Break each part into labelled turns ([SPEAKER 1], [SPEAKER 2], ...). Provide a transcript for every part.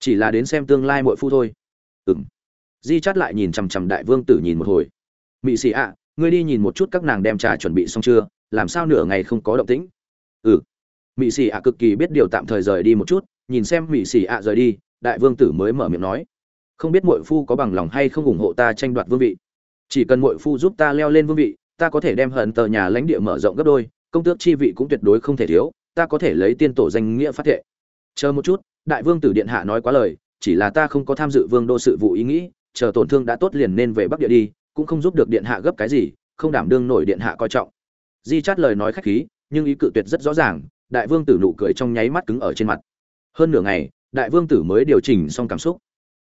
[SPEAKER 1] chỉ là đến xem tương lai muội phu thôi. Ừng di chắt lại nhìn chằm chằm đại vương tử nhìn một hồi. Mị sĩ ạ, ngươi đi nhìn một chút các nàng đem trà chuẩn bị xong chưa? Làm sao nửa ngày không có động tĩnh? Ừ. Mị sĩ ạ cực kỳ biết điều tạm thời rời đi một chút, nhìn xem mị sĩ ạ rời đi, đại vương tử mới mở miệng nói. Không biết muội phu có bằng lòng hay không ủng hộ ta tranh đoạt vương vị? Chỉ cần muội phu giúp ta leo lên vương vị, ta có thể đem hận tờ nhà lãnh địa mở rộng gấp đôi, công tước chi vị cũng tuyệt đối không thể thiếu, ta có thể lấy tiên tổ danh nghĩa phát thệ. Chờ một chút đại vương tử điện hạ nói quá lời, chỉ là ta không có tham dự vương đô sự vụ ý nghĩ, chờ tổn thương đã tốt liền nên về bắc địa đi, cũng không giúp được điện hạ gấp cái gì, không đảm đương nổi điện hạ coi trọng. Di chát lời nói khách khí, nhưng ý cự tuyệt rất rõ ràng, đại vương tử nụ cười trong nháy mắt cứng ở trên mặt. Hơn nửa ngày, đại vương tử mới điều chỉnh xong cảm xúc.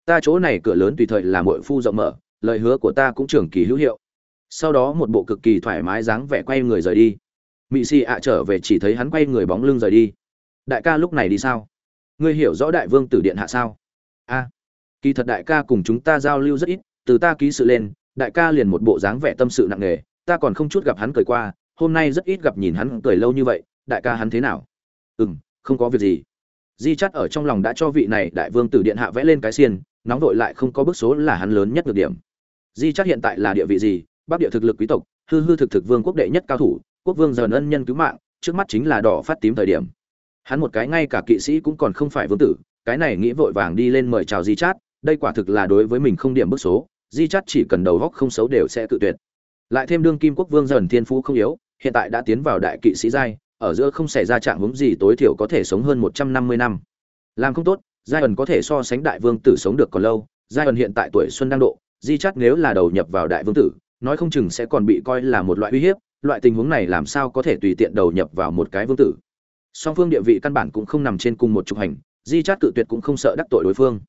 [SPEAKER 1] Ta chỗ này cửa lớn tùy thời là mội phu rộng mở, lời hứa của ta cũng trường kỳ hữu hiệu. Sau đó một bộ cực kỳ thoải mái dáng vẻ quay người rời đi. Mị xì ạ trở về chỉ thấy hắn quay người bóng lưng rời đi. Đại ca lúc này đi sao? Ngươi hiểu rõ đại vương tử điện hạ sao? A, kỳ thật đại ca cùng chúng ta giao lưu rất ít, từ ta ký sự lên, đại ca liền một bộ dáng vẻ tâm sự nặng nề, ta còn không chút gặp hắn cười qua, hôm nay rất ít gặp nhìn hắn cười lâu như vậy, đại ca hắn thế nào? Ừ m không có việc gì. Di chắt ở trong lòng đã cho vị này đại vương tử điện hạ vẽ lên cái xiên, nóng vội lại không có bước số là hắn lớn nhất được điểm. Di chắt hiện tại là địa vị gì? Bắc địa thực lực quý tộc, hư hư thực thực vương quốc đệ nhất cao thủ, quốc vương dần ân nhân cứu mạng, trước mắt chính là đỏ phát tím thời điểm hắn một cái ngay cả kỵ sĩ cũng còn không phải vương tử, cái này nghĩ vội vàng đi lên mời chào di chát, đây quả thực là đối với mình không điểm bức số, di chát chỉ cần đầu góc không xấu đều sẽ tự tuyệt. Lại thêm đương kim quốc vương dần thiên phú không yếu, hiện tại đã tiến vào đại kỵ sĩ giai, ở giữa không xảy ra trạng hướng gì tối thiểu có thể sống hơn một trăm năm mươi năm. Làm không tốt, giai ẩn có thể so sánh đại vương tử sống được còn lâu, giai ẩn hiện tại tuổi xuân đang độ, di chát nếu là đầu nhập vào đại vương tử, nói không chừng sẽ còn bị coi là một loại uy hiếp, loại tình huống này làm sao có thể tùy tiện đầu nhập vào một cái vương tử song phương địa vị căn bản cũng không nằm trên cùng một trục hành, di chát cự tuyệt cũng không sợ đắc tội đối phương.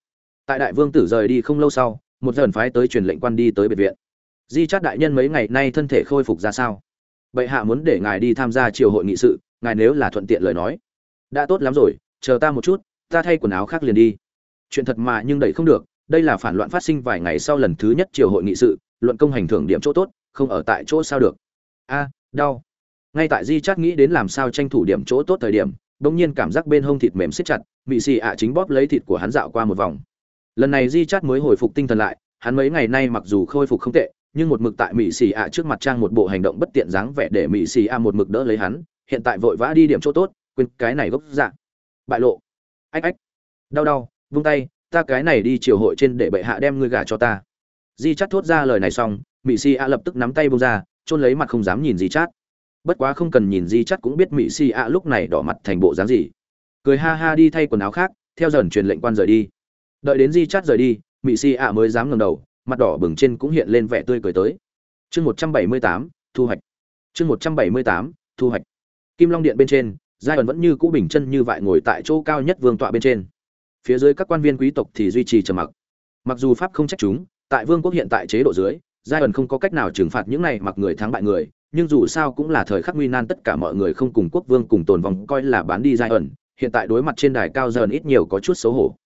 [SPEAKER 1] Tại đại vương tử rời đi không lâu sau, một dần phái tới truyền lệnh quan đi tới biệt viện. Di chát đại nhân mấy ngày nay thân thể khôi phục ra sao? Bệ hạ muốn để ngài đi tham gia triều hội nghị sự, ngài nếu là thuận tiện lời nói. Đã tốt lắm rồi, chờ ta một chút, ta thay quần áo khác liền đi. Chuyện thật mà nhưng đẩy không được, đây là phản loạn phát sinh vài ngày sau lần thứ nhất triều hội nghị sự, luận công hành thưởng điểm chỗ tốt, không ở tại chỗ sao được. A, đau ngay tại di chát nghĩ đến làm sao tranh thủ điểm chỗ tốt thời điểm, bỗng nhiên cảm giác bên hông thịt mềm siết chặt, mị xì ạ chính bóp lấy thịt của hắn dạo qua một vòng. Lần này di chát mới hồi phục tinh thần lại, hắn mấy ngày nay mặc dù khôi phục không tệ, nhưng một mực tại mị xì ạ trước mặt trang một bộ hành động bất tiện dáng vẻ để mị xì ạ một mực đỡ lấy hắn, hiện tại vội vã đi điểm chỗ tốt, quên cái này gốc dạng bại lộ. Ách ách. Đau đau, vung tay, ta cái này đi chiều hội trên để bệ hạ đem ngươi gả cho ta. Di chát thốt ra lời này xong, mị xì ạ lập tức nắm tay bông ra trôn lấy mặt không dám nhìn di chát bất quá không cần nhìn di chắc cũng biết mỹ si ạ lúc này đỏ mặt thành bộ dáng gì. Cười ha ha đi thay quần áo khác, theo dần truyền lệnh quan rời đi. Đợi đến di chắt rời đi mỹ si ạ mới dám ngầm đầu, mặt đỏ bừng trên cũng hiện lên vẻ tươi cười tới. Chương một trăm bảy mươi tám, thu hoạch. Chương một trăm bảy mươi tám, thu hoạch. Kim long điện bên trên, giai ẩn vẫn như cũ bình chân như vậy ngồi tại chỗ cao nhất vương tọa bên trên. Phía dưới các quan viên quý tộc thì duy trì trầm mặc. Mặc dù pháp không trách chúng, tại vương quốc hiện tại chế độ dưới, giai ẩn không có cách nào trừng phạt những này mặc người thắng bại người nhưng dù sao cũng là thời khắc nguy nan, tất cả mọi người không cùng quốc vương cùng tồn vong coi là bán đi giai ẩn, hiện tại đối mặt trên đài cao giai ẩn ít nhiều có chút xấu hổ.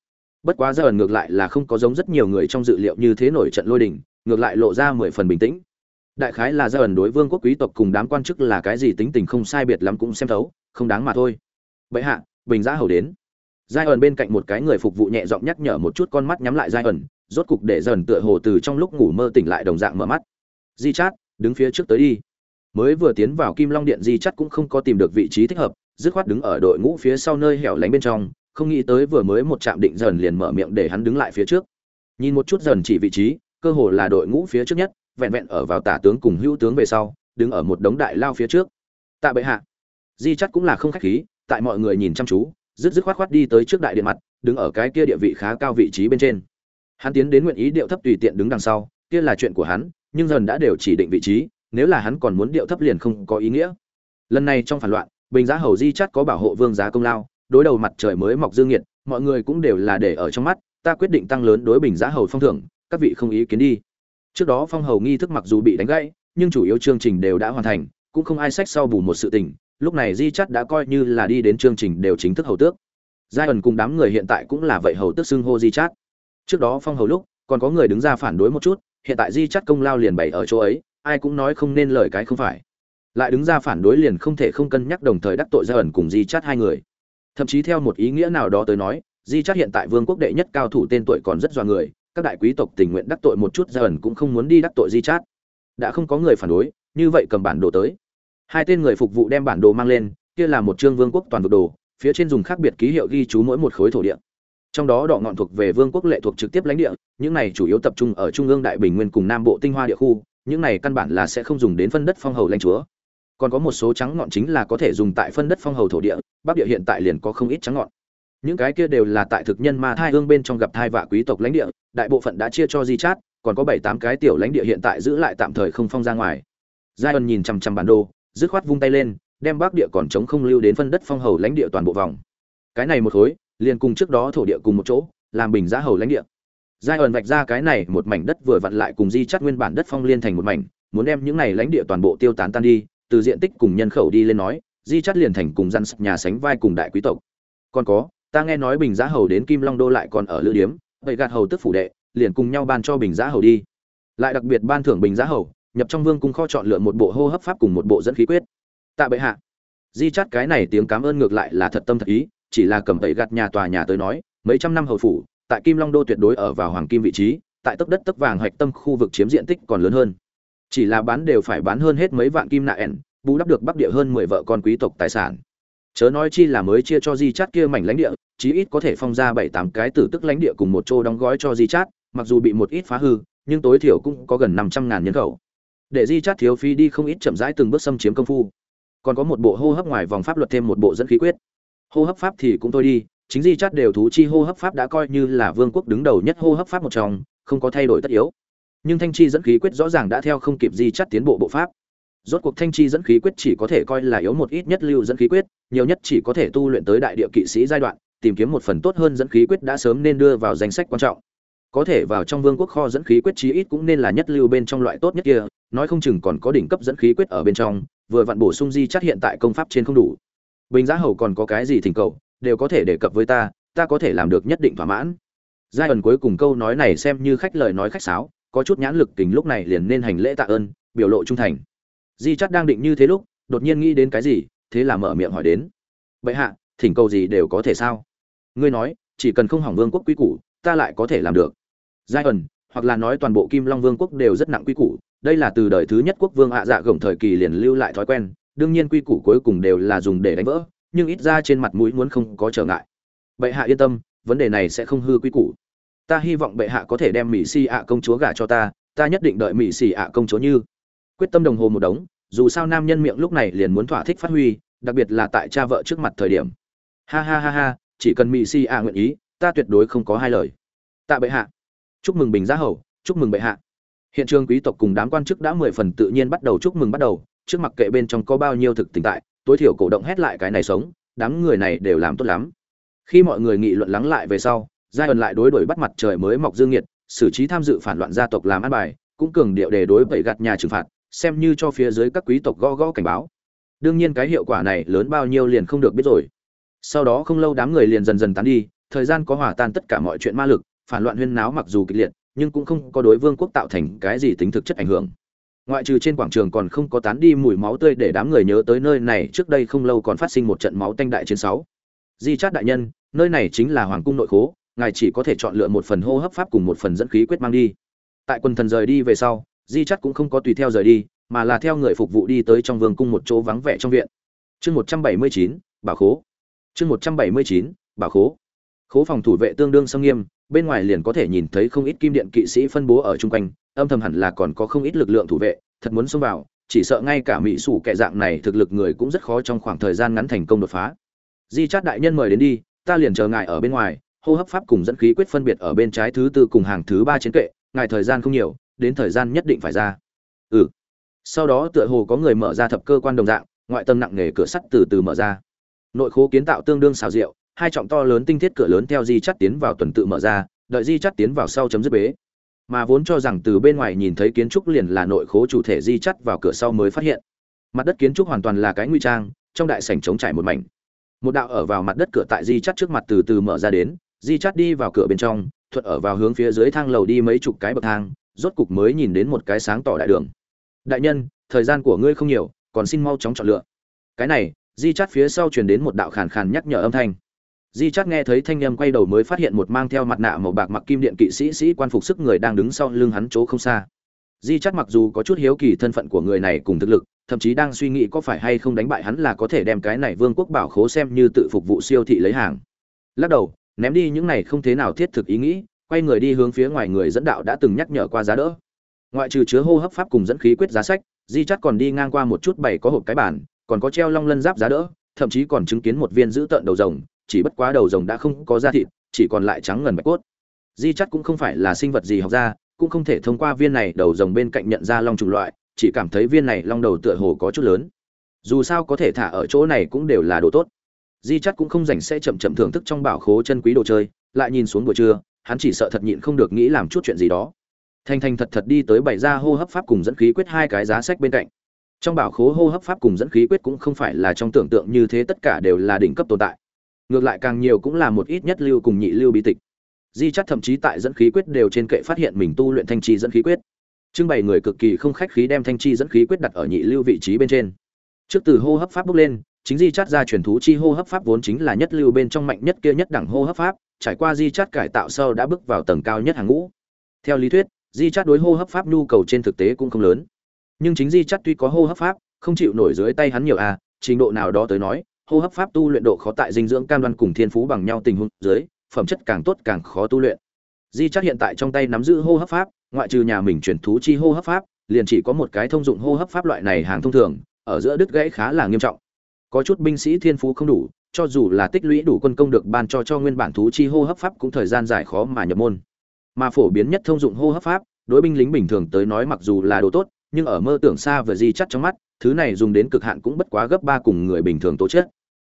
[SPEAKER 1] Bất quá giai ẩn ngược lại là không có giống rất nhiều người trong dự liệu như thế nổi trận lôi đình, ngược lại lộ ra mười phần bình tĩnh. Đại khái là giai ẩn đối vương quốc quý tộc cùng đám quan chức là cái gì tính tình không sai biệt lắm cũng xem thấu, không đáng mà thôi. Bệ hạ, bình giã hầu đến. Giai ẩn bên cạnh một cái người phục vụ nhẹ giọng nhắc nhở một chút con mắt nhắm lại giai ẩn, rốt cục để dần tựa hồ từ trong lúc ngủ mơ tỉnh lại đồng dạng mở mắt. Di chát, đứng phía trước tới đi mới vừa tiến vào kim long điện di chắt cũng không có tìm được vị trí thích hợp, dứt khoát đứng ở đội ngũ phía sau nơi hẻo lánh bên trong, không nghĩ tới vừa mới một chạm định dần liền mở miệng để hắn đứng lại phía trước. Nhìn một chút dần chỉ vị trí, cơ hồ là đội ngũ phía trước nhất, vẹn vẹn ở vào tả tướng cùng hữu tướng về sau, đứng ở một đống đại lao phía trước. Tạ bệ hạ. Di chắt cũng là không khách khí, tại mọi người nhìn chăm chú, dứt dứt khoát khoát đi tới trước đại điện mặt, đứng ở cái kia địa vị khá cao vị trí bên trên. Hắn tiến đến nguyện ý điệu thấp tùy tiện đứng đằng sau, kia là chuyện của hắn, nhưng dần đã đều chỉ định vị trí nếu là hắn còn muốn điệu thấp liền không có ý nghĩa. Lần này trong phản loạn, bình giá hầu di chắt có bảo hộ vương giá công lao, đối đầu mặt trời mới mọc dương nhiệt, mọi người cũng đều là để ở trong mắt, ta quyết định tăng lớn đối bình giá hầu phong thưởng, các vị không ý kiến đi. Trước đó phong hầu nghi thức mặc dù bị đánh gãy, nhưng chủ yếu chương trình đều đã hoàn thành, cũng không ai sách sau bù một sự tình, lúc này di chắt đã coi như là đi đến chương trình đều chính thức hầu tước. Giai ẩn cùng đám người hiện tại cũng là vậy hầu tước xưng hô di chát. Trước đó phong hầu lúc, còn có người đứng ra phản đối một chút, hiện tại di chắt công lao liền bày ở chỗ ấy ai cũng nói không nên lời cái không phải. Lại đứng ra phản đối liền không thể không cân nhắc đồng thời đắc tội ra ẩn cùng di chát hai người. Thậm chí theo một ý nghĩa nào đó tới nói, di chát hiện tại vương quốc đệ nhất cao thủ tên tuổi còn rất dọa người, các đại quý tộc tình nguyện đắc tội một chút ra ẩn cũng không muốn đi đắc tội di chát. Đã không có người phản đối, như vậy cầm bản đồ tới. Hai tên người phục vụ đem bản đồ mang lên, kia là một chương vương quốc toàn vực đồ, phía trên dùng khác biệt ký hiệu ghi chú mỗi một khối thổ địa. Trong đó đỏ ngọn thuộc về vương quốc lệ thuộc trực tiếp lãnh địa, những này chủ yếu tập trung ở trung ương đại bình nguyên cùng nam bộ tinh hoa địa khu những này căn bản là sẽ không dùng đến phân đất phong hầu lãnh chúa. Còn có một số trắng ngọn chính là có thể dùng tại phân đất phong hầu thổ địa, bắc địa hiện tại liền có không ít trắng ngọn. Những cái kia đều là tại thực nhân ma thai hương bên trong gặp thai vạ quý tộc lãnh địa, đại bộ phận đã chia cho di chát, còn có bảy tám cái tiểu lãnh địa hiện tại giữ lại tạm thời không phong ra ngoài. Giai ân nhìn chằm chằm bản đồ, dứt khoát vung tay lên, đem bắc địa còn chống không lưu đến phân đất phong hầu lãnh địa toàn bộ vòng. Cái này một khối, liền cùng trước đó thổ địa cùng một chỗ, làm bình giá hầu lãnh địa giai ẩn vạch ra cái này một mảnh đất vừa vặn lại cùng di chắt nguyên bản đất phong liên thành một mảnh, muốn đem những này lãnh địa toàn bộ tiêu tán tan đi, từ diện tích cùng nhân khẩu đi lên nói, di chắt liền thành cùng dân nhà sánh vai cùng đại quý tộc. Còn có, ta nghe nói bình giá hầu đến kim long đô lại còn ở lữ điếm, vậy gạt hầu tức phủ đệ, liền cùng nhau ban cho bình giá hầu đi. Lại đặc biệt ban thưởng bình giá hầu, nhập trong vương cung kho chọn lựa một bộ hô hấp pháp cùng một bộ dẫn khí quyết. Tạ bệ hạ. Di chắt cái này tiếng cảm ơn ngược lại là thật tâm thật ý, chỉ là cầm tẩy gạt nhà tòa nhà tới nói, mấy trăm năm hầu phủ tại kim long đô tuyệt đối ở vào hoàng kim vị trí, tại tấc đất tấc vàng hoạch tâm khu vực chiếm diện tích còn lớn hơn. Chỉ là bán đều phải bán hơn hết mấy vạn kim nạ ẻn, bù đắp được bắc địa hơn mười vợ con quý tộc tài sản. Chớ nói chi là mới chia cho di chát kia mảnh lãnh địa, chí ít có thể phong ra bảy tám cái tử tức lãnh địa cùng một chỗ đóng gói cho di chát, mặc dù bị một ít phá hư, nhưng tối thiểu cũng có gần năm trăm ngàn nhân khẩu. Để di chát thiếu phi đi không ít chậm rãi từng bước xâm chiếm công phu. Còn có một bộ hô hấp ngoài vòng pháp luật thêm một bộ dẫn khí quyết. Hô hấp pháp thì cũng thôi đi chính di chát đều thú chi hô hấp pháp đã coi như là vương quốc đứng đầu nhất hô hấp pháp một trong, không có thay đổi tất yếu. Nhưng thanh chi dẫn khí quyết rõ ràng đã theo không kịp di chát tiến bộ bộ pháp. Rốt cuộc thanh chi dẫn khí quyết chỉ có thể coi là yếu một ít nhất lưu dẫn khí quyết, nhiều nhất chỉ có thể tu luyện tới đại địa kỵ sĩ giai đoạn, tìm kiếm một phần tốt hơn dẫn khí quyết đã sớm nên đưa vào danh sách quan trọng. Có thể vào trong vương quốc kho dẫn khí quyết chí ít cũng nên là nhất lưu bên trong loại tốt nhất kia, nói không chừng còn có đỉnh cấp dẫn khí quyết ở bên trong, vừa vặn bổ sung di chắt hiện tại công pháp trên không đủ. Bình giá hầu còn có cái gì thỉnh cầu? Đều có thể đề cập với ta ta có thể làm được nhất định thỏa mãn. Giai ẩn cuối cùng câu nói này xem như khách lời nói khách sáo, có chút nhãn lực tình lúc này liền nên hành lễ tạ ơn, biểu lộ trung thành. Di chắt đang định như thế lúc, đột nhiên nghĩ đến cái gì, thế là mở miệng hỏi đến. Vậy hạ, thỉnh cầu gì đều có thể sao? Ngươi nói, chỉ cần không hỏng vương quốc quý củ, ta lại có thể làm được. Giai ẩn, hoặc là nói toàn bộ kim long vương quốc đều rất nặng quý củ, đây là từ đời thứ nhất quốc vương ạ dạ gồng thời kỳ liền lưu lại thói quen, đương nhiên quy củ cuối cùng đều là dùng để đánh vỡ nhưng ít ra trên mặt mũi muốn không có trở ngại. Bệ hạ yên tâm, vấn đề này sẽ không hư quy củ. Ta hy vọng bệ hạ có thể đem mỹ si ạ công chúa gả cho ta ta nhất định đợi mỹ xì ạ công chúa như. Quyết tâm đồng hồ một đống, dù sao nam nhân miệng lúc này liền muốn thỏa thích phát huy, đặc biệt là tại cha vợ trước mặt thời điểm. Ha ha ha ha, chỉ cần mỹ si ạ nguyện ý, ta tuyệt đối không có hai lời. Tạ bệ hạ. Chúc mừng bình giá hầu, chúc mừng bệ hạ. Hiện trường quý tộc cùng đám quan chức đã mười phần tự nhiên bắt đầu chúc mừng bắt đầu, trước mặt kệ bên trong có bao nhiêu thực tình tại tối thiểu cổ động hét lại cái này sống, đám người này đều làm tốt lắm. Khi mọi người nghị luận lắng lại về sau giai ẩn lại đối đổi bắt mặt trời mới mọc dương nhiệt, xử trí tham dự phản loạn gia tộc làm ăn bài, cũng cường điệu để đối bậy gạt nhà trừng phạt, xem như cho phía dưới các quý tộc gõ gõ cảnh báo. Đương nhiên cái hiệu quả này lớn bao nhiêu liền không được biết rồi. Sau đó không lâu đám người liền dần dần tán đi, thời gian có hòa tan tất cả mọi chuyện ma lực, phản loạn huyên náo mặc dù kịch liệt, nhưng cũng không có đối vương quốc tạo thành cái gì tính thực chất ảnh hưởng ngoại trừ trên quảng trường còn không có tán đi mùi máu tươi để đám người nhớ tới nơi này, trước đây không lâu còn phát sinh một trận máu tanh đại chiến sáu. Di chát đại nhân, nơi này chính là hoàng cung nội khố, ngài chỉ có thể chọn lựa một phần hô hấp pháp cùng một phần dẫn khí quyết mang đi. Tại quần thần rời đi về sau, di chát cũng không có tùy theo rời đi, mà là theo người phục vụ đi tới trong vương cung một chỗ vắng vẻ trong viện. Chương một trăm bảy mươi chín, bảo khố. Chương một trăm bảy mươi chín, bảo khố. Khố phòng thủ vệ tương đương sâm nghiêm, bên ngoài liền có thể nhìn thấy không ít kim điện kỵ sĩ phân bố ở chung quanh âm thầm hẳn là còn có không ít lực lượng thủ vệ, thật muốn xông vào, chỉ sợ ngay cả mỹ sủ kẻ dạng này thực lực người cũng rất khó trong khoảng thời gian ngắn thành công đột phá. Di chát đại nhân mời đến đi, ta liền chờ ngài ở bên ngoài, hô hấp pháp cùng dẫn khí quyết phân biệt ở bên trái thứ tư cùng hàng thứ ba chiến kệ, ngài thời gian không nhiều, đến thời gian nhất định phải ra. Ừ. Sau đó tựa hồ có người mở ra thập cơ quan đồng dạng, ngoại tầng nặng nề cửa sắt từ từ mở ra. Nội khố kiến tạo tương đương xào rượu, hai trọng to lớn tinh thiết cửa lớn theo di chắt tiến vào tuần tự mở ra, đợi di chắt tiến vào sau chấm dứt bế mà vốn cho rằng từ bên ngoài nhìn thấy kiến trúc liền là nội khố chủ thể di chắt vào cửa sau mới phát hiện. Mặt đất kiến trúc hoàn toàn là cái nguy trang, trong đại sảnh trống trải một mảnh. Một đạo ở vào mặt đất cửa tại di chắt trước mặt từ từ mở ra đến, di chắt đi vào cửa bên trong, thuận ở vào hướng phía dưới thang lầu đi mấy chục cái bậc thang, rốt cục mới nhìn đến một cái sáng tỏ đại đường. Đại nhân, thời gian của ngươi không nhiều, còn xin mau chóng chọn lựa. Cái này, di chắt phía sau truyền đến một đạo khàn khàn nhắc nhở âm thanh di chát nghe thấy thanh âm quay đầu mới phát hiện một mang theo mặt nạ màu bạc mặc kim điện kỵ sĩ sĩ quan phục sức người đang đứng sau lưng hắn chỗ không xa. Di chát mặc dù có chút hiếu kỳ thân phận của người này cùng thực lực, thậm chí đang suy nghĩ có phải hay không đánh bại hắn là có thể đem cái này vương quốc bảo khố xem như tự phục vụ siêu thị lấy hàng. Lắc đầu, ném đi những này không thế nào thiết thực ý nghĩ, quay người đi hướng phía ngoài người dẫn đạo đã từng nhắc nhở qua giá đỡ. Ngoại trừ chứa hô hấp pháp cùng dẫn khí quyết giá sách, di chắt còn đi ngang qua một chút bày có hộp cái bản còn có treo long lân giáp giá đỡ, thậm chí còn chứng kiến một viên giữ tợn đầu rồng chỉ bất quá đầu rồng đã không có da thịt, chỉ còn lại trắng ngần bạch cốt. Di chắt cũng không phải là sinh vật gì học ra, cũng không thể thông qua viên này đầu rồng bên cạnh nhận ra long trùng loại, chỉ cảm thấy viên này long đầu tựa hồ có chút lớn. Dù sao có thể thả ở chỗ này cũng đều là đồ tốt. Di chắt cũng không dành sẽ chậm chậm thưởng thức trong bảo khố chân quý đồ chơi, lại nhìn xuống buổi trưa, hắn chỉ sợ thật nhịn không được nghĩ làm chút chuyện gì đó. Thành thành thật thật đi tới bày ra hô hấp pháp cùng dẫn khí quyết hai cái giá sách bên cạnh. Trong bảo khố hô hấp pháp cùng dẫn khí quyết cũng không phải là trong tưởng tượng như thế tất cả đều là đỉnh cấp tồn tại ngược lại càng nhiều cũng là một ít nhất lưu cùng nhị lưu bí tịch. Di chắc thậm chí tại dẫn khí quyết đều trên kệ phát hiện mình tu luyện thanh chi dẫn khí quyết. Trưng bày người cực kỳ không khách khí đem thanh chi dẫn khí quyết đặt ở nhị lưu vị trí bên trên. Trước từ hô hấp pháp bước lên chính di chát ra truyền thú chi hô hấp pháp vốn chính là nhất lưu bên trong mạnh nhất kia nhất đẳng hô hấp pháp trải qua di chát cải tạo sau đã bước vào tầng cao nhất hàng ngũ. Theo lý thuyết di chát đối hô hấp pháp nhu cầu trên thực tế cũng không lớn. Nhưng chính di chát tuy có hô hấp pháp không chịu nổi dưới tay hắn nhiều a à, trình độ nào đó tới nói hô hấp pháp tu luyện độ khó tại dinh dưỡng cam đoan cùng thiên phú bằng nhau tình huống dưới, phẩm chất càng tốt càng khó tu luyện. Di chắc hiện tại trong tay nắm giữ hô hấp pháp, ngoại trừ nhà mình chuyển thú chi hô hấp pháp, liền chỉ có một cái thông dụng hô hấp pháp loại này hàng thông thường, ở giữa đứt gãy khá là nghiêm trọng. Có chút binh sĩ thiên phú không đủ, cho dù là tích lũy đủ quân công được ban cho cho nguyên bản thú chi hô hấp pháp cũng thời gian dài khó mà nhập môn. Mà phổ biến nhất thông dụng hô hấp pháp, đối binh lính bình thường tới nói mặc dù là đồ tốt, nhưng ở mơ tưởng xa và di chắc trong mắt, thứ này dùng đến cực hạn cũng bất quá gấp ba cùng người bình thường tố chất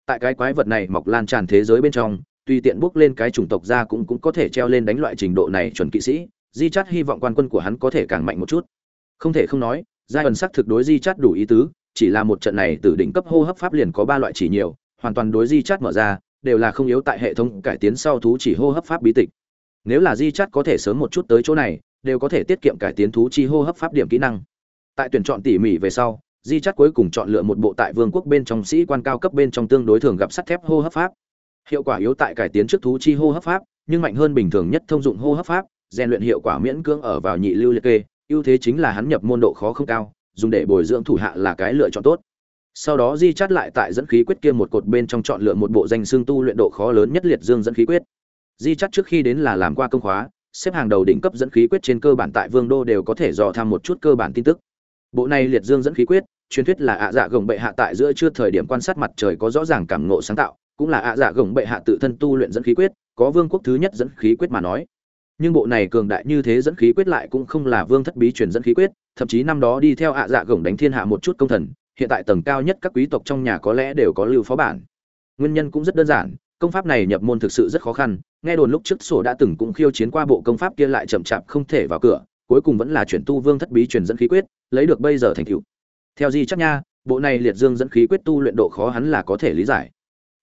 [SPEAKER 1] tại cái quái vật này mọc lan tràn thế giới bên trong, tùy tiện bước lên cái chủng tộc ra cũng cũng có thể treo lên đánh loại trình độ này chuẩn kỵ sĩ, di chắt hy vọng quan quân của hắn có thể càng mạnh một chút. Không thể không nói, giai ẩn sắc thực đối di chắt đủ ý tứ, chỉ là một trận này từ đỉnh cấp hô hấp pháp liền có ba loại chỉ nhiều, hoàn toàn đối di chắt mở ra, đều là không yếu tại hệ thống cải tiến sau thú chỉ hô hấp pháp bí tịch. Nếu là di chắt có thể sớm một chút tới chỗ này, đều có thể tiết kiệm cải tiến thú chi hô hấp pháp điểm kỹ năng. Tại tuyển chọn tỉ mỉ về sau di chắt cuối cùng chọn lựa một bộ tại vương quốc bên trong sĩ quan cao cấp bên trong tương đối thường gặp sắt thép hô hấp pháp. Hiệu quả yếu tại cải tiến trước thú chi hô hấp pháp, nhưng mạnh hơn bình thường nhất thông dụng hô hấp pháp, rèn luyện hiệu quả miễn cưỡng ở vào nhị lưu liệt kê, ưu thế chính là hắn nhập môn độ khó không cao, dùng để bồi dưỡng thủ hạ là cái lựa chọn tốt. Sau đó di chắt lại tại dẫn khí quyết kia một cột bên trong chọn lựa một bộ danh xương tu luyện độ khó lớn nhất liệt dương dẫn khí quyết. Di chắt trước khi đến là làm qua công khóa, xếp hàng đầu đỉnh cấp dẫn khí quyết trên cơ bản tại vương đô đều có thể dò tham một chút cơ bản tin tức. Bộ này liệt dương dẫn khí quyết truyền thuyết là ạ dạ gồng bệ hạ tại giữa chưa thời điểm quan sát mặt trời có rõ ràng cảm ngộ sáng tạo, cũng là ạ dạ gồng bệ hạ tự thân tu luyện dẫn khí quyết, có vương quốc thứ nhất dẫn khí quyết mà nói. Nhưng bộ này cường đại như thế dẫn khí quyết lại cũng không là vương thất bí truyền dẫn khí quyết, thậm chí năm đó đi theo ạ dạ gồng đánh thiên hạ một chút công thần, hiện tại tầng cao nhất các quý tộc trong nhà có lẽ đều có lưu phó bản. Nguyên nhân cũng rất đơn giản, công pháp này nhập môn thực sự rất khó khăn, nghe đồn lúc trước sổ đã từng cũng khiêu chiến qua bộ công pháp kia lại chậm chạp không thể vào cửa, cuối cùng vẫn là chuyển tu vương thất bí truyền dẫn khí quyết, lấy được bây giờ thành tựu theo di chắc nha, bộ này liệt dương dẫn khí quyết tu luyện độ khó hắn là có thể lý giải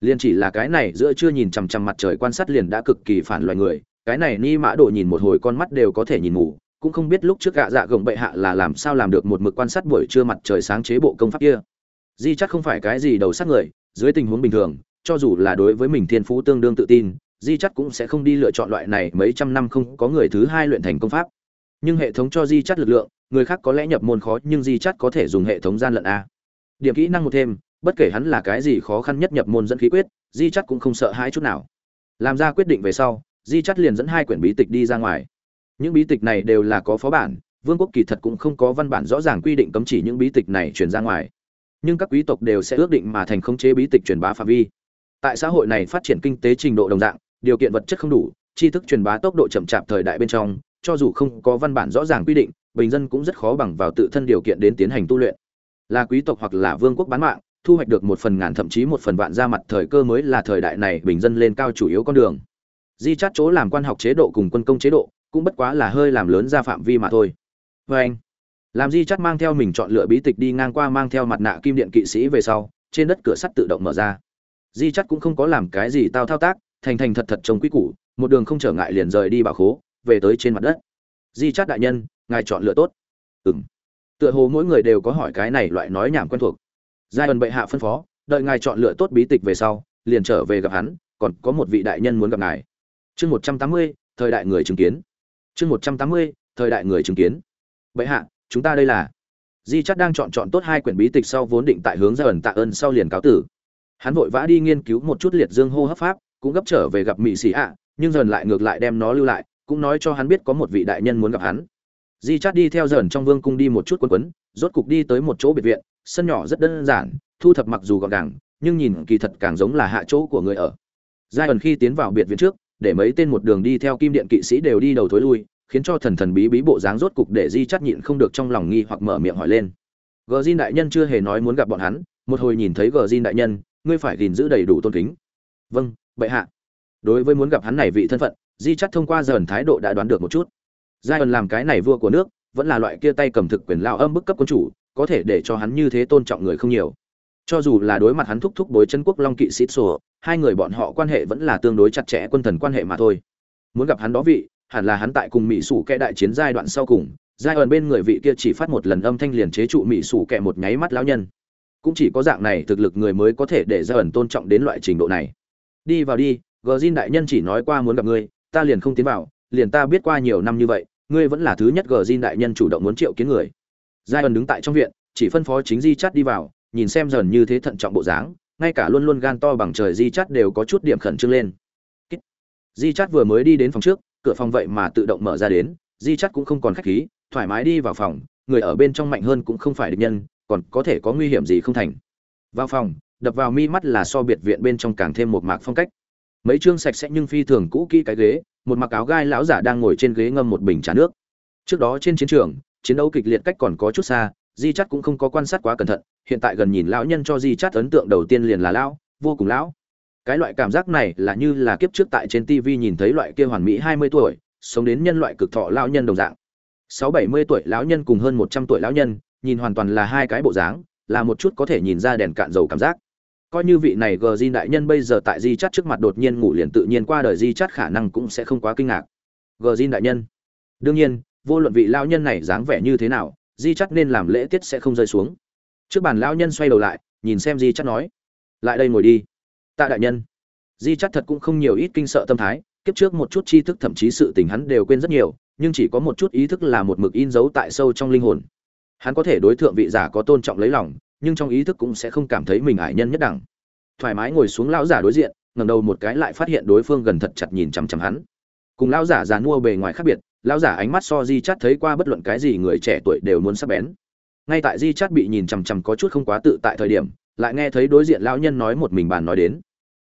[SPEAKER 1] liền chỉ là cái này giữa chưa nhìn chằm chằm mặt trời quan sát liền đã cực kỳ phản loài người, cái này ni mã độ nhìn một hồi con mắt đều có thể nhìn ngủ. cũng không biết lúc trước gạ dạ gồng bệ hạ là làm sao làm được một mực quan sát buổi trưa mặt trời sáng chế bộ công pháp kia di chắc không phải cái gì đầu sát người, dưới tình huống bình thường, cho dù là đối với mình thiên phú tương đương tự tin, di chắc cũng sẽ không đi lựa chọn loại này mấy trăm năm không có người thứ hai luyện thành công pháp nhưng hệ thống cho di chắc lực lượng người khác có lẽ nhập môn khó nhưng di chắt có thể dùng hệ thống gian lận a. Điểm kỹ năng một thêm, bất kể hắn là cái gì khó khăn nhất nhập môn dẫn khí quyết, di chắt cũng không sợ hai chút nào. Làm ra quyết định về sau, di chắt liền dẫn hai quyển bí tịch đi ra ngoài. Những bí tịch này đều là có phó bản, vương quốc kỳ thật cũng không có văn bản rõ ràng quy định cấm chỉ những bí tịch này truyền ra ngoài. Nhưng các quý tộc đều sẽ ước định mà thành khống chế bí tịch truyền bá phạm vi. Tại xã hội này phát triển kinh tế trình độ đồng dạng, điều kiện vật chất không đủ, tri thức truyền bá tốc độ chậm chạp thời đại bên trong, cho dù không có văn bản rõ ràng quy định bình dân cũng rất khó bằng vào tự thân điều kiện đến tiến hành tu luyện. Là quý tộc hoặc là vương quốc bán mạng, thu hoạch được một phần ngàn thậm chí một phần vạn ra mặt thời cơ mới là thời đại này bình dân lên cao chủ yếu con đường. Di chát chỗ làm quan học chế độ cùng quân công chế độ, cũng bất quá là hơi làm lớn ra phạm vi mà thôi. Vê anh, làm di chát mang theo mình chọn lựa bí tịch đi ngang qua mang theo mặt nạ kim điện kỵ sĩ về sau, trên đất cửa sắt tự động mở ra. Di chát cũng không có làm cái gì tao thao tác, thành thành thật thật trông quý củ, một đường không trở ngại liền rời đi bảo khố, về tới trên mặt đất. Di chát đại nhân ngài chọn lựa tốt. Ừm, tựa hồ mỗi người đều có hỏi cái này loại nói nhảm quen thuộc. Giai ẩn bệ hạ phân phó đợi ngài chọn lựa tốt bí tịch về sau liền trở về gặp hắn còn có một vị đại nhân muốn gặp ngài. Chương một trăm tám mươi thời đại người chứng kiến. Chương một trăm tám mươi thời đại người chứng kiến. Bệ hạ chúng ta đây là. Di chắc đang chọn chọn tốt hai quyển bí tịch sau vốn định tại hướng ra ẩn tạ ơn sau liền cáo tử. Hắn vội vã đi nghiên cứu một chút liệt dương hô hấp pháp cũng gấp trở về gặp mỹ sĩ ạ nhưng dần lại ngược lại đem nó lưu lại cũng nói cho hắn biết có một vị đại nhân muốn gặp hắn di chát đi theo dần trong vương cung đi một chút quấn quấn, rốt cục đi tới một chỗ biệt viện, sân nhỏ rất đơn giản, thu thập mặc dù gọn gàng, nhưng nhìn kỳ thật càng giống là hạ chỗ của người ở. Giai ẩn khi tiến vào biệt viện trước, để mấy tên một đường đi theo kim điện kỵ sĩ đều đi đầu thối lui, khiến cho thần thần bí bí bộ dáng rốt cục để di chắt nhịn không được trong lòng nghi hoặc mở miệng hỏi lên. Gờ Di đại nhân chưa hề nói muốn gặp bọn hắn, một hồi nhìn thấy gờ Di đại nhân, ngươi phải gìn giữ đầy đủ tôn kính. Vâng bệ hạ. Đối với muốn gặp hắn này vị thân phận, di chắt thông qua dần thái độ đã đoán được một chút giai ẩn làm cái này vua của nước, vẫn là loại kia tay cầm thực quyền lao âm bức cấp quân chủ, có thể để cho hắn như thế tôn trọng người không nhiều. Cho dù là đối mặt hắn thúc thúc bối chân quốc long kỵ sĩ sổ, hai người bọn họ quan hệ vẫn là tương đối chặt chẽ quân thần quan hệ mà thôi. Muốn gặp hắn đó vị, hẳn là hắn tại cùng mỹ sủ kẽ đại chiến giai đoạn sau cùng, giai ẩn bên người vị kia chỉ phát một lần âm thanh liền chế trụ mỹ sủ kẹ một nháy mắt lão nhân. Cũng chỉ có dạng này thực lực người mới có thể để giai ẩn tôn trọng đến loại trình độ này. Đi vào đi, gờ Jin đại nhân chỉ nói qua muốn gặp ngươi, ta liền không tiến vào, liền ta biết qua nhiều năm như vậy ngươi vẫn là thứ nhất gờ di đại nhân chủ động muốn triệu kiến người. Giai ẩn đứng tại trong viện, chỉ phân phó chính di chắt đi vào, nhìn xem dần như thế thận trọng bộ dáng, ngay cả luôn luôn gan to bằng trời di chắt đều có chút điểm khẩn trương lên. Di chắt vừa mới đi đến phòng trước, cửa phòng vậy mà tự động mở ra đến, di chắt cũng không còn khách khí, thoải mái đi vào phòng, người ở bên trong mạnh hơn cũng không phải địch nhân, còn có thể có nguy hiểm gì không thành. Vào phòng, đập vào mi mắt là so biệt viện bên trong càng thêm một mạc phong cách. Mấy chương sạch sẽ nhưng phi thường cũ kỹ cái ghế một mặc áo gai lão giả đang ngồi trên ghế ngâm một bình trà nước. Trước đó trên chiến trường, chiến đấu kịch liệt cách còn có chút xa, di chắt cũng không có quan sát quá cẩn thận, hiện tại gần nhìn lão nhân cho di chắt ấn tượng đầu tiên liền là lão, vô cùng lão. Cái loại cảm giác này là như là kiếp trước tại trên tv nhìn thấy loại kia hoàn mỹ hai mươi tuổi, sống đến nhân loại cực thọ lão nhân đồng dạng. Sáu bảy mươi tuổi lão nhân cùng hơn một trăm tuổi lão nhân, nhìn hoàn toàn là hai cái bộ dáng, là một chút có thể nhìn ra đèn cạn dầu cảm giác coi như vị này gờ di đại nhân bây giờ tại di chắt trước mặt đột nhiên ngủ liền tự nhiên qua đời di chắt khả năng cũng sẽ không quá kinh ngạc. Gờ di đại nhân. Đương nhiên, vô luận vị lão nhân này dáng vẻ như thế nào di chắt nên làm lễ tiết sẽ không rơi xuống. Trước bàn lão nhân xoay đầu lại, nhìn xem di chắt nói. Lại đây ngồi đi. Tạ đại nhân. Di chắt thật cũng không nhiều ít kinh sợ tâm thái, kiếp trước một chút tri thức thậm chí sự tình hắn đều quên rất nhiều, nhưng chỉ có một chút ý thức là một mực in dấu tại sâu trong linh hồn. Hắn có thể đối tượng vị giả có tôn trọng lấy lòng nhưng trong ý thức cũng sẽ không cảm thấy mình ải nhân nhất đẳng. Thoải mái ngồi xuống lão giả đối diện, ngẩng đầu một cái lại phát hiện đối phương gần thật chặt nhìn chằm chằm hắn. Cùng lão giả già mua bề ngoài khác biệt, lão giả ánh mắt so di chắt thấy qua bất luận cái gì người trẻ tuổi đều muốn sắp bén. Ngay tại di chắt bị nhìn chằm chằm có chút không quá tự tại thời điểm, lại nghe thấy đối diện lão nhân nói một mình bàn nói đến.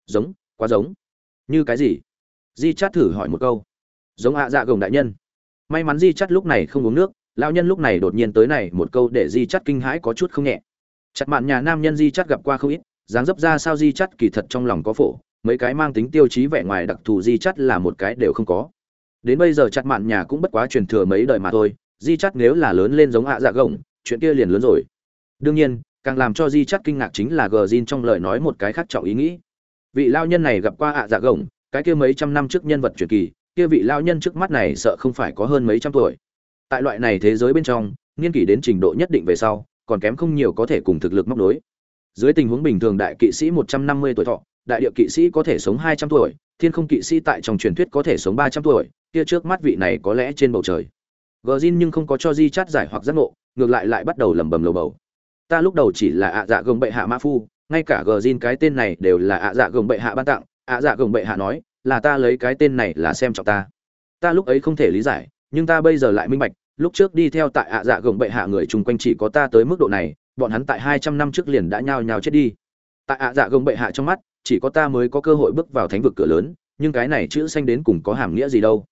[SPEAKER 1] Giống, quá giống. Như cái gì? Di chắt thử hỏi một câu. Giống hạ dạ gồng đại nhân. May mắn di chắt lúc này không uống nước, lão nhân lúc này đột nhiên tới này một câu để di chắt kinh hãi có chút không nhẹ chặt mạn nhà nam nhân di chắt gặp qua không ít, dáng dấp ra sao di chắt kỳ thật trong lòng có phổ, mấy cái mang tính tiêu chí vẻ ngoài đặc thù di chắt là một cái đều không có. Đến bây giờ chặt mạn nhà cũng bất quá truyền thừa mấy đời mà thôi, di chắt nếu là lớn lên giống hạ dạ gồng, chuyện kia liền lớn rồi. Đương nhiên, càng làm cho di chắt kinh ngạc chính là gờ zin trong lời nói một cái khác trọng ý nghĩ. Vị lao nhân này gặp qua hạ dạ gồng, cái kia mấy trăm năm trước nhân vật truyền kỳ, kia vị lao nhân trước mắt này sợ không phải có hơn mấy trăm tuổi. Tại loại này thế giới bên trong, nghiên kỷ đến trình độ nhất định về sau còn kém không nhiều có thể cùng thực lực móc đối dưới tình huống bình thường đại kỵ sĩ một trăm năm mươi tuổi thọ, đại địa kỵ sĩ có thể sống hai trăm tuổi, thiên không kỵ sĩ tại trong truyền thuyết có thể sống ba trăm tuổi, kia trước mắt vị này có lẽ trên bầu trời. Gjin nhưng không có cho di chát giải hoặc giác ngộ, ngược lại lại bắt đầu lẩm bẩm lầu bầu. Ta lúc đầu chỉ là ạ dạ gồng bệ hạ ma phu, ngay cả Gjin cái tên này đều là ạ dạ gồng bệ hạ ban tặng. Ạ dạ gồng bệ hạ nói, là ta lấy cái tên này là xem trọng ta. Ta lúc ấy không thể lý giải, nhưng ta bây giờ lại minh bạch lúc trước đi theo tại ạ dạ gồng bệ hạ người chung quanh chỉ có ta tới mức độ này, bọn hắn tại hai trăm năm trước liền đã nhao nhao chết đi. Tại ạ dạ gồng bệ hạ trong mắt, chỉ có ta mới có cơ hội bước vào thánh vực cửa lớn, nhưng cái này chữ xanh đến cùng có hàm nghĩa gì đâu.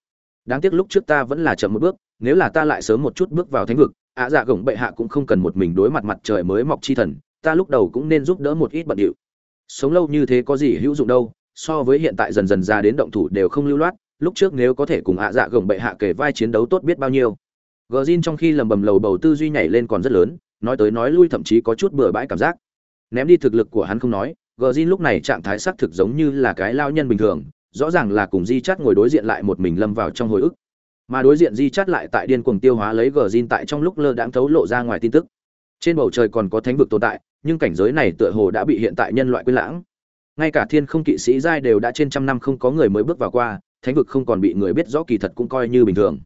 [SPEAKER 1] Đáng tiếc lúc trước ta vẫn là chậm một bước, nếu là ta lại sớm một chút bước vào thánh vực, ạ dạ gồng bệ hạ cũng không cần một mình đối mặt mặt trời mới mọc chi thần, ta lúc đầu cũng nên giúp đỡ một ít bận điệu. Sống lâu như thế có gì hữu dụng đâu, so với hiện tại dần dần ra đến động thủ đều không lưu loát, lúc trước nếu có thể cùng ạ dạ gồng bệ hạ kể vai chiến đấu tốt biết bao nhiêu gờ zin trong khi lầm bầm lầu bầu tư duy nhảy lên còn rất lớn, nói tới nói lui thậm chí có chút bừa bãi cảm giác. Ném đi thực lực của hắn không nói gờ zin lúc này trạng thái xác thực giống như là cái lao nhân bình thường, rõ ràng là cùng di chắt ngồi đối diện lại một mình lâm vào trong hồi ức. Mà đối diện di chắt lại tại điên cuồng tiêu hóa lấy gờ zin tại trong lúc lơ đãng thấu lộ ra ngoài tin tức. Trên bầu trời còn có thánh vực tồn tại, nhưng cảnh giới này tựa hồ đã bị hiện tại nhân loại quên lãng. Ngay cả thiên không kỵ sĩ giai đều đã trên trăm năm không có người mới bước vào qua, thánh vực không còn bị người biết rõ kỳ thật cũng coi như bình thường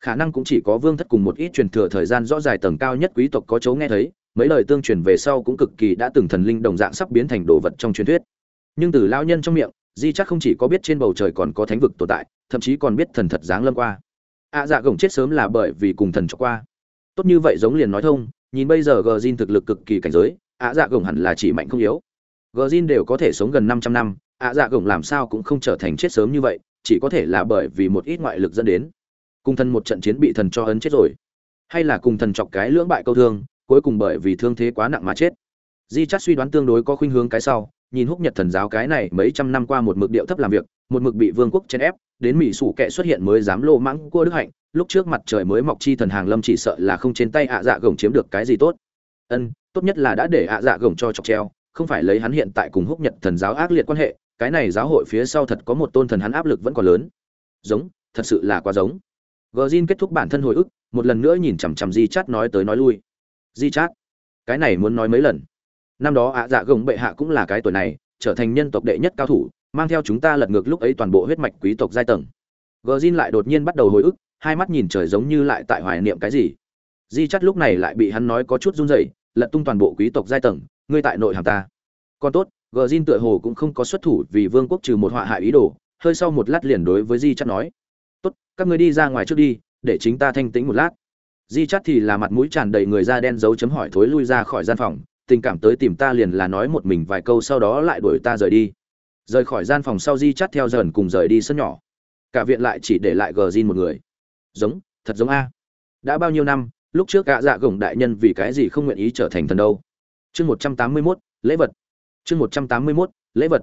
[SPEAKER 1] khả năng cũng chỉ có vương thất cùng một ít truyền thừa thời gian rõ dài tầng cao nhất quý tộc có chấu nghe thấy, mấy lời tương truyền về sau cũng cực kỳ đã từng thần linh đồng dạng sắp biến thành đồ vật trong truyền thuyết. Nhưng từ lao nhân trong miệng, di chắc không chỉ có biết trên bầu trời còn có thánh vực tồn tại, thậm chí còn biết thần thật dáng lâm qua. Ạ dạ gồng chết sớm là bởi vì cùng thần cho qua. Tốt như vậy giống liền nói thông, nhìn bây giờ gờ zin thực lực cực kỳ cảnh giới ạ dạ gồng hẳn là chỉ mạnh không yếu. Gờ zin đều có thể sống gần 500 năm ạ dạ gồng làm sao cũng không trở thành chết sớm như vậy, chỉ có thể là bởi vì một ít ngoại lực dẫn đến cùng thần một trận chiến bị thần cho ấn chết rồi. Hay là cùng thần chọc cái lưỡng bại câu thương, cuối cùng bởi vì thương thế quá nặng mà chết. Di chắt suy đoán tương đối có khuynh hướng cái sau, nhìn húc nhật thần giáo cái này mấy trăm năm qua một mực điệu thấp làm việc, một mực bị vương quốc chèn ép, đến mỹ sủ kệ xuất hiện mới dám lô mãng cua đức hạnh, lúc trước mặt trời mới mọc chi thần hàng lâm chỉ sợ là không trên tay ạ dạ gồng chiếm được cái gì tốt. Ân, tốt nhất là đã để ạ dạ gồng cho chọc treo, không phải lấy hắn hiện tại cùng húc nhật thần giáo ác liệt quan hệ, cái này giáo hội phía sau thật có một tôn thần hắn áp lực vẫn còn lớn. Giống, thật sự là quá giống gờ zin kết thúc bản thân hồi ức, một lần nữa nhìn chằm chằm di chát nói tới nói lui. Di chát, cái này muốn nói mấy lần? Năm đó ạ dạ gồng bệ hạ cũng là cái tuổi này, trở thành nhân tộc đệ nhất cao thủ, mang theo chúng ta lật ngược lúc ấy toàn bộ huyết mạch quý tộc giai tầng. Gờ zin lại đột nhiên bắt đầu hồi ức, hai mắt nhìn trời giống như lại tại hoài niệm cái gì. Di chắt lúc này lại bị hắn nói có chút run rẩy, lật tung toàn bộ quý tộc giai tầng, ngươi tại nội hàng ta. Còn tốt gờ zin tựa hồ cũng không có xuất thủ vì vương quốc trừ một họa hại ý đồ, hơi sau một lát liền đối với di chắt nói các ngươi đi ra ngoài trước đi, để chính ta thanh tĩnh một lát. Di chắt thì là mặt mũi tràn đầy người da đen dấu chấm hỏi thối lui ra khỏi gian phòng, tình cảm tới tìm ta liền là nói một mình vài câu sau đó lại đuổi ta rời đi. Rời khỏi gian phòng sau di chắt theo dần cùng rời đi sân nhỏ. Cả viện lại chỉ để lại gờ zin một người. Giống, thật giống a. Đã bao nhiêu năm, lúc trước gạ dạ gồng đại nhân vì cái gì không nguyện ý trở thành thần đâu? Chương một trăm tám mươi mốt, lễ vật. Chương một trăm tám mươi mốt, lễ vật.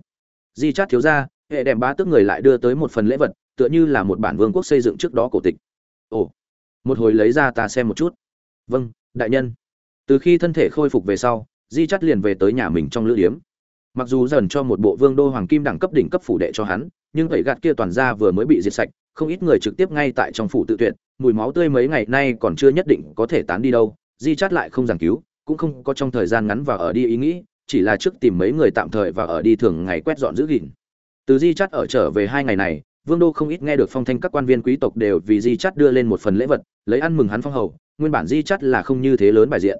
[SPEAKER 1] Di chát thiếu ra, hệ đèm bá tước người lại đưa tới một phần lễ vật tựa như là một bản vương quốc xây dựng trước đó cổ tịch. Ồ, một hồi lấy ra ta xem một chút. Vâng đại nhân. Từ khi thân thể khôi phục về sau, di chắt liền về tới nhà mình trong lữ điếm. Mặc dù dần cho một bộ vương đô hoàng kim đẳng cấp đỉnh cấp phủ đệ cho hắn, nhưng tẩy gạt kia toàn ra vừa mới bị diệt sạch, không ít người trực tiếp ngay tại trong phủ tự tuyệt, mùi máu tươi mấy ngày nay còn chưa nhất định có thể tán đi đâu, di chát lại không giảng cứu, cũng không có trong thời gian ngắn và ở đi ý nghĩ, chỉ là trước tìm mấy người tạm thời và ở đi thường ngày quét dọn giữ gìn. Từ di chát ở trở về hai ngày này vương đô không ít nghe được phong thanh các quan viên quý tộc đều vì di chắt đưa lên một phần lễ vật, lấy ăn mừng hắn phong hầu, nguyên bản di chắt là không như thế lớn bài diện.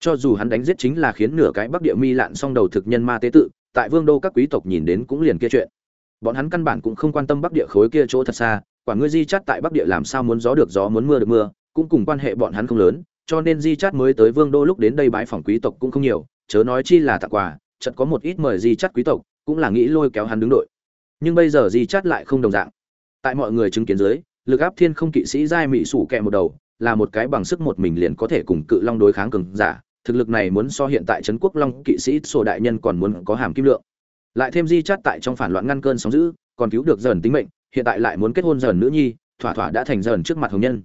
[SPEAKER 1] Cho dù hắn đánh giết chính là khiến nửa cái bắc địa mi lạn xong đầu thực nhân ma tế tự, tại vương đô các quý tộc nhìn đến cũng liền kia chuyện. Bọn hắn căn bản cũng không quan tâm bắc địa khối kia chỗ thật xa, quả ngươi di chắt tại bắc địa làm sao muốn gió được gió muốn mưa được mưa, cũng cùng quan hệ bọn hắn không lớn, cho nên di chắt mới tới vương đô lúc đến đây bái phòng quý tộc cũng không nhiều, chớ nói chi là tặng quà, chợt có một ít mời di chắt quý tộc, cũng là nghĩ lôi kéo hắn đứng đội nhưng bây giờ di chát lại không đồng dạng. Tại mọi người chứng kiến dưới, lực áp thiên không kỵ sĩ giai mị sủ kẹ một đầu, là một cái bằng sức một mình liền có thể cùng cự long đối kháng cường giả. Thực lực này muốn so hiện tại trấn quốc long kỵ sĩ sổ đại nhân còn muốn có hàm kim lượng. Lại thêm di chát tại trong phản loạn ngăn cơn sóng dữ, còn cứu được dần tính mệnh, hiện tại lại muốn kết hôn dần nữ nhi, thỏa thỏa đã thành dần trước mặt hồng nhân.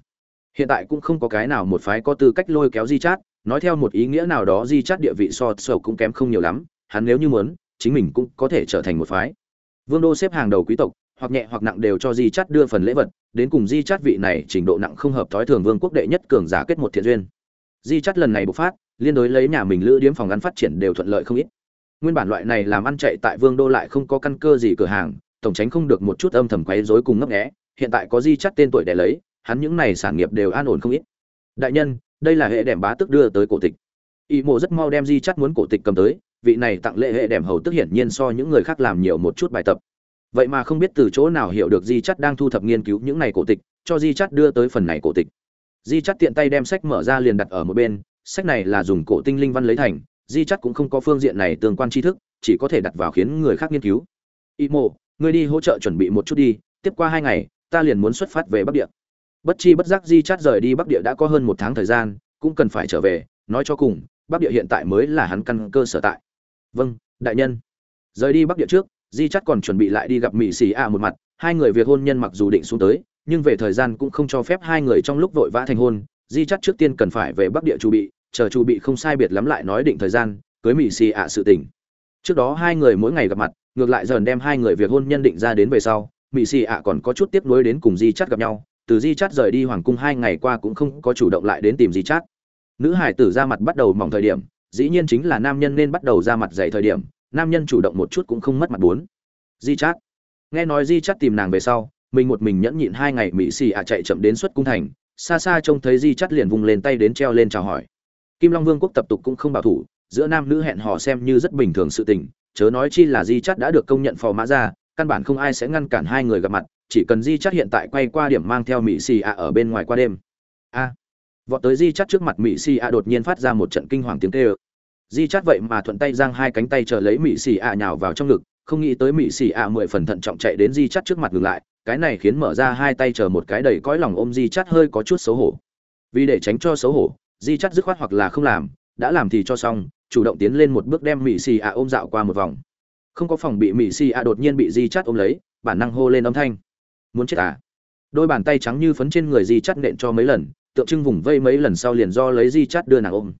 [SPEAKER 1] Hiện tại cũng không có cái nào một phái có tư cách lôi kéo di chát, nói theo một ý nghĩa nào đó di chát địa vị so sầu cũng kém không nhiều lắm, hắn nếu như muốn, chính mình cũng có thể trở thành một phái vương đô xếp hàng đầu quý tộc, hoặc nhẹ hoặc nặng đều cho di chát đưa phần lễ vật, đến cùng di chát vị này trình độ nặng không hợp thói thường vương quốc đệ nhất cường giả kết một thiện duyên. Di chát lần này bộc phát, liên đối lấy nhà mình lữ điếm phòng ăn phát triển đều thuận lợi không ít. Nguyên bản loại này làm ăn chạy tại vương đô lại không có căn cơ gì cửa hàng, tổng tránh không được một chút âm thầm quấy rối cùng ngấp nghé, hiện tại có di Chát tên tuổi để lấy, hắn những này sản nghiệp đều an ổn không ít. Đại nhân, đây là hệ đệm bá tức đưa tới cổ tịch. Y mộ rất mau đem di Chát muốn cổ tịch cầm tới vị này tặng lễ hệ đèm hầu tức hiển nhiên so những người khác làm nhiều một chút bài tập. Vậy mà không biết từ chỗ nào hiểu được di chắt đang thu thập nghiên cứu những này cổ tịch, cho di chắt đưa tới phần này cổ tịch. Di chắt tiện tay đem sách mở ra liền đặt ở một bên, sách này là dùng cổ tinh linh văn lấy thành, di chắt cũng không có phương diện này tương quan tri thức, chỉ có thể đặt vào khiến người khác nghiên cứu. Y mộ ngươi đi hỗ trợ chuẩn bị một chút đi, tiếp qua hai ngày, ta liền muốn xuất phát về bắc địa. Bất chi bất giác di chắt rời đi bắc địa đã có hơn một tháng thời gian, cũng cần phải trở về, nói cho cùng, bắc địa hiện tại mới là hắn căn cơ sở tại vâng đại nhân. Rời đi bắc địa trước, di chắt còn chuẩn bị lại đi gặp mỹ xì a một mặt. Hai người việc hôn nhân mặc dù định xuống tới, nhưng về thời gian cũng không cho phép hai người trong lúc vội vã thành hôn. Di chắt trước tiên cần phải về bắc địa chu bị, chờ chu bị không sai biệt lắm lại nói định thời gian, cưới mỹ xì ạ sự tình. Trước đó hai người mỗi ngày gặp mặt, ngược lại dần đem hai người việc hôn nhân định ra đến về sau mỹ xì ạ còn có chút tiếp nối đến cùng di chắt gặp nhau. Từ di chắt rời đi hoàng cung hai ngày qua cũng không có chủ động lại đến tìm di chắt nữ hải tử ra mặt bắt đầu mỏng thời điểm dĩ nhiên chính là nam nhân nên bắt đầu ra mặt dạy thời điểm, nam nhân chủ động một chút cũng không mất mặt bốn. Di chát. Nghe nói di chát tìm nàng về sau, mình một mình nhẫn nhịn hai ngày mỹ xì ạ chạy chậm đến xuất cung thành, xa xa trông thấy di chát liền vùng lên tay đến treo lên chào hỏi. Kim long vương quốc tập tục cũng không bảo thủ, giữa nam nữ hẹn hò xem như rất bình thường sự tình, chớ nói chi là di chát đã được công nhận phò mã ra, căn bản không ai sẽ ngăn cản hai người gặp mặt, chỉ cần di chát hiện tại quay qua điểm mang theo mỹ xì ạ ở bên ngoài qua đêm. A. Vọt tới di chát trước mặt mỹ xì ạ đột nhiên phát ra một trận kinh hoàng tiếng tê ơ di chát vậy mà thuận tay giang hai cánh tay chờ lấy mỹ xì ạ nhào vào trong ngực, không nghĩ tới mỹ xì ạ mười phần thận trọng chạy đến di chát trước mặt ngừng lại, cái này khiến mở ra hai tay chờ một cái đầy cõi lòng ôm di chát hơi có chút xấu hổ. Vì để tránh cho xấu hổ, di chát dứt khoát hoặc là không làm, đã làm thì cho xong, chủ động tiến lên một bước đem mỹ xì ạ ôm dạo qua một vòng. Không có phòng bị mỹ xì ạ đột nhiên bị di chát ôm lấy, bản năng hô lên âm thanh. Muốn chết à? Đôi bàn tay trắng như phấn trên người di chát nện cho mấy lần, tượng trưng vùng vây mấy lần sau liền do lấy di chát đưa nàng ôm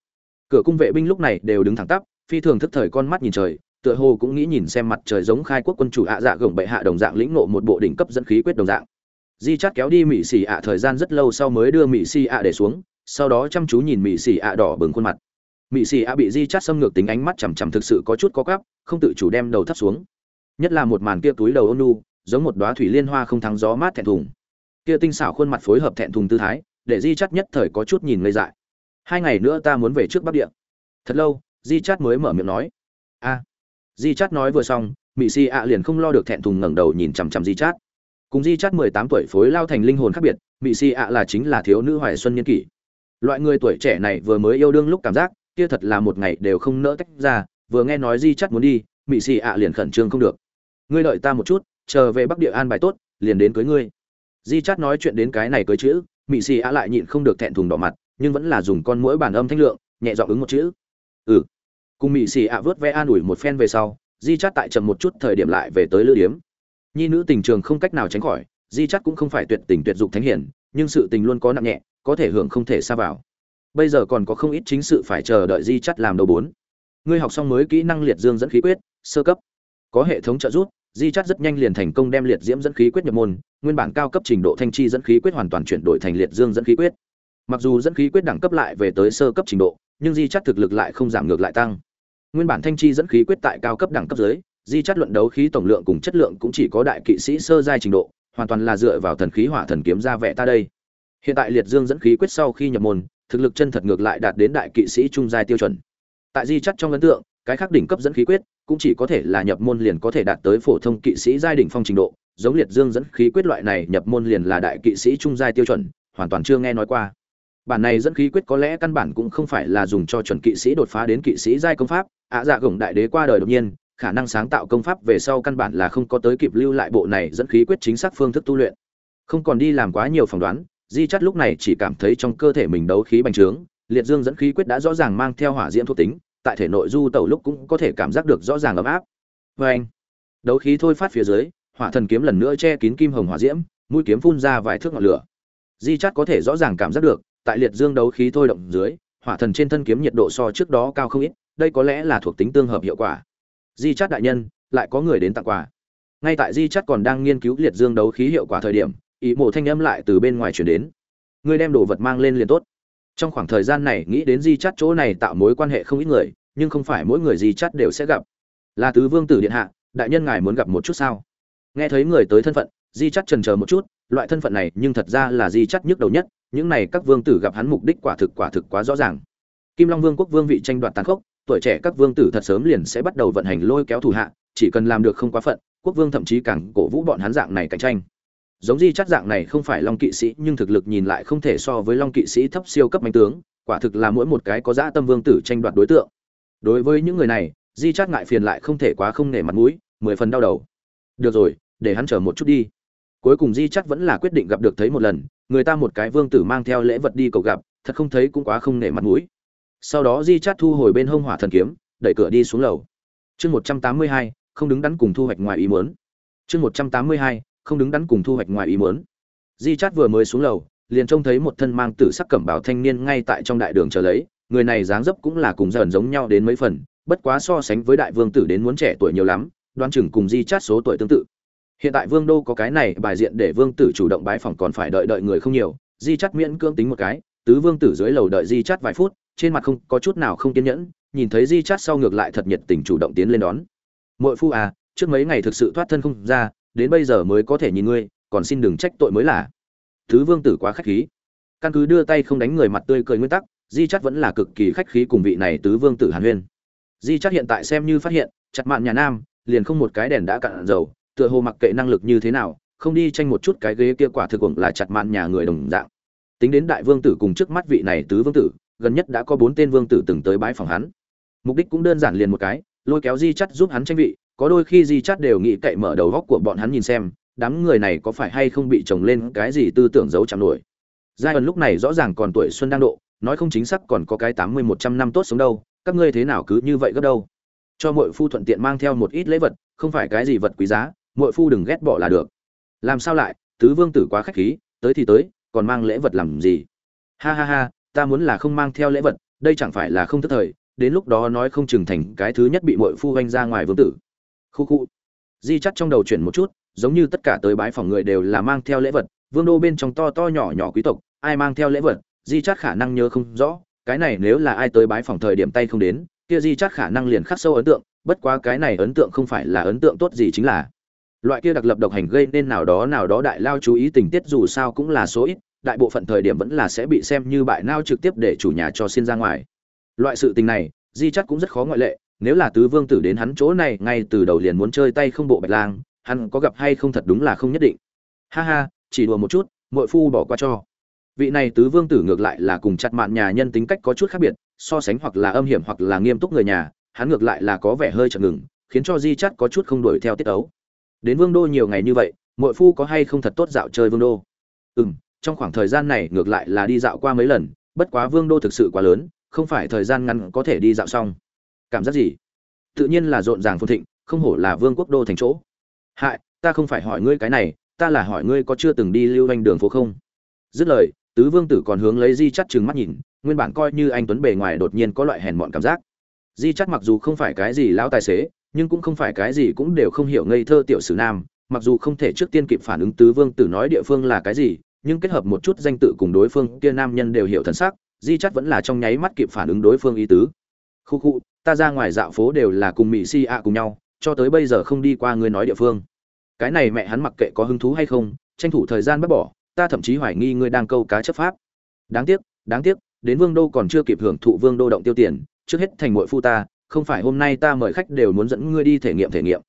[SPEAKER 1] cửa cung vệ binh lúc này đều đứng thẳng tắp, phi thường thức thời con mắt nhìn trời, tựa hồ cũng nghĩ nhìn xem mặt trời giống khai quốc quân chủ ạ dạ gồng bệ hạ đồng dạng lĩnh nộ một bộ đỉnh cấp dẫn khí quyết đồng dạng. Di chát kéo đi mỹ xì ạ thời gian rất lâu sau mới đưa mỹ xì ạ để xuống, sau đó chăm chú nhìn mỹ xì ạ đỏ bừng khuôn mặt. Mỹ xì ạ bị di chát xâm ngược tính ánh mắt chằm chằm thực sự có chút có gắp không tự chủ đem đầu thấp xuống. Nhất là một màn kia túi đầu ôn nu giống một đóa thủy liên hoa không thắng gió mát thẹn thùng. Kia tinh xảo khuôn mặt phối hợp thẹn thùng tư thái, để di chắt nhất thời có chút nhìn ngây dại hai ngày nữa ta muốn về trước bắc địa. Thật lâu, di chát mới mở miệng nói. A di chát nói vừa xong mỹ si ạ liền không lo được thẹn thùng ngẩng đầu nhìn chằm chằm di chát. Cùng di chát mười tám tuổi phối lao thành linh hồn khác biệt mỹ si ạ là chính là thiếu nữ hoài xuân niên kỷ. Loại người tuổi trẻ này vừa mới yêu đương lúc cảm giác, kia thật là một ngày đều không nỡ tách ra, vừa nghe nói di chát muốn đi mỹ si ạ liền khẩn trương không được. Ngươi đợi ta một chút, chờ về bắc địa an bài tốt, liền đến cưới ngươi. Di chát nói chuyện đến cái này cưới chữ mỹ si ạ lại nhịn không được thẹn thùng đỏ mặt nhưng vẫn là dùng con mũi bản âm thanh lượng, nhẹ dọn ứng một chữ. Ừ. Cùng mỹ xì ạ vớt ve an ủi một phen về sau, di chắt tại chậm một chút thời điểm lại về tới lữ điếm. Nhi nữ tình trường không cách nào tránh khỏi, di chắt cũng không phải tuyệt tình tuyệt dục thánh hiển nhưng sự tình luôn có nặng nhẹ, có thể hưởng không thể xa vào. Bây giờ còn có không ít chính sự phải chờ đợi di chắt làm đầu bốn. Ngươi học xong mới kỹ năng liệt dương dẫn khí quyết, sơ cấp. Có hệ thống trợ giúp, di chắt rất nhanh liền thành công đem liệt diễm dẫn khí quyết nhập môn, nguyên bản cao cấp trình độ thanh chi dẫn khí quyết hoàn toàn chuyển đổi thành liệt dương dẫn khí quyết mặc dù dẫn khí quyết đẳng cấp lại về tới sơ cấp trình độ, nhưng di chắt thực lực lại không giảm ngược lại tăng. Nguyên bản thanh chi dẫn khí quyết tại cao cấp đẳng cấp dưới, di chắt luận đấu khí tổng lượng cùng chất lượng cũng chỉ có đại kỵ sĩ sơ giai trình độ, hoàn toàn là dựa vào thần khí hỏa thần kiếm ra vẻ ta đây. Hiện tại liệt dương dẫn khí quyết sau khi nhập môn, thực lực chân thật ngược lại đạt đến đại kỵ sĩ trung giai tiêu chuẩn. Tại di chắt trong ấn tượng, cái khác đỉnh cấp dẫn khí quyết cũng chỉ có thể là nhập môn liền có thể đạt tới phổ thông kỵ sĩ giai đỉnh phong trình độ, giống liệt dương dẫn khí quyết loại này nhập môn liền là đại kỵ sĩ trung giai tiêu chuẩn, hoàn toàn chưa nghe nói qua bản này dẫn khí quyết có lẽ căn bản cũng không phải là dùng cho chuẩn kỵ sĩ đột phá đến kỵ sĩ giai công pháp. Ạ dạ gồng đại đế qua đời đột nhiên, khả năng sáng tạo công pháp về sau căn bản là không có tới kịp lưu lại bộ này dẫn khí quyết chính xác phương thức tu luyện. Không còn đi làm quá nhiều phỏng đoán, di chắt lúc này chỉ cảm thấy trong cơ thể mình đấu khí bành trướng, liệt dương dẫn khí quyết đã rõ ràng mang theo hỏa diễm thuộc tính, tại thể nội du tẩu lúc cũng có thể cảm giác được rõ ràng ấm áp. Vê anh, đấu khí thôi phát phía dưới, hỏa thần kiếm lần nữa che kín kim hồng hỏa diễm, mũi kiếm phun ra vài thước ngọn lửa. Di chắt có thể rõ ràng cảm giác được tại liệt dương đấu khí thôi động dưới, hỏa thần trên thân kiếm nhiệt độ so trước đó cao không ít, đây có lẽ là thuộc tính tương hợp hiệu quả. Di chát đại nhân, lại có người đến tặng quà. Ngay tại di chát còn đang nghiên cứu liệt dương đấu khí hiệu quả thời điểm, ý mộ thanh âm lại từ bên ngoài chuyển đến. Ngươi đem đồ vật mang lên liền tốt. Trong khoảng thời gian này nghĩ đến di chát chỗ này tạo mối quan hệ không ít người, nhưng không phải mỗi người di chát đều sẽ gặp. Là tứ vương tử điện hạ, đại nhân ngài muốn gặp một chút sao? Nghe thấy người tới thân phận, di chát trần chờ một chút, loại thân phận này nhưng thật ra là di chát nhức đầu nhất những này các vương tử gặp hắn mục đích quả thực quả thực quá rõ ràng. Kim long vương quốc vương vị tranh đoạt tàn khốc, tuổi trẻ các vương tử thật sớm liền sẽ bắt đầu vận hành lôi kéo thủ hạ, chỉ cần làm được không quá phận, quốc vương thậm chí càng cổ vũ bọn hắn dạng này cạnh tranh. Giống di chắc dạng này không phải long kỵ sĩ, nhưng thực lực nhìn lại không thể so với long kỵ sĩ thấp siêu cấp mạnh tướng, quả thực là mỗi một cái có dã tâm vương tử tranh đoạt đối tượng. Đối với những người này, di chắc ngại phiền lại không thể quá không nể mặt mũi, mười phần đau đầu. Được rồi, để hắn chờ một chút đi cuối cùng di chắc vẫn là quyết định gặp được thấy một lần, người ta một cái vương tử mang theo lễ vật đi cầu gặp, thật không thấy cũng quá không nể mặt mũi. Sau đó di chắc thu hồi bên hông hỏa thần kiếm, đẩy cửa đi xuống lầu. Chương một trăm tám mươi hai, không đứng đắn cùng thu hoạch ngoài ý muốn. Chương một trăm tám mươi hai, không đứng đắn cùng thu hoạch ngoài ý muốn. Di chát vừa mới xuống lầu, liền trông thấy một thân mang tử sắc cẩm bào thanh niên ngay tại trong đại đường chờ lấy, người này dáng dấp cũng là cùng dần giống nhau đến mấy phần, bất quá so sánh với đại vương tử đến muốn trẻ tuổi nhiều lắm đoan chừng cùng di chát số tuổi tương tự hiện tại vương đô có cái này bài diện để vương tử chủ động bái phòng còn phải đợi đợi người không nhiều, di chắt miễn cưỡng tính một cái, tứ vương tử dưới lầu đợi di chắt vài phút, trên mặt không có chút nào không kiên nhẫn, nhìn thấy di chắt sau ngược lại thật nhiệt tình chủ động tiến lên đón. Muội phu à trước mấy ngày thực sự thoát thân không ra, đến bây giờ mới có thể nhìn ngươi, còn xin đừng trách tội mới là. Tứ vương tử quá khách khí. Căn cứ đưa tay không đánh người mặt tươi cười nguyên tắc, di chắt vẫn là cực kỳ khách khí cùng vị này tứ vương tử hàn huyên. Di chắt hiện tại xem như phát hiện, chặt mạn nhà nam, liền không một cái đèn đã cạn dầu tựa hồ mặc kệ năng lực như thế nào, không đi tranh một chút cái ghế kia quả thực cũng là chặt mạn nhà người đồng dạng. Tính đến đại vương tử cùng trước mắt vị này tứ vương tử, gần nhất đã có bốn tên vương tử từng tới bái phòng hắn. Mục đích cũng đơn giản liền một cái, lôi kéo di chắt giúp hắn tranh vị, có đôi khi di chắt đều nghĩ cậy mở đầu góc của bọn hắn nhìn xem, đám người này có phải hay không bị trồng lên cái gì tư tưởng giấu chạm nổi. Giai ẩn lúc này rõ ràng còn tuổi xuân đang độ, nói không chính xác còn có cái tám mươi một trăm năm tốt sống đâu, các ngươi thế nào cứ như vậy gấp đâu. Cho mọi phu thuận tiện mang theo một ít lễ vật, không phải cái gì vật quý giá muội phu đừng ghét bỏ là được. Làm sao lại, tứ vương tử quá khách khí, tới thì tới, còn mang lễ vật làm gì? Ha ha ha, ta muốn là không mang theo lễ vật, đây chẳng phải là không thất thời, đến lúc đó nói không chừng thành cái thứ nhất bị muội phu hoanh ra ngoài vương tử. Khu khu. Di chắt trong đầu chuyển một chút, giống như tất cả tới bái phòng người đều là mang theo lễ vật, vương đô bên trong to to nhỏ nhỏ quý tộc, ai mang theo lễ vật, di chắt khả năng nhớ không rõ, cái này nếu là ai tới bái phòng thời điểm tay không đến, kia di chắt khả năng liền khắc sâu ấn tượng, bất quá cái này ấn tượng không phải là ấn tượng tốt gì chính là loại kia đặc lập độc hành gây nên nào đó nào đó đại lao chú ý tình tiết dù sao cũng là số ít, đại bộ phận thời điểm vẫn là sẽ bị xem như bại nao trực tiếp để chủ nhà cho xin ra ngoài. Loại sự tình này, di chắc cũng rất khó ngoại lệ, nếu là tứ vương tử đến hắn chỗ này, ngay từ đầu liền muốn chơi tay không bộ bạch lang, hắn có gặp hay không thật đúng là không nhất định. Ha ha, chỉ đùa một chút, muội phu bỏ qua cho. Vị này tứ vương tử ngược lại là cùng chặt mạn nhà nhân tính cách có chút khác biệt, so sánh hoặc là âm hiểm hoặc là nghiêm túc người nhà, hắn ngược lại là có vẻ hơi chậm ngừng, khiến cho di chắt có chút không đuổi theo tiết ấu đến vương đô nhiều ngày như vậy, muội phu có hay không thật tốt dạo chơi vương đô? Ừ trong khoảng thời gian này ngược lại là đi dạo qua mấy lần, bất quá vương đô thực sự quá lớn, không phải thời gian ngắn có thể đi dạo xong. Cảm giác gì? Tự nhiên là rộn ràng phồn thịnh, không hổ là vương quốc đô thành chỗ. Hại, ta không phải hỏi ngươi cái này, ta là hỏi ngươi có chưa từng đi lưu anh đường phố không? Dứt lời, tứ vương tử còn hướng lấy di chắt chừng mắt nhìn, nguyên bản coi như anh tuấn bề ngoài đột nhiên có loại hèn mọn cảm giác. Di chắt mặc dù không phải cái gì lão tài xế nhưng cũng không phải cái gì cũng đều không hiểu ngây thơ tiểu sử nam, mặc dù không thể trước tiên kịp phản ứng tứ vương tử nói địa phương là cái gì, nhưng kết hợp một chút danh tự cùng đối phương, kia nam nhân đều hiểu thần sắc, di chắc vẫn là trong nháy mắt kịp phản ứng đối phương ý tứ. Khu khu, ta ra ngoài dạo phố đều là cùng mỹ si ạ cùng nhau, cho tới bây giờ không đi qua người nói địa phương. Cái này mẹ hắn mặc kệ có hứng thú hay không, tranh thủ thời gian bắt bỏ, ta thậm chí hoài nghi ngươi đang câu cá chấp pháp. Đáng tiếc đáng tiếc, đến vương đô còn chưa kịp hưởng thụ vương đô động tiêu tiền, trước hết thành mội phu ta không phải hôm nay ta mời khách đều muốn dẫn ngươi đi thể nghiệm thể nghiệm.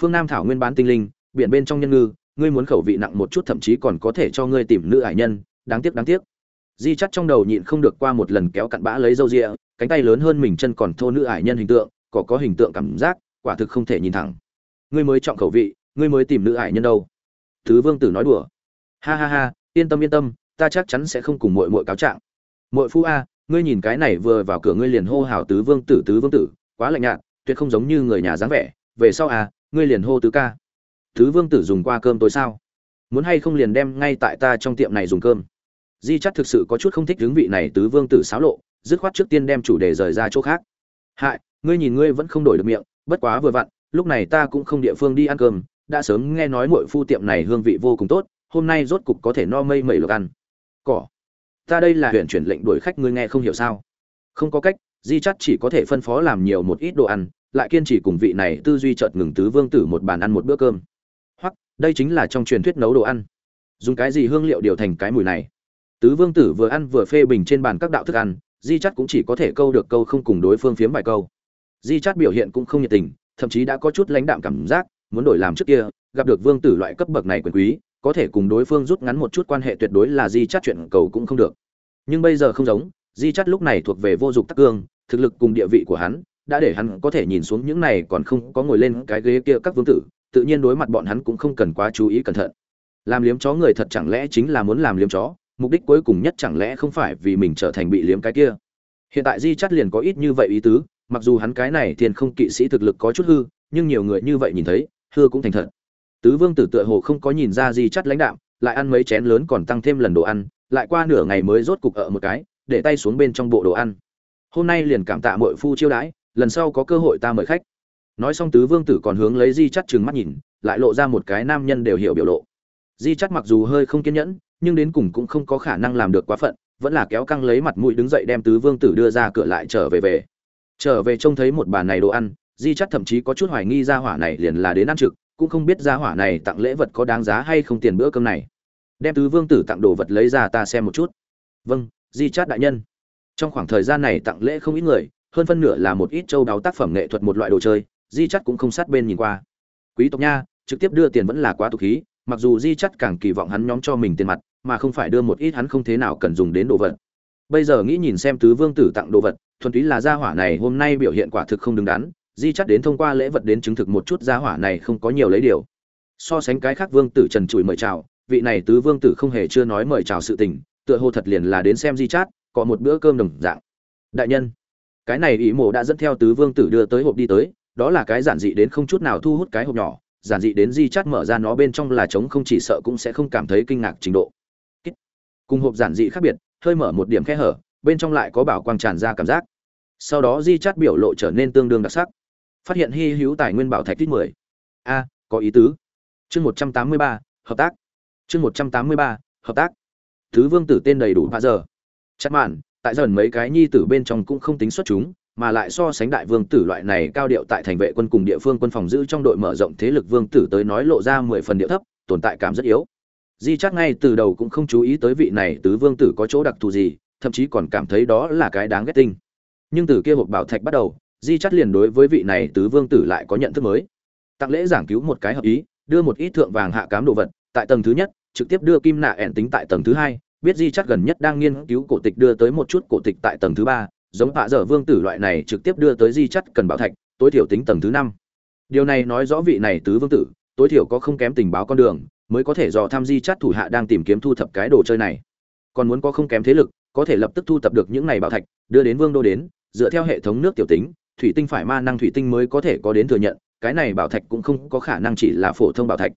[SPEAKER 1] Phương nam thảo nguyên bán tinh linh, biển bên trong nhân ngư, ngươi muốn khẩu vị nặng một chút thậm chí còn có thể cho ngươi tìm nữ hải nhân, đáng tiếc đáng tiếc. Di chắt trong đầu nhịn không được qua một lần kéo cặn bã lấy râu rịa, cánh tay lớn hơn mình chân còn thô nữ hải nhân hình tượng, có có hình tượng cảm giác, quả thực không thể nhìn thẳng. Ngươi mới chọn khẩu vị, ngươi mới tìm nữ hải nhân đâu. Thứ vương tử nói đùa. Ha ha ha, yên tâm yên tâm, ta chắc chắn sẽ không cùng muội muội cáo trạng. Muội phu a ngươi nhìn cái này vừa vào cửa ngươi liền hô hào tứ vương tử tứ vương tử quá lạnh nhạt tuyệt không giống như người nhà dáng vẻ. Về sau à, ngươi liền hô tứ ca. Tứ vương tử dùng qua cơm tối sao? Muốn hay không liền đem ngay tại ta trong tiệm này dùng cơm? Di chắc thực sự có chút không thích hướng vị này tứ vương tử xáo lộ dứt khoát trước tiên đem chủ đề rời ra chỗ khác. Hại ngươi nhìn ngươi vẫn không đổi được miệng bất quá vừa vặn lúc này ta cũng không địa phương đi ăn cơm đã sớm nghe nói muội phu tiệm này hương vị vô cùng tốt hôm nay rốt cục có thể no mây mẩy lộc ăn. Cỏ ta đây là huyện chuyển lệnh đuổi khách, ngươi nghe không hiểu sao? Không có cách, di chắt chỉ có thể phân phó làm nhiều một ít đồ ăn, lại kiên trì cùng vị này tư duy chợt ngừng tứ vương tử một bàn ăn một bữa cơm. Hoặc, đây chính là trong truyền thuyết nấu đồ ăn. Dùng cái gì hương liệu điều thành cái mùi này? Tứ vương tử vừa ăn vừa phê bình trên bàn các đạo thức ăn, di chắt cũng chỉ có thể câu được câu không cùng đối phương phiếm vài câu. Di chắt biểu hiện cũng không nhiệt tình, thậm chí đã có chút lãnh đạm cảm giác, muốn đổi làm trước kia, gặp được vương tử loại cấp bậc này quyền quý có thể cùng đối phương rút ngắn một chút quan hệ tuyệt đối là di chắt chuyện cầu cũng không được. Nhưng bây giờ không giống, di chắt lúc này thuộc về vô dụng tắc cương, thực lực cùng địa vị của hắn, đã để hắn có thể nhìn xuống những này còn không có ngồi lên cái ghế kia các vương tử, tự nhiên đối mặt bọn hắn cũng không cần quá chú ý cẩn thận. Làm liếm chó người thật chẳng lẽ chính là muốn làm liếm chó, mục đích cuối cùng nhất chẳng lẽ không phải vì mình trở thành bị liếm cái kia? Hiện tại di chắt liền có ít như vậy ý tứ, mặc dù hắn cái này thiên không kỵ sĩ thực lực có chút hư, nhưng nhiều người như vậy nhìn thấy, hư cũng thành thật tứ vương tử tựa hồ không có nhìn ra gì, chắt lãnh đạm lại ăn mấy chén lớn còn tăng thêm lần đồ ăn lại qua nửa ngày mới rốt cục ở một cái để tay xuống bên trong bộ đồ ăn. Hôm nay liền cảm tạ mội phu chiêu đãi lần sau có cơ hội ta mời khách. Nói xong tứ vương tử còn hướng lấy di chắt trừng mắt nhìn lại lộ ra một cái nam nhân đều hiểu biểu lộ. Di chắt mặc dù hơi không kiên nhẫn nhưng đến cùng cũng không có khả năng làm được quá phận vẫn là kéo căng lấy mặt mũi đứng dậy đem tứ vương tử đưa ra cửa lại trở về về. Trở về trông thấy một bàn này đồ ăn di chắt thậm chí có chút hoài nghi ra hỏa này liền là đến ăn trực cũng không biết gia hỏa này tặng lễ vật có đáng giá hay không tiền bữa cơm này. Đem tứ vương tử tặng đồ vật lấy ra ta xem một chút. Vâng di chát đại nhân. Trong khoảng thời gian này tặng lễ không ít người, hơn phân nửa là một ít châu đáo tác phẩm nghệ thuật một loại đồ chơi, di chắt cũng không sát bên nhìn qua. Quý tộc nha, trực tiếp đưa tiền vẫn là quá tục khí, mặc dù di chắt càng kỳ vọng hắn nhóm cho mình tiền mặt, mà không phải đưa một ít hắn không thế nào cần dùng đến đồ vật. Bây giờ nghĩ nhìn xem tứ vương tử tặng đồ vật, thuần túy là gia hỏa này hôm nay biểu hiện quả thực không đứng đắn di chắt đến thông qua lễ vật đến chứng thực một chút gia hỏa này không có nhiều lấy điều. So sánh cái khác vương tử trần trụi mời chào, vị này tứ vương tử không hề chưa nói mời chào sự tình, tựa hồ thật liền là đến xem di chát có một bữa cơm đồng dạng. Đại nhân, cái này ý mộ đã dẫn theo tứ vương tử đưa tới hộp đi tới, đó là cái giản dị đến không chút nào thu hút cái hộp nhỏ, giản dị đến di chát mở ra nó bên trong là trống không chỉ sợ cũng sẽ không cảm thấy kinh ngạc trình độ. Cùng hộp giản dị khác biệt, hơi mở một điểm khe hở, bên trong lại có bảo quang tràn ra cảm giác. Sau đó di chát biểu lộ trở nên tương đương đặc sắc phát hiện hy hữu tài nguyên bảo thạch tích mười. A, có ý tứ. Chương một trăm tám mươi ba, hợp tác. Chương một trăm tám mươi ba, hợp tác. Thứ vương tử tên đầy đủ ba giờ chắc mạn, tại dần mấy cái nhi tử bên trong cũng không tính xuất chúng, mà lại so sánh đại vương tử loại này cao điệu tại thành vệ quân cùng địa phương quân phòng giữ trong đội mở rộng thế lực vương tử tới nói lộ ra mười phần điệu thấp, tồn tại cảm rất yếu. Di chắc ngay từ đầu cũng không chú ý tới vị này tứ vương tử có chỗ đặc thù gì, thậm chí còn cảm thấy đó là cái đáng ghét tinh. Nhưng từ kia hộp bảo thạch bắt đầu di chắt liền đối với vị này tứ vương tử lại có nhận thức mới. Tặng lễ giảng cứu một cái hợp ý, đưa một ít thượng vàng hạ cám đồ vật, tại tầng thứ nhất, trực tiếp đưa kim nạ ẻn tính tại tầng thứ hai, biết di chắt gần nhất đang nghiên cứu cổ tịch đưa tới một chút cổ tịch tại tầng thứ ba, giống hạ dở vương tử loại này trực tiếp đưa tới di chắt cần bảo thạch, tối thiểu tính tầng thứ năm. Điều này nói rõ vị này tứ vương tử, tối thiểu có không kém tình báo con đường, mới có thể dò tham di chắt thủ hạ đang tìm kiếm thu thập cái đồ chơi này. Còn muốn có không kém thế lực, có thể lập tức thu thập được những này bảo thạch, đưa đến vương đô đến, dựa theo hệ thống nước tiểu tính thủy tinh phải ma năng thủy tinh mới có thể có đến thừa nhận, cái này bảo thạch cũng không có khả năng chỉ là phổ thông bảo thạch.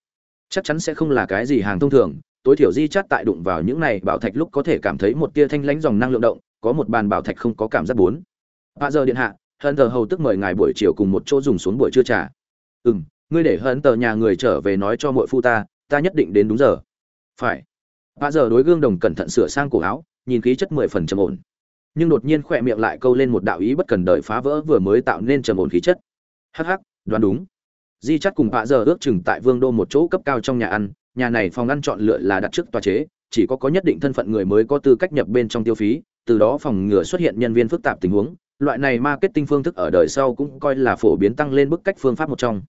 [SPEAKER 1] Chắc chắn sẽ không là cái gì hàng thông thường, tối thiểu di chắt tại đụng vào những này bảo thạch lúc có thể cảm thấy một tia thanh lãnh dòng năng lượng động, có một bàn bảo thạch không có cảm giác bốn. Ba giờ điện hạ hận tờ hầu tức mời ngài buổi chiều cùng một chỗ dùng xuống buổi trưa trà. Ừ m ngươi để hận tờ nhà người trở về nói cho mội phu ta ta nhất định đến đúng giờ. Phải. Ba giờ đối gương đồng cẩn thận sửa sang cổ áo, nhìn khí chất mười phần trầm ổn nhưng đột nhiên khỏe miệng lại câu lên một đạo ý bất cần đợi phá vỡ vừa mới tạo nên trầm ổn khí chất. Hắc hắc, đoán đúng. Di chắt cùng bạ giờ ước chừng tại vương đô một chỗ cấp cao trong nhà ăn, nhà này phòng ăn chọn lựa là đặt trước tòa chế, chỉ có có nhất định thân phận người mới có tư cách nhập bên trong tiêu phí, từ đó phòng ngừa xuất hiện nhân viên phức tạp tình huống. Loại này marketing phương thức ở đời sau cũng coi là phổ biến tăng lên bức cách phương pháp một trong.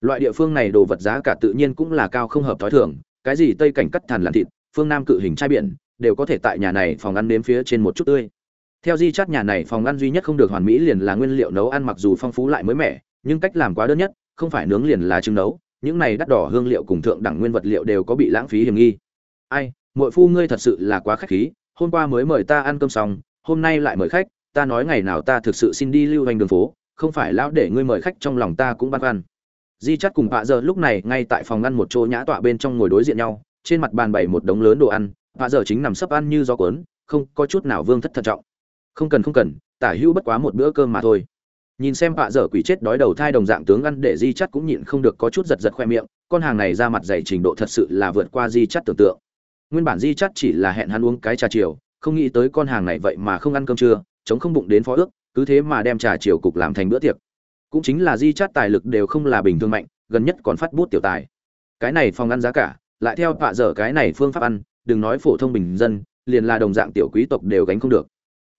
[SPEAKER 1] Loại địa phương này đồ vật giá cả tự nhiên cũng là cao không hợp thói thường, cái gì tây cảnh cắt thàn làm thịt, phương nam cự hình chai biển, đều có thể tại nhà này phòng ăn nếm phía trên một chút tươi theo di chát nhà này phòng ăn duy nhất không được hoàn mỹ liền là nguyên liệu nấu ăn mặc dù phong phú lại mới mẻ, nhưng cách làm quá đơn nhất, không phải nướng liền là trứng nấu. Những này đắt đỏ hương liệu cùng thượng đẳng nguyên vật liệu đều có bị lãng phí hiểm nghi. Ai, muội phu ngươi thật sự là quá khách khí, hôm qua mới mời ta ăn cơm xong, hôm nay lại mời khách, ta nói ngày nào ta thực sự xin đi lưu hành đường phố, không phải lão để ngươi mời khách trong lòng ta cũng băn khoăn. Di chắt cùng bạ giờ lúc này ngay tại phòng ăn một chỗ nhã tọa bên trong ngồi đối diện nhau, trên mặt bàn bày một đống lớn đồ ăn bạ giờ chính nằm sấp ăn như gió cuốn, không có chút nào vương thất thận trọng không cần không cần, tả hữu bất quá một bữa cơm mà thôi. Nhìn xem bạ dở quỷ chết đói đầu thai đồng dạng tướng ăn để di chắt cũng nhịn không được có chút giật giật khoe miệng, con hàng này ra mặt dày trình độ thật sự là vượt qua di chắt tưởng tượng. Nguyên bản di chắt chỉ là hẹn hắn uống cái trà chiều, không nghĩ tới con hàng này vậy mà không ăn cơm trưa, chống không bụng đến phó ước, cứ thế mà đem trà chiều cục làm thành bữa tiệc. Cũng chính là di chắt tài lực đều không là bình thường mạnh, gần nhất còn phát bút tiểu tài. Cái này phòng ăn giá cả, lại theo bạ dở cái này phương pháp ăn, đừng nói phổ thông bình dân, liền là đồng dạng tiểu quý tộc đều gánh không được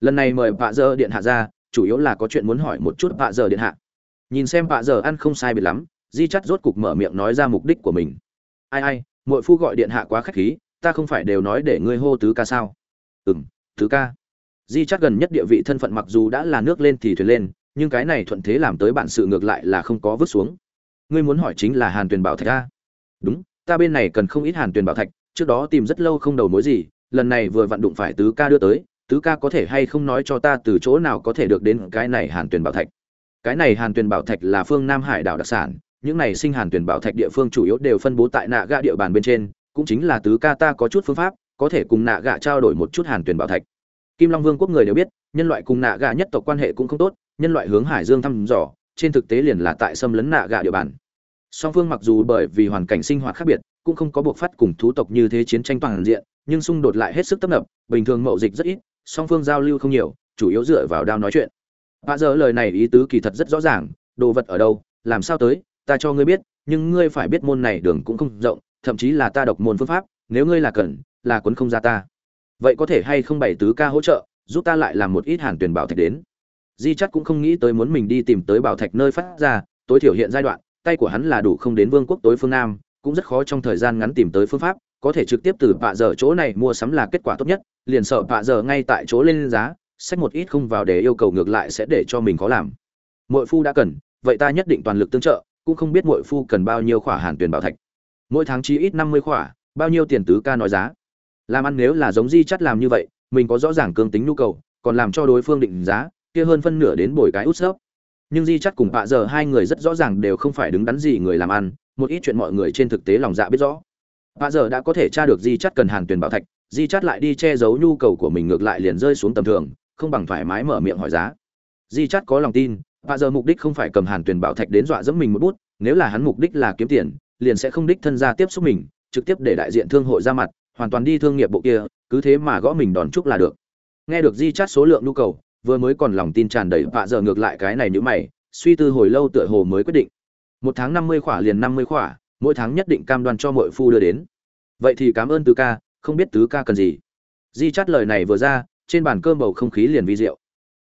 [SPEAKER 1] lần này mời vạ dơ điện hạ ra, chủ yếu là có chuyện muốn hỏi một chút vạ giờ điện hạ. Nhìn xem vạ giờ ăn không sai biệt lắm, di chắt rốt cục mở miệng nói ra mục đích của mình. Ai ai mỗi phu gọi điện hạ quá khách khí, ta không phải đều nói để ngươi hô tứ ca sao? Ừm, tứ ca. Di chắt gần nhất địa vị thân phận mặc dù đã là nước lên thì thuyền lên, nhưng cái này thuận thế làm tới bản sự ngược lại là không có vứt xuống. Ngươi muốn hỏi chính là hàn tuyền bảo thạch a. Đúng, ta bên này cần không ít hàn tuyền bảo thạch, trước đó tìm rất lâu không đầu mối gì, lần này vừa vặn đụng phải tứ ca đưa tới tứ ca có thể hay không nói cho ta từ chỗ nào có thể được đến cái này hàn tuyền bảo thạch? Cái này hàn tuyền bảo thạch là phương nam hải đảo đặc sản, những này sinh hàn tuyền bảo thạch địa phương chủ yếu đều phân bố tại nạ gạ địa bàn bên trên, cũng chính là tứ ca ta có chút phương pháp, có thể cùng nạ gạ trao đổi một chút hàn tuyền bảo thạch. Kim long vương quốc người đều biết, nhân loại cùng nạ gạ nhất tộc quan hệ cũng không tốt, nhân loại hướng hải dương thăm dò, trên thực tế liền là tại xâm lấn nạ gạ địa bàn. Song phương mặc dù bởi vì hoàn cảnh sinh hoạt khác biệt, cũng không có buộc phát cùng thú tộc như thế chiến tranh toàn diện, nhưng xung đột lại hết sức tấp nập, bình thường mậu dịch rất ít song phương giao lưu không nhiều chủ yếu dựa vào đao nói chuyện. Bạ giờ lời này ý tứ kỳ thật rất rõ ràng, đồ vật ở đâu làm sao tới ta cho ngươi biết nhưng ngươi phải biết môn này đường cũng không rộng thậm chí là ta độc môn phương pháp nếu ngươi là cần là quấn không ra ta. Vậy có thể hay không bảy tứ ca hỗ trợ giúp ta lại làm một ít hàn tuyển bảo thạch đến. Di chắc cũng không nghĩ tới muốn mình đi tìm tới bảo thạch nơi phát ra tối thiểu hiện giai đoạn tay của hắn là đủ không đến vương quốc tối phương nam cũng rất khó trong thời gian ngắn tìm tới phương pháp có thể trực tiếp từ bạ giờ chỗ này mua sắm là kết quả tốt nhất, liền sợ bạ giờ ngay tại chỗ lên giá sách một ít không vào để yêu cầu ngược lại sẽ để cho mình khó làm. Muội phu đã cần, vậy ta nhất định toàn lực tương trợ, cũng không biết muội phu cần bao nhiêu khỏa hàn tuyển bảo thạch. Mỗi tháng chí ít năm mươi khỏa, bao nhiêu tiền tứ ca nói giá. Làm ăn nếu là giống di chắt làm như vậy, mình có rõ ràng cương tính nhu cầu, còn làm cho đối phương định giá, kia hơn phân nửa đến bồi cái út sấp nhưng di chắt cùng bạ giờ hai người rất rõ ràng đều không phải đứng đắn gì người làm ăn, một ít chuyện mọi người trên thực tế lòng dạ biết rõ bạ giờ đã có thể tra được di chắt cần hàn tuyển bảo thạch, di chắt lại đi che giấu nhu cầu của mình ngược lại liền rơi xuống tầm thường, không bằng thoải mái mở miệng hỏi giá. Di chắt có lòng tin bạ giờ mục đích không phải cầm hàn tuyển bảo thạch đến dọa dẫm mình một bút, nếu là hắn mục đích là kiếm tiền, liền sẽ không đích thân ra tiếp xúc mình, trực tiếp để đại diện thương hội ra mặt, hoàn toàn đi thương nghiệp bộ kia, cứ thế mà gõ mình đòn chúc là được. Nghe được di chắt số lượng nhu cầu, vừa mới còn lòng tin tràn đầy vạ giờ ngược lại cái này nhíu mày, suy tư hồi lâu tựa hồ mới quyết định. Một tháng năm mươi khỏa liền năm mươi khỏa mỗi tháng nhất định cam đoan cho mọi phu đưa đến. Vậy thì cảm ơn tứ ca, không biết tứ ca cần gì. Di chắt lời này vừa ra, trên bàn cơm bầu không khí liền vi diệu.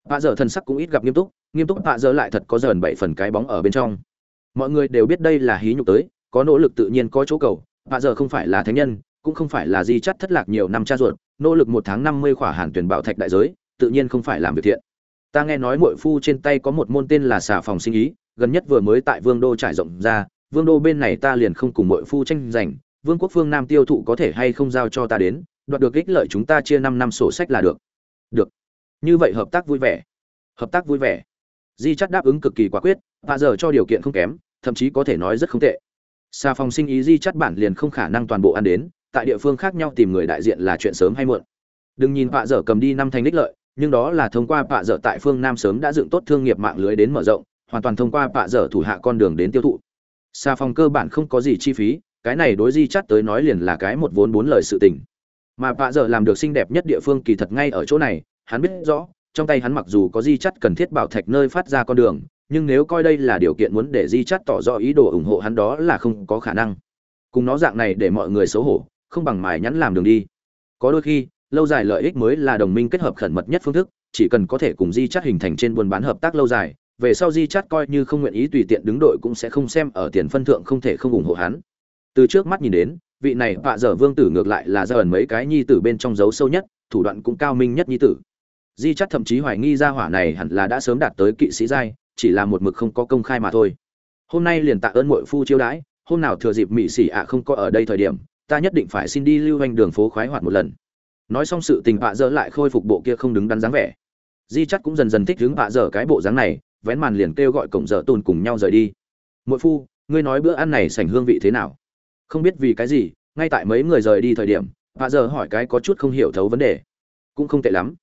[SPEAKER 1] Hạ giờ thần sắc cũng ít gặp nghiêm túc nghiêm túc hạ giờ lại thật có dần bảy phần cái bóng ở bên trong. Mọi người đều biết đây là hí nhục tới, có nỗ lực tự nhiên có chỗ cầu hạ giờ không phải là thánh nhân, cũng không phải là di chắt thất lạc nhiều năm cha ruột, nỗ lực một tháng năm mươi khỏa hàn tuyển bảo thạch đại giới, tự nhiên không phải làm việc thiện. Ta nghe nói mỗi phu trên tay có một môn tên là xà phòng sinh ý, gần nhất vừa mới tại vương đô trải rộng ra vương đô bên này ta liền không cùng mọi phu tranh giành, vương quốc phương nam tiêu thụ có thể hay không giao cho ta đến, đoạt được ích lợi chúng ta chia năm năm sổ sách là được. Được. Như vậy hợp tác vui vẻ. Hợp tác vui vẻ. Di chắt đáp ứng cực kỳ quả quyết, và giờ cho điều kiện không kém, thậm chí có thể nói rất không tệ. Xà phòng sinh ý di chắt bản liền không khả năng toàn bộ ăn đến, tại địa phương khác nhau tìm người đại diện là chuyện sớm hay muộn. Đừng nhìn vạ dở cầm đi năm thành đích lợi, nhưng đó là thông qua vạ dở tại phương nam sớm đã dựng tốt thương nghiệp mạng lưới đến mở rộng, hoàn toàn thông qua vạ dở thủ hạ con đường đến tiêu thụ xà phòng cơ bản không có gì chi phí, cái này đối di chắt tới nói liền là cái một vốn bốn lời sự tình. Mà bạ dở làm được xinh đẹp nhất địa phương kỳ thật ngay ở chỗ này, hắn biết rõ, trong tay hắn mặc dù có di chắt cần thiết bảo thạch nơi phát ra con đường, nhưng nếu coi đây là điều kiện muốn để di chắt tỏ rõ ý đồ ủng hộ hắn đó là không có khả năng. Cùng nó dạng này để mọi người xấu hổ, không bằng mài nhắn làm đường đi. Có đôi khi, lâu dài lợi ích mới là đồng minh kết hợp khẩn mật nhất phương thức, chỉ cần có thể cùng di chắt hình thành trên buôn bán hợp tác lâu dài về sau di chắt coi như không nguyện ý tùy tiện đứng đội cũng sẽ không xem ở tiền phân thượng không thể không ủng hộ hắn. Từ trước mắt nhìn đến, vị này vạ dở vương tử ngược lại là ra ẩn mấy cái nhi tử bên trong dấu sâu nhất, thủ đoạn cũng cao minh nhất nhi tử. Di chắt thậm chí hoài nghi ra hỏa này hẳn là đã sớm đạt tới kỵ sĩ giai, chỉ là một mực không có công khai mà thôi. Hôm nay liền tạ ơn mội phu chiêu đãi, hôm nào thừa dịp mỹ xỉ ạ không có ở đây thời điểm, ta nhất định phải xin đi lưu hành đường phố khoái hoạt một lần. Nói xong sự tình vạ dở lại khôi phục bộ kia không đứng đắn dáng vẻ. Di chắt cũng dần dần thích hướng vạ dở cái bộ dáng này vén màn liền kêu gọi cổng dở tồn cùng nhau rời đi. Mỗi phu, ngươi nói bữa ăn này sành hương vị thế nào? Không biết vì cái gì, ngay tại mấy người rời đi thời điểm bà dở hỏi cái có chút không hiểu thấu vấn đề. Cũng không tệ lắm.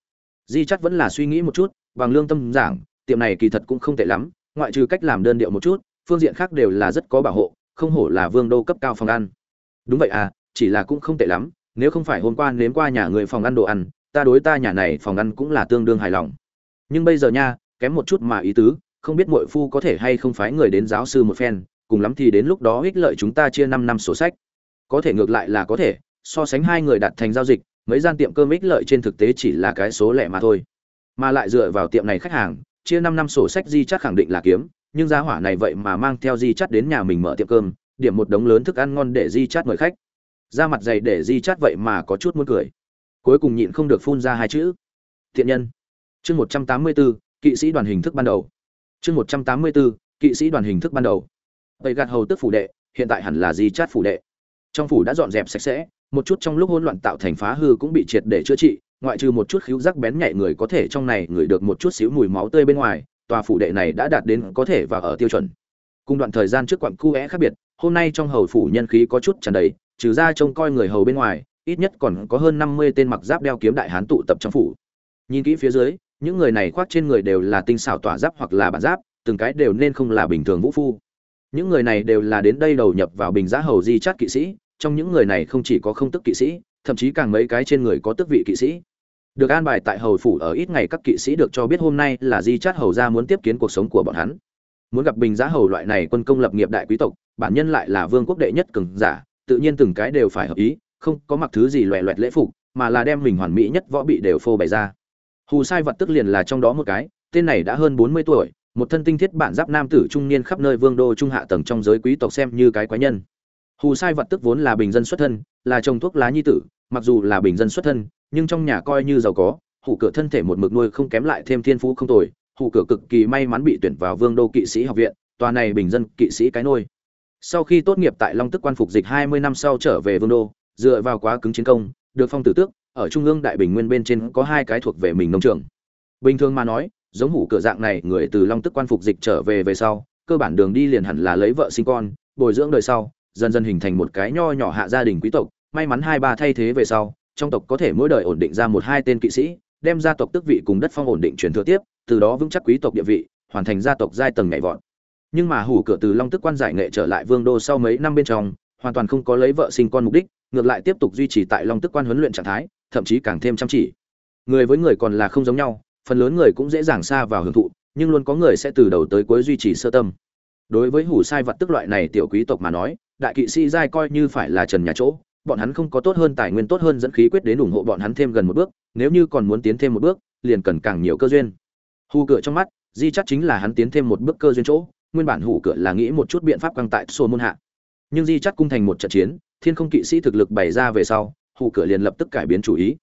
[SPEAKER 1] Di chắc vẫn là suy nghĩ một chút, bằng lương tâm giảng, tiệm này kỳ thật cũng không tệ lắm, ngoại trừ cách làm đơn điệu một chút, phương diện khác đều là rất có bảo hộ, không hổ là vương đô cấp cao phòng ăn. Đúng vậy à chỉ là cũng không tệ lắm, nếu không phải hôm qua nếm qua nhà người phòng ăn đồ ăn, ta đối ta nhà này phòng ăn cũng là tương đương hài lòng. Nhưng bây giờ nha kém một chút mà ý tứ, không biết muội phu có thể hay không phái người đến giáo sư một phen, cùng lắm thì đến lúc đó ích lợi chúng ta chia năm năm sổ sách. Có thể ngược lại là có thể, so sánh hai người đặt thành giao dịch, mấy gian tiệm cơm ích lợi trên thực tế chỉ là cái số lẻ mà thôi. Mà lại dựa vào tiệm này khách hàng, chia năm năm sổ sách di chắc khẳng định là kiếm, nhưng giá hỏa này vậy mà mang theo di chắt đến nhà mình mở tiệm cơm, điểm một đống lớn thức ăn ngon để di chắt mời khách. Ra mặt dày để di chắt vậy mà có chút muốn cười. Cuối cùng nhịn không được phun ra hai chữ. Thiện nhân. Chương một trăm tám mươi bốn kỵ sĩ đoàn hình thức ban đầu. Chương một trăm tám mươi bốn, kỵ sĩ đoàn hình thức ban đầu. Vậy gạt hầu tức phủ đệ, hiện tại hẳn là di chát phủ đệ. Trong phủ đã dọn dẹp sạch sẽ, một chút trong lúc hỗn loạn tạo thành phá hư cũng bị triệt để chữa trị, ngoại trừ một chút khíu rắc bén nhạy người có thể trong này ngửi được một chút xíu mùi máu tươi bên ngoài, tòa phủ đệ này đã đạt đến có thể và ở tiêu chuẩn. Cùng đoạn thời gian trước quặng cu é khác biệt, hôm nay trong hầu phủ nhân khí có chút tràn đầy, trừ ra trông coi người hầu bên ngoài, ít nhất còn có hơn năm mươi tên mặc giáp đeo kiếm đại hán tụ tập trong phủ. Nhìn kỹ phía dưới những người này khoác trên người đều là tinh xảo tỏa giáp hoặc là bản giáp, từng cái đều nên không là bình thường vũ phu. Những người này đều là đến đây đầu nhập vào bình giá hầu di chát kỵ sĩ, trong những người này không chỉ có không tức kỵ sĩ, thậm chí càng mấy cái trên người có tước vị kỵ sĩ. Được an bài tại hầu phủ ở ít ngày các kỵ sĩ được cho biết hôm nay là di chát hầu ra muốn tiếp kiến cuộc sống của bọn hắn. Muốn gặp bình giá hầu loại này quân công lập nghiệp đại quý tộc, bản nhân lại là vương quốc đệ nhất cường giả, tự nhiên từng cái đều phải hợp ý, không có mặc thứ gì loẹ loẹt lễ phục, mà là đem mình hoàn mỹ nhất võ bị đều phô bày ra hù sai vật tức liền là trong đó một cái, tên này đã hơn bốn mươi tuổi, một thân tinh thiết bản giáp nam tử trung niên khắp nơi vương đô trung hạ tầng trong giới quý tộc xem như cái quái nhân. Hù sai vật tức vốn là bình dân xuất thân, là trồng thuốc lá nhi tử, mặc dù là bình dân xuất thân, nhưng trong nhà coi như giàu có hủ cửa thân thể một mực nuôi không kém lại thêm thiên phú không tồi hủ cửa cực kỳ may mắn bị tuyển vào vương đô kỵ sĩ học viện, tòa này bình dân kỵ sĩ cái nôi. Sau khi tốt nghiệp tại long tức quan phục dịch hai mươi năm sau trở về vương đô, dựa vào quá cứng chiến công, được phong tử tước ở trung ương đại bình nguyên bên trên có hai cái thuộc về mình nông trường. Bình thường mà nói, giống hủ cửa dạng này, người từ long tức quan phục dịch trở về về sau, cơ bản đường đi liền hẳn là lấy vợ sinh con, bồi dưỡng đời sau, dần dần hình thành một cái nho nhỏ hạ gia đình quý tộc, may mắn hai ba thay thế về sau, trong tộc có thể mỗi đời ổn định ra một hai tên kỵ sĩ, đem gia tộc tước vị cùng đất phong ổn định truyền thừa tiếp, từ đó vững chắc quý tộc địa vị, hoàn thành gia tộc giai tầng nhảy vọt. Nhưng mà hủ cửa từ long tức quan giải nghệ trở lại vương đô sau mấy năm bên trong, hoàn toàn không có lấy vợ sinh con mục đích, ngược lại tiếp tục duy trì tại long tức quan huấn luyện trạng thái thậm chí càng thêm chăm chỉ. Người với người còn là không giống nhau, phần lớn người cũng dễ dàng xa vào hưởng thụ, nhưng luôn có người sẽ từ đầu tới cuối duy trì sơ tâm. Đối với hủ sai vật tức loại này tiểu quý tộc mà nói, đại kỵ sĩ giai coi như phải là trần nhà chỗ, bọn hắn không có tốt hơn tài nguyên tốt hơn dẫn khí quyết đến ủng hộ bọn hắn thêm gần một bước, nếu như còn muốn tiến thêm một bước, liền cần càng nhiều cơ duyên. Hù cửa trong mắt, di chắc chính là hắn tiến thêm một bước cơ duyên chỗ, nguyên bản hủ cửa là nghĩ một chút biện pháp căng tại sổ môn hạ. Nhưng di chắc cung thành một trận chiến, thiên không kỵ sĩ thực lực bày ra về sau hủ cửa liền lập tức cải biến chủ ý.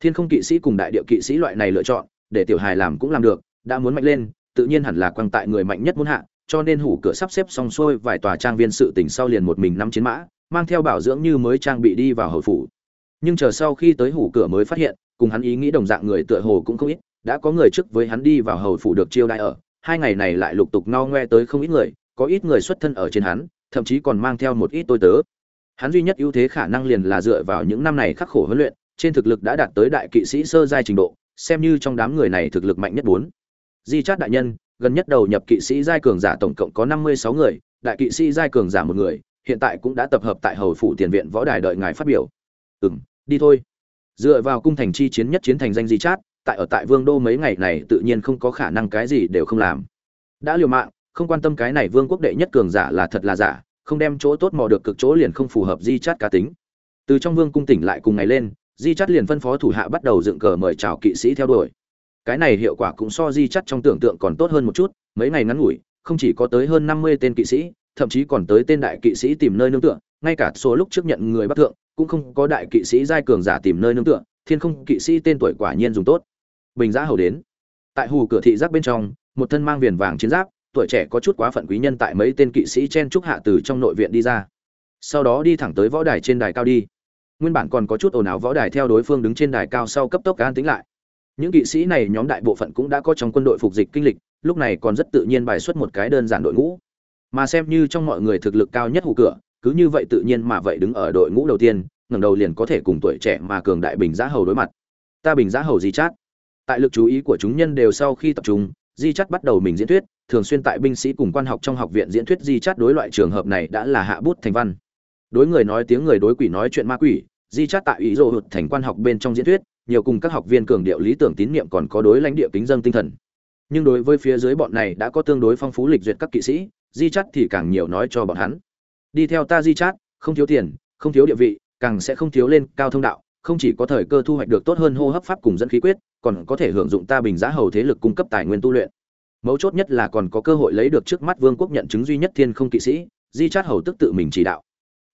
[SPEAKER 1] Thiên không kỵ sĩ cùng đại địa kỵ sĩ loại này lựa chọn, để tiểu hài làm cũng làm được, đã muốn mạnh lên, tự nhiên hẳn là quăng tại người mạnh nhất muốn hạ, cho nên hủ cửa sắp xếp xong xuôi vài tòa trang viên sự tỉnh sau liền một mình năm chiến mã, mang theo bảo dưỡng như mới trang bị đi vào hậu phủ. Nhưng chờ sau khi tới hủ cửa mới phát hiện, cùng hắn ý nghĩ đồng dạng người tựa hồ cũng không ít, đã có người trước với hắn đi vào hầu phủ được chiêu đãi ở, hai ngày này lại lục tục no ngoe tới không ít người, có ít người xuất thân ở trên hắn, thậm chí còn mang theo một ít tôi tớ hắn duy nhất ưu thế khả năng liền là dựa vào những năm này khắc khổ huấn luyện, trên thực lực đã đạt tới đại kỵ sĩ sơ giai trình độ, xem như trong đám người này thực lực mạnh nhất bốn. Di chát đại nhân, gần nhất đầu nhập kỵ sĩ giai cường giả tổng cộng có năm mươi sáu người, đại kỵ sĩ giai cường giả một người, hiện tại cũng đã tập hợp tại hầu phủ tiền viện võ đài đợi ngài phát biểu. Ừ đi thôi. Dựa vào cung thành chi chiến nhất chiến thành danh di chát, tại ở tại vương đô mấy ngày này tự nhiên không có khả năng cái gì đều không làm. Đã liều mạng, không quan tâm cái này vương quốc đệ nhất cường giả là thật là giả không đem chỗ tốt mò được cực chỗ liền không phù hợp di chát cá tính. Từ trong vương cung tỉnh lại cùng ngày lên, di chát liền phân phó thủ hạ bắt đầu dựng cờ mời chào kỵ sĩ theo đuổi. Cái này hiệu quả cũng so di chát trong tưởng tượng còn tốt hơn một chút, mấy ngày ngắn ngủi, không chỉ có tới hơn năm mươi tên kỵ sĩ, thậm chí còn tới tên đại kỵ sĩ tìm nơi nương tựa, ngay cả số lúc trước nhận người bắc thượng, cũng không có đại kỵ sĩ giai cường giả tìm nơi nương tựa, thiên không kỵ sĩ tên tuổi quả nhiên dùng tốt. Bình giã hầu đến. Tại hù cửa thị giác bên trong, một thân mang viền vàng chiến giáp tuổi trẻ có chút quá phận quý nhân tại mấy tên kỵ sĩ chen trúc hạ từ trong nội viện đi ra. Sau đó đi thẳng tới võ đài trên đài cao đi. Nguyên bản còn có chút ồn ào võ đài theo đối phương đứng trên đài cao sau cấp tốc an tính lại. Những kỵ sĩ này nhóm đại bộ phận cũng đã có trong quân đội phục dịch kinh lịch, lúc này còn rất tự nhiên bài xuất một cái đơn giản đội ngũ. Mà xem như trong mọi người thực lực cao nhất hủ cửa, cứ như vậy tự nhiên mà vậy đứng ở đội ngũ đầu tiên, ngẩng đầu liền có thể cùng tuổi trẻ mà cường đại bình giá hầu đối mặt. Ta bình giá hầu gì chát? Tại lực chú ý của chúng nhân đều sau khi tập trung di chát bắt đầu mình diễn thuyết, thường xuyên tại binh sĩ cùng quan học trong học viện diễn thuyết di chát đối loại trường hợp này đã là hạ bút thành văn. Đối người nói tiếng người đối quỷ nói chuyện ma quỷ, di chát tại ý rồ hụt thành quan học bên trong diễn thuyết, nhiều cùng các học viên cường điệu lý tưởng tín nhiệm còn có đối lãnh địa kính dân tinh thần. Nhưng đối với phía dưới bọn này đã có tương đối phong phú lịch duyệt các kỵ sĩ, di chát thì càng nhiều nói cho bọn hắn. Đi theo ta di chát, không thiếu tiền, không thiếu địa vị, càng sẽ không thiếu lên cao thông đạo, không chỉ có thời cơ thu hoạch được tốt hơn hô hấp pháp cùng dẫn khí quyết còn có thể hưởng dụng ta bình giá hầu thế lực cung cấp tài nguyên tu luyện. Mấu chốt nhất là còn có cơ hội lấy được trước mắt vương quốc nhận chứng duy nhất thiên không kỵ sĩ, di chát hầu tức tự mình chỉ đạo.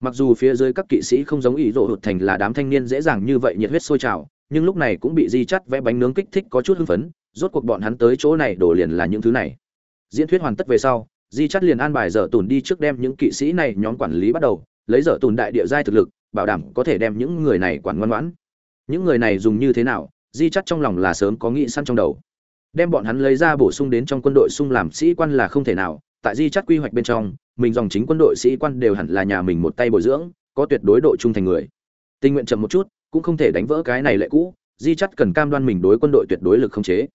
[SPEAKER 1] Mặc dù phía dưới các kỵ sĩ không giống ý rộ hụt thành là đám thanh niên dễ dàng như vậy nhiệt huyết sôi trào, nhưng lúc này cũng bị di chắt vẽ bánh nướng kích thích có chút hưng phấn, rốt cuộc bọn hắn tới chỗ này đổ liền là những thứ này. Diễn thuyết hoàn tất về sau, di chắt liền an bài dở tùn đi trước đem những kỵ sĩ này nhóm quản lý bắt đầu, lấy dở tùn đại địa giai thực lực, bảo đảm có thể đem những người này quản ngoan ngoãn. Những người này dùng như thế nào di chắt trong lòng là sớm có nghĩ săn trong đầu. Đem bọn hắn lấy ra bổ sung đến trong quân đội sung làm sĩ quan là không thể nào, tại di chắt quy hoạch bên trong, mình dòng chính quân đội sĩ quan đều hẳn là nhà mình một tay bồi dưỡng, có tuyệt đối độ trung thành người. Tình nguyện chậm một chút, cũng không thể đánh vỡ cái này lệ cũ, di chắt cần cam đoan mình đối quân đội tuyệt đối lực không chế.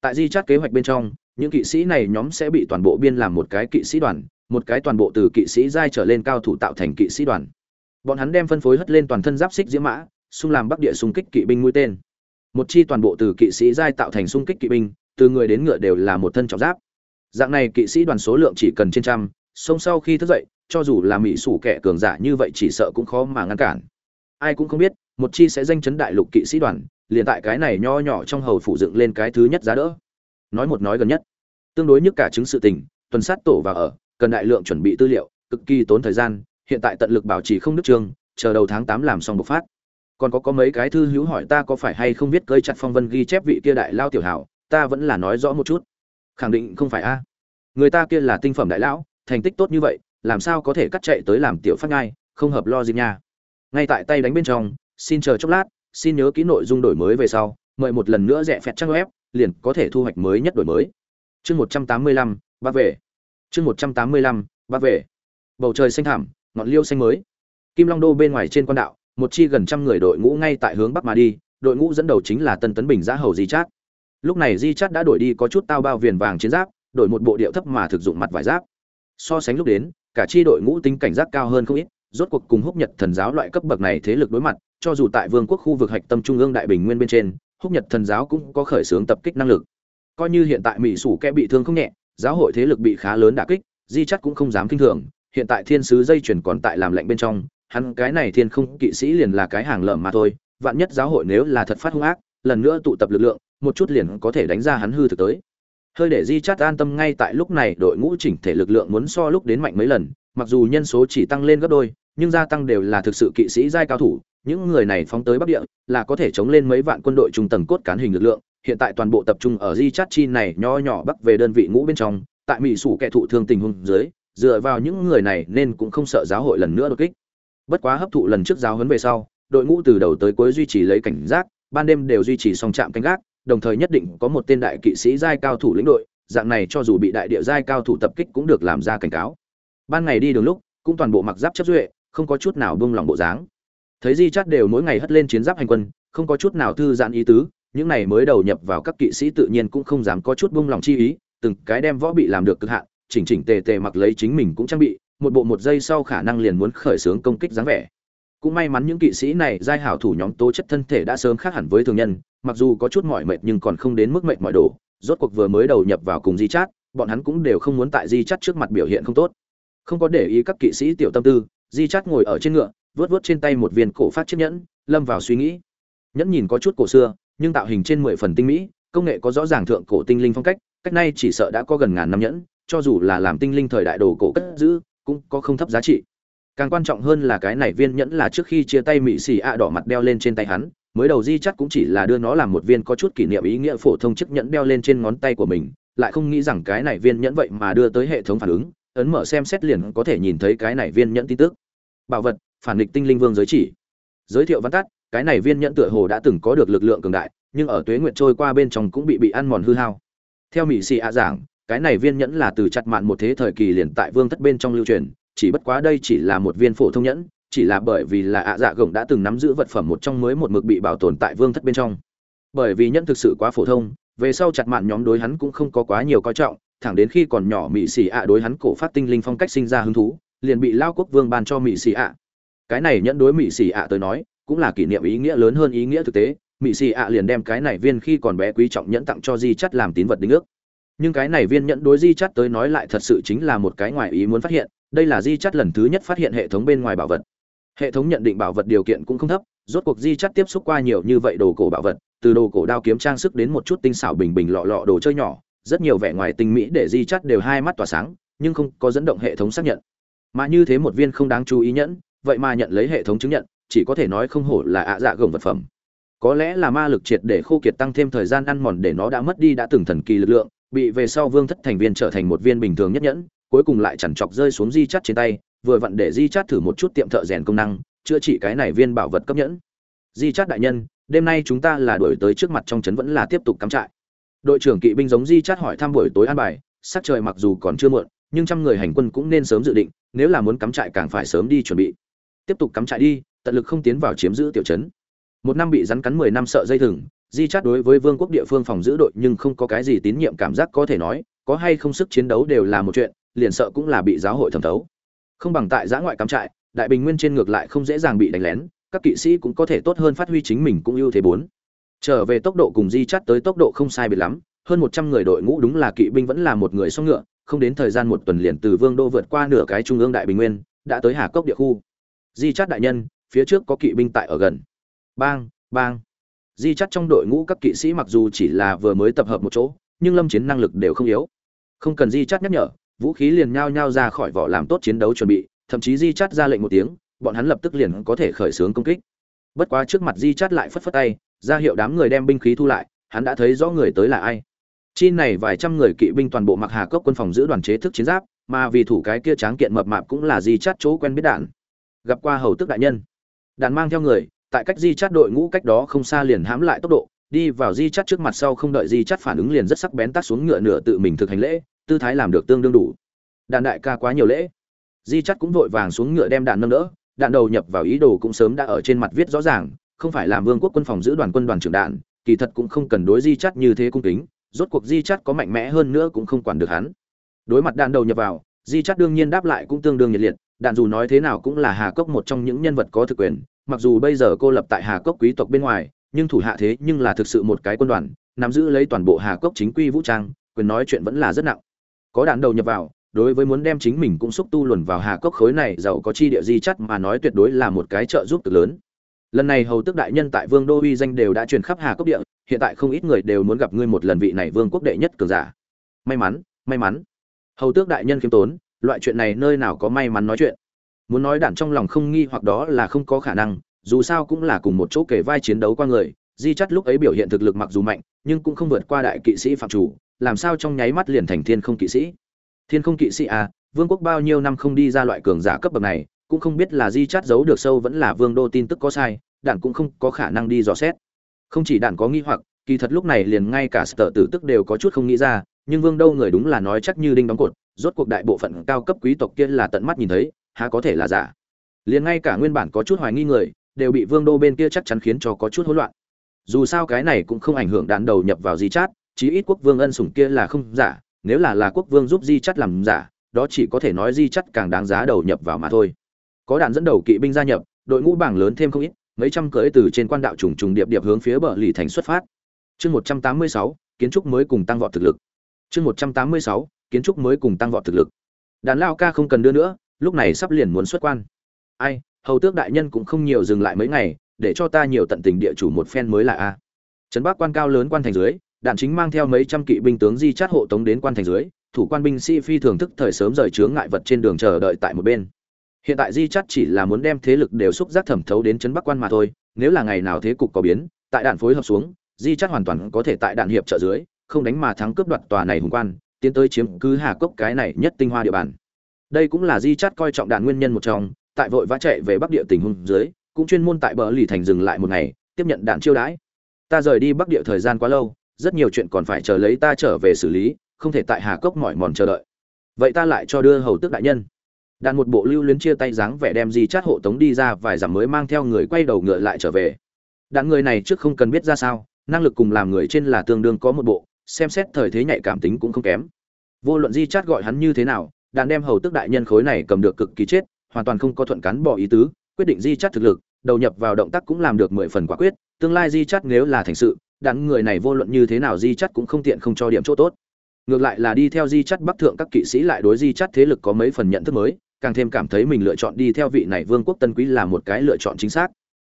[SPEAKER 1] Tại di chắt kế hoạch bên trong, những kỵ sĩ này nhóm sẽ bị toàn bộ biên làm một cái kỵ sĩ đoàn, một cái toàn bộ từ kỵ sĩ giai trở lên cao thủ tạo thành kỵ sĩ đoàn. Bọn hắn đem phân phối hất lên toàn thân giáp xích diễm mã, xung làm bắc địa xung kích kỵ binh mũi tên một chi toàn bộ từ kỵ sĩ giai tạo thành xung kích kỵ binh, từ người đến ngựa đều là một thân trọng giáp. Dạng này kỵ sĩ đoàn số lượng chỉ cần trên trăm sông sau khi thức dậy, cho dù là mỹ sủ kẻ cường giả như vậy chỉ sợ cũng khó mà ngăn cản. Ai cũng không biết, một chi sẽ danh chấn đại lục kỵ sĩ đoàn, liền tại cái này nho nhỏ trong hầu phủ dựng lên cái thứ nhất giá đỡ. Nói một nói gần nhất, tương đối nhất cả chứng sự tình, tuần sát tổ và ở, cần đại lượng chuẩn bị tư liệu, cực kỳ tốn thời gian, hiện tại tận lực bảo trì không đức trương chờ đầu tháng tám làm xong bộc phát còn có có mấy cái thư hữu hỏi ta có phải hay không biết cơi chặt phong vân ghi chép vị kia đại lao tiểu hảo, ta vẫn là nói rõ một chút. Khẳng định không phải a. Người ta kia là tinh phẩm đại lão, thành tích tốt như vậy, làm sao có thể cắt chạy tới làm tiểu phát ngai không hợp lo gì nha. Ngay tại tay đánh bên trong, xin chờ chốc lát, xin nhớ kỹ nội dung đổi mới về sau, mời một lần nữa rẽ phẹt trang web, liền có thể thu hoạch mới nhất đổi mới. Chương một trăm tám mươi lăm ba về. Chương một trăm tám mươi lăm ba về. Bầu trời xanh thảm ngọn liêu xanh mới. Kim long đô bên ngoài trên quan đạo một chi gần trăm người đội ngũ ngay tại hướng bắc mà đi, đội ngũ dẫn đầu chính là tân tấn bình giã hầu di chát. Lúc này di chát đã đổi đi có chút tao bao viền vàng chiến giáp, đổi một bộ điệu thấp mà thực dụng mặt vải giáp. So sánh lúc đến, cả chi đội ngũ tính cảnh giác cao hơn không ít, rốt cuộc cùng húc nhật thần giáo loại cấp bậc này thế lực đối mặt, cho dù tại vương quốc khu vực hạch tâm trung ương đại bình nguyên bên trên, húc nhật thần giáo cũng có khởi xướng tập kích năng lực. Coi như hiện tại mỹ sủ kẽ bị thương không nhẹ, giáo hội thế lực bị khá lớn đả kích, di chắc cũng không dám kinh thường, hiện tại thiên sứ dây chuyển còn tại làm lệnh bên trong hắn cái này thiên không kỵ sĩ liền là cái hàng lợm mà thôi, vạn nhất giáo hội nếu là thật phát hung ác, lần nữa tụ tập lực lượng, một chút liền có thể đánh ra hắn hư thực tới. Hơi để di chát an tâm ngay tại lúc này, đội ngũ chỉnh thể lực lượng muốn so lúc đến mạnh mấy lần, mặc dù nhân số chỉ tăng lên gấp đôi, nhưng gia tăng đều là thực sự kỵ sĩ giai cao thủ, những người này phóng tới bắc địa, là có thể chống lên mấy vạn quân đội trung tầng cốt cán hình lực lượng. Hiện tại toàn bộ tập trung ở di chát chi này nho nhỏ bắc về đơn vị ngũ bên trong, tại mỹ sủ kẻ thụ thương tình huống dưới, dựa vào những người này nên cũng không sợ giáo hội lần nữa đột kích bất quá hấp thụ lần trước giáo huấn về sau, đội ngũ từ đầu tới cuối duy trì lấy cảnh giác, ban đêm đều duy trì song trạm canh gác, đồng thời nhất định có một tên đại kỵ sĩ giai cao thủ lĩnh đội, dạng này cho dù bị đại địa giai cao thủ tập kích cũng được làm ra cảnh cáo. Ban ngày đi đường lúc, cũng toàn bộ mặc giáp chấp duệ, không có chút nào buông lòng bộ dáng. Thấy di chắt đều mỗi ngày hất lên chiến giáp hành quân, không có chút nào thư giãn ý tứ, những này mới đầu nhập vào các kỵ sĩ tự nhiên cũng không dám có chút buông lòng chi ý, từng cái đem võ bị làm được cực hạn, chỉnh chỉnh tề tề mặc lấy chính mình cũng trang bị một bộ một giây sau khả năng liền muốn khởi xướng công kích dáng vẻ. Cũng may mắn những kỵ sĩ này, giai hảo thủ nhóm tố chất thân thể đã sớm khác hẳn với thường nhân, mặc dù có chút mỏi mệt nhưng còn không đến mức mệt mỏi đổ. Rốt cuộc vừa mới đầu nhập vào cùng di chát, bọn hắn cũng đều không muốn tại di chát trước mặt biểu hiện không tốt. Không có để ý các kỵ sĩ tiểu tâm tư, di chát ngồi ở trên ngựa vớt vớt trên tay một viên cổ phát chiếc nhẫn, lâm vào suy nghĩ. Nhẫn nhìn có chút cổ xưa, nhưng tạo hình trên mười phần tinh mỹ, công nghệ có rõ ràng thượng cổ tinh linh phong cách cách nay chỉ sợ đã có gần ngàn năm nhẫn, cho dù là làm tinh linh thời đại đồ cổ cất giữ cũng có không thấp giá trị. Càng quan trọng hơn là cái này viên nhẫn là trước khi chia tay mỹ xì ạ đỏ mặt đeo lên trên tay hắn, mới đầu di chắc cũng chỉ là đưa nó làm một viên có chút kỷ niệm ý nghĩa phổ thông chiếc nhẫn đeo lên trên ngón tay của mình, lại không nghĩ rằng cái này viên nhẫn vậy mà đưa tới hệ thống phản ứng, ấn mở xem xét liền có thể nhìn thấy cái này viên nhẫn tin tức. Bảo vật, phản nghịch tinh linh vương giới chỉ. Giới thiệu văn tắt, cái này viên nhẫn tựa hồ đã từng có được lực lượng cường đại, nhưng ở tuế nguyện trôi qua bên trong cũng bị bị ăn mòn hư hao. Theo mỹ xì ạ giảng cái này viên nhẫn là từ chặt mạn một thế thời kỳ liền tại vương thất bên trong lưu truyền, chỉ bất quá đây chỉ là một viên phổ thông nhẫn, chỉ là bởi vì là ạ dạ gồng đã từng nắm giữ vật phẩm một trong mới một mực bị bảo tồn tại vương thất bên trong. Bởi vì nhẫn thực sự quá phổ thông, về sau chặt mạn nhóm đối hắn cũng không có quá nhiều coi trọng, thẳng đến khi còn nhỏ mỹ xì ạ đối hắn cổ phát tinh linh phong cách sinh ra hứng thú, liền bị lao quốc vương ban cho mỹ xì ạ. Cái này nhẫn đối mỹ xì ạ tới nói, cũng là kỷ niệm ý nghĩa lớn hơn ý nghĩa thực tế mỹ xì ạ liền đem cái này viên khi còn bé quý trọng nhẫn tặng cho di chắt làm tín vật đính ước nhưng cái này viên nhẫn đối di chắt tới nói lại thật sự chính là một cái ngoài ý muốn phát hiện, đây là di chắt lần thứ nhất phát hiện hệ thống bên ngoài bảo vật. Hệ thống nhận định bảo vật điều kiện cũng không thấp, rốt cuộc di chắt tiếp xúc qua nhiều như vậy đồ cổ bảo vật, từ đồ cổ đao kiếm trang sức đến một chút tinh xảo bình bình lọ lọ đồ chơi nhỏ, rất nhiều vẻ ngoài tinh mỹ để di chắt đều hai mắt tỏa sáng, nhưng không có dẫn động hệ thống xác nhận. Mà như thế một viên không đáng chú ý nhẫn, vậy mà nhận lấy hệ thống chứng nhận, chỉ có thể nói không hổ là ạ dạ gồng vật phẩm. Có lẽ là ma lực triệt để khô kiệt tăng thêm thời gian ăn mòn để nó đã mất đi đã từng thần kỳ lực lượng bị về sau vương thất thành viên trở thành một viên bình thường nhất nhẫn, cuối cùng lại chẳng chọc rơi xuống di chắt trên tay, vừa vặn để di chắt thử một chút tiệm thợ rèn công năng, chữa trị cái này viên bảo vật cấp nhẫn. Di chắt đại nhân, đêm nay chúng ta là đuổi tới trước mặt trong trấn vẫn là tiếp tục cắm trại. Đội trưởng kỵ binh giống di chắt hỏi thăm buổi tối an bài, sắc trời mặc dù còn chưa muộn, nhưng trăm người hành quân cũng nên sớm dự định, nếu là muốn cắm trại càng phải sớm đi chuẩn bị. Tiếp tục cắm trại đi, tận lực không tiến vào chiếm giữ tiểu trấn. Một năm bị rắn cắn mười năm sợ dây thừng di chát đối với vương quốc địa phương phòng giữ đội nhưng không có cái gì tín nhiệm cảm giác có thể nói, có hay không sức chiến đấu đều là một chuyện, liền sợ cũng là bị giáo hội thẩm thấu. Không bằng tại giã ngoại cắm trại, đại bình nguyên trên ngược lại không dễ dàng bị đánh lén, các kỵ sĩ cũng có thể tốt hơn phát huy chính mình cũng ưu thế bốn. Trở về tốc độ cùng di chát tới tốc độ không sai biệt lắm, hơn một trăm người đội ngũ đúng là kỵ binh vẫn là một người song ngựa, không đến thời gian một tuần liền từ vương đô vượt qua nửa cái trung ương đại bình nguyên, đã tới hà cốc địa khu. Di chát đại nhân, phía trước có kỵ binh tại ở gần. Bang bang di chắt trong đội ngũ các kỵ sĩ mặc dù chỉ là vừa mới tập hợp một chỗ, nhưng lâm chiến năng lực đều không yếu. Không cần di chắt nhắc nhở, vũ khí liền nhao nhao ra khỏi vỏ làm tốt chiến đấu chuẩn bị, thậm chí di chắt ra lệnh một tiếng, bọn hắn lập tức liền có thể khởi xướng công kích. Bất quá trước mặt di chắt lại phất phất tay, ra hiệu đám người đem binh khí thu lại, hắn đã thấy rõ người tới là ai. Chi này vài trăm người kỵ binh toàn bộ mặc hà cốc quân phòng giữ đoàn chế thức chiến giáp, mà vì thủ cái kia tráng kiện mập mạp cũng là di chắt chỗ quen biết đạn. Gặp qua hầu tức đại nhân. Đàn mang theo người tại cách di chắt đội ngũ cách đó không xa liền hãm lại tốc độ, đi vào di chắt trước mặt sau không đợi di chắt phản ứng liền rất sắc bén tắt xuống ngựa nửa tự mình thực hành lễ, tư thái làm được tương đương đủ. Đàn đại ca quá nhiều lễ. Di chắt cũng vội vàng xuống ngựa đem đạn nâng đỡ, đạn đầu nhập vào ý đồ cũng sớm đã ở trên mặt viết rõ ràng, không phải làm vương quốc quân phòng giữ đoàn quân đoàn trưởng đạn, kỳ thật cũng không cần đối di chắt như thế cung kính, rốt cuộc di chắt có mạnh mẽ hơn nữa cũng không quản được hắn. Đối mặt đạn đầu nhập vào di chắt đương nhiên đáp lại cũng tương đương nhiệt liệt, đạn dù nói thế nào cũng là hà cốc một trong những nhân vật có thực quyền mặc dù bây giờ cô lập tại hà cốc quý tộc bên ngoài, nhưng thủ hạ thế nhưng là thực sự một cái quân đoàn, nắm giữ lấy toàn bộ hà cốc chính quy vũ trang, quyền nói chuyện vẫn là rất nặng. Có đạn đầu nhập vào, đối với muốn đem chính mình cũng xúc tu luồn vào hà cốc khối này, giàu có chi địa di chắt mà nói tuyệt đối là một cái trợ giúp cực lớn. Lần này hầu tức đại nhân tại vương đô uy danh đều đã truyền khắp hà cốc địa, hiện tại không ít người đều muốn gặp ngươi một lần vị này vương quốc đệ nhất cường giả. May mắn may mắn. Hầu tước đại nhân kiêm tốn, loại chuyện này nơi nào có may mắn nói chuyện muốn nói đản trong lòng không nghi hoặc đó là không có khả năng, dù sao cũng là cùng một chỗ kể vai chiến đấu qua người, di chắt lúc ấy biểu hiện thực lực mặc dù mạnh, nhưng cũng không vượt qua đại kỵ sĩ phạm chủ, làm sao trong nháy mắt liền thành thiên không kỵ sĩ? Thiên không kỵ sĩ à vương quốc bao nhiêu năm không đi ra loại cường giả cấp bậc này, cũng không biết là di chắt giấu được sâu vẫn là vương đô tin tức có sai đản cũng không có khả năng đi dò xét. Không chỉ đản có nghi hoặc, kỳ thật lúc này liền ngay cả sở tử tức đều có chút không nghĩ ra, nhưng vương đô người đúng là nói chắc như đinh đóng cột, rốt cuộc đại bộ phận cao cấp quý tộc kia là tận mắt nhìn thấy há có thể là giả. Liền ngay cả nguyên bản có chút hoài nghi người, đều bị vương đô bên kia chắc chắn khiến cho có chút hỗn loạn. Dù sao cái này cũng không ảnh hưởng đạn đầu nhập vào di chát, chí ít quốc vương ân sủng kia là không giả, nếu là là quốc vương giúp di chắt làm giả, đó chỉ có thể nói di chắt càng đáng giá đầu nhập vào mà thôi. Có đạn dẫn đầu kỵ binh gia nhập, đội ngũ bảng lớn thêm không ít, mấy trăm cưỡi từ trên quan đạo trùng trùng điệp điệp hướng phía bờ lì thành xuất phát. Chương một trăm tám mươi sáu, kiến trúc mới cùng tăng vọt thực lực. Chương một trăm tám mươi sáu, kiến trúc mới cùng tăng vọt thực lực. Đàn lao ca không cần đưa nữa lúc này sắp liền muốn xuất quan. Ai, hầu tước đại nhân cũng không nhiều dừng lại mấy ngày, để cho ta nhiều tận tình địa chủ một phen mới là a. Trấn bắc quan cao lớn quan thành dưới, đạn chính mang theo mấy trăm kỵ binh tướng di chát hộ tống đến quan thành dưới, thủ quan binh sĩ phi thường thức thời sớm rời chướng ngại vật trên đường chờ đợi tại một bên. Hiện tại di chát chỉ là muốn đem thế lực đều xúc giác thẩm thấu đến trấn bắc quan mà thôi, nếu là ngày nào thế cục có biến, tại đạn phối hợp xuống, di chát hoàn toàn có thể tại đạn hiệp trợ dưới, không đánh mà thắng cướp đoạt tòa này hùng quan, tiến tới chiếm cứ hà cốc cái này nhất tinh hoa địa bàn đây cũng là di chát coi trọng đàn nguyên nhân một trong, tại vội vã chạy về bắc địa tình huống dưới, cũng chuyên môn tại bờ lì thành dừng lại một ngày, tiếp nhận đạn chiêu đãi. Ta rời đi bắc địa thời gian quá lâu, rất nhiều chuyện còn phải chờ lấy ta trở về xử lý, không thể tại hà cốc mỏi mòn chờ đợi. Vậy ta lại cho đưa hầu tước đại nhân. Đàn một bộ lưu luyến chia tay dáng vẻ đem di chát hộ tống đi ra vài dặm mới mang theo người quay đầu ngựa lại trở về. Đàn người này trước không cần biết ra sao, năng lực cùng làm người trên là tương đương có một bộ, xem xét thời thế nhạy cảm tính cũng không kém. Vô luận di chát gọi hắn như thế nào đàn đem hầu tức đại nhân khối này cầm được cực kỳ chết, hoàn toàn không có thuận cắn bỏ ý tứ, quyết định di chắt thực lực, đầu nhập vào động tác cũng làm được mười phần quả quyết, tương lai di chắt nếu là thành sự, đàn người này vô luận như thế nào di chắt cũng không tiện không cho điểm chỗ tốt. Ngược lại là đi theo di chắt bắc thượng các kỵ sĩ lại đối di chắt thế lực có mấy phần nhận thức mới, càng thêm cảm thấy mình lựa chọn đi theo vị này vương quốc tân quý là một cái lựa chọn chính xác.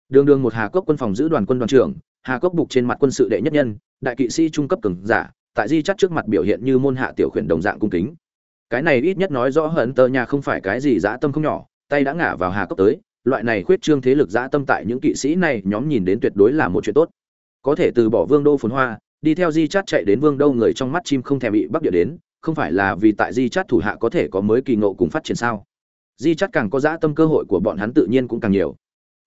[SPEAKER 1] Đường đường một hà cốc quân phòng giữ đoàn quân đoàn trưởng, hà cốc bục trên mặt quân sự đệ nhất nhân, đại kỵ sĩ trung cấp cường giả, tại di chắt trước mặt biểu hiện như môn hạ tiểu khuyển đồng dạng cung kính cái này ít nhất nói rõ hận tơ nhà không phải cái gì dã tâm không nhỏ, tay đã ngả vào hà cốc tới, loại này khuyết trương thế lực dã tâm tại những kỵ sĩ này nhóm nhìn đến tuyệt đối là một chuyện tốt. Có thể từ bỏ vương đô phồn hoa, đi theo di chát chạy đến vương đô người trong mắt chim không thèm bị bắc địa đến, không phải là vì tại di chát thủ hạ có thể có mới kỳ ngộ cùng phát triển sao? Di chát càng có dã tâm cơ hội của bọn hắn tự nhiên cũng càng nhiều.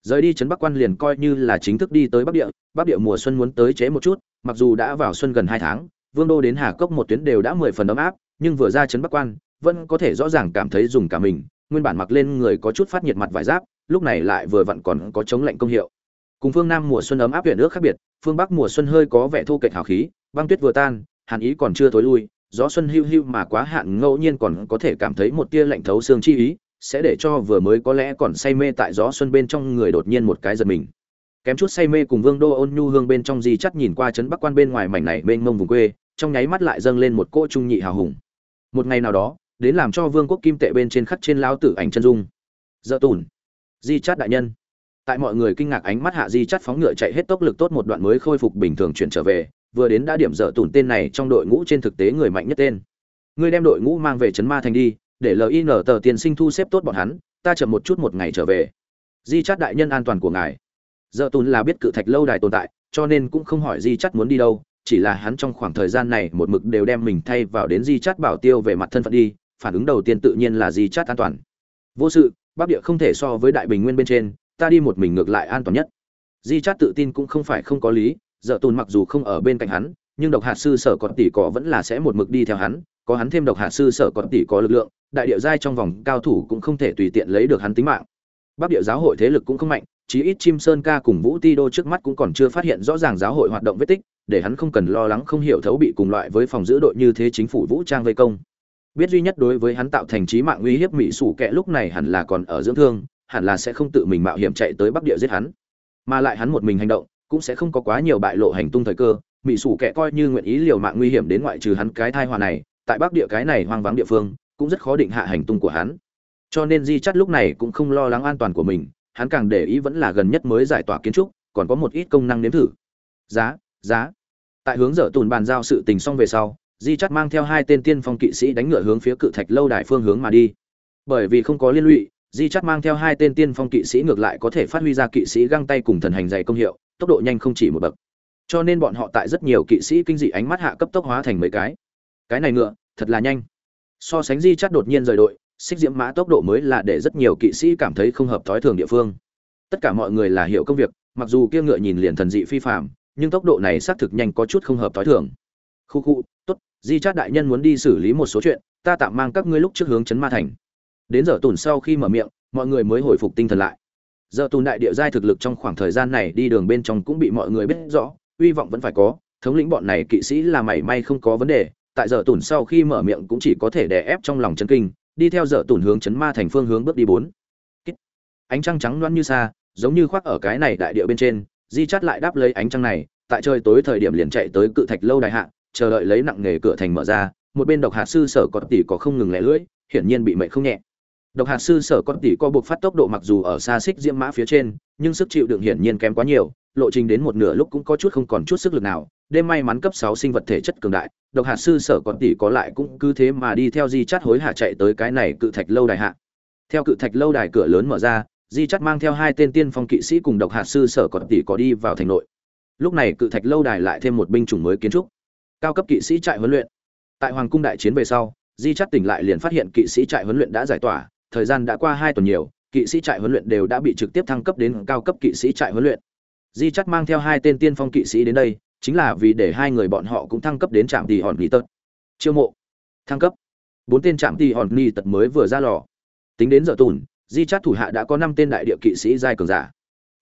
[SPEAKER 1] Rời đi trấn bắc quan liền coi như là chính thức đi tới bắc địa bắc địa mùa xuân muốn tới chế một chút, mặc dù đã vào xuân gần hai tháng, vương đô đến hà cốc một tuyến đều đã mười phần ấm áp nhưng vừa ra trấn bắc quan, vẫn có thể rõ ràng cảm thấy dùng cả mình, nguyên bản mặc lên người có chút phát nhiệt mặt vải giáp, lúc này lại vừa vặn còn có chống lạnh công hiệu. Cùng phương nam mùa xuân ấm áp huyện nước khác biệt, phương bắc mùa xuân hơi có vẻ thô kệch hào khí, băng tuyết vừa tan, hàn ý còn chưa tối lui, gió xuân hưu hưu mà quá hạn ngẫu nhiên còn có thể cảm thấy một tia lạnh thấu xương chi ý, sẽ để cho vừa mới có lẽ còn say mê tại gió xuân bên trong người đột nhiên một cái giật mình. Kém chút say mê cùng vương đô ôn nhu hương bên trong di chắt nhìn qua trấn bắc quan bên ngoài mảnh này mênh mông vùng quê, trong nháy mắt lại dâng lên một cỗ trung nhị hào hùng một ngày nào đó, đến làm cho vương quốc kim tệ bên trên khắc trên lao tử ảnh chân dung. Dợ tùn. Di chát đại nhân. Tại mọi người kinh ngạc ánh mắt hạ di chát phóng ngựa chạy hết tốc lực tốt một đoạn mới khôi phục bình thường chuyển trở về, vừa đến đã điểm dợ tùn tên này trong đội ngũ trên thực tế người mạnh nhất tên. Ngươi đem đội ngũ mang về trấn ma thành đi, để lin tờ tiền sinh thu xếp tốt bọn hắn, ta chậm một chút một ngày trở về. Di chát đại nhân an toàn của ngài. Dợ tùn là biết cự thạch lâu đài tồn tại, cho nên cũng không hỏi di chát muốn đi đâu chỉ là hắn trong khoảng thời gian này một mực đều đem mình thay vào đến di chát bảo tiêu về mặt thân phận đi, phản ứng đầu tiên tự nhiên là di chát an toàn. Vô sự, bắc địa không thể so với đại bình nguyên bên trên, ta đi một mình ngược lại an toàn nhất. Di chát tự tin cũng không phải không có lý, dợ tùn mặc dù không ở bên cạnh hắn, nhưng độc hạt sư sở còn tỷ có vẫn là sẽ một mực đi theo hắn, có hắn thêm độc hạt sư sở còn tỷ có lực lượng, đại địa giai trong vòng cao thủ cũng không thể tùy tiện lấy được hắn tính mạng. Bắc địa giáo hội thế lực cũng không mạnh chí ít chim sơn ca cùng vũ ti đô trước mắt cũng còn chưa phát hiện rõ ràng giáo hội hoạt động vết tích, để hắn không cần lo lắng không hiểu thấu bị cùng loại với phòng giữ đội như thế chính phủ vũ trang vây công. Biết duy nhất đối với hắn tạo thành trí mạng uy hiếp mỹ sủ kệ lúc này hẳn là còn ở dưỡng thương, hẳn là sẽ không tự mình mạo hiểm chạy tới bắc địa giết hắn. Mà lại hắn một mình hành động, cũng sẽ không có quá nhiều bại lộ hành tung thời cơ, mỹ sủ kệ coi như nguyện ý liều mạng nguy hiểm đến ngoại trừ hắn cái thai hòa này, tại bắc địa cái này hoang vắng địa phương, cũng rất khó định hạ hành tung của hắn. Cho nên di chắt lúc này cũng không lo lắng an toàn của mình hắn càng để ý vẫn là gần nhất mới giải tỏa kiến trúc, còn có một ít công năng nếm thử. Giá giá. Tại hướng dở tùn bàn giao sự tình xong về sau, di chắt mang theo hai tên tiên phong kỵ sĩ đánh ngựa hướng phía cự thạch lâu đài phương hướng mà đi. Bởi vì không có liên lụy, di chắt mang theo hai tên tiên phong kỵ sĩ ngược lại có thể phát huy ra kỵ sĩ găng tay cùng thần hành dày công hiệu, tốc độ nhanh không chỉ một bậc. Cho nên bọn họ tại rất nhiều kỵ sĩ kinh dị ánh mắt hạ cấp tốc hóa thành mấy cái. Cái này ngựa, thật là nhanh. So sánh di chắt đột nhiên rời đội xích diễm mã tốc độ mới là để rất nhiều kỵ sĩ cảm thấy không hợp thói thường địa phương. Tất cả mọi người là hiểu công việc, mặc dù kia ngựa nhìn liền thần dị phi phạm nhưng tốc độ này xác thực nhanh có chút không hợp thói thường. Khu khu, tốt, di chát đại nhân muốn đi xử lý một số chuyện, ta tạm mang các ngươi lúc trước hướng chấn ma thành. Đến giờ tùn sau khi mở miệng, mọi người mới hồi phục tinh thần lại. Giờ tùn đại địa giai thực lực trong khoảng thời gian này đi đường bên trong cũng bị mọi người biết rõ, hy vọng vẫn phải có, thống lĩnh bọn này kỵ sĩ là mảy may không có vấn đề, tại giờ tùn sau khi mở miệng cũng chỉ có thể đè ép trong lòng chân kinh đi theo dở tủn hướng chấn ma thành phương hướng bước đi bốn. Ánh trăng trắng loãng như xa giống như khoác ở cái này đại địa bên trên, di chắt lại đáp lấy ánh trăng này, tại trời tối thời điểm liền chạy tới cự thạch lâu đại hạ, chờ đợi lấy nặng nghề cửa thành mở ra, một bên độc hạt sư sở có tỷ có không ngừng lẻ lưỡi, hiển nhiên bị mệnh không nhẹ. Độc hạt sư sở có tỷ có buộc phát tốc độ mặc dù ở xa xích diễm mã phía trên, nhưng sức chịu đựng hiển nhiên kém quá nhiều, lộ trình đến một nửa lúc cũng có chút không còn chút sức lực nào, đêm may mắn cấp sáu sinh vật thể chất cường đại độc hạt sư sở còn tỷ có lại cũng cứ thế mà đi theo di chắt hối hạ chạy tới cái này cự thạch lâu đài hạ. Theo cự thạch lâu đài cửa lớn mở ra, di chắt mang theo hai tên tiên phong kỵ sĩ cùng độc hạt sư sở còn tỷ có đi vào thành nội. Lúc này cự thạch lâu đài lại thêm một binh chủng mới kiến trúc. Cao cấp kỵ sĩ trại huấn luyện. Tại hoàng cung đại chiến về sau, di chắt tỉnh lại liền phát hiện kỵ sĩ trại huấn luyện đã giải tỏa, thời gian đã qua hai tuần nhiều, kỵ sĩ trại huấn luyện đều đã bị trực tiếp thăng cấp đến cao cấp kỵ sĩ trại huấn luyện. Di chắt mang theo hai tên tiên phong kỵ sĩ đến đây chính là vì để hai người bọn họ cũng thăng cấp đến trạm tỷ hòn ni tật. Chiêu mộ. Thăng cấp. Bốn tên trạm tỷ hòn ni tật mới vừa ra lò. Tính đến giờ tùn, di chát thủ hạ đã có năm tên đại địa kỵ sĩ giai cường giả.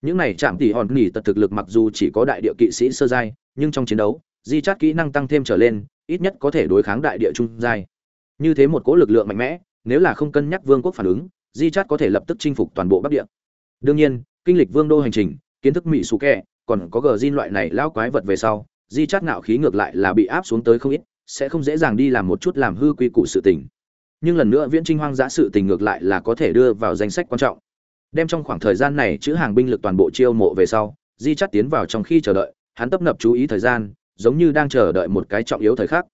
[SPEAKER 1] Những này trạm tỷ hòn nỉ tật thực lực mặc dù chỉ có đại địa kỵ sĩ sơ giai, nhưng trong chiến đấu, di chát kỹ năng tăng thêm trở lên, ít nhất có thể đối kháng đại địa trung giai. Như thế một cỗ lực lượng mạnh mẽ, nếu là không cân nhắc vương quốc phản ứng, di chát có thể lập tức chinh phục toàn bộ bắc địa. Đương nhiên, kinh lịch vương đô hành trình, kiến thức mỹ sủ kẹ còn có gờ zin loại này lao quái vật về sau di chát ngạo khí ngược lại là bị áp xuống tới không ít sẽ không dễ dàng đi làm một chút làm hư quy củ sự tình. Nhưng lần nữa viễn trinh hoang dã sự tình ngược lại là có thể đưa vào danh sách quan trọng. Đem trong khoảng thời gian này chữ hàng binh lực toàn bộ chiêu mộ về sau di chắt tiến vào trong khi chờ đợi hắn tấp nập chú ý thời gian giống như đang chờ đợi một cái trọng yếu thời khắc.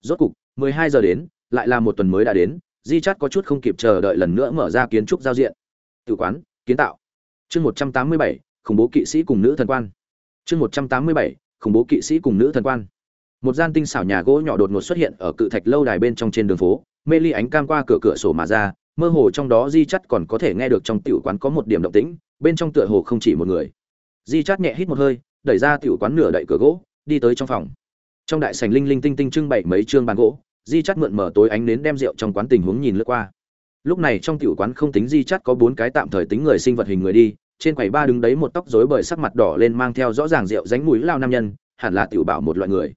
[SPEAKER 1] Rốt cục 12 giờ đến lại là một tuần mới đã đến di chắt có chút không kịp chờ đợi lần nữa mở ra kiến trúc giao diện. Tự quán kiến tạo. Chương 187, khủng bố kỵ sĩ cùng nữ thần quan chương 187, khủng bố kỵ sĩ cùng nữ thần quan. Một gian tinh xảo nhà gỗ nhỏ đột ngột xuất hiện ở cự thạch lâu đài bên trong trên đường phố. Mê ly ánh cam qua cửa cửa sổ mà ra mơ hồ trong đó di chắt còn có thể nghe được trong tiểu quán có một điểm động tĩnh bên trong tựa hồ không chỉ một người. Di chắt nhẹ hít một hơi đẩy ra tiểu quán nửa đậy cửa gỗ đi tới trong phòng. Trong đại sảnh linh linh tinh tinh trưng bày mấy chương bàn gỗ di chắt mượn mở tối ánh đến đem rượu trong quán tình huống nhìn lướt qua. Lúc này trong tiểu quán không tính di chắt có bốn cái tạm thời tính người sinh vật hình người đi trên quầy ba đứng đấy một tóc rối bời sắc mặt đỏ lên mang theo rõ ràng rượu ránh mũi lao nam nhân, hẳn là tiểu bảo một loại người.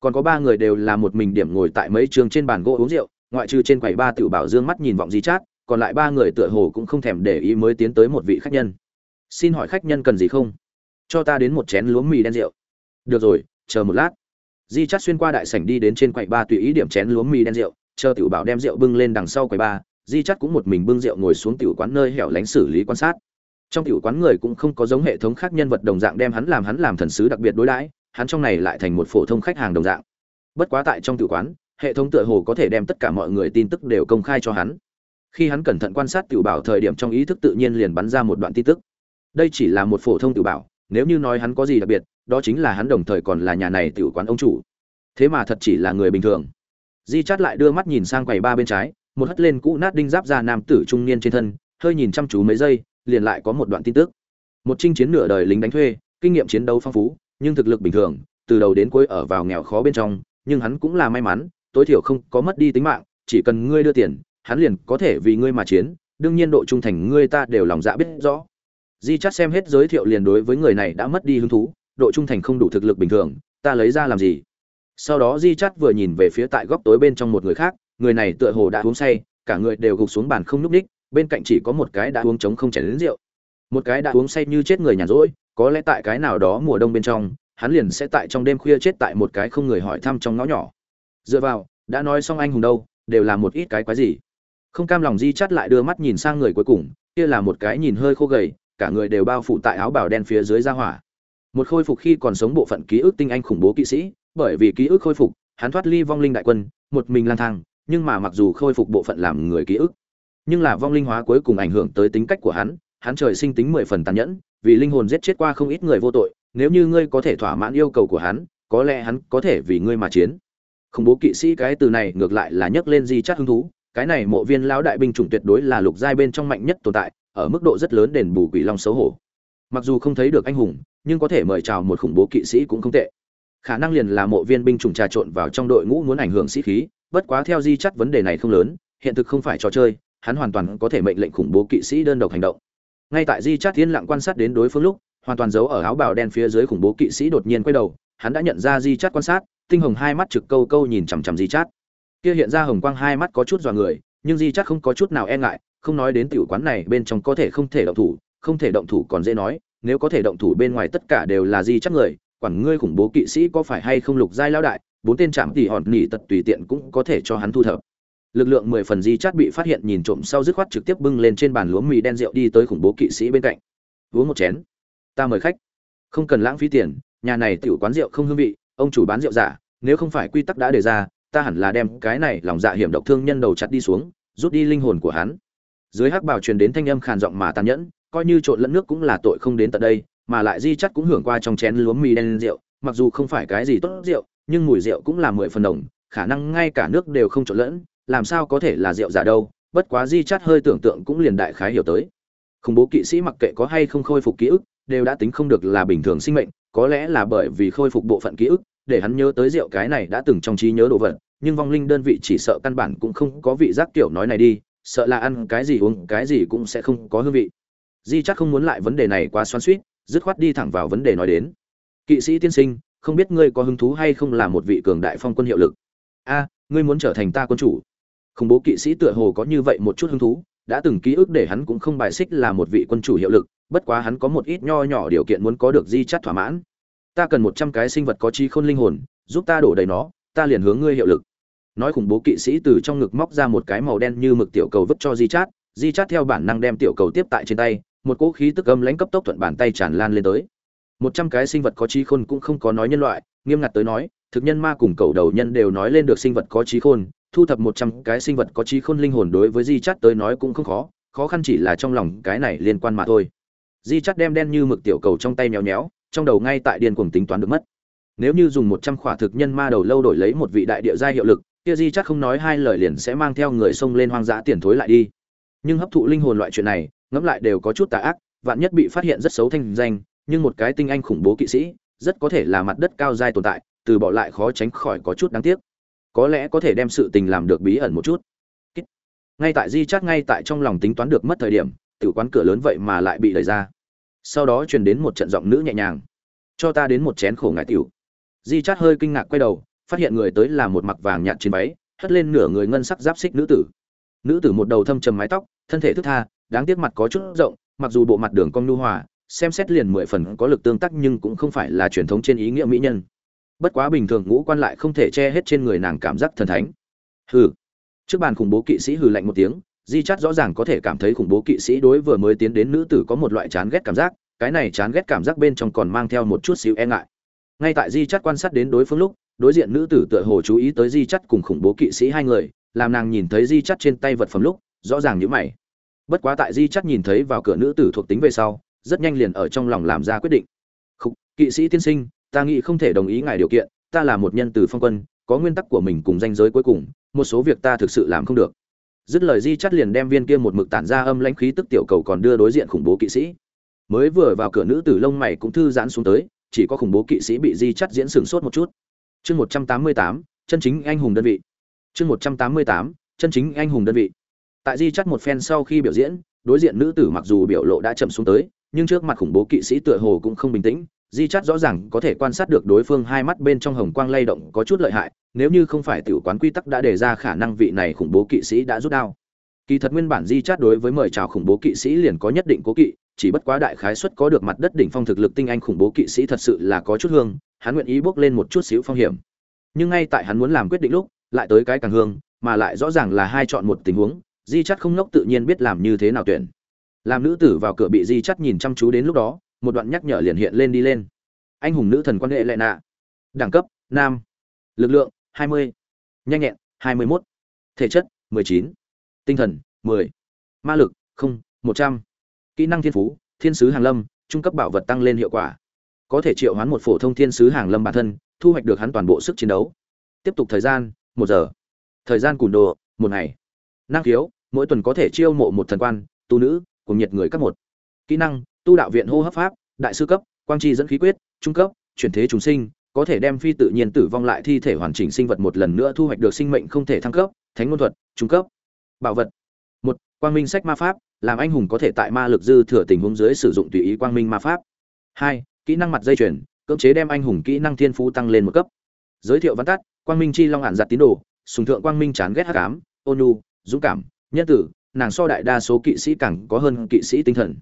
[SPEAKER 1] Còn có ba người đều là một mình điểm ngồi tại mấy trường trên bàn gỗ uống rượu, ngoại trừ trên quầy ba tiểu bảo dương mắt nhìn vọng di chát, còn lại ba người tựa hồ cũng không thèm để ý mới tiến tới một vị khách nhân. Xin hỏi khách nhân cần gì không? Cho ta đến một chén lúa mì đen rượu. Được rồi, chờ một lát. Di chát xuyên qua đại sảnh đi đến trên quầy ba tùy ý điểm chén lúa mì đen rượu, chờ tiểu bảo đem rượu bưng lên đằng sau quầy ba, di chát cũng một mình bưng rượu ngồi xuống tiểu quán nơi hẻo lánh xử lý quan sát trong tiểu quán người cũng không có giống hệ thống khác nhân vật đồng dạng đem hắn làm hắn làm thần sứ đặc biệt đối đãi, hắn trong này lại thành một phổ thông khách hàng đồng dạng. Bất quá tại trong tiểu quán, hệ thống tựa hồ có thể đem tất cả mọi người tin tức đều công khai cho hắn. Khi hắn cẩn thận quan sát tiểu bảo thời điểm trong ý thức tự nhiên liền bắn ra một đoạn tin tức. Đây chỉ là một phổ thông tiểu bảo, nếu như nói hắn có gì đặc biệt, đó chính là hắn đồng thời còn là nhà này tiểu quán ông chủ. Thế mà thật chỉ là người bình thường. Di chát lại đưa mắt nhìn sang quầy ba bên trái, một hất lên cũ nát đinh giáp ra nam tử trung niên trên thân, hơi nhìn chăm chú mấy giây liền lại có một đoạn tin tức. Một trinh chiến nửa đời lính đánh thuê, kinh nghiệm chiến đấu phong phú, nhưng thực lực bình thường, từ đầu đến cuối ở vào nghèo khó bên trong, nhưng hắn cũng là may mắn, tối thiểu không có mất đi tính mạng, chỉ cần ngươi đưa tiền, hắn liền có thể vì ngươi mà chiến, đương nhiên độ trung thành ngươi ta đều lòng dạ biết rõ. Di chắt xem hết giới thiệu liền đối với người này đã mất đi hứng thú, độ trung thành không đủ thực lực bình thường, ta lấy ra làm gì? Sau đó di chắt vừa nhìn về phía tại góc tối bên trong một người khác, người này tựa hồ đã uống say, cả người đều gục xuống bàn không nhúc ních bên cạnh chỉ có một cái đã uống trống không chảy đến rượu. Một cái đã uống say như chết người nhàn rỗi, có lẽ tại cái nào đó mùa đông bên trong, hắn liền sẽ tại trong đêm khuya chết tại một cái không người hỏi thăm trong ngõ nhỏ. Dựa vào, đã nói xong anh hùng đâu, đều là một ít cái quái gì. Không cam lòng di chắt lại đưa mắt nhìn sang người cuối cùng, kia là một cái nhìn hơi khô gầy, cả người đều bao phủ tại áo bào đen phía dưới ra hỏa. Một khôi phục khi còn sống bộ phận ký ức tinh anh khủng bố kỵ sĩ, bởi vì ký ức khôi phục, hắn thoát ly vong linh đại quân, một mình lang thang, nhưng mà mặc dù khôi phục bộ phận làm người ký ức nhưng là vong linh hóa cuối cùng ảnh hưởng tới tính cách của hắn hắn trời sinh tính mười phần tàn nhẫn, vì linh hồn giết chết qua không ít người vô tội, nếu như ngươi có thể thỏa mãn yêu cầu của hắn, có lẽ hắn có thể vì ngươi mà chiến. Khủng bố kỵ sĩ cái từ này ngược lại là nhấc lên di chắt hứng thú, cái này mộ viên lão đại binh chủng tuyệt đối là lục giai bên trong mạnh nhất tồn tại, ở mức độ rất lớn đền bù quỷ long xấu hổ. Mặc dù không thấy được anh hùng, nhưng có thể mời chào một khủng bố kỵ sĩ cũng không tệ. Khả năng liền là mộ viên binh chủng trà trộn vào trong đội ngũ muốn ảnh hưởng sĩ khí, bất quá theo di chắt vấn đề này không lớn, hiện thực không phải trò chơi hắn hoàn toàn có thể mệnh lệnh khủng bố kỵ sĩ đơn độc hành động. Ngay tại di chát thiên lặng quan sát đến đối phương lúc, hoàn toàn giấu ở áo bào đen phía dưới khủng bố kỵ sĩ đột nhiên quay đầu, hắn đã nhận ra di chát quan sát, tinh hồng hai mắt trực câu câu nhìn chằm chằm di chát. Kia hiện ra hồng quang hai mắt có chút dọa người, nhưng di chát không có chút nào e ngại, không nói đến tiểu quán này bên trong có thể không thể động thủ, không thể động thủ còn dễ nói, nếu có thể động thủ bên ngoài tất cả đều là di chát người, quản ngươi khủng bố kỵ sĩ có phải hay không lục giai lão đại, bốn tên trạm tỉ hòn nỉ tật tùy tiện cũng có thể cho hắn thu thập lực lượng mười phần di chát bị phát hiện nhìn trộm sau dứt khoát trực tiếp bưng lên trên bàn lúa mì đen rượu đi tới khủng bố kỵ sĩ bên cạnh. Uống một chén. Ta mời khách. Không cần lãng phí tiền, nhà này tiểu quán rượu không hương vị, ông chủ bán rượu giả, nếu không phải quy tắc đã đề ra, ta hẳn là đem cái này lòng dạ hiểm độc thương nhân đầu chặt đi xuống, rút đi linh hồn của hắn. Dưới hắc bào truyền đến thanh âm khàn giọng mà tàn nhẫn, coi như trộn lẫn nước cũng là tội không đến tận đây, mà lại di chắt cũng hưởng qua trong chén lúa mì đen rượu, mặc dù không phải cái gì tốt rượu, nhưng mùi rượu cũng là mười phần đồng, khả năng ngay cả nước đều không trộn lẫn làm sao có thể là rượu giả đâu, bất quá di chắt hơi tưởng tượng cũng liền đại khái hiểu tới. Khủng bố kỵ sĩ mặc kệ có hay không khôi phục ký ức, đều đã tính không được là bình thường sinh mệnh, có lẽ là bởi vì khôi phục bộ phận ký ức, để hắn nhớ tới rượu cái này đã từng trong trí nhớ đồ vật, nhưng vong linh đơn vị chỉ sợ căn bản cũng không có vị giác kiểu nói này đi, sợ là ăn cái gì uống cái gì cũng sẽ không có hương vị. Di chắc không muốn lại vấn đề này quá xoắn suýt dứt khoát đi thẳng vào vấn đề nói đến. Kỵ sĩ tiên sinh, không biết ngươi có hứng thú hay không là một vị cường đại phong quân hiệu lực? A, ngươi muốn trở thành ta quân chủ khủng bố kỵ sĩ tựa hồ có như vậy một chút hứng thú, đã từng ký ức để hắn cũng không bài xích là một vị quân chủ hiệu lực, bất quá hắn có một ít nho nhỏ điều kiện muốn có được di chắt thỏa mãn. Ta cần một trăm cái sinh vật có trí khôn linh hồn, giúp ta đổ đầy nó, ta liền hướng ngươi hiệu lực. Nói khủng bố kỵ sĩ từ trong ngực móc ra một cái màu đen như mực tiểu cầu vứt cho di chát di chát theo bản năng đem tiểu cầu tiếp tại trên tay, một cỗ khí tức âm lãnh cấp tốc thuận bàn tay tràn lan lên tới. Một trăm cái sinh vật có trí khôn cũng không có nói nhân loại, nghiêm ngặt tới nói, thực nhân ma cùng cầu đầu nhân đều nói lên được sinh vật có trí khôn thu thập một trăm cái sinh vật có trí khôn linh hồn đối với di chát tới nói cũng không khó khó khăn chỉ là trong lòng cái này liên quan mà thôi. Di chát đem đen như mực tiểu cầu trong tay méo méo, trong đầu ngay tại điên cuồng tính toán được mất. Nếu như dùng một trăm khỏa thực nhân ma đầu lâu đổi lấy một vị đại địa giai hiệu lực, kia di chắc không nói hai lời liền sẽ mang theo người xông lên hoang dã tiền thối lại đi. Nhưng hấp thụ linh hồn loại chuyện này, ngẫm lại đều có chút tà ác, vạn nhất bị phát hiện rất xấu thanh danh, nhưng một cái tinh anh khủng bố kỵ sĩ, rất có thể là mặt đất cao dai tồn tại, từ bỏ lại khó tránh khỏi có chút đáng tiếc có lẽ có thể đem sự tình làm được bí ẩn một chút. Ngay tại di chắc ngay tại trong lòng tính toán được mất thời điểm tử quán cửa lớn vậy mà lại bị đẩy ra. Sau đó truyền đến một trận giọng nữ nhẹ nhàng. Cho ta đến một chén khổ ngại tiểu. Di chát hơi kinh ngạc quay đầu, phát hiện người tới là một mặc vàng nhạt trên váy, hất lên nửa người ngân sắc giáp xích nữ tử. Nữ tử một đầu thâm trầm mái tóc, thân thể thức tha, đáng tiếc mặt có chút rộng, mặc dù bộ mặt đường cong nhu hòa, xem xét liền mười phần có lực tương tác nhưng cũng không phải là truyền thống trên ý nghĩa mỹ nhân bất quá bình thường ngũ quan lại không thể che hết trên người nàng cảm giác thần thánh. Hừ. Trước bàn khủng bố kỵ sĩ hừ lạnh một tiếng, di chắt rõ ràng có thể cảm thấy khủng bố kỵ sĩ đối vừa mới tiến đến nữ tử có một loại chán ghét cảm giác, cái này chán ghét cảm giác bên trong còn mang theo một chút xíu e ngại. Ngay tại di chắt quan sát đến đối phương lúc, đối diện nữ tử tựa hồ chú ý tới di chắt cùng khủng bố kỵ sĩ hai người, làm nàng nhìn thấy di chắt trên tay vật phẩm lúc, rõ ràng như mày. Bất quá tại di chắt nhìn thấy vào cửa nữ tử thuộc tính về sau, rất nhanh liền ở trong lòng làm ra quyết định. Khục, kỵ sĩ tiên sinh ta nghĩ không thể đồng ý ngài điều kiện, ta là một nhân từ phong quân, có nguyên tắc của mình cùng danh giới cuối cùng, một số việc ta thực sự làm không được. Dứt lời di chắt liền đem viên kia một mực tản ra âm lãnh khí tức tiểu cầu còn đưa đối diện khủng bố kỵ sĩ. Mới vừa vào cửa nữ tử lông mày cũng thư giãn xuống tới, chỉ có khủng bố kỵ sĩ bị di chắt diễn sửng sốt một chút. Chương một trăm tám mươi tám, chân chính anh hùng đơn vị. Chương một trăm tám mươi tám, chân chính anh hùng đơn vị. Tại di chắt một phen sau khi biểu diễn, đối diện nữ tử mặc dù biểu lộ đã chậm xuống tới, nhưng trước mặt khủng bố kỵ sĩ tựa hồ cũng không bình tĩnh di chắt rõ ràng có thể quan sát được đối phương hai mắt bên trong hồng quang lay động có chút lợi hại, nếu như không phải tiểu quán quy tắc đã đề ra khả năng vị này khủng bố kỵ sĩ đã rút đao. Kỳ thật nguyên bản di chắt đối với mời chào khủng bố kỵ sĩ liền có nhất định cố kỵ, chỉ bất quá đại khái suất có được mặt đất đỉnh phong thực lực tinh anh khủng bố kỵ sĩ thật sự là có chút hương, hắn nguyện ý bước lên một chút xíu phong hiểm. Nhưng ngay tại hắn muốn làm quyết định lúc, lại tới cái càng hương, mà lại rõ ràng là hai chọn một tình huống, di chắt không ngốc tự nhiên biết làm như thế nào tuyển. Làm nữ tử vào cửa bị di chắt nhìn chăm chú đến lúc đó một đoạn nhắc nhở liền hiện lên đi lên anh hùng nữ thần quan hệ lệ nạ đẳng cấp, nam lực lượng 20. nhanh nhẹn 21. thể chất 19. tinh thần 10. ma lực, không 100. kỹ năng thiên phú, thiên sứ hàng lâm, trung cấp bảo vật tăng lên hiệu quả có thể triệu hoán một phổ thông thiên sứ hàng lâm bản thân, thu hoạch được hắn toàn bộ sức chiến đấu tiếp tục thời gian, một giờ thời gian cùn đồ, một ngày năng khiếu, mỗi tuần có thể chiêu mộ một thần quan, tu nữ, cùng nhiệt người cấp một kỹ năng tu đạo viện hô hấp pháp, đại sư cấp, quang tri dẫn khí quyết, trung cấp, chuyển thế chúng sinh, có thể đem phi tự nhiên tử vong lại thi thể hoàn chỉnh sinh vật một lần nữa thu hoạch được sinh mệnh không thể thăng cấp, thánh ngôn thuật, trung cấp. Bảo vật. Một, quang minh sách ma pháp, làm anh hùng có thể tại ma lực dư thừa tình huống dưới sử dụng tùy ý quang minh ma pháp. Hai, kỹ năng mặt dây chuyền, cưỡng chế đem anh hùng kỹ năng thiên phú tăng lên một cấp. Giới thiệu văn tắt, quang minh chi long hạn giặt tín đồ, sùng thượng quang minh chán ghét hắc ám, ôn nhu, dũng cảm, nhân tử, nàng so đại đa số kỵ sĩ càng có hơn kỵ sĩ tinh thần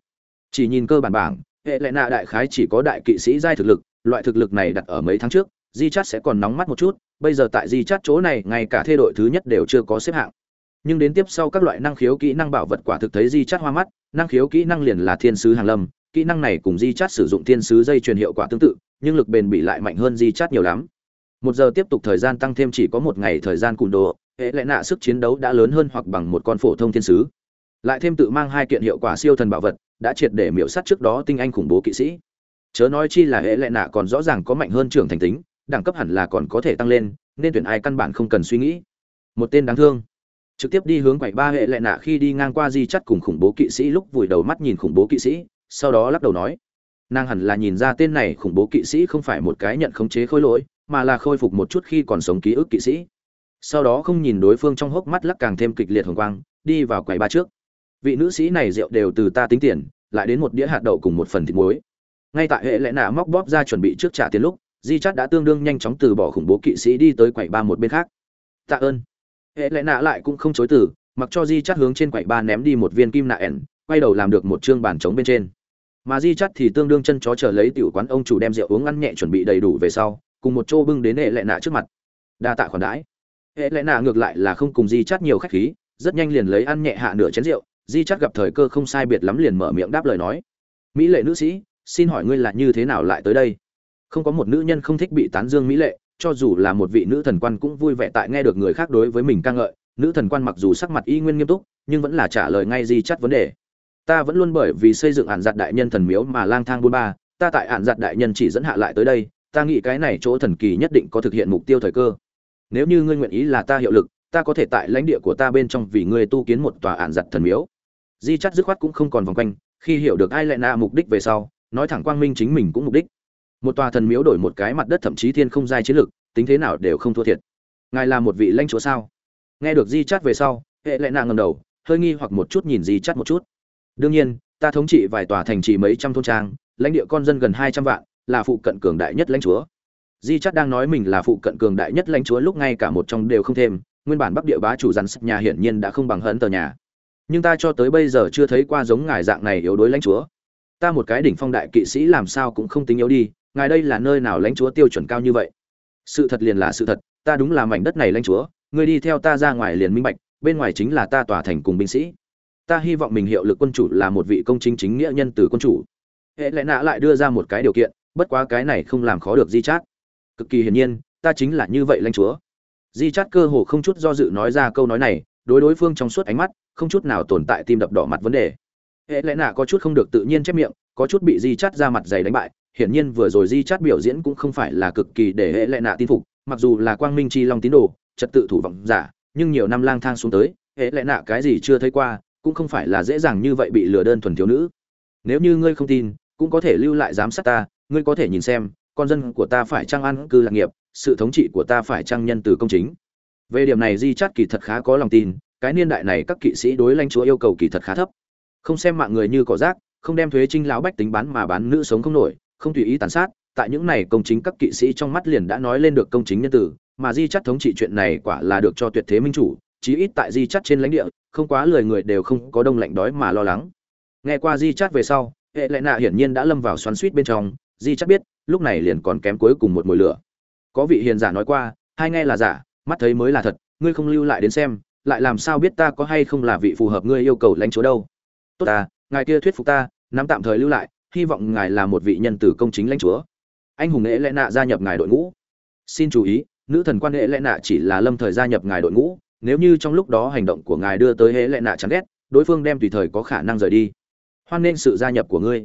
[SPEAKER 1] chỉ nhìn cơ bản bảng, hệ lệ nạ đại khái chỉ có đại kỵ sĩ giai thực lực, loại thực lực này đặt ở mấy tháng trước di chát sẽ còn nóng mắt một chút, bây giờ tại di chát chỗ này, ngay cả thê đội thứ nhất đều chưa có xếp hạng. Nhưng đến tiếp sau các loại năng khiếu kỹ năng bảo vật quả thực thấy di chát hoa mắt, năng khiếu kỹ năng liền là thiên sứ hàng lâm, kỹ năng này cùng di chát sử dụng thiên sứ dây truyền hiệu quả tương tự, nhưng lực bền bị lại mạnh hơn di chát nhiều lắm. Một giờ tiếp tục thời gian tăng thêm chỉ có một ngày thời gian cùn đồ, hệ lệ nạ sức chiến đấu đã lớn hơn hoặc bằng một con phổ thông thiên sứ. Lại thêm tự mang hai kiện hiệu quả siêu thần bảo vật đã triệt để miểu sát trước đó tinh anh khủng bố kỵ sĩ. Chớ nói chi là hệ lệ nạ còn rõ ràng có mạnh hơn trưởng thành tính, đẳng cấp hẳn là còn có thể tăng lên, nên tuyển ai căn bản không cần suy nghĩ. Một tên đáng thương. Trực tiếp đi hướng quậy ba hệ lệ nạ khi đi ngang qua di chắt cùng khủng bố kỵ sĩ lúc vùi đầu mắt nhìn khủng bố kỵ sĩ, sau đó lắc đầu nói. Nàng hẳn là nhìn ra tên này khủng bố kỵ sĩ không phải một cái nhận khống chế khôi lỗi, mà là khôi phục một chút khi còn sống ký ức kỵ sĩ. Sau đó không nhìn đối phương trong hốc mắt lắc càng thêm kịch liệt hồng quang, đi vào quầy ba trước vị nữ sĩ này rượu đều từ ta tính tiền, lại đến một đĩa hạt đậu cùng một phần thịt muối. Ngay tại hệ lẽ nạ móc bóp ra chuẩn bị trước trả tiền lúc, di chắt đã tương đương nhanh chóng từ bỏ khủng bố kỵ sĩ đi tới quầy ba một bên khác. Tạ ơn. Hệ lẽ nạ lại cũng không chối từ, mặc cho di chắt hướng trên quầy ba ném đi một viên kim nạ ẻn, quay đầu làm được một chương bàn trống bên trên. Mà di chắt thì tương đương chân chó chờ lấy tiểu quán ông chủ đem rượu uống ăn nhẹ chuẩn bị đầy đủ về sau, cùng một chỗ bưng đến hệ lẽ nạ trước mặt. Đa tạ khoản đãi. Hệ lẽ nạ ngược lại là không cùng di chắt nhiều khách khí, rất nhanh liền lấy ăn nhẹ hạ nửa chén rượu di chắc gặp thời cơ không sai biệt lắm liền mở miệng đáp lời nói. Mỹ lệ nữ sĩ, xin hỏi ngươi là như thế nào lại tới đây? Không có một nữ nhân không thích bị tán dương mỹ lệ, cho dù là một vị nữ thần quan cũng vui vẻ tại nghe được người khác đối với mình ca ngợi. Nữ thần quan mặc dù sắc mặt y nguyên nghiêm túc, nhưng vẫn là trả lời ngay di chắt vấn đề. Ta vẫn luôn bởi vì xây dựng ản giặt đại nhân thần miếu mà lang thang buôn ba, ta tại ản giặt đại nhân chỉ dẫn hạ lại tới đây, ta nghĩ cái này chỗ thần kỳ nhất định có thực hiện mục tiêu thời cơ. Nếu như ngươi nguyện ý là ta hiệu lực ta có thể tại lãnh địa của ta bên trong vì ngươi tu kiến một tòa án giặt thần miếu. Di chắt dứt khoát cũng không còn vòng quanh, khi hiểu được ai lại na mục đích về sau, nói thẳng quang minh chính mình cũng mục đích. Một tòa thần miếu đổi một cái mặt đất thậm chí thiên không giai chiến lực, tính thế nào đều không thua thiệt. Ngài là một vị lãnh chúa sao? Nghe được di chắt về sau, hệ lại na ngầm đầu, hơi nghi hoặc một chút nhìn di chắt một chút. Đương nhiên, ta thống trị vài tòa thành trì mấy trăm thôn trang, lãnh địa con dân gần hai trăm vạn, là phụ cận cường đại nhất lãnh chúa. Di chắt đang nói mình là phụ cận cường đại nhất lãnh chúa lúc ngay cả một trong đều không thêm nguyên bản bắc địa bá chủ rắn nhà hiển nhiên đã không bằng hấn tờ nhà. Nhưng ta cho tới bây giờ chưa thấy qua giống ngài dạng này yếu đối lãnh chúa. Ta một cái đỉnh phong đại kỵ sĩ làm sao cũng không tính yếu đi, ngài đây là nơi nào lãnh chúa tiêu chuẩn cao như vậy? Sự thật liền là sự thật, ta đúng là mảnh đất này lãnh chúa ngươi đi theo ta ra ngoài liền minh bạch, bên ngoài chính là ta tòa thành cùng binh sĩ. Ta hy vọng mình hiệu lực quân chủ là một vị công chính chính nghĩa nhân từ quân chủ. Hệ lẽ nạ lại đưa ra một cái điều kiện, bất quá cái này không làm khó được di chát. Cực kỳ hiển nhiên, ta chính là như vậy lãnh chúa di chát cơ hồ không chút do dự nói ra câu nói này, đối đối phương trong suốt ánh mắt, không chút nào tồn tại tim đập đỏ mặt vấn đề. Hệ lẽ nạ có chút không được tự nhiên chép miệng, có chút bị di chát ra mặt dày đánh bại, hiển nhiên vừa rồi di chát biểu diễn cũng không phải là cực kỳ để hệ lẽ nạ tin phục, mặc dù là quang minh chi long tín đồ, trật tự thủ vọng giả, nhưng nhiều năm lang thang xuống tới, hệ lẽ nạ cái gì chưa thấy qua, cũng không phải là dễ dàng như vậy bị lừa đơn thuần thiếu nữ. Nếu như ngươi không tin, cũng có thể lưu lại giám sát ta, ngươi có thể nhìn xem, con dân của ta phải trang ăn cư lạc nghiệp sự thống trị của ta phải trang nhân từ công chính. Về điểm này di chát kỳ thật khá có lòng tin, cái niên đại này các kỵ sĩ đối lãnh chúa yêu cầu kỳ thật khá thấp. Không xem mạng người như cỏ rác, không đem thuế trinh lão bách tính bán mà bán nữ sống không nổi, không tùy ý tàn sát, tại những này công chính các kỵ sĩ trong mắt liền đã nói lên được công chính nhân tử, mà di chắt thống trị chuyện này quả là được cho tuyệt thế minh chủ, chí ít tại di chắt trên lãnh địa, không quá lười người đều không có đông lạnh đói mà lo lắng. Nghe qua di chắt về sau, hệ lệ nạ hiển nhiên đã lâm vào xoắn suýt bên trong, di chắt biết, lúc này liền còn kém cuối cùng một mùi lửa có vị hiền giả nói qua, hai nghe là giả, mắt thấy mới là thật, ngươi không lưu lại đến xem, lại làm sao biết ta có hay không là vị phù hợp ngươi yêu cầu lãnh chúa đâu? Tốt ta, ngài kia thuyết phục ta, nắm tạm thời lưu lại, hy vọng ngài là một vị nhân tử công chính lãnh chúa. Anh hùng nghệ lẽ nạ gia nhập ngài đội ngũ. Xin chú ý, nữ thần quan hệ lẽ nạ chỉ là lâm thời gia nhập ngài đội ngũ, nếu như trong lúc đó hành động của ngài đưa tới hệ lẽ nạ chán ghét, đối phương đem tùy thời có khả năng rời đi. Hoan nên sự gia nhập của ngươi.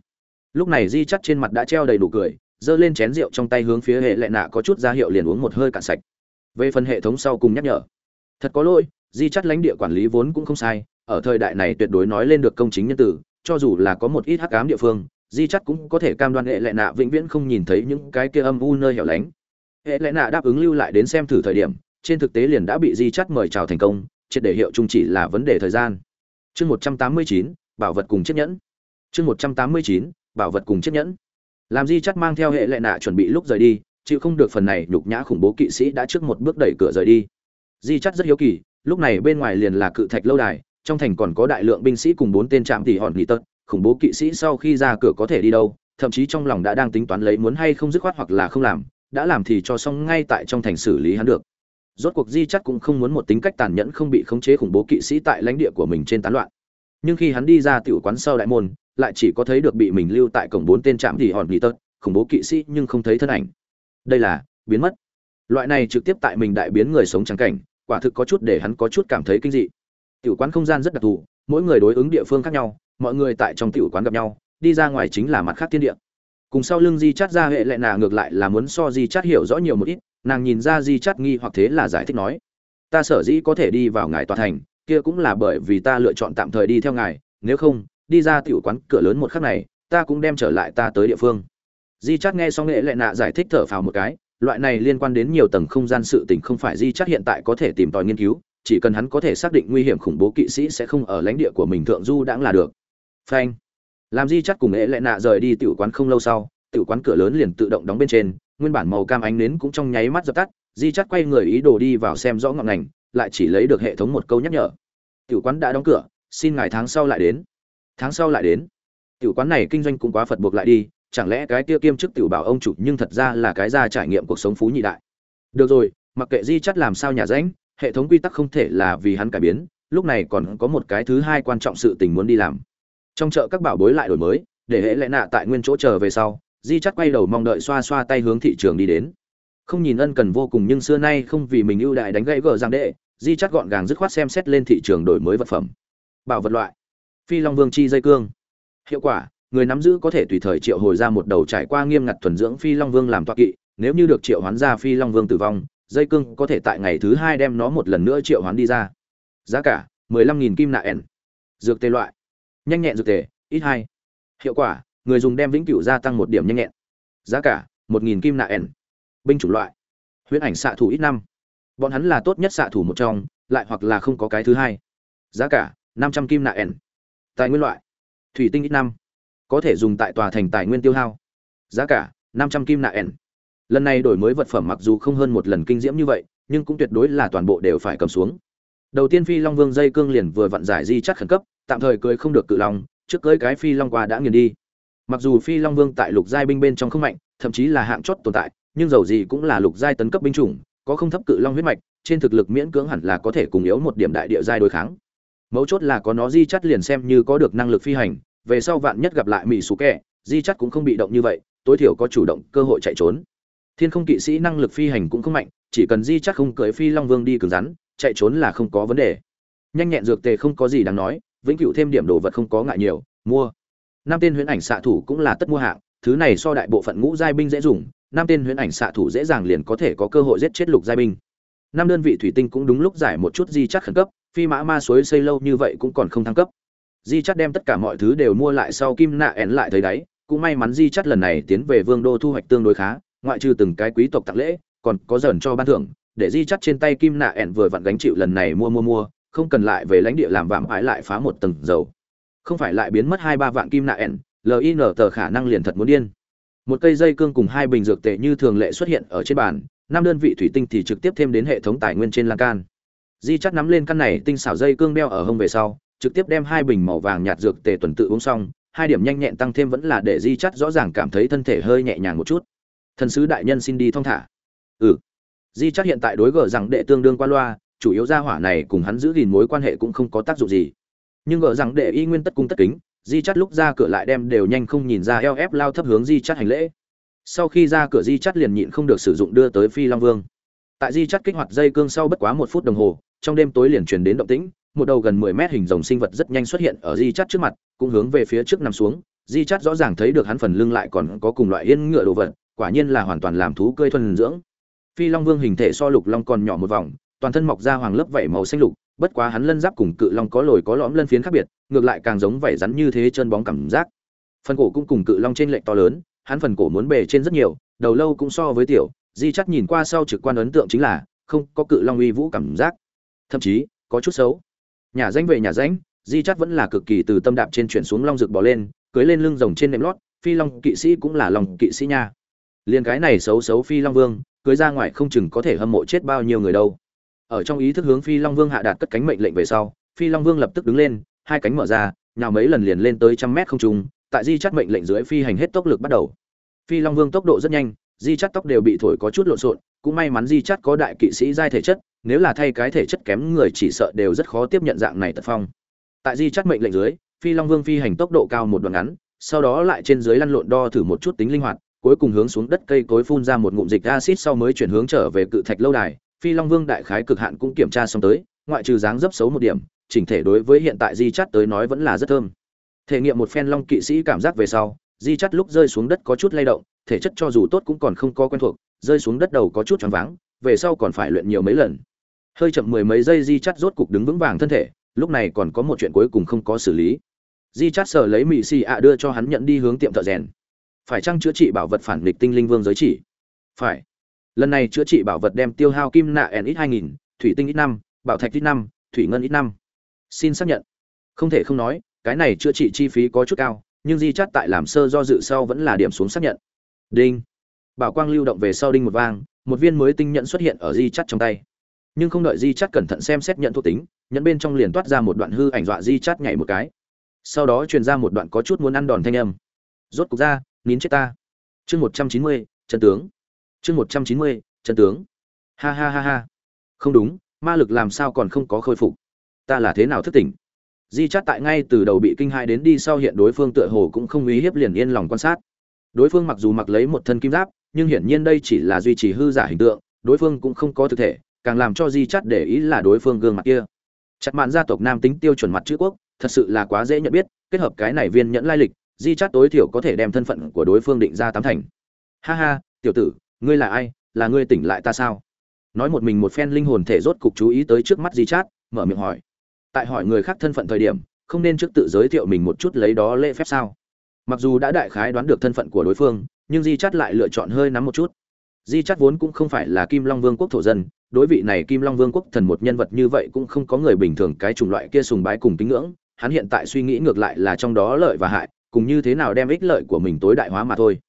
[SPEAKER 1] Lúc này di chắt trên mặt đã treo đầy đủ cười giơ lên chén rượu trong tay hướng phía hệ lệ nạ có chút ra hiệu liền uống một hơi cạn sạch. Về phần hệ thống sau cùng nhắc nhở. Thật có lỗi, di chắt lãnh địa quản lý vốn cũng không sai, ở thời đại này tuyệt đối nói lên được công chính nhân tử, cho dù là có một ít hắc ám địa phương, di chắt cũng có thể cam đoan hệ lệ nạ vĩnh viễn không nhìn thấy những cái kia âm u nơi hẻo lánh. Hệ lệ nạ đáp ứng lưu lại đến xem thử thời điểm, trên thực tế liền đã bị di chắt mời chào thành công, triệt để hiệu chung chỉ là vấn đề thời gian. Chương một trăm tám mươi chín, bảo vật cùng chiếc nhẫn. Chương một trăm tám mươi chín, bảo vật cùng chiếc nhẫn làm di chắt mang theo hệ lệ nạ chuẩn bị lúc rời đi, chịu không được phần này nhục nhã khủng bố kỵ sĩ đã trước một bước đẩy cửa rời đi. Di chắt rất hiếu kỳ, lúc này bên ngoài liền là cự thạch lâu đài, trong thành còn có đại lượng binh sĩ cùng bốn tên trạm tỉ hòn nghỉ tật, khủng bố kỵ sĩ sau khi ra cửa có thể đi đâu, thậm chí trong lòng đã đang tính toán lấy muốn hay không dứt khoát hoặc là không làm, đã làm thì cho xong ngay tại trong thành xử lý hắn được. Rốt cuộc di chắc cũng không muốn một tính cách tàn nhẫn không bị khống chế khủng bố kỵ sĩ tại lãnh địa của mình trên tán loạn. Nhưng khi hắn đi ra tiểu quán sau đại môn lại chỉ có thấy được bị mình lưu tại cổng bốn tên trạm thì hòn nghỉ tật khủng bố kỵ sĩ nhưng không thấy thân ảnh. Đây là biến mất. Loại này trực tiếp tại mình đại biến người sống trắng cảnh, quả thực có chút để hắn có chút cảm thấy kinh dị. Tiểu quán không gian rất đặc thù, mỗi người đối ứng địa phương khác nhau, mọi người tại trong tiểu quán gặp nhau, đi ra ngoài chính là mặt khác thiên địa. Cùng sau lưng di chát ra hệ lệ nà ngược lại là muốn so di chát hiểu rõ nhiều một ít, nàng nhìn ra di chát nghi hoặc thế là giải thích nói, ta sở dĩ có thể đi vào ngài tòa thành, kia cũng là bởi vì ta lựa chọn tạm thời đi theo ngài, nếu không đi ra tiểu quán cửa lớn một khắc này, ta cũng đem trở lại ta tới địa phương. Di chát nghe xong nghệ lệ nạ giải thích thở phào một cái, loại này liên quan đến nhiều tầng không gian sự tình không phải di chát hiện tại có thể tìm tòi nghiên cứu, chỉ cần hắn có thể xác định nguy hiểm khủng bố kỵ sĩ sẽ không ở lãnh địa của mình thượng du đãng là được. Phanh. Làm di chắt cùng nghệ lệ nạ rời đi tiểu quán không lâu sau, tiểu quán cửa lớn liền tự động đóng bên trên, nguyên bản màu cam ánh nến cũng trong nháy mắt dập tắt, di chắt quay người ý đồ đi vào xem rõ ngọn ngành, lại chỉ lấy được hệ thống một câu nhắc nhở. Tiểu quán đã đóng cửa, xin ngài tháng sau lại đến tháng sau lại đến. Tiểu quán này kinh doanh cũng quá phật buộc lại đi, chẳng lẽ cái kia kiêm chức tiểu bảo ông chủ nhưng thật ra là cái ra trải nghiệm cuộc sống phú nhị đại? Được rồi, mặc kệ di chắt làm sao nhà rãnh, hệ thống quy tắc không thể là vì hắn cải biến, lúc này còn có một cái thứ hai quan trọng sự tình muốn đi làm. Trong chợ các bảo bối lại đổi mới, để hệ lẽ nạ tại nguyên chỗ chờ về sau, di chắt quay đầu mong đợi xoa xoa tay hướng thị trường đi đến. Không nhìn ân cần vô cùng nhưng xưa nay không vì mình ưu đại đánh gãy gờ giang đệ, di chắt gọn gàng dứt khoát xem xét lên thị trường đổi mới vật phẩm. Bảo vật loại phi long vương chi dây cương. Hiệu quả, người nắm giữ có thể tùy thời triệu hồi ra một đầu trải qua nghiêm ngặt thuần dưỡng phi long vương làm toa kỵ, nếu như được triệu hoán ra phi long vương tử vong, dây cương có thể tại ngày thứ hai đem nó một lần nữa triệu hoán đi ra. Giá cả, mười lăm nghìn kim nạ ẻn. Dược tê loại. Nhanh nhẹn dược tề ít hai. Hiệu quả, người dùng đem vĩnh cửu gia tăng một điểm nhanh nhẹn. Giá cả, một nghìn kim nạ ẻn. Binh chủng loại. Huyễn ảnh xạ thủ ít năm. Bọn hắn là tốt nhất xạ thủ một trong, lại hoặc là không có cái thứ hai. Giá cả, năm trăm kim nạ ẻn tài nguyên loại. Thủy tinh ít năm. Có thể dùng tại tòa thành tài nguyên tiêu hao. Giá cả, năm trăm kim nạ ẻn. Lần này đổi mới vật phẩm mặc dù không hơn một lần kinh diễm như vậy, nhưng cũng tuyệt đối là toàn bộ đều phải cầm xuống. Đầu tiên phi long vương dây cương liền vừa vặn giải di chắc khẩn cấp, tạm thời cưới không được cự long, trước cưới cái phi long qua đã nghiền đi. Mặc dù phi long vương tại lục giai binh bên trong không mạnh, thậm chí là hạng chót tồn tại, nhưng dầu gì cũng là lục giai tấn cấp binh chủng, có không thấp cự long huyết mạch, trên thực lực miễn cưỡng hẳn là có thể cùng yếu một điểm đại địa giai đối kháng mấu chốt là có nó di chắt liền xem như có được năng lực phi hành, về sau vạn nhất gặp lại mỹ sủ kẹ di chắt cũng không bị động như vậy, tối thiểu có chủ động cơ hội chạy trốn. Thiên không kỵ sĩ năng lực phi hành cũng không mạnh, chỉ cần di chắt không cưới phi long vương đi cứng rắn, chạy trốn là không có vấn đề. Nhanh nhẹn dược tề không có gì đáng nói, vĩnh cửu thêm điểm đồ vật không có ngại nhiều, mua. Năm tên huyễn ảnh xạ thủ cũng là tất mua hạng, thứ này so đại bộ phận ngũ giai binh dễ dùng, năm tên huyễn ảnh xạ thủ dễ dàng liền có thể có cơ hội giết chết lục giai binh. Năm đơn vị thủy tinh cũng đúng lúc giải một chút di chắc khẩn cấp phi mã ma suối xây lâu như vậy cũng còn không thăng cấp. Di chắt đem tất cả mọi thứ đều mua lại sau kim nạ ẻn lại thấy đáy cũng may mắn di chắt lần này tiến về vương đô thu hoạch tương đối khá, ngoại trừ từng cái quý tộc tặng lễ, còn có dần cho ban thưởng, để di chắt trên tay kim nạ ẻn vừa vặn gánh chịu lần này mua mua mua, không cần lại về lãnh địa làm vạm ái lại phá một tầng dầu. Không phải lại biến mất hai ba vạn kim nạ ẻn lin tờ khả năng liền thật muốn điên. Một cây dây cương cùng hai bình dược tệ như thường lệ xuất hiện ở trên bàn, năm đơn vị thủy tinh thì trực tiếp thêm đến hệ thống tài nguyên trên lan can di chắc nắm lên căn này tinh xảo dây cương đeo ở hông về sau, trực tiếp đem hai bình màu vàng nhạt dược tề tuần tự uống xong, hai điểm nhanh nhẹn tăng thêm vẫn là để di chắc rõ ràng cảm thấy thân thể hơi nhẹ nhàng một chút. Thần sứ đại nhân xin đi thong thả. Ừ. Di chắc hiện tại đối gờ rằng đệ tương đương qua loa, chủ yếu gia hỏa này cùng hắn giữ gìn mối quan hệ cũng không có tác dụng gì. Nhưng gờ rằng đệ y nguyên tất cung tất kính, di chắt lúc ra cửa lại đem đều nhanh không nhìn ra eo ép lao thấp hướng di chắt hành lễ. Sau khi ra cửa di chắt liền nhịn không được sử dụng đưa tới phi long vương. Tại di chắt kích hoạt dây cương sau bất quá một phút đồng hồ trong đêm tối liền truyền đến động tĩnh, một đầu gần mười mét hình rồng sinh vật rất nhanh xuất hiện ở di Chát trước mặt, cũng hướng về phía trước nằm xuống. Di Chát rõ ràng thấy được hắn phần lưng lại còn có cùng loại yên ngựa đồ vật, quả nhiên là hoàn toàn làm thú cơi thuần dưỡng. Phi long vương hình thể so lục long còn nhỏ một vòng, toàn thân mọc ra hoàng lớp vảy màu xanh lục, bất quá hắn lân giáp cùng cự long có lồi có lõm lân phiến khác biệt, ngược lại càng giống vảy rắn như thế chân bóng cảm giác. Phần cổ cũng cùng cự long trên lệch to lớn, hắn phần cổ muốn bề trên rất nhiều, đầu lâu cũng so với tiểu. Di Chát nhìn qua sau trực quan ấn tượng chính là, không có cự long uy vũ cảm giác thậm chí, có chút xấu. Nhà danh về nhà danh di chắt vẫn là cực kỳ từ tâm đạp trên chuyển xuống long rực bỏ lên, cưới lên lưng rồng trên nệm lót, phi long kỵ sĩ cũng là lòng kỵ sĩ nha. Liền cái này xấu xấu phi long vương, cưới ra ngoài không chừng có thể hâm mộ chết bao nhiêu người đâu. Ở trong ý thức hướng phi long vương hạ đạt cất cánh mệnh lệnh về sau, phi long vương lập tức đứng lên, hai cánh mở ra, nhào mấy lần liền lên tới trăm mét không trung, tại di chắt mệnh lệnh dưới phi hành hết tốc lực bắt đầu. Phi long vương tốc độ rất nhanh di chắt tóc đều bị thổi có chút lộn xộn, cũng may mắn di chắt có đại kỵ sĩ giai thể chất, nếu là thay cái thể chất kém người chỉ sợ đều rất khó tiếp nhận dạng này tật phong. Tại di chắt mệnh lệnh dưới, phi long vương phi hành tốc độ cao một đoạn ngắn, sau đó lại trên dưới lăn lộn đo thử một chút tính linh hoạt, cuối cùng hướng xuống đất cây cối phun ra một ngụm dịch acid sau mới chuyển hướng trở về cự thạch lâu đài. Phi long vương đại khái cực hạn cũng kiểm tra xong tới, ngoại trừ dáng dấp xấu một điểm, chỉnh thể đối với hiện tại di chắt tới nói vẫn là rất thơm. Thể nghiệm một phen long kỵ sĩ cảm giác về sau di chắt lúc rơi xuống đất có chút lay động, thể chất cho dù tốt cũng còn không có quen thuộc, rơi xuống đất đầu có chút choáng váng, về sau còn phải luyện nhiều mấy lần. Hơi chậm mười mấy giây di chắt rốt cục đứng vững vàng thân thể, lúc này còn có một chuyện cuối cùng không có xử lý. Di chắt sờ lấy mị xì ạ đưa cho hắn nhận đi hướng tiệm thợ rèn. Phải chăng chữa trị bảo vật phản nghịch tinh linh vương giới chỉ? Phải. Lần này chữa trị bảo vật đem tiêu hao kim nạ n ít hai nghìn, thủy tinh ít năm, bảo thạch ít năm, thủy ngân ít năm. Xin xác nhận. Không thể không nói, cái này chữa trị chi phí có chút cao nhưng di chắt tại làm sơ do dự sau vẫn là điểm xuống xác nhận. Đinh. Bảo quang lưu động về sau đinh một vang, một viên mới tinh nhận xuất hiện ở di chắt trong tay. Nhưng không đợi di chắt cẩn thận xem xét nhận thuộc tính nhận bên trong liền toát ra một đoạn hư ảnh dọa di chắt nhảy một cái. Sau đó truyền ra một đoạn có chút muốn ăn đòn thanh âm. Rốt cục ra, nín chết ta. Chương một trăm chín mươi, chân tướng. Chương một trăm chín mươi, chân tướng. Ha ha ha ha. Không đúng, ma lực làm sao còn không có khôi phục? Ta là thế nào thức tỉnh? Di chát tại ngay từ đầu bị kinh hai đến đi sau hiện đối phương tựa hồ cũng không uy hiếp liền yên lòng quan sát. Đối phương mặc dù mặc lấy một thân kim giáp, nhưng hiển nhiên đây chỉ là duy trì hư giả hình tượng, đối phương cũng không có thực thể, càng làm cho di chát để ý là đối phương gương mặt kia. Chặt mạn gia tộc nam tính tiêu chuẩn mặt chữ quốc, thật sự là quá dễ nhận biết, kết hợp cái này viên nhẫn lai lịch, di chát tối thiểu có thể đem thân phận của đối phương định ra tám thành. Ha ha, tiểu tử, ngươi là ai? Là ngươi tỉnh lại ta sao? Nói một mình một phen linh hồn thể rốt cục chú ý tới trước mắt di chát, mở miệng hỏi tại hỏi người khác thân phận thời điểm, không nên trước tự giới thiệu mình một chút lấy đó lễ phép sao. Mặc dù đã đại khái đoán được thân phận của đối phương, nhưng di chắt lại lựa chọn hơi nắm một chút. Di chắt vốn cũng không phải là kim long vương quốc thổ dân, đối vị này kim long vương quốc thần một nhân vật như vậy cũng không có người bình thường cái chủng loại kia sùng bái cùng tín ngưỡng, hắn hiện tại suy nghĩ ngược lại là trong đó lợi và hại, cùng như thế nào đem ích lợi của mình tối đại hóa mà thôi.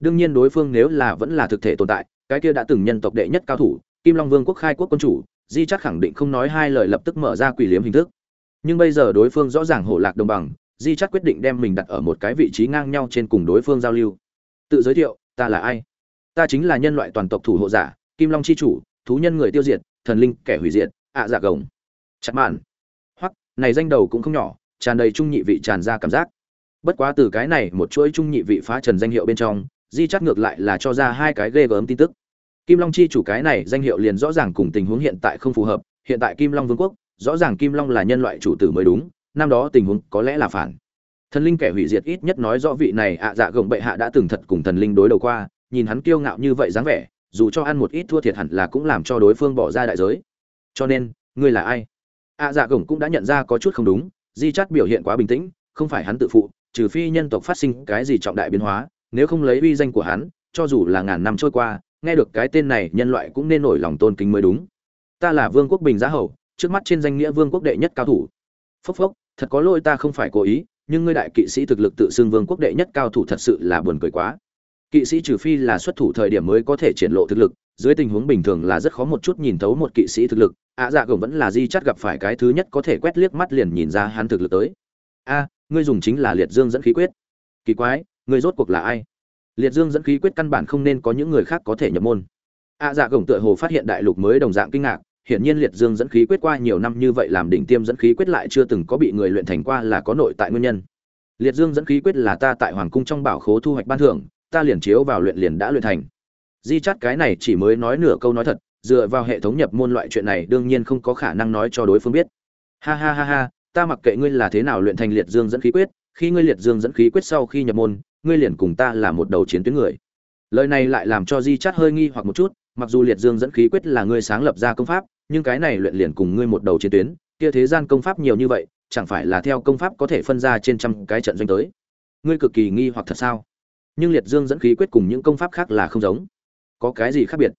[SPEAKER 1] Đương nhiên đối phương nếu là vẫn là thực thể tồn tại, cái kia đã từng nhân tộc đệ nhất cao thủ, kim long vương quốc khai quốc quân chủ di chắc khẳng định không nói hai lời lập tức mở ra quỷ liếm hình thức. Nhưng bây giờ đối phương rõ ràng hổ lạc đồng bằng, di chắc quyết định đem mình đặt ở một cái vị trí ngang nhau trên cùng đối phương giao lưu. Tự giới thiệu, ta là ai? Ta chính là nhân loại toàn tộc thủ hộ giả, kim long chi chủ, thú nhân người tiêu diệt, thần linh, kẻ hủy diệt, ạ dạ gồng. Chặt mạn. Hoặc này danh đầu cũng không nhỏ, tràn đầy trung nhị vị tràn ra cảm giác. Bất quá từ cái này một chuỗi trung nhị vị phá trần danh hiệu bên trong, di chắc ngược lại là cho ra hai cái ghê gớm tin tức kim long chi chủ cái này danh hiệu liền rõ ràng cùng tình huống hiện tại không phù hợp, hiện tại kim long vương quốc, rõ ràng kim long là nhân loại chủ tử mới đúng, năm đó tình huống có lẽ là phản. Thần linh kẻ hủy diệt ít nhất nói rõ vị này ạ dạ gồng bệ hạ đã từng thật cùng thần linh đối đầu qua, nhìn hắn kiêu ngạo như vậy dáng vẻ, dù cho ăn một ít thua thiệt hẳn là cũng làm cho đối phương bỏ ra đại giới. Cho nên, ngươi là ai? Ạ dạ gồng cũng đã nhận ra có chút không đúng, di Chát biểu hiện quá bình tĩnh, không phải hắn tự phụ, trừ phi nhân tộc phát sinh cái gì trọng đại biến hóa, nếu không lấy uy danh của hắn, cho dù là ngàn năm trôi qua nghe được cái tên này, nhân loại cũng nên nổi lòng tôn kính mới đúng. Ta là vương quốc bình giá hầu, trước mắt trên danh nghĩa vương quốc đệ nhất cao thủ. Phốc phốc, thật có lỗi ta không phải cố ý, nhưng ngươi đại kỵ sĩ thực lực tự xưng vương quốc đệ nhất cao thủ thật sự là buồn cười quá. Kỵ sĩ trừ phi là xuất thủ thời điểm mới có thể triển lộ thực lực, dưới tình huống bình thường là rất khó một chút nhìn thấu một kỵ sĩ thực lực. Ạ dạ gồng vẫn là di chắt gặp phải cái thứ nhất có thể quét liếc mắt liền nhìn ra hắn thực lực tới. A, ngươi dùng chính là liệt dương dẫn khí quyết. Kỳ quái, ngươi rốt cuộc là ai? Liệt dương dẫn khí quyết căn bản không nên có những người khác có thể nhập môn. À dạ gồng tựa hồ phát hiện đại lục mới đồng dạng kinh ngạc, hiển nhiên liệt dương dẫn khí quyết qua nhiều năm như vậy làm đỉnh tiêm dẫn khí quyết lại chưa từng có bị người luyện thành qua là có nội tại nguyên nhân. Liệt dương dẫn khí quyết là ta tại hoàng cung trong bảo khố thu hoạch ban thưởng, ta liền chiếu vào luyện liền đã luyện thành. Di chắt cái này chỉ mới nói nửa câu nói thật, dựa vào hệ thống nhập môn loại chuyện này đương nhiên không có khả năng nói cho đối phương biết. Ha ha ha ha, ta mặc kệ ngươi là thế nào luyện thành liệt dương dẫn khí quyết, khi ngươi liệt dương dẫn khí quyết sau khi nhập môn ngươi liền cùng ta là một đầu chiến tuyến người. Lời này lại làm cho di chát hơi nghi hoặc một chút, mặc dù liệt dương dẫn khí quyết là ngươi sáng lập ra công pháp, nhưng cái này luyện liền cùng ngươi một đầu chiến tuyến, kia thế gian công pháp nhiều như vậy, chẳng phải là theo công pháp có thể phân ra trên trăm cái trận doanh tới? Ngươi cực kỳ nghi hoặc thật sao? Nhưng liệt dương dẫn khí quyết cùng những công pháp khác là không giống. Có cái gì khác biệt?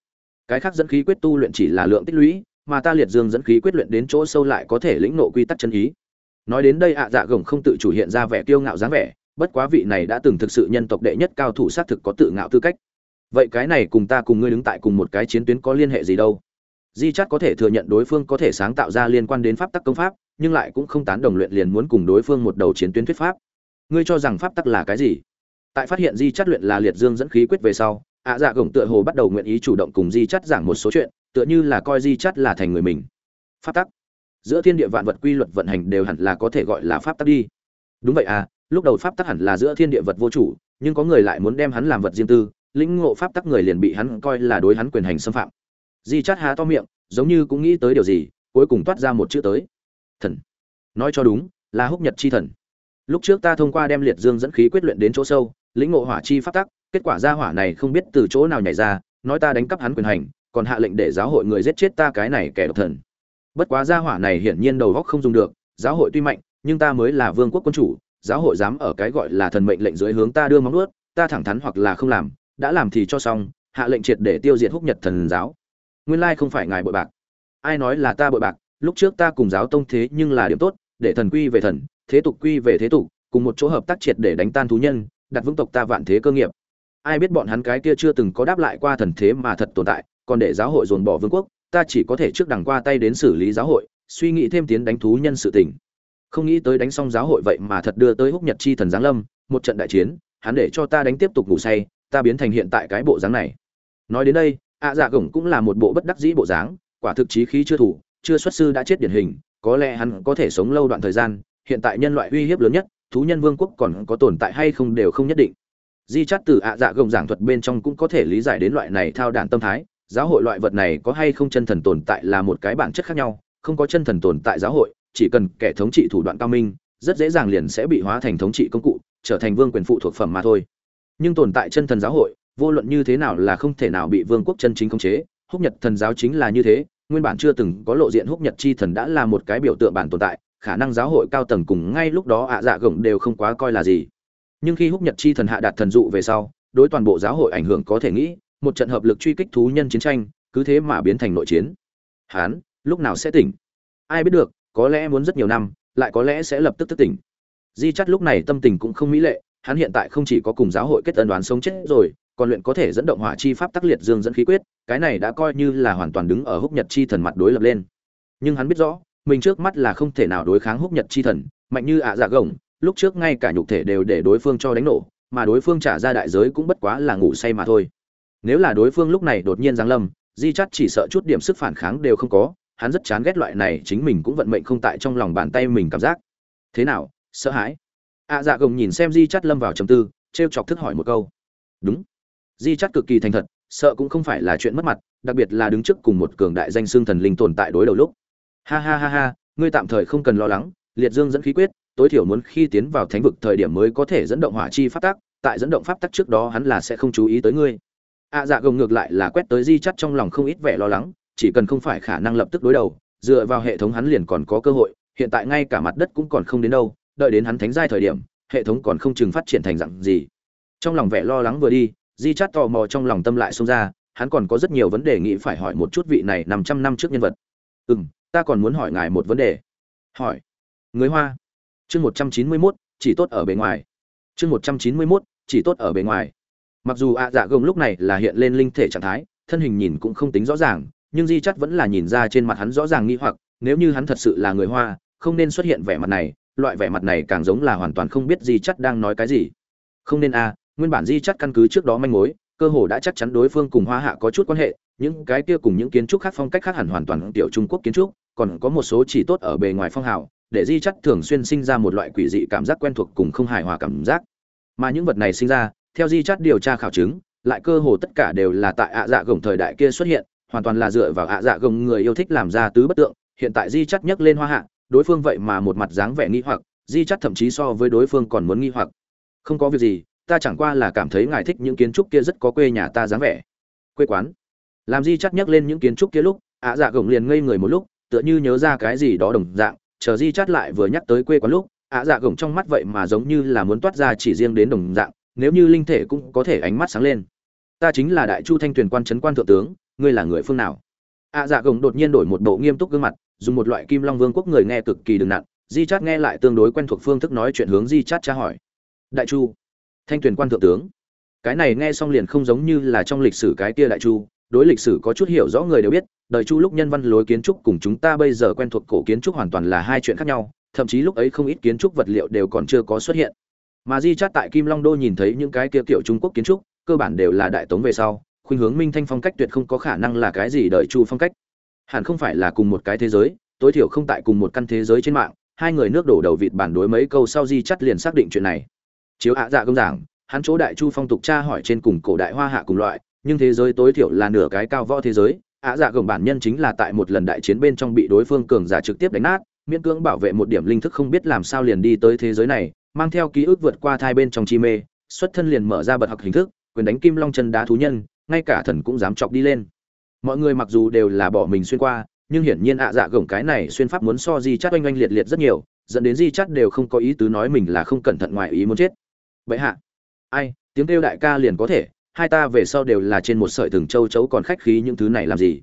[SPEAKER 1] Cái khác dẫn khí quyết tu luyện chỉ là lượng tích lũy, mà ta liệt dương dẫn khí quyết luyện đến chỗ sâu lại có thể lĩnh nộ quy tắc chân ý. Nói đến đây ạ dạ gồng không tự chủ hiện ra vẻ kiêu ngạo dáng vẻ bất quá vị này đã từng thực sự nhân tộc đệ nhất cao thủ xác thực có tự ngạo tư cách. Vậy cái này cùng ta cùng ngươi đứng tại cùng một cái chiến tuyến có liên hệ gì đâu? Di chắt có thể thừa nhận đối phương có thể sáng tạo ra liên quan đến pháp tắc công pháp, nhưng lại cũng không tán đồng luyện liền muốn cùng đối phương một đầu chiến tuyến thuyết pháp. Ngươi cho rằng pháp tắc là cái gì? Tại phát hiện di chắt luyện là liệt dương dẫn khí quyết về sau, ạ dạ gồng tựa hồ bắt đầu nguyện ý chủ động cùng di chắt giảng một số chuyện, tựa như là coi di chắt là thành người mình. Pháp tắc. Giữa thiên địa vạn vật quy luật vận hành đều hẳn là có thể gọi là pháp tắc đi. Đúng vậy à lúc đầu pháp tắc hẳn là giữa thiên địa vật vô chủ, nhưng có người lại muốn đem hắn làm vật riêng tư, lĩnh ngộ pháp tắc người liền bị hắn coi là đối hắn quyền hành xâm phạm. Di chát há to miệng, giống như cũng nghĩ tới điều gì, cuối cùng toát ra một chữ tới. Thần. Nói cho đúng, là húc nhật chi thần. Lúc trước ta thông qua đem liệt dương dẫn khí quyết luyện đến chỗ sâu, lĩnh ngộ hỏa chi pháp tắc, kết quả ra hỏa này không biết từ chỗ nào nhảy ra, nói ta đánh cắp hắn quyền hành, còn hạ lệnh để giáo hội người giết chết ta cái này kẻ độc thần. Bất quá gia hỏa này hiển nhiên đầu góc không dùng được, giáo hội tuy mạnh, nhưng ta mới là vương quốc quân chủ giáo hội dám ở cái gọi là thần mệnh lệnh dưới hướng ta đưa móng nuốt ta thẳng thắn hoặc là không làm, đã làm thì cho xong, hạ lệnh triệt để tiêu diệt húc nhật thần giáo. Nguyên lai không phải ngài bội bạc. Ai nói là ta bội bạc, lúc trước ta cùng giáo tông thế nhưng là điểm tốt, để thần quy về thần, thế tục quy về thế tục, cùng một chỗ hợp tác triệt để đánh tan thú nhân, đặt vững tộc ta vạn thế cơ nghiệp. Ai biết bọn hắn cái kia chưa từng có đáp lại qua thần thế mà thật tồn tại, còn để giáo hội dồn bỏ vương quốc, ta chỉ có thể trước đằng qua tay đến xử lý giáo hội, suy nghĩ thêm tiến đánh thú nhân sự tình không nghĩ tới đánh xong giáo hội vậy mà thật đưa tới húc nhật chi thần giáng lâm, một trận đại chiến, hắn để cho ta đánh tiếp tục ngủ say, ta biến thành hiện tại cái bộ dáng này. Nói đến đây, ạ dạ gồng cũng là một bộ bất đắc dĩ bộ dáng, quả thực chí khí chưa thủ, chưa xuất sư đã chết điển hình, có lẽ hắn có thể sống lâu đoạn thời gian, hiện tại nhân loại uy hiếp lớn nhất, thú nhân vương quốc còn có tồn tại hay không đều không nhất định. Di chắt từ ạ dạ gồng giảng thuật bên trong cũng có thể lý giải đến loại này thao đản tâm thái, giáo hội loại vật này có hay không chân thần tồn tại là một cái bản chất khác nhau, không có chân thần tồn tại giáo hội chỉ cần kẻ thống trị thủ đoạn cao minh, rất dễ dàng liền sẽ bị hóa thành thống trị công cụ, trở thành vương quyền phụ thuộc phẩm mà thôi. Nhưng tồn tại chân thần giáo hội, vô luận như thế nào là không thể nào bị vương quốc chân chính khống chế. Húc nhật thần giáo chính là như thế, nguyên bản chưa từng có lộ diện húc nhật chi thần đã là một cái biểu tượng bản tồn tại, khả năng giáo hội cao tầng cùng ngay lúc đó ạ dạ gồng đều không quá coi là gì. Nhưng khi húc nhật chi thần hạ đạt thần dụ về sau, đối toàn bộ giáo hội ảnh hưởng có thể nghĩ, một trận hợp lực truy kích thú nhân chiến tranh, cứ thế mà biến thành nội chiến. Hán, lúc nào sẽ tỉnh? Ai biết được có lẽ muốn rất nhiều năm, lại có lẽ sẽ lập tức thức tỉnh. Di chắt lúc này tâm tình cũng không mỹ lệ, hắn hiện tại không chỉ có cùng giáo hội kết ân đoán sống chết rồi, còn luyện có thể dẫn động hỏa chi pháp tác liệt dương dẫn khí quyết, cái này đã coi như là hoàn toàn đứng ở húc nhật chi thần mặt đối lập lên. Nhưng hắn biết rõ, mình trước mắt là không thể nào đối kháng húc nhật chi thần, mạnh như ạ dạ gồng, lúc trước ngay cả nhục thể đều để đối phương cho đánh nổ, mà đối phương trả ra đại giới cũng bất quá là ngủ say mà thôi. Nếu là đối phương lúc này đột nhiên giáng lâm, di chắt chỉ sợ chút điểm sức phản kháng đều không có hắn rất chán ghét loại này chính mình cũng vận mệnh không tại trong lòng bàn tay mình cảm giác. Thế nào, sợ hãi? Ạ dạ gồng nhìn xem di chắt lâm vào trầm tư t r e o chọc thức hỏi một câu. Đúng. Di chắt cực kỳ thành thật, sợ cũng không phải là chuyện mất mặt, đặc biệt là đứng trước cùng một cường đại danh xương thần linh tồn tại đối đầu lúc. Ha ha ha ha, ngươi tạm thời không cần lo lắng, liệt dương dẫn khí quyết, tối thiểu muốn khi tiến vào thánh vực thời điểm mới có thể dẫn động hỏa chi pháp tắc, tại dẫn động pháp tắc trước đó hắn là sẽ không chú ý tới ngươi. Ạ dạ gồng ngược lại là quét tới di chắt trong lòng không ít vẻ lo lắng chỉ cần không phải khả năng lập tức đối đầu dựa vào hệ thống hắn liền còn có cơ hội hiện tại ngay cả mặt đất cũng còn không đến đâu đợi đến hắn thánh giai thời điểm hệ thống còn không chừng phát triển thành dạng gì. Trong lòng vẻ lo lắng vừa đi di chát tò mò trong lòng tâm lại xông ra hắn còn có rất nhiều vấn đề nghĩ phải hỏi một chút vị này nằm trăm năm trước nhân vật. Ừm, ta còn muốn hỏi ngài một vấn đề. Hỏi. Người hoa. Chương một trăm chín mươi mốt chỉ tốt ở bề ngoài. Chương một trăm chín mươi mốt chỉ tốt ở bề ngoài. Mặc dù ạ dạ gồng lúc này là hiện lên linh thể trạng thái thân hình nhìn cũng không tính rõ ràng nhưng di chắt vẫn là nhìn ra trên mặt hắn rõ ràng nghi hoặc, nếu như hắn thật sự là người hoa, không nên xuất hiện vẻ mặt này, loại vẻ mặt này càng giống là hoàn toàn không biết di chắt đang nói cái gì. Không nên a à, nguyên bản di chắt căn cứ trước đó manh mối, cơ hồ đã chắc chắn đối phương cùng hoa hạ có chút quan hệ, những cái kia cùng những kiến trúc khác phong cách khác hẳn hoàn toàn tiểu trung quốc kiến trúc, còn có một số chỉ tốt ở bề ngoài phong hào, để di chắt thường xuyên sinh ra một loại quỷ dị cảm giác quen thuộc cùng không hài hòa cảm giác. Mà những vật này sinh ra, theo di chắt điều tra khảo chứng, lại cơ hồ tất cả đều là tại ạ dạ gồng thời đại kia xuất hiện hoàn toàn là dựa vào ạ dạ gồng người yêu thích làm ra tứ bất tượng, hiện tại di chắt nhấc lên hoa hạ, đối phương vậy mà một mặt dáng vẻ nghi hoặc, di chắt thậm chí so với đối phương còn muốn nghi hoặc. Không có việc gì, ta chẳng qua là cảm thấy ngài thích những kiến trúc kia rất có quê nhà ta dáng vẻ. Quê quán. Làm di chắt nhắc lên những kiến trúc kia lúc, ạ dạ gồng liền ngây người một lúc, tựa như nhớ ra cái gì đó đồng dạng, chờ di chắt lại vừa nhắc tới quê quán lúc, ạ dạ gồng trong mắt vậy mà giống như là muốn toát ra chỉ riêng đến đồng dạng, nếu như linh thể cũng có thể ánh mắt sáng lên. Ta chính là đại chu thanh tuyền quan trấn quan thượng tướng ngươi là người phương nào? Ạ dạ gồng đột nhiên đổi một bộ nghiêm túc gương mặt, dùng một loại kim long vương quốc người nghe cực kỳ đừng nặng, di chát nghe lại tương đối quen thuộc phương thức nói chuyện hướng di chát tra hỏi. Đại chu, thanh tuyền quan thượng tướng. Cái này nghe xong liền không giống như là trong lịch sử cái kia đại chu, đối lịch sử có chút hiểu rõ người đều biết, đời chu lúc nhân văn lối kiến trúc cùng chúng ta bây giờ quen thuộc cổ kiến trúc hoàn toàn là hai chuyện khác nhau, thậm chí lúc ấy không ít kiến trúc vật liệu đều còn chưa có xuất hiện. Mà di chát tại kim long đô nhìn thấy những cái kia kiểu trung quốc kiến trúc, cơ bản đều là đại tống về sau khuynh hướng minh thanh phong cách tuyệt không có khả năng là cái gì đời chu phong cách. Hẳn không phải là cùng một cái thế giới, tối thiểu không tại cùng một căn thế giới trên mạng, hai người nước đổ đầu vịt bản đối mấy câu sau di chắt liền xác định chuyện này. Chiếu ạ dạ công giảng, hắn chỗ đại chu phong tục tra hỏi trên cùng cổ đại hoa hạ cùng loại, nhưng thế giới tối thiểu là nửa cái cao võ thế giới, ạ dạ gồng bản nhân chính là tại một lần đại chiến bên trong bị đối phương cường giả trực tiếp đánh nát, miễn cưỡng bảo vệ một điểm linh thức không biết làm sao liền đi tới thế giới này, mang theo ký ức vượt qua thai bên trong chi mê, xuất thân liền mở ra bật học hình thức, quyền đánh kim long chân đá thú nhân ngay cả thần cũng dám chọc đi lên. Mọi người mặc dù đều là bỏ mình xuyên qua, nhưng hiển nhiên ạ dạ gồng cái này xuyên pháp muốn so di chát oanh oanh liệt liệt rất nhiều, dẫn đến di chát đều không có ý tứ nói mình là không cẩn thận ngoài ý muốn chết. Vậy hạ, ai, tiếng kêu đại ca liền có thể, hai ta về sau đều là trên một sợi thừng châu chấu còn khách khí những thứ này làm gì?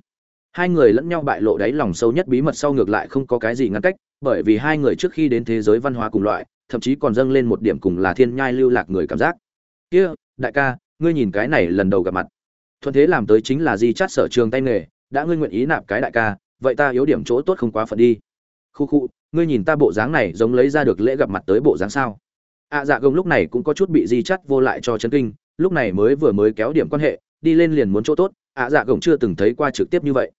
[SPEAKER 1] Hai người lẫn nhau bại lộ đáy lòng sâu nhất bí mật sau ngược lại không có cái gì ngăn cách, bởi vì hai người trước khi đến thế giới văn hóa cùng loại, thậm chí còn dâng lên một điểm cùng là thiên nhai lưu lạc người cảm giác. Kia, đại ca, ngươi nhìn cái này lần đầu gặp mặt thuận thế làm tới chính là di chát sở trường tay nghề đã ngươi nguyện ý nạp cái đại ca vậy ta yếu điểm chỗ tốt không quá phận đi. Khu khu ngươi nhìn ta bộ dáng này giống lấy ra được lễ gặp mặt tới bộ dáng sao? Ạ à, dạ gồng lúc này cũng có chút bị di chắt vô lại cho chấn kinh lúc này mới vừa mới kéo điểm quan hệ đi lên liền muốn chỗ tốt ạ à, dạ gồng chưa từng thấy qua trực tiếp như vậy.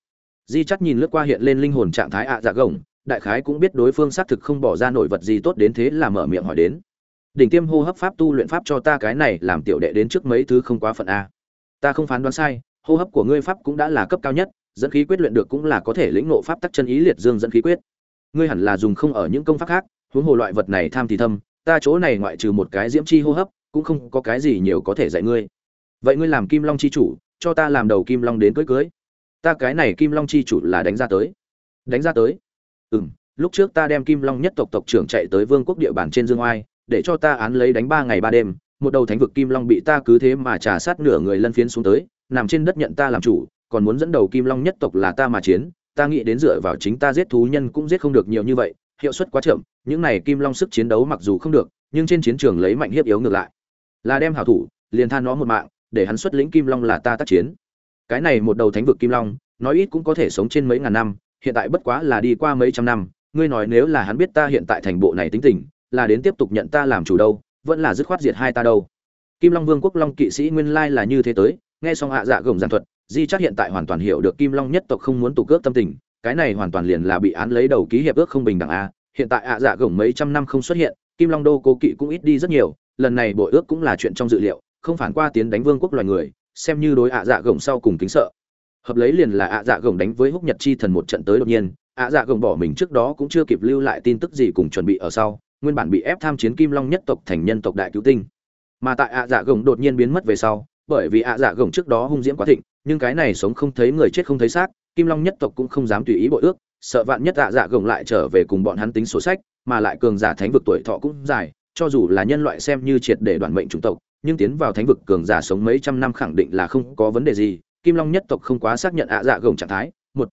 [SPEAKER 1] Di chắt nhìn lướt qua hiện lên linh hồn trạng thái ạ à, dạ gồng đại khái cũng biết đối phương xác thực không bỏ ra nổi vật gì tốt đến thế là mở miệng hỏi đến. Đỉnh tiêm hô hấp pháp tu luyện pháp cho ta cái này làm tiểu đệ đến trước mấy thứ không quá phận a ta không phán đoán sai, hô hấp của ngươi pháp cũng đã là cấp cao nhất, dẫn khí quyết luyện được cũng là có thể lĩnh ngộ pháp tắc chân ý liệt dương dẫn khí quyết. Ngươi hẳn là dùng không ở những công pháp khác, huống hồ loại vật này tham thì thâm, ta chỗ này ngoại trừ một cái diễm chi hô hấp, cũng không có cái gì nhiều có thể dạy ngươi. Vậy ngươi làm kim long chi chủ, cho ta làm đầu kim long đến cưới cưới. Ta cái này kim long chi chủ là đánh ra tới. Đánh ra tới? Ừ m lúc trước ta đem kim long nhất tộc tộc trưởng chạy tới vương quốc địa bàn trên dương oai, để cho ta án lấy đánh ba ngày ba đêm một đầu thánh vực kim long bị ta cứ thế mà trà sát nửa người lân phiến xuống tới, nằm trên đất nhận ta làm chủ, còn muốn dẫn đầu kim long nhất tộc là ta mà chiến, ta nghĩ đến dựa vào chính ta giết thú nhân cũng giết không được nhiều như vậy, hiệu suất quá chậm, những này kim long sức chiến đấu mặc dù không được, nhưng trên chiến trường lấy mạnh hiếp yếu ngược lại. Là đem hảo thủ, liền than nó một mạng, để hắn xuất lĩnh kim long là ta tác chiến. Cái này một đầu thánh vực kim long, nói ít cũng có thể sống trên mấy ngàn năm, hiện tại bất quá là đi qua mấy trăm năm, ngươi nói nếu là hắn biết ta hiện tại thành bộ này tính tình, là đến tiếp tục nhận ta làm chủ đâu vẫn là dứt khoát diệt hai ta đâu. Kim long vương quốc long kỵ sĩ nguyên lai là như thế tới, nghe xong Hạ dạ gồng giản thuật, di chắc hiện tại hoàn toàn hiểu được kim long nhất tộc không muốn tụ cướp tâm tình, cái này hoàn toàn liền là bị án lấy đầu ký hiệp ước không bình đẳng a. Hiện tại ạ dạ gồng mấy trăm năm không xuất hiện, kim long đô cố kỵ cũng ít đi rất nhiều, lần này bội ước cũng là chuyện trong dự liệu, không phản qua tiến đánh vương quốc loài người, xem như đối ạ dạ gồng sau cùng kính sợ. Hợp lấy liền là ạ dạ gồng đánh với húc nhật chi thần một trận tới đột nhiên, ạ dạ gồng bỏ mình trước đó cũng chưa kịp lưu lại tin tức gì cùng chuẩn bị ở sau nguyên bản bị ép tham chiến kim long nhất tộc thành nhân tộc đại cứu tinh. Mà tại ạ dạ gồng đột nhiên biến mất về sau, bởi vì ạ dạ gồng trước đó hung diễm quá thịnh, nhưng cái này sống không thấy người chết không thấy xác, kim long nhất tộc cũng không dám tùy ý bội ước, sợ vạn nhất ạ dạ gồng lại trở về cùng bọn hắn tính sổ sách, mà lại cường giả thánh vực tuổi thọ cũng dài, cho dù là nhân loại xem như triệt để đoàn mệnh chủng tộc, nhưng tiến vào thánh vực cường giả sống mấy trăm năm khẳng định là không có vấn đề gì, kim long nhất tộc không quá xác nhận ạ dạ gồng trạng thái, một,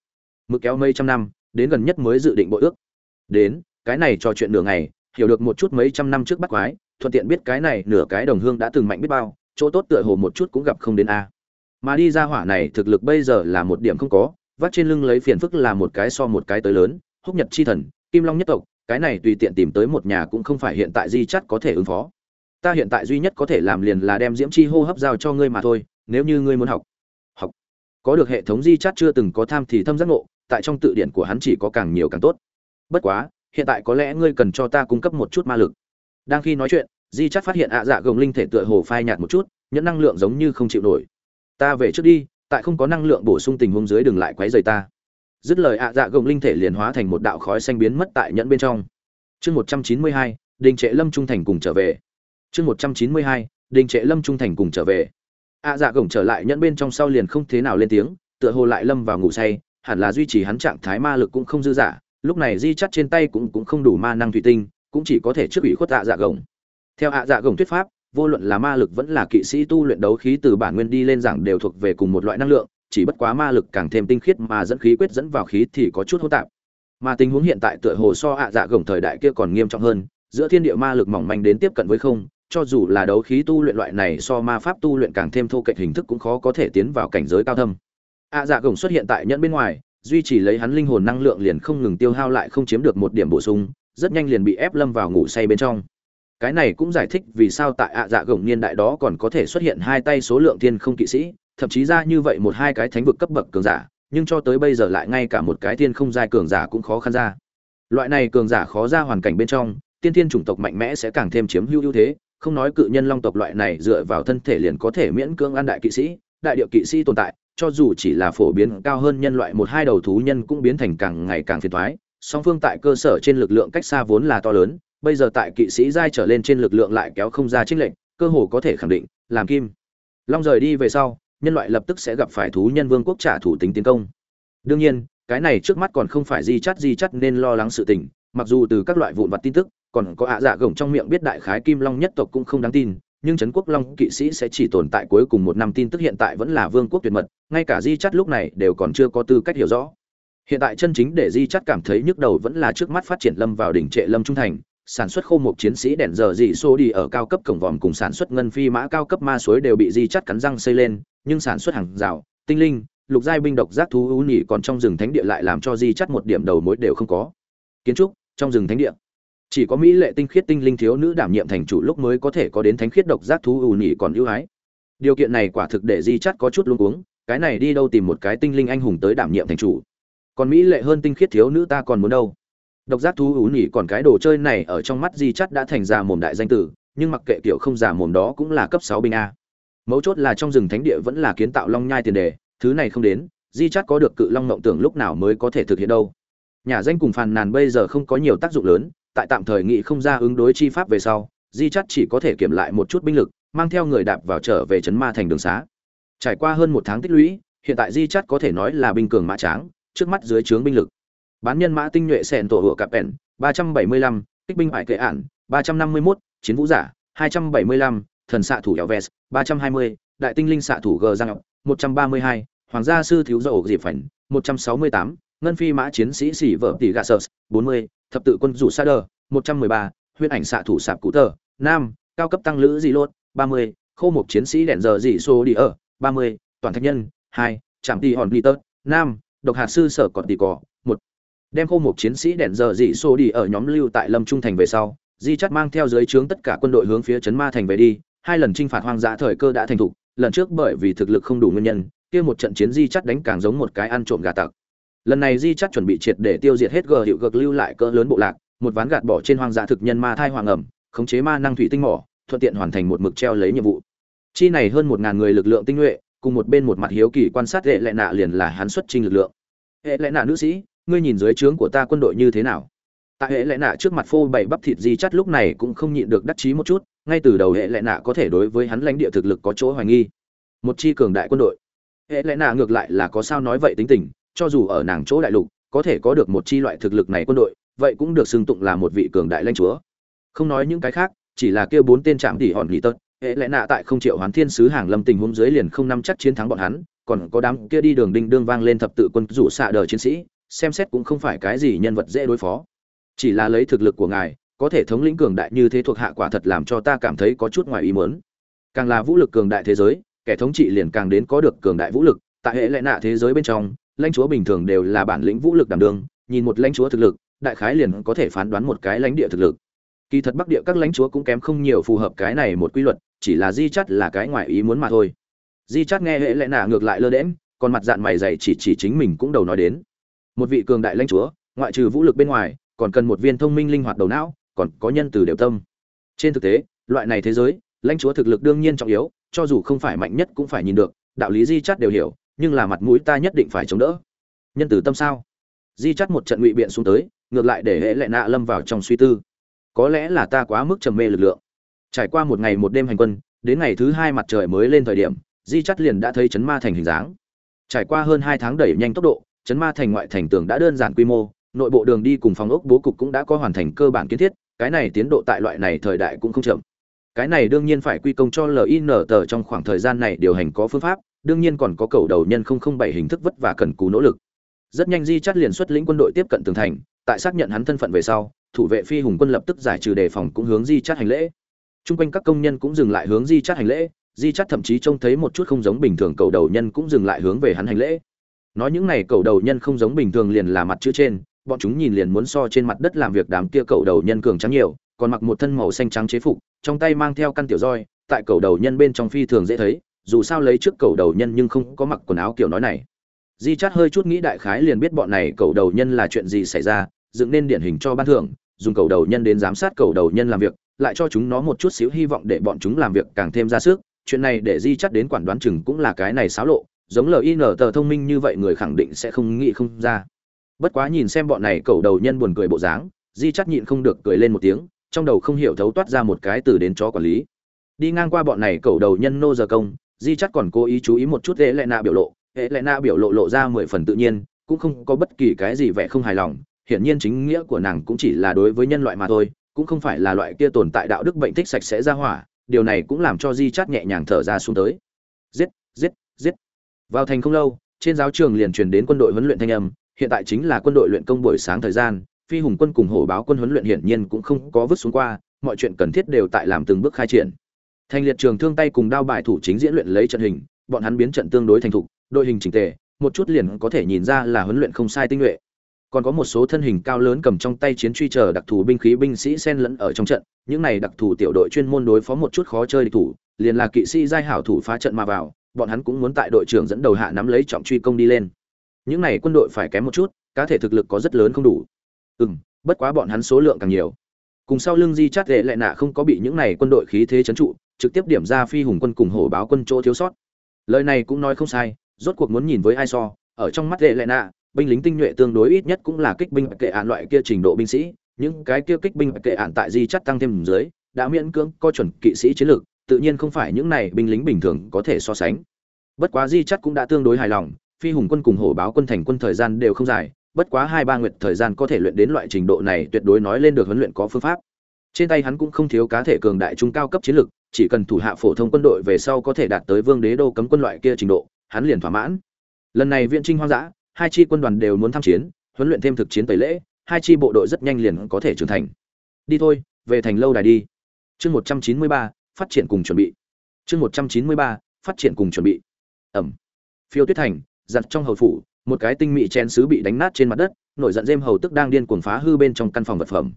[SPEAKER 1] mực kéo mấy trăm năm, đến gần nhất mới dự định bội ước. Đến, cái này trò chuyện nửa ngày hiểu được một chút mấy trăm năm trước bắt quái, thuận tiện biết cái này nửa cái đồng hương đã từng mạnh biết bao, chỗ tốt tựa hồ một chút cũng gặp không đến a. Mà đi ra hỏa này thực lực bây giờ là một điểm không có, vắt trên lưng lấy phiền phức là một cái so một cái tới lớn, húc nhật chi thần, kim long nhất tộc, cái này tùy tiện tìm tới một nhà cũng không phải hiện tại di chắt có thể ứng phó. Ta hiện tại duy nhất có thể làm liền là đem diễm chi hô hấp giao cho ngươi mà thôi, nếu như ngươi muốn học. Học. Có được hệ thống di chắt chưa từng có tham thì thâm giác ngộ, tại trong tự điển của hắn chỉ có càng nhiều càng tốt. Bất quá hiện tại có lẽ ngươi cần cho ta cung cấp một chút ma lực. Đang khi nói chuyện, di chắt phát hiện ạ dạ gồng linh thể tựa hồ phai nhạt một chút, nhẫn năng lượng giống như không chịu nổi. Ta về trước đi, tại không có năng lượng bổ sung tình huống dưới đừng lại quấy rầy ta. Dứt lời ạ dạ gồng linh thể liền hóa thành một đạo khói xanh biến mất tại nhẫn bên trong. Chương một trăm chín mươi hai, đình trệ lâm trung thành cùng trở về. Chương một trăm chín mươi hai, đình trệ lâm trung thành cùng trở về. Ạ dạ gồng trở lại nhẫn bên trong sau liền không thế nào lên tiếng, tựa hồ lại lâm vào ngủ say, hẳn là duy trì hắn trạng thái ma lực cũng không dư dả lúc này di chắt trên tay cũng cũng không đủ ma năng thủy tinh, cũng chỉ có thể trước ủy khuất ạ dạ gồng. Theo ạ dạ gồng thuyết pháp, vô luận là ma lực vẫn là kỵ sĩ tu luyện đấu khí từ bản nguyên đi lên giảng đều thuộc về cùng một loại năng lượng, chỉ bất quá ma lực càng thêm tinh khiết mà dẫn khí quyết dẫn vào khí thì có chút hỗn tạp. Mà tình huống hiện tại tựa hồ so ạ dạ gồng thời đại kia còn nghiêm trọng hơn, giữa thiên địa ma lực mỏng manh đến tiếp cận với không, cho dù là đấu khí tu luyện loại này so ma pháp tu luyện càng thêm thô kệch hình thức cũng khó có thể tiến vào cảnh giới cao thâm. Ạ dạ gồng xuất hiện tại nhẫn bên ngoài duy trì lấy hắn linh hồn năng lượng liền không ngừng tiêu hao lại không chiếm được một điểm bổ sung, rất nhanh liền bị ép lâm vào ngủ say bên trong. Cái này cũng giải thích vì sao tại ạ dạ gồng niên đại đó còn có thể xuất hiện hai tay số lượng thiên không kỵ sĩ, thậm chí ra như vậy một hai cái thánh vực cấp bậc cường giả, nhưng cho tới bây giờ lại ngay cả một cái thiên không giai cường giả cũng khó khăn ra. Loại này cường giả khó ra hoàn cảnh bên trong, tiên thiên chủng tộc mạnh mẽ sẽ càng thêm chiếm hữu ưu thế, không nói cự nhân long tộc loại này dựa vào thân thể liền có thể miễn cưỡng ăn đại kỵ sĩ, đại địa kỵ sĩ tồn tại cho dù chỉ là phổ biến cao hơn nhân loại một hai đầu thú nhân cũng biến thành càng ngày càng phiền thoái. Song phương tại cơ sở trên lực lượng cách xa vốn là to lớn, bây giờ tại kỵ sĩ giai trở lên trên lực lượng lại kéo không ra trích lệnh cơ hồ có thể khẳng định, làm kim. Long rời đi về sau, nhân loại lập tức sẽ gặp phải thú nhân vương quốc trả thủ tính tiến công. Đương nhiên, cái này trước mắt còn không phải di chắt di chắt nên lo lắng sự tình, mặc dù từ các loại vụn vặt tin tức, còn có ạ dạ gồng trong miệng biết đại khái kim long nhất tộc cũng không đáng tin nhưng trấn quốc long kỵ sĩ sẽ chỉ tồn tại cuối cùng một năm tin tức hiện tại vẫn là vương quốc tuyệt mật, ngay cả di chắt lúc này đều còn chưa có tư cách hiểu rõ. Hiện tại chân chính để di chắt cảm thấy nhức đầu vẫn là trước mắt phát triển lâm vào đỉnh trệ lâm trung thành, sản xuất khô một chiến sĩ đèn giờ dị xô đi ở cao cấp cổng vòm cùng sản xuất ngân phi mã cao cấp ma suối đều bị di chắt cắn răng xây lên, nhưng sản xuất hàng rào, tinh linh, lục giai binh độc giác thú ưu nhị còn trong rừng thánh địa lại làm cho di chắt một điểm đầu mối đều không có. Kiến trúc, trong rừng thánh địa chỉ có mỹ lệ tinh khiết tinh linh thiếu nữ đảm nhiệm thành chủ lúc mới có thể có đến thánh khiết độc giác thú ưu nhị còn ưu ái. Điều kiện này quả thực để di chắt có chút luống cuống, cái này đi đâu tìm một cái tinh linh anh hùng tới đảm nhiệm thành chủ. Còn mỹ lệ hơn tinh khiết thiếu nữ ta còn muốn đâu. Độc giác thú ú nhỉ còn cái đồ chơi này ở trong mắt di chắt đã thành ra mồm đại danh tử, nhưng mặc kệ kiểu không giả mồm đó cũng là cấp sáu binh a. Mấu chốt là trong rừng thánh địa vẫn là kiến tạo long nhai tiền đề, thứ này không đến, di chắt có được cự long mộng tưởng lúc nào mới có thể thực hiện đâu. Nhà danh cùng phàn nàn bây giờ không có nhiều tác dụng lớn tại tạm thời nghị không ra ứng đối chi pháp về sau di chắt chỉ có thể kiểm lại một chút binh lực mang theo người đạp vào trở về trấn ma thành đường xá. Trải qua hơn một tháng tích lũy hiện tại di chắt có thể nói là binh cường mã tráng trước mắt dưới trướng binh lực. Bán nhân mã tinh nhuệ sẹn tổ hựa cặp pèn ba trăm bảy mươi lăm kích binh hải kệ ản ba trăm năm mươi mốt chiến vũ giả hai trăm bảy mươi lăm thần xạ thủ Elves, 320, đại tinh linh xạ thủ G Giang, 132, hoàng gia sư thiếu dậu dịp phảnh, 168, ngân phi mã chiến sĩ xỉ vợ tỷ gạ sơ, 40, thập tự quân rủ sa đờ, 113, huyền ảnh xạ thủ sạp cụ tờ, nam, cao cấp tăng lữ dị lốt, 30, khô mục chiến sĩ đèn giờ dị số đi ở, 30, toàn thạch nhân, 2, trạm tỷ hòn tơ, nam, độc hạt sư sở còn tỷ cỏ, một. Đem khô mục chiến sĩ đèn giờ dị số đi ở nhóm lưu tại lâm trung thành về sau di chắt mang theo dưới trướng tất cả quân đội hướng phía trấn ma thành về đi hai lần chinh phạt hoang dã thời cơ đã thành thục lần trước bởi vì thực lực không đủ nguyên nhân kia một trận chiến di chắt đánh càng giống một cái ăn trộm gà tặc lần này di chắc chuẩn bị triệt để tiêu diệt hết gờ hiệu gợt lưu lại cỡ lớn bộ lạc, một ván gạt bỏ trên hoang dã thực nhân ma thai hoàng ẩm, khống chế ma năng thủy tinh mỏ, thuận tiện hoàn thành một mực treo lấy nhiệm vụ. Chi này hơn một ngàn người lực lượng tinh nhuệ, cùng một bên một mặt hiếu kỳ quan sát hệ lệ nạ liền là hắn xuất trình lực lượng. Hệ lệ nạ nữ sĩ, ngươi nhìn dưới trướng của ta quân đội như thế nào? Tại hệ lệ nạ trước mặt phô bày bắp thịt di chắt lúc này cũng không nhịn được đắc chí một chút, ngay từ đầu hệ lệ nạ có thể đối với hắn lãnh địa thực lực có chỗ hoài nghi. Một chi cường đại quân đội. Hệ lệ nạ ngược lại là có sao nói vậy tính tình cho dù ở nàng chỗ đại lục, có thể có được một chi loại thực lực này quân đội, vậy cũng được xưng tụng là một vị cường đại lãnh chúa. Không nói những cái khác, chỉ là kia bốn tên trạm tỉ hòn nghỉ tật hệ lẽ nạ tại không triệu hoán thiên sứ hàng lâm tình huống dưới liền không nắm chắc chiến thắng bọn hắn, còn có đám kia đi đường đinh đương vang lên thập tự quân rủ xạ đời chiến sĩ, xem xét cũng không phải cái gì nhân vật dễ đối phó. Chỉ là lấy thực lực của ngài, có thể thống lĩnh cường đại như thế thuộc hạ quả thật làm cho ta cảm thấy có chút ngoài ý muốn. Càng là vũ lực cường đại thế giới, kẻ thống trị liền càng đến có được cường đại vũ lực, tại hệ lẽ nạ thế giới bên trong lãnh chúa bình thường đều là bản lĩnh vũ lực đảm đương, nhìn một lãnh chúa thực lực, đại khái liền có thể phán đoán một cái lãnh địa thực lực. Kỳ thật bắc địa các lãnh chúa cũng kém không nhiều phù hợp cái này một quy luật, chỉ là di chắt là cái ngoài ý muốn mà thôi. Di chắt nghe hệ lệ nạ ngược lại lơ đễm còn mặt dạng mày dày chỉ chỉ chính mình cũng đầu nói đến. Một vị cường đại lãnh chúa, ngoại trừ vũ lực bên ngoài, còn cần một viên thông minh linh hoạt đầu não, còn có nhân từ đều tâm. Trên thực tế, loại này thế giới, lãnh chúa thực lực đương nhiên trọng yếu, cho dù không phải mạnh nhất cũng phải nhìn được, đạo lý di chắt đều hiểu nhưng là mặt mũi ta nhất định phải chống đỡ. Nhân từ tâm sao? Di chắt một trận ngụy biện xuống tới, ngược lại để hệ lệ nạ lâm vào trong suy tư. Có lẽ là ta quá mức trầm mê lực lượng. Trải qua một ngày một đêm hành quân, đến ngày thứ hai mặt trời mới lên thời điểm, di chắt liền đã thấy chấn ma thành hình dáng. Trải qua hơn hai tháng đẩy nhanh tốc độ, chấn ma thành ngoại thành tường đã đơn giản quy mô, nội bộ đường đi cùng phòng ốc bố cục cũng đã có hoàn thành cơ bản kiến thiết, cái này tiến độ tại loại này thời đại cũng không chậm. Cái này đương nhiên phải quy công cho lin tờ trong khoảng thời gian này điều hành có phương pháp đương nhiên còn có cầu đầu nhân không không bảy hình thức vất vả cần cù nỗ lực. Rất nhanh di chắt liền xuất lĩnh quân đội tiếp cận tường thành, tại xác nhận hắn thân phận về sau, thủ vệ phi hùng quân lập tức giải trừ đề phòng cũng hướng di chắt hành lễ. Trung quanh các công nhân cũng dừng lại hướng di chắt hành lễ, di chắt thậm chí trông thấy một chút không giống bình thường cầu đầu nhân cũng dừng lại hướng về hắn hành lễ. Nói những này cầu đầu nhân không giống bình thường liền là mặt chữ trên, bọn chúng nhìn liền muốn so trên mặt đất làm việc đám kia cầu đầu nhân cường trắng nhiều, còn mặc một thân màu xanh trắng chế phục, trong tay mang theo căn tiểu roi, tại cầu đầu nhân bên trong phi thường dễ thấy dù sao lấy trước cầu đầu nhân nhưng không có mặc quần áo kiểu nói này. Di chát hơi chút nghĩ đại khái liền biết bọn này cầu đầu nhân là chuyện gì xảy ra, dựng nên điển hình cho ban thưởng, dùng cầu đầu nhân đến giám sát cầu đầu nhân làm việc, lại cho chúng nó một chút xíu hy vọng để bọn chúng làm việc càng thêm ra sức. Chuyện này để di chắt đến quản đoán chừng cũng là cái này xáo lộ, giống lin tờ thông minh như vậy người khẳng định sẽ không nghĩ không ra. Bất quá nhìn xem bọn này cầu đầu nhân buồn cười bộ dáng, di chắt nhịn không được cười lên một tiếng, trong đầu không hiểu thấu toát ra một cái từ đến chó quản lý. Đi ngang qua bọn này cầu đầu nhân nô giờ công di chắt còn cố ý chú ý một chút hệ lệ nạ biểu lộ. Hệ lệ nạ biểu lộ lộ ra mười phần tự nhiên, cũng không có bất kỳ cái gì vẻ không hài lòng. Hiển nhiên chính nghĩa của nàng cũng chỉ là đối với nhân loại mà thôi, cũng không phải là loại kia tồn tại đạo đức bệnh thích sạch sẽ ra hỏa. Điều này cũng làm cho di chắt nhẹ nhàng thở ra xuống tới. Giết giết giết. Vào thành không lâu, trên giáo trường liền truyền đến quân đội huấn luyện thanh âm. Hiện tại chính là quân đội luyện công buổi sáng thời gian, phi hùng quân cùng hổ báo quân huấn luyện hiển nhiên cũng không có vứt xuống qua, mọi chuyện cần thiết đều tại làm từng bước khai triển thành liệt trường thương tay cùng đao bài thủ chính diễn luyện lấy trận hình bọn hắn biến trận tương đối thành thục đội hình chỉnh tề một chút liền có thể nhìn ra là huấn luyện không sai tinh nhuệ. Còn có một số thân hình cao lớn cầm trong tay chiến truy chờ đặc thù binh khí binh sĩ xen lẫn ở trong trận những này đặc thù tiểu đội chuyên môn đối phó một chút khó chơi địch thủ liền là kỵ sĩ giai hảo thủ phá trận mà vào bọn hắn cũng muốn tại đội trưởng dẫn đầu hạ nắm lấy trọng truy công đi lên. Những này quân đội phải kém một chút cá thể thực lực có rất lớn không đủ. Ừm, bất quá bọn hắn số lượng càng nhiều. Cùng sau lưng di chát lệ lại nạ không có bị những này quân đội khí thế trấn trụ trực tiếp điểm ra phi hùng quân cùng hổ báo quân chỗ thiếu sót. Lời này cũng nói không sai, rốt cuộc muốn nhìn với ai so, ở trong mắt lệ lệ nạ, binh lính tinh nhuệ tương đối ít nhất cũng là kích binh kệ ạn loại kia trình độ binh sĩ, những cái kia kích binh kệ ạn tại di chắt tăng thêm dưới, đã miễn cưỡng có chuẩn kỵ sĩ chiến lược tự nhiên không phải những này binh lính bình thường có thể so sánh. Bất quá di chắt cũng đã tương đối hài lòng, phi hùng quân cùng hổ báo quân thành quân thời gian đều không dài, bất quá hai ba nguyệt thời gian có thể luyện đến loại trình độ này tuyệt đối nói lên được huấn luyện có phương pháp. Trên tay hắn cũng không thiếu cá thể cường đại trung cao cấp chiến lược chỉ cần thủ hạ phổ thông quân đội về sau có thể đạt tới vương đế đô cấm quân loại kia trình độ, hắn liền thỏa mãn. Lần này viện trinh hoang dã, hai chi quân đoàn đều muốn tham chiến, huấn luyện thêm thực chiến tẩy lễ, hai chi bộ đội rất nhanh liền có thể trưởng thành. Đi thôi, về thành lâu đài đi. Chương một trăm chín mươi ba, phát triển cùng chuẩn bị. Chương một trăm chín mươi ba, phát triển cùng chuẩn bị. Ẩm. Phiêu tuyết thành, giặt trong hầu phủ, một cái tinh mị chén sứ bị đánh nát trên mặt đất, nổi giận dêm hầu tức đang điên cuồng phá hư bên trong căn phòng vật phẩm.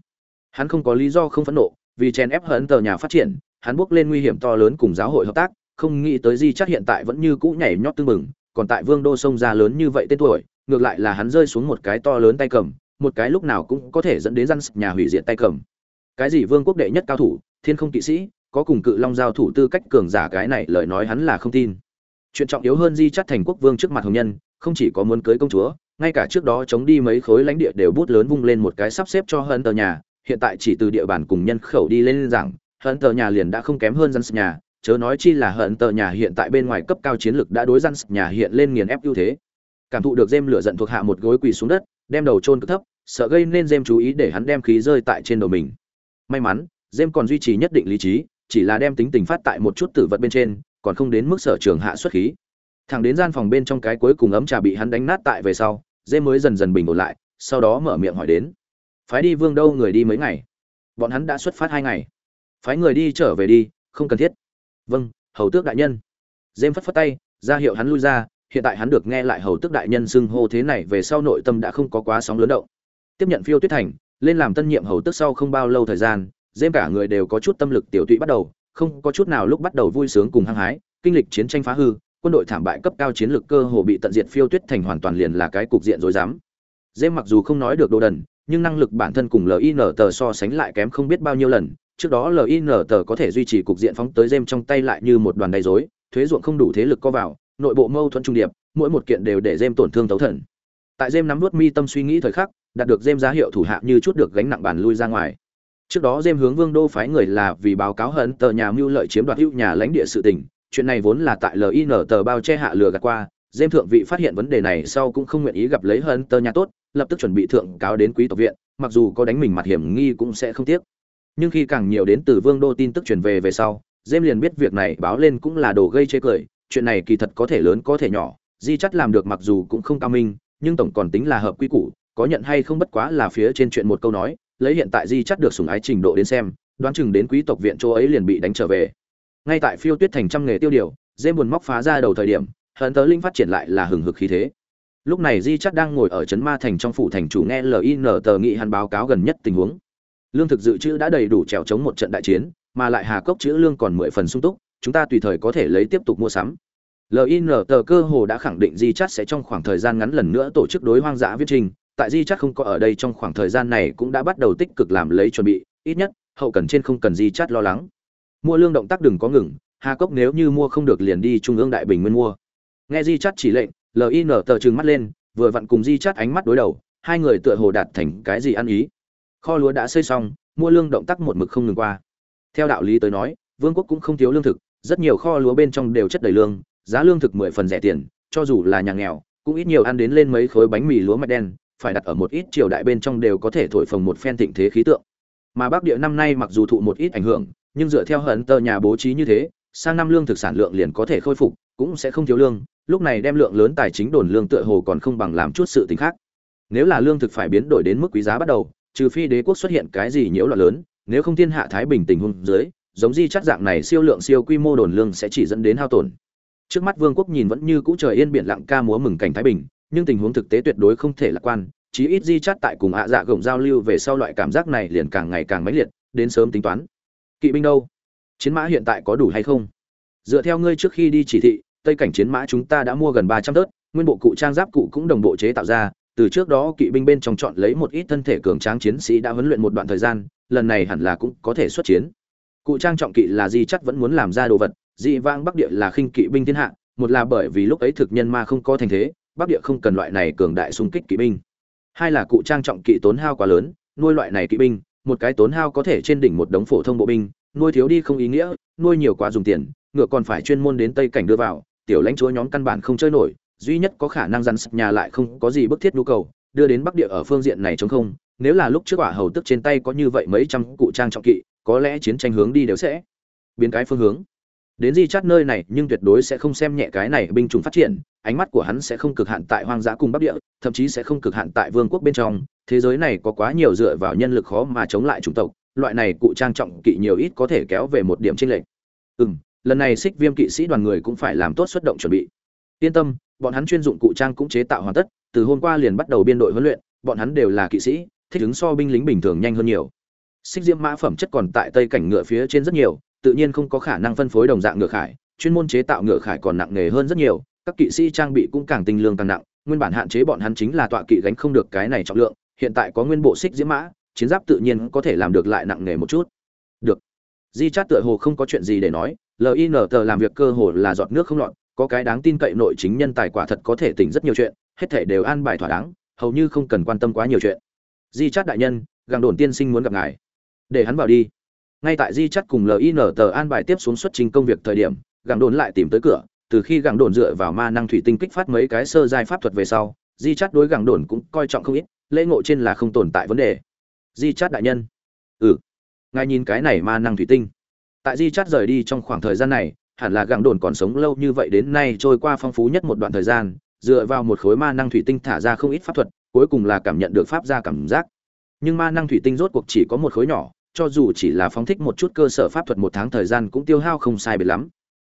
[SPEAKER 1] Hắn không có lý do không phẫn nộ, vì chèn ép hận tờ nhà phát triển hắn bước lên nguy hiểm to lớn cùng giáo hội hợp tác không nghĩ tới di chắc hiện tại vẫn như cũ nhảy nhót tương mừng, còn tại vương đô sông ra lớn như vậy tên tuổi ngược lại là hắn rơi xuống một cái to lớn tay cầm một cái lúc nào cũng có thể dẫn đến răn nhà hủy diệt tay cầm. Cái gì vương quốc đệ nhất cao thủ thiên không kỵ sĩ có cùng cự long giao thủ tư cách cường giả cái này lời nói hắn là không tin. Chuyện trọng yếu hơn di chắt thành quốc vương trước mặt hồng nhân không chỉ có muốn cưới công chúa ngay cả trước đó chống đi mấy khối lãnh địa đều bút lớn vung lên một cái sắp xếp cho hơn tờ nhà hiện tại chỉ từ địa bàn cùng nhân khẩu đi lên rằng Hận tờ nhà liền đã không kém hơn dân nhà, chớ nói chi là hận tờ nhà hiện tại bên ngoài cấp cao chiến lực đã đối dân nhà hiện lên nghiền ép ưu thế. Cảm thụ được dêm lửa giận thuộc hạ một gối quỳ xuống đất, đem đầu chôn cực thấp, sợ gây nên dêm chú ý để hắn đem khí rơi tại trên đầu mình. May mắn dêm còn duy trì nhất định lý trí, chỉ là đem tính tình phát tại một chút tử vật bên trên, còn không đến mức sở trường hạ xuất khí. Thẳng đến gian phòng bên trong cái cuối cùng ấm trà bị hắn đánh nát tại về sau dêm mới dần dần bình ổn lại, sau đó mở miệng hỏi đến, phái đi vương đâu người đi mấy ngày? Bọn hắn đã xuất phát hai ngày phái người đi trở về đi, không cần thiết. Vâng hầu tước đại nhân. Dêm phất phất tay, ra hiệu hắn lui ra, hiện tại hắn được nghe lại hầu tước đại nhân xưng hô thế này về sau nội tâm đã không có quá sóng lớn động. Tiếp nhận phiêu tuyết thành, lên làm tân nhiệm hầu tước sau không bao lâu thời gian dêm cả người đều có chút tâm lực tiểu tụy bắt đầu, không có chút nào lúc bắt đầu vui sướng cùng hăng hái, kinh lịch chiến tranh phá hư, quân đội thảm bại cấp cao chiến lược cơ hồ bị tận diệt phiêu tuyết thành hoàn toàn liền là cái cục diện rối rắm. Dêm mặc dù không nói được đồ đần, nhưng năng lực bản thân cùng lin tờ so sánh lại kém không biết bao nhiêu lần trước đó lin tờ có thể duy trì cục diện phóng tới dêm trong tay lại như một đoàn đầy rối, thuế ruộng không đủ thế lực co vào, nội bộ mâu thuẫn trung điệp, mỗi một kiện đều để dêm tổn thương tấu thần. Tại dêm nắm nuốt mi tâm suy nghĩ thời khắc, đạt được dêm giá hiệu thủ hạ như chút được gánh nặng bàn lui ra ngoài. Trước đó dêm hướng vương đô phái người là vì báo cáo hận tờ nhà mưu lợi chiếm đoạt hữu nhà lãnh địa sự tình, chuyện này vốn là tại lin tờ bao che hạ lừa gạt qua dêm thượng vị phát hiện vấn đề này sau cũng không nguyện ý gặp lấy hận tờ nhà tốt, lập tức chuẩn bị thượng cáo đến quý tộc viện, mặc dù có đánh mình mặt hiểm nghi cũng sẽ không tiếc nhưng khi càng nhiều đến từ vương đô tin tức truyền về về sau dêm liền biết việc này báo lên cũng là đồ gây chê cười. Chuyện này kỳ thật có thể lớn có thể nhỏ, di chắt làm được mặc dù cũng không cao minh, nhưng tổng còn tính là hợp quy củ, có nhận hay không bất quá là phía trên chuyện một câu nói, lấy hiện tại di chắt được sủng ái trình độ đến xem, đoán chừng đến quý tộc viện chỗ ấy liền bị đánh trở về. Ngay tại phiêu tuyết thành trăm nghề tiêu điều dêm buồn móc phá ra đầu thời điểm hận tớ linh phát triển lại là hừng hực khí thế. Lúc này di chắt đang ngồi ở trấn ma thành trong phủ thành chủ nghe lin tờ nghị hắn báo cáo gần nhất tình huống lương thực dự trữ đã đầy đủ trèo chống một trận đại chiến, mà lại hà cốc chữ lương còn mười phần sung túc, chúng ta tùy thời có thể lấy tiếp tục mua sắm. Lin tờ cơ hồ đã khẳng định di chắt sẽ trong khoảng thời gian ngắn lần nữa tổ chức đối hoang dã viết trình, tại di chắt không có ở đây trong khoảng thời gian này cũng đã bắt đầu tích cực làm lấy chuẩn bị, ít nhất, hậu cần trên không cần di chắt lo lắng. Mua lương động tác đừng có ngừng, hà cốc nếu như mua không được liền đi trung ương đại bình nguyên mua. Nghe di chắt chỉ lệnh lin tờ trừng mắt lên, vừa vặn cùng di chắt ánh mắt đối đầu, hai người tựa hồ đạt thành cái gì ăn ý kho lúa đã xây xong, mua lương động tác một mực không ngừng qua. Theo đạo lý tới nói, vương quốc cũng không thiếu lương thực, rất nhiều kho lúa bên trong đều chất đầy lương, giá lương thực mười phần rẻ tiền, cho dù là nhà nghèo, cũng ít nhiều ăn đến lên mấy khối bánh mì lúa mạch đen, phải đặt ở một ít triều đại bên trong đều có thể thổi phồng một phen thịnh thế khí tượng. Mà bắc địa năm nay mặc dù thụ một ít ảnh hưởng, nhưng dựa theo hận tờ nhà bố trí như thế, sang năm lương thực sản lượng liền có thể khôi phục, cũng sẽ không thiếu lương, lúc này đem lượng lớn tài chính đồn lương tựa hồ còn không bằng làm chút sự tình khác. Nếu là lương thực phải biến đổi đến mức quý giá bắt đầu trừ phi đế quốc xuất hiện cái gì nhiễu loạn lớn, nếu không thiên hạ thái bình tình huống dưới, giống di chắc dạng này siêu lượng siêu quy mô đồn lương sẽ chỉ dẫn đến hao tổn. Trước mắt vương quốc nhìn vẫn như cũ trời yên biển lặng ca múa mừng cảnh thái bình, nhưng tình huống thực tế tuyệt đối không thể lạc quan, chí ít di chắt tại cùng ạ dạ gồng giao lưu về sau loại cảm giác này liền càng ngày càng mãnh liệt, đến sớm tính toán. Kỵ binh đâu? Chiến mã hiện tại có đủ hay không? Dựa theo ngươi trước khi đi chỉ thị, tây cảnh chiến mã chúng ta đã mua gần ba trăm tớt, nguyên bộ cụ trang giáp cụ cũng đồng bộ chế tạo ra từ trước đó kỵ binh bên trong chọn lấy một ít thân thể cường tráng chiến sĩ đã huấn luyện một đoạn thời gian, lần này hẳn là cũng có thể xuất chiến. Cụ trang trọng kỵ là di chắc vẫn muốn làm ra đồ vật dị vang bắc địa là khinh kỵ binh thiên hạ, một là bởi vì lúc ấy thực nhân ma không có thành thế, bắc địa không cần loại này cường đại xung kích kỵ binh. Hai là cụ trang trọng kỵ tốn hao quá lớn, nuôi loại này kỵ binh, một cái tốn hao có thể trên đỉnh một đống phổ thông bộ binh, nuôi thiếu đi không ý nghĩa, nuôi nhiều quá dùng tiền, ngựa còn phải chuyên môn đến tây cảnh đưa vào, tiểu lãnh chúa nhóm căn bản không chơi nổi duy nhất có khả năng rắn sập nhà lại không có gì bức thiết nhu cầu, đưa đến bắc địa ở phương diện này chống không, nếu là lúc trước quả hầu tức trên tay có như vậy mấy trăm cụ trang trọng kỵ, có lẽ chiến tranh hướng đi đều sẽ biến cái phương hướng. Đến di chát nơi này, nhưng tuyệt đối sẽ không xem nhẹ cái này binh chủng phát triển, ánh mắt của hắn sẽ không cực hạn tại hoang dã cùng bắc địa, thậm chí sẽ không cực hạn tại vương quốc bên trong. Thế giới này có quá nhiều dựa vào nhân lực khó mà chống lại chủng tộc, loại này cụ trang trọng kỵ nhiều ít có thể kéo về một điểm trên lệch. Ừ lần này xích viêm kỵ sĩ đoàn người cũng phải làm tốt xuất động chuẩn bị yên tâm, bọn hắn chuyên dụng cụ trang cũng chế tạo hoàn tất, từ hôm qua liền bắt đầu biên đội huấn luyện, bọn hắn đều là kỵ sĩ, thích ứng so binh lính bình thường nhanh hơn nhiều. Xích diễm mã phẩm chất còn tại tây cảnh ngựa phía trên rất nhiều, tự nhiên không có khả năng phân phối đồng dạng ngựa khải, chuyên môn chế tạo ngựa khải còn nặng nề hơn rất nhiều, các kỵ sĩ trang bị cũng càng tinh lương càng nặng, nguyên bản hạn chế bọn hắn chính là tọa kỵ gánh không được cái này trọng lượng, hiện tại có nguyên bộ xích diễm mã, chiến giáp tự nhiên có thể làm được lại nặng nề một chút. Được. Di chát tựa hồ không có chuyện gì để nói lin tờ làm việc cơ hồ là giọt nước không lọt có cái đáng tin cậy nội chính nhân tài quả thật có thể tỉnh rất nhiều chuyện, hết thể đều an bài thỏa đáng, hầu như không cần quan tâm quá nhiều chuyện. Di chát đại nhân, gàng đồn tiên sinh muốn gặp ngài. Để hắn vào đi. Ngay tại di chắt cùng lin tờ an bài tiếp xuống xuất trình công việc thời điểm, gàng đồn lại tìm tới cửa. Từ khi gàng đồn dựa vào ma năng thủy tinh kích phát mấy cái sơ giai pháp thuật về sau, di chắt đối gàng đồn cũng coi trọng không ít, lễ ngộ trên là không tồn tại vấn đề. Di chắt đại nhân. Ừ. Ngài nhìn cái này ma năng thủy tinh. Tại di chắt rời đi trong khoảng thời gian này hẳn là gặng đồn còn sống lâu như vậy đến nay trôi qua phong phú nhất một đoạn thời gian, dựa vào một khối ma năng thủy tinh thả ra không ít pháp thuật, cuối cùng là cảm nhận được pháp ra cảm giác. Nhưng ma năng thủy tinh rốt cuộc chỉ có một khối nhỏ, cho dù chỉ là phóng thích một chút cơ sở pháp thuật một tháng thời gian cũng tiêu hao không sai biệt lắm.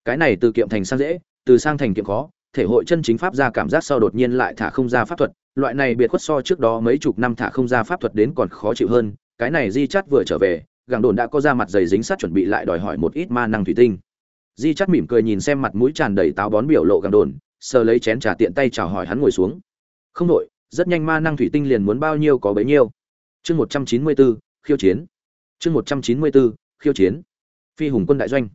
[SPEAKER 1] Cái này từ kiệm thành sang dễ, từ sang thành kiệm khó, thể hội chân chính pháp ra cảm giác sau đột nhiên lại thả không ra pháp thuật, loại này biệt khuất so trước đó mấy chục năm thả không ra pháp thuật đến còn khó chịu hơn, cái này di chắt vừa trở về gàng đồn đã có ra mặt dày dính sát chuẩn bị lại đòi hỏi một ít ma năng thủy tinh di chắt mỉm cười nhìn xem mặt mũi tràn đầy táo bón biểu lộ gàng đồn, sờ lấy chén trà tiện tay chào hỏi hắn ngồi xuống. Không đội rất nhanh ma năng thủy tinh liền muốn bao nhiêu có bấy nhiêu. Chương một trăm chín mươi bốn, khiêu chiến. Chương một trăm chín mươi bốn, khiêu chiến. Phi hùng quân đại doanh.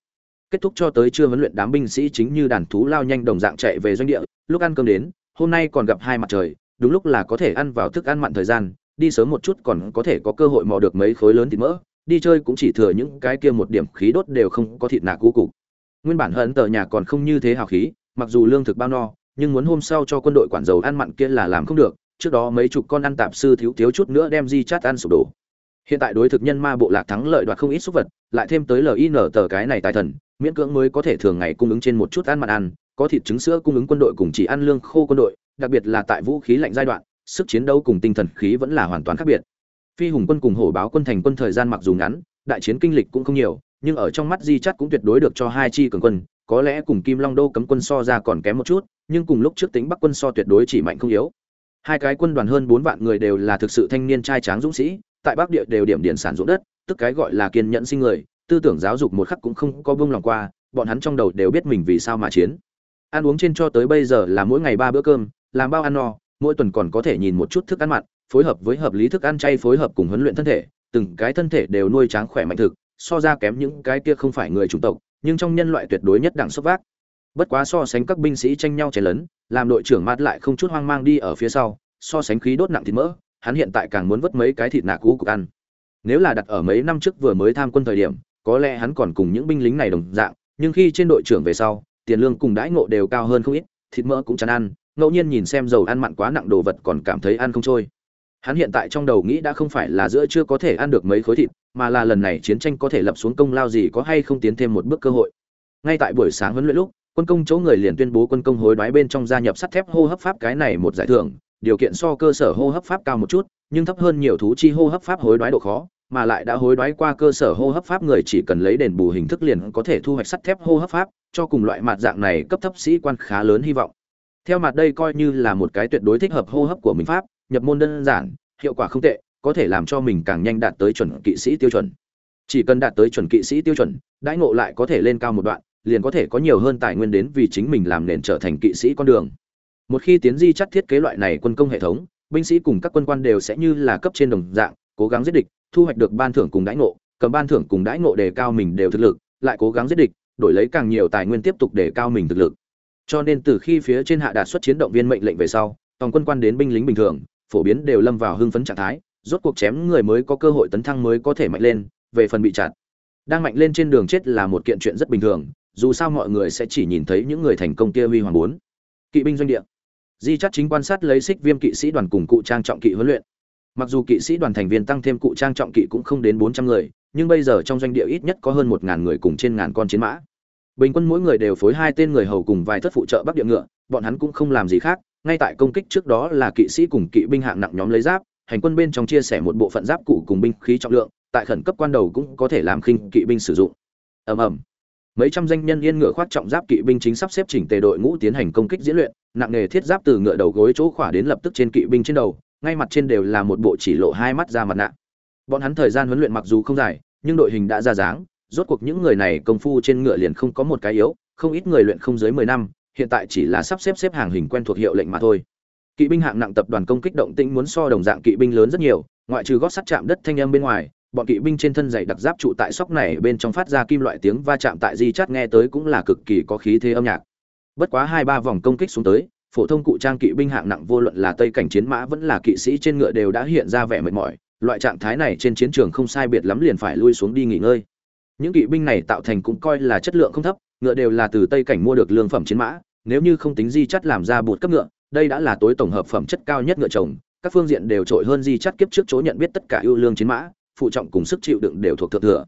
[SPEAKER 1] Kết thúc cho tới chưa huấn luyện đám binh sĩ chính như đàn thú lao nhanh đồng dạng chạy về doanh địa. Lúc ăn cơm đến, hôm nay còn gặp hai mặt trời, đúng lúc là có thể ăn vào thức ăn mặn thời gian, đi sớm một chút còn có thể có cơ hội mò được mấy khối lớn thịt mỡ, đi chơi cũng chỉ thừa những cái kia một điểm khí đốt đều không có thịt nạc cũ cục nguyên bản hận tờ nhà còn không như thế hào khí, mặc dù lương thực bao no, nhưng muốn hôm sau cho quân đội quản dầu ăn mặn kia là làm không được, trước đó mấy chục con ăn tạp sư thiếu thiếu chút nữa đem di chát ăn sụp đổ. Hiện tại đối thực nhân ma bộ lạc thắng lợi đoạt không ít súc vật, lại thêm tới lin tờ cái này tài thần, miễn cưỡng mới có thể thường ngày cung ứng trên một chút ăn mặn ăn, có thịt trứng sữa cung ứng quân đội cùng chỉ ăn lương khô quân đội, đặc biệt là tại vũ khí lạnh giai đoạn, sức chiến đấu cùng tinh thần khí vẫn là hoàn toàn khác biệt. Phi hùng quân cùng hổ báo quân thành quân thời gian mặc dù ngắn, đại chiến kinh lịch cũng không nhiều nhưng ở trong mắt di chắt cũng tuyệt đối được cho hai chi cường quân, có lẽ cùng kim long đô cấm quân so ra còn kém một chút, nhưng cùng lúc trước tính bắc quân so tuyệt đối chỉ mạnh không yếu. Hai cái quân đoàn hơn bốn vạn người đều là thực sự thanh niên trai tráng dũng sĩ, tại bắc địa đều điểm điển sản ruộng đất, tức cái gọi là kiên nhẫn sinh người, tư tưởng giáo dục một khắc cũng không có buông lòng qua, bọn hắn trong đầu đều biết mình vì sao mà chiến. Ăn uống trên cho tới bây giờ là mỗi ngày ba bữa cơm, làm bao ăn no, mỗi tuần còn có thể nhìn một chút thức ăn mặn, phối hợp với hợp lý thức ăn chay phối hợp cùng huấn luyện thân thể, từng cái thân thể đều nuôi tráng khỏe mạnh thực so ra kém những cái kia không phải người chủng tộc, nhưng trong nhân loại tuyệt đối nhất đẳng xuất vác. Bất quá so sánh các binh sĩ tranh nhau chén lớn làm đội trưởng mát lại không chút hoang mang đi ở phía sau, so sánh khí đốt nặng thịt mỡ, hắn hiện tại càng muốn vớt mấy cái thịt nạc cũ của ăn. Nếu là đặt ở mấy năm trước vừa mới tham quân thời điểm, có lẽ hắn còn cùng những binh lính này đồng dạng, nhưng khi trên đội trưởng về sau, tiền lương cùng đãi ngộ đều cao hơn không ít, thịt mỡ cũng chán ăn, ngẫu nhiên nhìn xem dầu ăn mặn quá nặng đồ vật còn cảm thấy ăn không trôi hắn hiện tại trong đầu nghĩ đã không phải là giữa chưa có thể ăn được mấy khối thịt, mà là lần này chiến tranh có thể lập xuống công lao gì có hay không tiến thêm một bước cơ hội. Ngay tại buổi sáng huấn luyện lúc, quân công chỗ người liền tuyên bố quân công hối đoái bên trong gia nhập sắt thép hô hấp pháp cái này một giải thưởng, điều kiện so cơ sở hô hấp pháp cao một chút, nhưng thấp hơn nhiều thú chi hô hấp pháp hối đoái độ khó, mà lại đã hối đoái qua cơ sở hô hấp pháp người chỉ cần lấy đền bù hình thức liền có thể thu hoạch sắt thép hô hấp pháp, cho cùng loại mặt dạng này cấp thấp sĩ quan khá lớn hy vọng. Theo mặt đây coi như là một cái tuyệt đối thích hợp hô hấp của mình pháp nhập môn đơn giản, hiệu quả không tệ, có thể làm cho mình càng nhanh đạt tới chuẩn kỵ sĩ tiêu chuẩn. Chỉ cần đạt tới chuẩn kỵ sĩ tiêu chuẩn, đãi ngộ lại có thể lên cao một đoạn, liền có thể có nhiều hơn tài nguyên đến vì chính mình làm nền trở thành kỵ sĩ con đường. Một khi tiến di chắc thiết kế loại này quân công hệ thống, binh sĩ cùng các quân quan đều sẽ như là cấp trên đồng dạng, cố gắng giết địch, thu hoạch được ban thưởng cùng đãi ngộ, cầm ban thưởng cùng đãi ngộ đề cao mình đều thực lực, lại cố gắng giết địch, đổi lấy càng nhiều tài nguyên tiếp tục đề cao mình thực lực. Cho nên từ khi phía trên hạ đạt xuất chiến động viên mệnh lệnh về sau, toàn quân quan đến binh lính bình thường phổ biến đều lâm vào hưng phấn trạng thái, rốt cuộc chém người mới có cơ hội tấn thăng mới có thể mạnh lên, về phần bị chặt. Đang mạnh lên trên đường chết là một kiện chuyện rất bình thường, dù sao mọi người sẽ chỉ nhìn thấy những người thành công kia huy hoàng bốn. Kỵ binh doanh địa. Di chắc chính quan sát lấy xích viêm kỵ sĩ đoàn cùng cụ trang trọng kỵ huấn luyện. Mặc dù kỵ sĩ đoàn thành viên tăng thêm cụ trang trọng kỵ cũng không đến bốn trăm người, nhưng bây giờ trong doanh địa ít nhất có hơn một ngàn người cùng trên ngàn con chiến mã. Bình quân mỗi người đều phối hai tên người hầu cùng vài thất phụ trợ bắc địa ngựa, bọn hắn cũng không làm gì khác ngay tại công kích trước đó là kỵ sĩ cùng kỵ binh hạng nặng nhóm lấy giáp, hành quân bên trong chia sẻ một bộ phận giáp cụ cùng binh khí trọng lượng, tại khẩn cấp quan đầu cũng có thể làm khinh kỵ binh sử dụng. Ầm ầm. Mấy trăm danh nhân yên ngựa khoác trọng giáp kỵ binh chính sắp xếp chỉnh tề đội ngũ tiến hành công kích diễn luyện, nặng nghề thiết giáp từ ngựa đầu gối chỗ khỏa đến lập tức trên kỵ binh trên đầu, ngay mặt trên đều là một bộ chỉ lộ hai mắt ra mặt nạ. Bọn hắn thời gian huấn luyện mặc dù không dài, nhưng đội hình đã ra dáng, rốt cuộc những người này công phu trên ngựa liền không có một cái yếu, không ít người luyện không dưới mười năm hiện tại chỉ là sắp xếp xếp hàng hình quen thuộc hiệu lệnh mà thôi. Kỵ binh hạng nặng tập đoàn công kích động tĩnh muốn so đồng dạng kỵ binh lớn rất nhiều, ngoại trừ gót sắt chạm đất thanh âm bên ngoài, bọn kỵ binh trên thân dày đặc giáp trụ tại sóc này bên trong phát ra kim loại tiếng va chạm tại di chát nghe tới cũng là cực kỳ có khí thế âm nhạc. Bất quá hai ba vòng công kích xuống tới, phổ thông cụ trang kỵ binh hạng nặng vô luận là tây cảnh chiến mã vẫn là kỵ sĩ trên ngựa đều đã hiện ra vẻ mệt mỏi, loại trạng thái này trên chiến trường không sai biệt lắm liền phải lui xuống đi nghỉ ngơi. Những kỵ binh này tạo thành cũng coi là chất lượng không thấp ngựa đều là từ tây cảnh mua được lương phẩm chiến mã, nếu như không tính di chắt làm ra bột cấp ngựa, đây đã là tối tổng hợp phẩm chất cao nhất ngựa trồng. các phương diện đều trội hơn di chắt kiếp trước chỗ nhận biết tất cả ưu lương chiến mã, phụ trọng cùng sức chịu đựng đều thuộc thượng thừa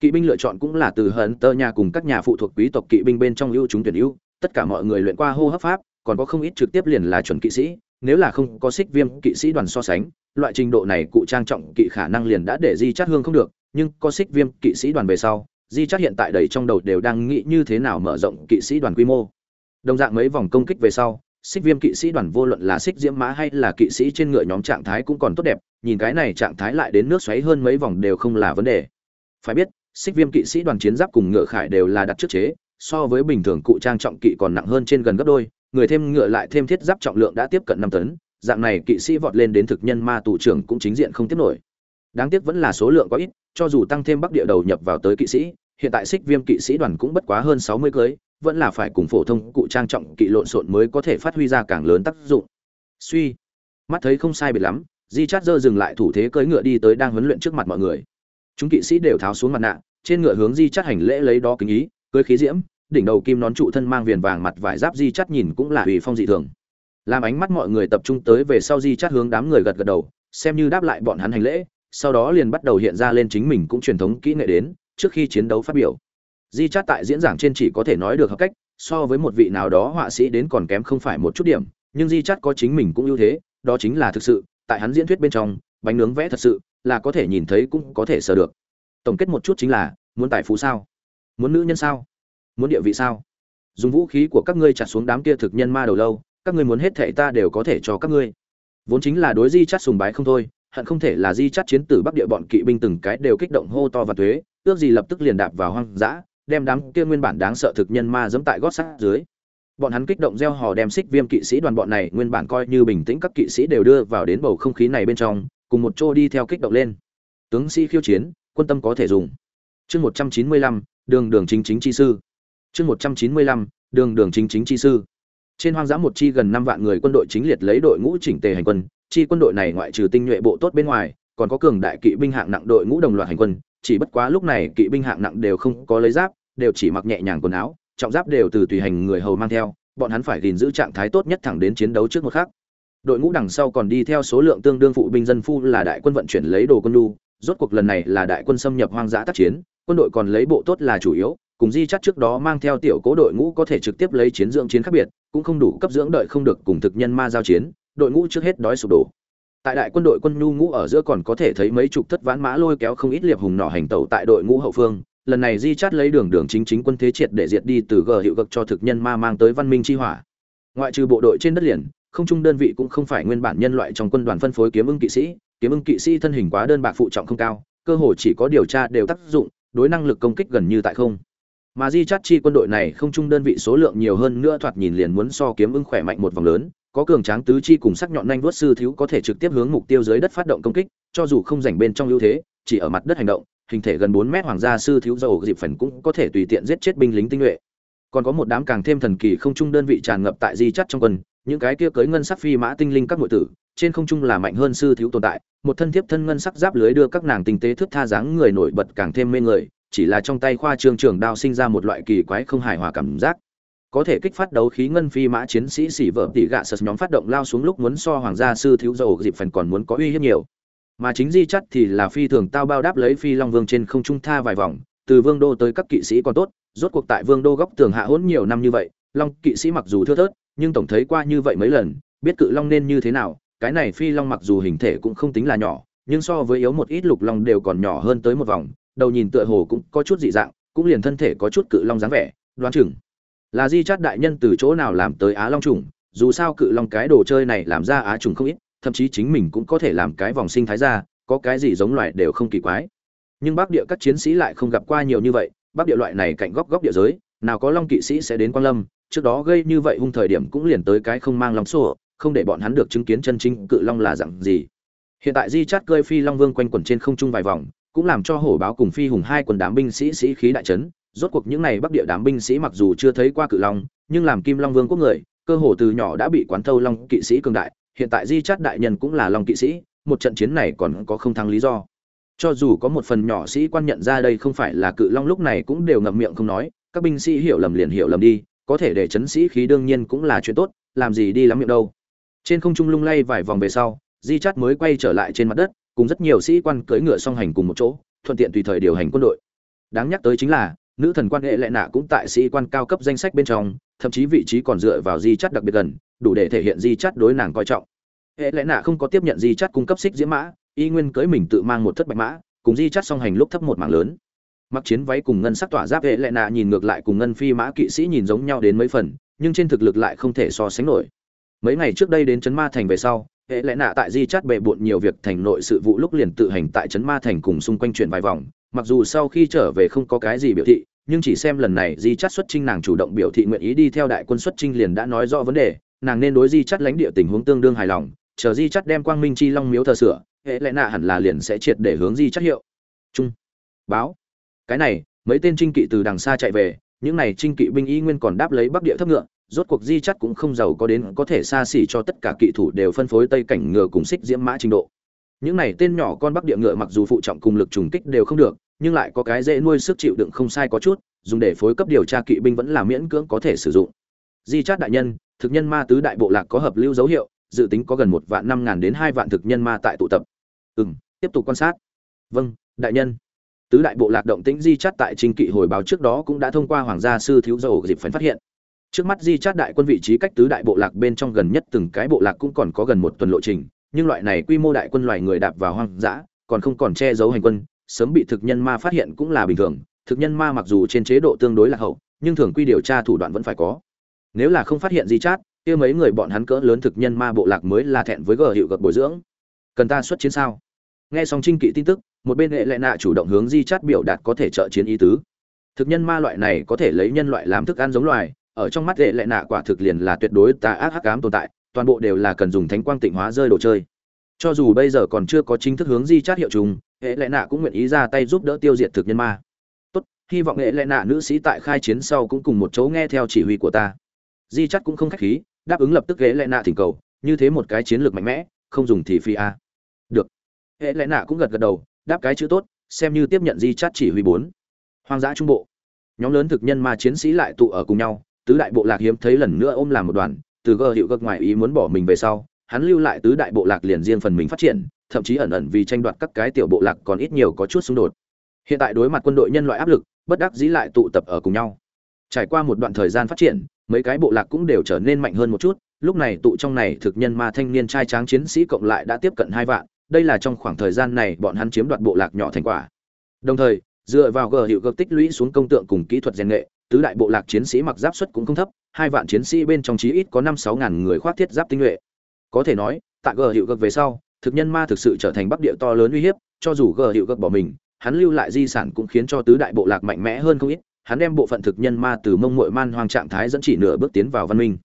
[SPEAKER 1] kỵ binh lựa chọn cũng là từ hận tơ nhà cùng các nhà phụ thuộc quý tộc kỵ binh bên trong ưu chúng tuyển ưu, tất cả mọi người luyện qua hô hấp pháp, còn có không ít trực tiếp liền là chuẩn kỵ sĩ, nếu là không có xích viêm kỵ sĩ đoàn so sánh, loại trình độ này cụ trang trọng kỵ khả năng liền đã để di chát hương không được, nhưng có xích viêm kỵ sĩ đoàn về sau di chắc hiện tại đầy trong đầu đều đang nghĩ như thế nào mở rộng kỵ sĩ đoàn quy mô. Đồng dạng mấy vòng công kích về sau, xích viêm kỵ sĩ đoàn vô luận là xích diễm mã hay là kỵ sĩ trên ngựa nhóm trạng thái cũng còn tốt đẹp, nhìn cái này trạng thái lại đến nước xoáy hơn mấy vòng đều không là vấn đề. Phải biết, xích viêm kỵ sĩ đoàn chiến giáp cùng ngựa khải đều là đặt trước chế, so với bình thường cụ trang trọng kỵ còn nặng hơn trên gần gấp đôi, người thêm ngựa lại thêm thiết giáp trọng lượng đã tiếp cận năm tấn, dạng này kỵ sĩ vọt lên đến thực nhân ma tù trưởng cũng chính diện không tiếp nổi đáng tiếc vẫn là số lượng có ít, cho dù tăng thêm bắc địa đầu nhập vào tới kỵ sĩ, hiện tại xích viêm kỵ sĩ đoàn cũng bất quá hơn sáu mươi cưới, vẫn là phải cùng phổ thông cụ trang trọng kỵ lộn xộn mới có thể phát huy ra càng lớn tác dụng. Suy, mắt thấy không sai biệt lắm, di chát dơ dừng lại thủ thế cưỡi ngựa đi tới đang huấn luyện trước mặt mọi người. Chúng kỵ sĩ đều tháo xuống mặt nạ, trên ngựa hướng di chát hành lễ lấy đó kính ý, cưới khí diễm, đỉnh đầu kim nón trụ thân mang viền vàng mặt vải giáp di chát nhìn cũng là ủy phong dị thường. Làm ánh mắt mọi người tập trung tới về sau di chát hướng đám người gật gật đầu, xem như đáp lại bọn hắn hành lễ sau đó liền bắt đầu hiện ra lên chính mình cũng truyền thống kỹ nghệ đến, trước khi chiến đấu phát biểu. Di chát tại diễn giảng trên chỉ có thể nói được hợp cách, so với một vị nào đó họa sĩ đến còn kém không phải một chút điểm, nhưng di chát có chính mình cũng ưu thế, đó chính là thực sự, tại hắn diễn thuyết bên trong, bánh nướng vẽ thật sự, là có thể nhìn thấy cũng có thể sờ được. Tổng kết một chút chính là, muốn tài phú sao? Muốn nữ nhân sao? Muốn địa vị sao? Dùng vũ khí của các ngươi chặt xuống đám kia thực nhân ma đầu lâu, các ngươi muốn hết thệ ta đều có thể cho các ngươi. Vốn chính là đối di chát sùng bái không thôi hận không thể là di chắt chiến tử bắc địa bọn kỵ binh từng cái đều kích động hô to và thuế, ước gì lập tức liền đạp vào hoang dã, đem đám kia nguyên bản đáng sợ thực nhân ma dẫm tại gót sắt dưới. Bọn hắn kích động gieo hò đem xích viêm kỵ sĩ đoàn bọn này nguyên bản coi như bình tĩnh các kỵ sĩ đều đưa vào đến bầu không khí này bên trong, cùng một chỗ đi theo kích động lên. Tướng sĩ khiêu chiến, quân tâm có thể dùng. Chương một trăm chín mươi lăm, đường đường chính chính chi sư. Chương một trăm chín mươi lăm, đường đường chính chính chi sư. Trên hoang dã một chi gần năm vạn người quân đội chính liệt lấy đội ngũ chỉnh tề hành quân chi quân đội này ngoại trừ tinh nhuệ bộ tốt bên ngoài, còn có cường đại kỵ binh hạng nặng đội ngũ đồng loạt hành quân, chỉ bất quá lúc này kỵ binh hạng nặng đều không có lấy giáp, đều chỉ mặc nhẹ nhàng quần áo, trọng giáp đều từ tùy hành người hầu mang theo, bọn hắn phải gìn giữ trạng thái tốt nhất thẳng đến chiến đấu trước một khắc. Đội ngũ đằng sau còn đi theo số lượng tương đương phụ binh dân phu là đại quân vận chuyển lấy đồ quân lu rốt cuộc lần này là đại quân xâm nhập hoang dã tác chiến, quân đội còn lấy bộ tốt là chủ yếu, cùng di chắc trước đó mang theo tiểu cố đội ngũ có thể trực tiếp lấy chiến dưỡng chiến khác biệt, cũng không đủ cấp dưỡng đợi không được cùng thực nhân ma giao chiến đội ngũ trước hết đói sụp đổ. Tại đại quân đội quân nhu ngũ ở giữa còn có thể thấy mấy chục thất vãn mã lôi kéo không ít liệp hùng nỏ hành tẩu tại đội ngũ hậu phương. Lần này di chát lấy đường đường chính chính quân thế triệt để diệt đi từ gờ hiệu cực cho thực nhân ma mang tới văn minh chi hỏa. Ngoại trừ bộ đội trên đất liền, không trung đơn vị cũng không phải nguyên bản nhân loại trong quân đoàn phân phối kiếm ưng kỵ sĩ. Kiếm ưng kỵ sĩ thân hình quá đơn bạc phụ trọng không cao, cơ hồ chỉ có điều tra đều tác dụng, đối năng lực công kích gần như tại không. Mà di chát chi quân đội này không trung đơn vị số lượng nhiều hơn nữa thoạt nhìn liền muốn so kiếm ưng khỏe mạnh một vòng lớn có cường tráng tứ chi cùng sắc nhọn nhanh vuốt sư thiếu có thể trực tiếp hướng mục tiêu dưới đất phát động công kích cho dù không rảnh bên trong ưu thế chỉ ở mặt đất hành động hình thể gần 4 mét hoàng gia sư thiếu dầu dịp phần cũng có thể tùy tiện giết chết binh lính tinh nhuệ. Còn có một đám càng thêm thần kỳ không trung đơn vị tràn ngập tại di chất trong quân, những cái kia cưới ngân sắc phi mã tinh linh các nội tử, trên không trung là mạnh hơn sư thiếu tồn tại, một thân thiếp thân ngân sắc giáp lưới đưa các nàng tinh tế thước tha dáng người nổi bật càng thêm mê người, chỉ là trong tay khoa trương trưởng đao sinh ra một loại kỳ quái không hài hòa cảm giác. Có thể kích phát đấu khí ngân phi mã chiến sĩ xỉ vợ tỷ gạ sật nhóm phát động lao xuống lúc muốn so hoàng gia sư thiếu dầu dịp phần còn muốn có uy hiếp nhiều. Mà chính di chắt thì là phi thường tao bao đáp lấy phi long vương trên không trung tha vài vòng, từ vương đô tới các kỵ sĩ còn tốt, rốt cuộc tại vương đô góc tường hạ hỗn nhiều năm như vậy, long kỵ sĩ mặc dù thưa thớt, nhưng tổng thấy qua như vậy mấy lần, biết cự long nên như thế nào, cái này phi long mặc dù hình thể cũng không tính là nhỏ, nhưng so với yếu một ít lục long đều còn nhỏ hơn tới một vòng, đầu nhìn tựa hồ cũng có chút dị dạng, cũng liền thân thể có chút cự long dáng vẻ, đoán chừng là di chát đại nhân từ chỗ nào làm tới á long trùng, dù sao cự long cái đồ chơi này làm ra á trùng không ít, thậm chí chính mình cũng có thể làm cái vòng sinh thái ra, có cái gì giống loài đều không kỳ quái. Nhưng bắc địa các chiến sĩ lại không gặp qua nhiều như vậy, bắc địa loại này cạnh góc góc địa giới, nào có long kỵ sĩ sẽ đến quang lâm, trước đó gây như vậy hung thời điểm cũng liền tới cái không mang lòng sổ, không để bọn hắn được chứng kiến chân chính cự long là dạng gì. Hiện tại di chát cơi phi long vương quanh quẩn trên không trung vài vòng, cũng làm cho hổ báo cùng phi hùng hai quần đám binh sĩ sĩ khí đại trấn rốt cuộc những này bắc địa đám binh sĩ mặc dù chưa thấy qua cự long, nhưng làm kim long vương quốc người, cơ hồ từ nhỏ đã bị quán thâu long kỵ sĩ cường đại, hiện tại di chát đại nhân cũng là long kỵ sĩ, một trận chiến này còn có không thắng lý do. Cho dù có một phần nhỏ sĩ quan nhận ra đây không phải là cự long lúc này cũng đều ngậm miệng không nói, các binh sĩ hiểu lầm liền hiểu lầm đi, có thể để chấn sĩ khí đương nhiên cũng là chuyện tốt, làm gì đi lắm miệng đâu. Trên không trung lung lay vài vòng về sau, di chát mới quay trở lại trên mặt đất, cùng rất nhiều sĩ quan cưỡi ngựa song hành cùng một chỗ, thuận tiện tùy thời điều hành quân đội. Đáng nhắc tới chính là nữ thần quan hệ lệ nạ cũng tại sĩ quan cao cấp danh sách bên trong, thậm chí vị trí còn dựa vào di chắt đặc biệt gần, đủ để thể hiện di chắt đối nàng coi trọng. Hệ lệ nạ không có tiếp nhận di chắt cung cấp xích diễm mã, y nguyên cưới mình tự mang một thất bạch mã, cùng di chắt song hành lúc thấp một mảng lớn. Mặc chiến váy cùng ngân sắc tỏa giáp, hệ lệ nạ nhìn ngược lại cùng ngân phi mã kỵ sĩ nhìn giống nhau đến mấy phần, nhưng trên thực lực lại không thể so sánh nổi. Mấy ngày trước đây đến trấn ma thành về sau, hệ lẽ nạ tại di chát bệ bộn nhiều việc thành nội sự vụ lúc liền tự hành tại trấn ma thành cùng xung quanh chuyển vài vòng mặc dù sau khi trở về không có cái gì biểu thị, nhưng chỉ xem lần này di chắt xuất trinh nàng chủ động biểu thị nguyện ý đi theo đại quân xuất trinh liền đã nói rõ vấn đề, nàng nên đối di chắt lãnh địa tình huống tương đương hài lòng, chờ di chắt đem quang minh chi long miếu thờ sửa, hệ lẽ nạ hẳn là liền sẽ triệt để hướng di chắt hiệu. Trung. Báo. Cái này, mấy tên trinh kỵ từ đằng xa chạy về, những này trinh kỵ binh y nguyên còn đáp lấy bắc địa thấp ngựa, rốt cuộc di chắt cũng không giàu có đến có thể xa xỉ cho tất cả kỵ thủ đều phân phối tây cảnh ngựa cùng xích diễm mã trình độ những này tên nhỏ con bắc địa ngựa mặc dù phụ trọng cùng lực trùng kích đều không được, nhưng lại có cái dễ nuôi sức chịu đựng không sai có chút, dùng để phối cấp điều tra kỵ binh vẫn là miễn cưỡng có thể sử dụng. Di chát đại nhân, thực nhân ma tứ đại bộ lạc có hợp lưu dấu hiệu, dự tính có gần một vạn năm ngàn đến hai vạn thực nhân ma tại tụ tập. Ừ m tiếp tục quan sát. Vâng đại nhân. Tứ đại bộ lạc động tĩnh di chát tại trình kỵ hồi báo trước đó cũng đã thông qua hoàng gia sư thiếu dầu dịp phấn phát hiện. Trước mắt di chát đại quân vị trí cách tứ đại bộ lạc bên trong gần nhất từng cái bộ lạc cũng còn có gần một tuần lộ trình nhưng loại này quy mô đại quân loài người đạp vào hoang dã, còn không còn che giấu hành quân, sớm bị thực nhân ma phát hiện cũng là bình thường. Thực nhân ma mặc dù trên chế độ tương đối là hậu, nhưng thường quy điều tra thủ đoạn vẫn phải có. Nếu là không phát hiện di chát, kia mấy người bọn hắn cỡ lớn thực nhân ma bộ lạc mới là thẹn với gờ hiệu gật bồi dưỡng. Cần ta xuất chiến sao? Nghe xong trinh kỵ tin tức, một bên hệ lệ nạ chủ động hướng di chát biểu đạt có thể trợ chiến ý tứ. Thực nhân ma loại này có thể lấy nhân loại làm thức ăn giống loài, ở trong mắt hệ lệ nạ quả thực liền là tuyệt đối tà ác hắc ám tồn tại toàn bộ đều là cần dùng thánh quang tịnh hóa rơi đồ chơi. Cho dù bây giờ còn chưa có chính thức hướng di chát hiệu trùng, hệ lệ nạ cũng nguyện ý ra tay giúp đỡ tiêu diệt thực nhân ma. Tốt, hy vọng hệ lệ nạ nữ sĩ tại khai chiến sau cũng cùng một chỗ nghe theo chỉ huy của ta. Di chát cũng không khách khí, đáp ứng lập tức hệ lệ nạ thỉnh cầu, như thế một cái chiến lược mạnh mẽ, không dùng thì phi a. Được. Hệ lệ nạ cũng gật gật đầu, đáp cái chữ tốt, xem như tiếp nhận di chát chỉ huy bốn. Hoang dã trung bộ. Nhóm lớn thực nhân ma chiến sĩ lại tụ ở cùng nhau, tứ đại bộ lạc hiếm thấy lần nữa ôm làm một đoàn từ gờ hiệu gật ngoài ý muốn bỏ mình về sau, hắn lưu lại tứ đại bộ lạc liền riêng phần mình phát triển, thậm chí ẩn ẩn vì tranh đoạt các cái tiểu bộ lạc còn ít nhiều có chút xung đột. Hiện tại đối mặt quân đội nhân loại áp lực, bất đắc dĩ lại tụ tập ở cùng nhau. Trải qua một đoạn thời gian phát triển, mấy cái bộ lạc cũng đều trở nên mạnh hơn một chút, lúc này tụ trong này thực nhân ma thanh niên trai tráng chiến sĩ cộng lại đã tiếp cận hai vạn, đây là trong khoảng thời gian này bọn hắn chiếm đoạt bộ lạc nhỏ thành quả. Đồng thời, dựa vào gờ hiệu gợp tích lũy xuống công tượng cùng kỹ thuật rèn nghệ tứ đại bộ lạc chiến sĩ mặc giáp suất cũng không thấp, hai vạn chiến sĩ bên trong chí ít có năm sáu ngàn người khoác thiết giáp tinh nhuệ. Có thể nói, tại gờ hiệu cực về sau, thực nhân ma thực sự trở thành bắc địa to lớn uy hiếp, cho dù gờ hiệu cực bỏ mình, hắn lưu lại di sản cũng khiến cho tứ đại bộ lạc mạnh mẽ hơn không ít, hắn đem bộ phận thực nhân ma từ mông muội man hoang trạng thái dẫn chỉ nửa bước tiến vào văn minh.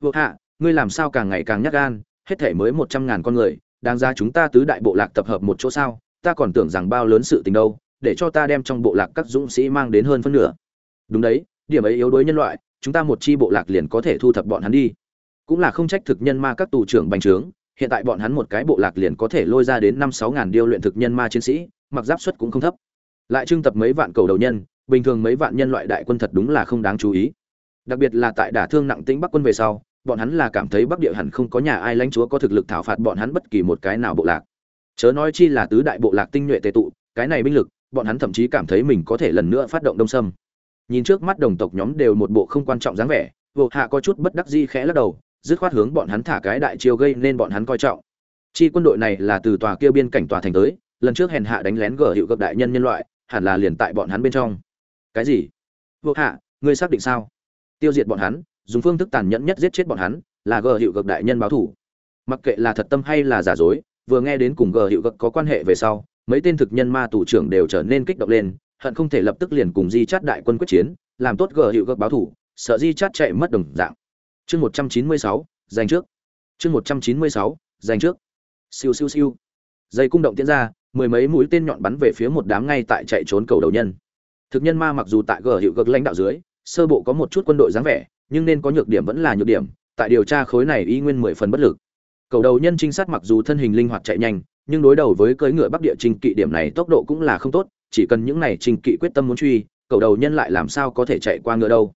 [SPEAKER 1] Vô hạ, ngươi làm sao càng ngày càng nhát gan, hết thể mới một trăm ngàn con người, đáng ra chúng ta tứ đại bộ lạc tập hợp một chỗ sao? Ta còn tưởng rằng bao lớn sự tình đâu, để cho ta đem trong bộ lạc các dũng sĩ mang đến hơn phân nửa đúng đấy, điểm ấy yếu đuối nhân loại, chúng ta một chi bộ lạc liền có thể thu thập bọn hắn đi. Cũng là không trách thực nhân ma các tù trưởng bành trướng, hiện tại bọn hắn một cái bộ lạc liền có thể lôi ra đến năm sáu ngàn điêu luyện thực nhân ma chiến sĩ, mặc giáp suất cũng không thấp. Lại trưng tập mấy vạn cầu đầu nhân, bình thường mấy vạn nhân loại đại quân thật đúng là không đáng chú ý. Đặc biệt là tại đả thương nặng tính bắc quân về sau, bọn hắn là cảm thấy bắc địa hẳn không có nhà ai lãnh chúa có thực lực thảo phạt bọn hắn bất kỳ một cái nào bộ lạc. Chớ nói chi là tứ đại bộ lạc tinh nhuệ tệ tụ, cái này binh lực, bọn hắn thậm chí cảm thấy mình có thể lần nữa phát động đông sâm nhìn trước mắt đồng tộc nhóm đều một bộ không quan trọng dáng vẻ, vô hạ có chút bất đắc di khẽ lắc đầu, dứt khoát hướng bọn hắn thả cái đại chiêu gây nên bọn hắn coi trọng. Chi quân đội này là từ tòa kia biên cảnh tòa thành tới, lần trước hèn hạ đánh lén gở hiệu gặp đại nhân nhân loại, hẳn là liền tại bọn hắn bên trong. Cái gì? Vô hạ, ngươi xác định sao? Tiêu diệt bọn hắn, dùng phương thức tàn nhẫn nhất giết chết bọn hắn, là gờ hiệu cực đại nhân báo thủ. Mặc kệ là thật tâm hay là giả dối, vừa nghe đến cùng gờ hiệu cực có quan hệ về sau, mấy tên thực nhân ma tù trưởng đều trở nên kích động lên hận không thể lập tức liền cùng di chát đại quân quyết chiến, làm tốt gờ hiệu gợt báo thủ, sợ di chát chạy mất đồng dạng. Chương một trăm chín mươi sáu, giành trước. Chương một trăm chín mươi sáu, giành trước. Siêu siêu siêu. Dây cung động tiến ra, mười mấy mũi tên nhọn bắn về phía một đám ngay tại chạy trốn cầu đầu nhân. Thực nhân ma mặc dù tại gờ hiệu gợt lãnh đạo dưới, sơ bộ có một chút quân đội dáng vẻ, nhưng nên có nhược điểm vẫn là nhược điểm, tại điều tra khối này y nguyên mười phần bất lực. Cầu đầu nhân trinh sát mặc dù thân hình linh hoạt chạy nhanh, nhưng đối đầu với cưỡi ngựa bắc địa trình kỵ điểm này tốc độ cũng là không tốt chỉ cần những này trình kỵ quyết tâm muốn truy, cậu đầu nhân lại làm sao có thể chạy qua ngựa đâu.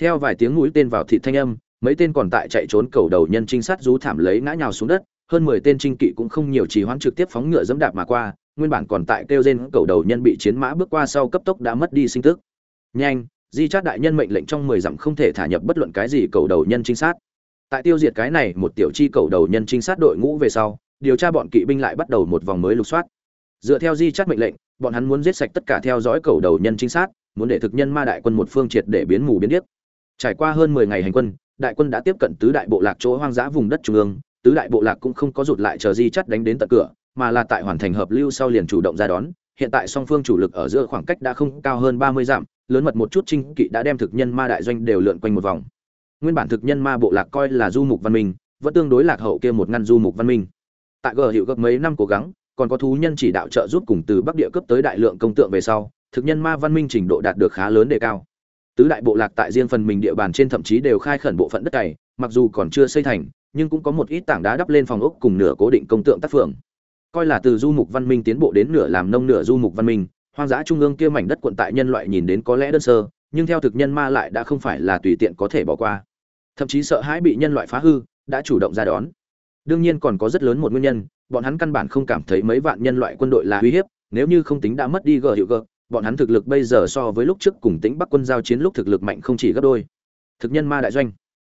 [SPEAKER 1] Theo vài tiếng mũi tên vào thị thanh âm, mấy tên còn tại chạy trốn cầu đầu nhân trinh sát rú thảm lấy ngã nhào xuống đất, hơn mười tên trinh kỵ cũng không nhiều trì hoãn trực tiếp phóng ngựa dẫm đạp mà qua, nguyên bản còn tại kêu trên cầu đầu nhân bị chiến mã bước qua sau cấp tốc đã mất đi sinh tức. Nhanh, di chát đại nhân mệnh lệnh trong mười dặm không thể thả nhập bất luận cái gì cầu đầu nhân trinh sát. Tại tiêu diệt cái này một tiểu chi cầu đầu nhân trinh sát đội ngũ về sau, điều tra bọn kỵ binh lại bắt đầu một vòng mới lục soát. Dựa theo di chát mệnh lệnh bọn hắn muốn giết sạch tất cả theo dõi cầu đầu nhân trinh sát, muốn để thực nhân ma đại quân một phương triệt để biến mù biến điếc. Trải qua hơn mười ngày hành quân, đại quân đã tiếp cận tứ đại bộ lạc chỗ hoang dã vùng đất trung ương, tứ đại bộ lạc cũng không có rụt lại chờ di chắt đánh đến tận cửa, mà là tại hoàn thành hợp lưu sau liền chủ động ra đón. Hiện tại song phương chủ lực ở giữa khoảng cách đã không cao hơn ba mươi dặm, lớn mật một chút trinh kỵ đã đem thực nhân ma đại doanh đều lượn quanh một vòng. Nguyên bản thực nhân ma bộ lạc coi là du mục văn minh, vẫn tương đối lạc hậu kia một ngăn du mục văn minh. Tại gờ hiệu gấp mấy năm cố gắng còn có thú nhân chỉ đạo trợ giúp cùng từ bắc địa cấp tới đại lượng công tượng về sau, thực nhân ma văn minh trình độ đạt được khá lớn đề cao. Tứ đại bộ lạc tại riêng phần mình địa bàn trên thậm chí đều khai khẩn bộ phận đất cày, mặc dù còn chưa xây thành, nhưng cũng có một ít tảng đá đắp lên phòng ốc cùng nửa cố định công tượng tác phường. Coi là từ du mục văn minh tiến bộ đến nửa làm nông nửa du mục văn minh, hoang dã trung ương kia mảnh đất quận tại nhân loại nhìn đến có lẽ đơn sơ, nhưng theo thực nhân ma lại đã không phải là tùy tiện có thể bỏ qua. Thậm chí sợ hãi bị nhân loại phá hư, đã chủ động ra đón. Đương nhiên còn có rất lớn một nguyên nhân bọn hắn căn bản không cảm thấy mấy vạn nhân loại quân đội là uy hiếp, nếu như không tính đã mất đi gờ hiệu gờ, bọn hắn thực lực bây giờ so với lúc trước cùng tĩnh bắc quân giao chiến lúc thực lực mạnh không chỉ gấp đôi. Thực nhân ma đại doanh.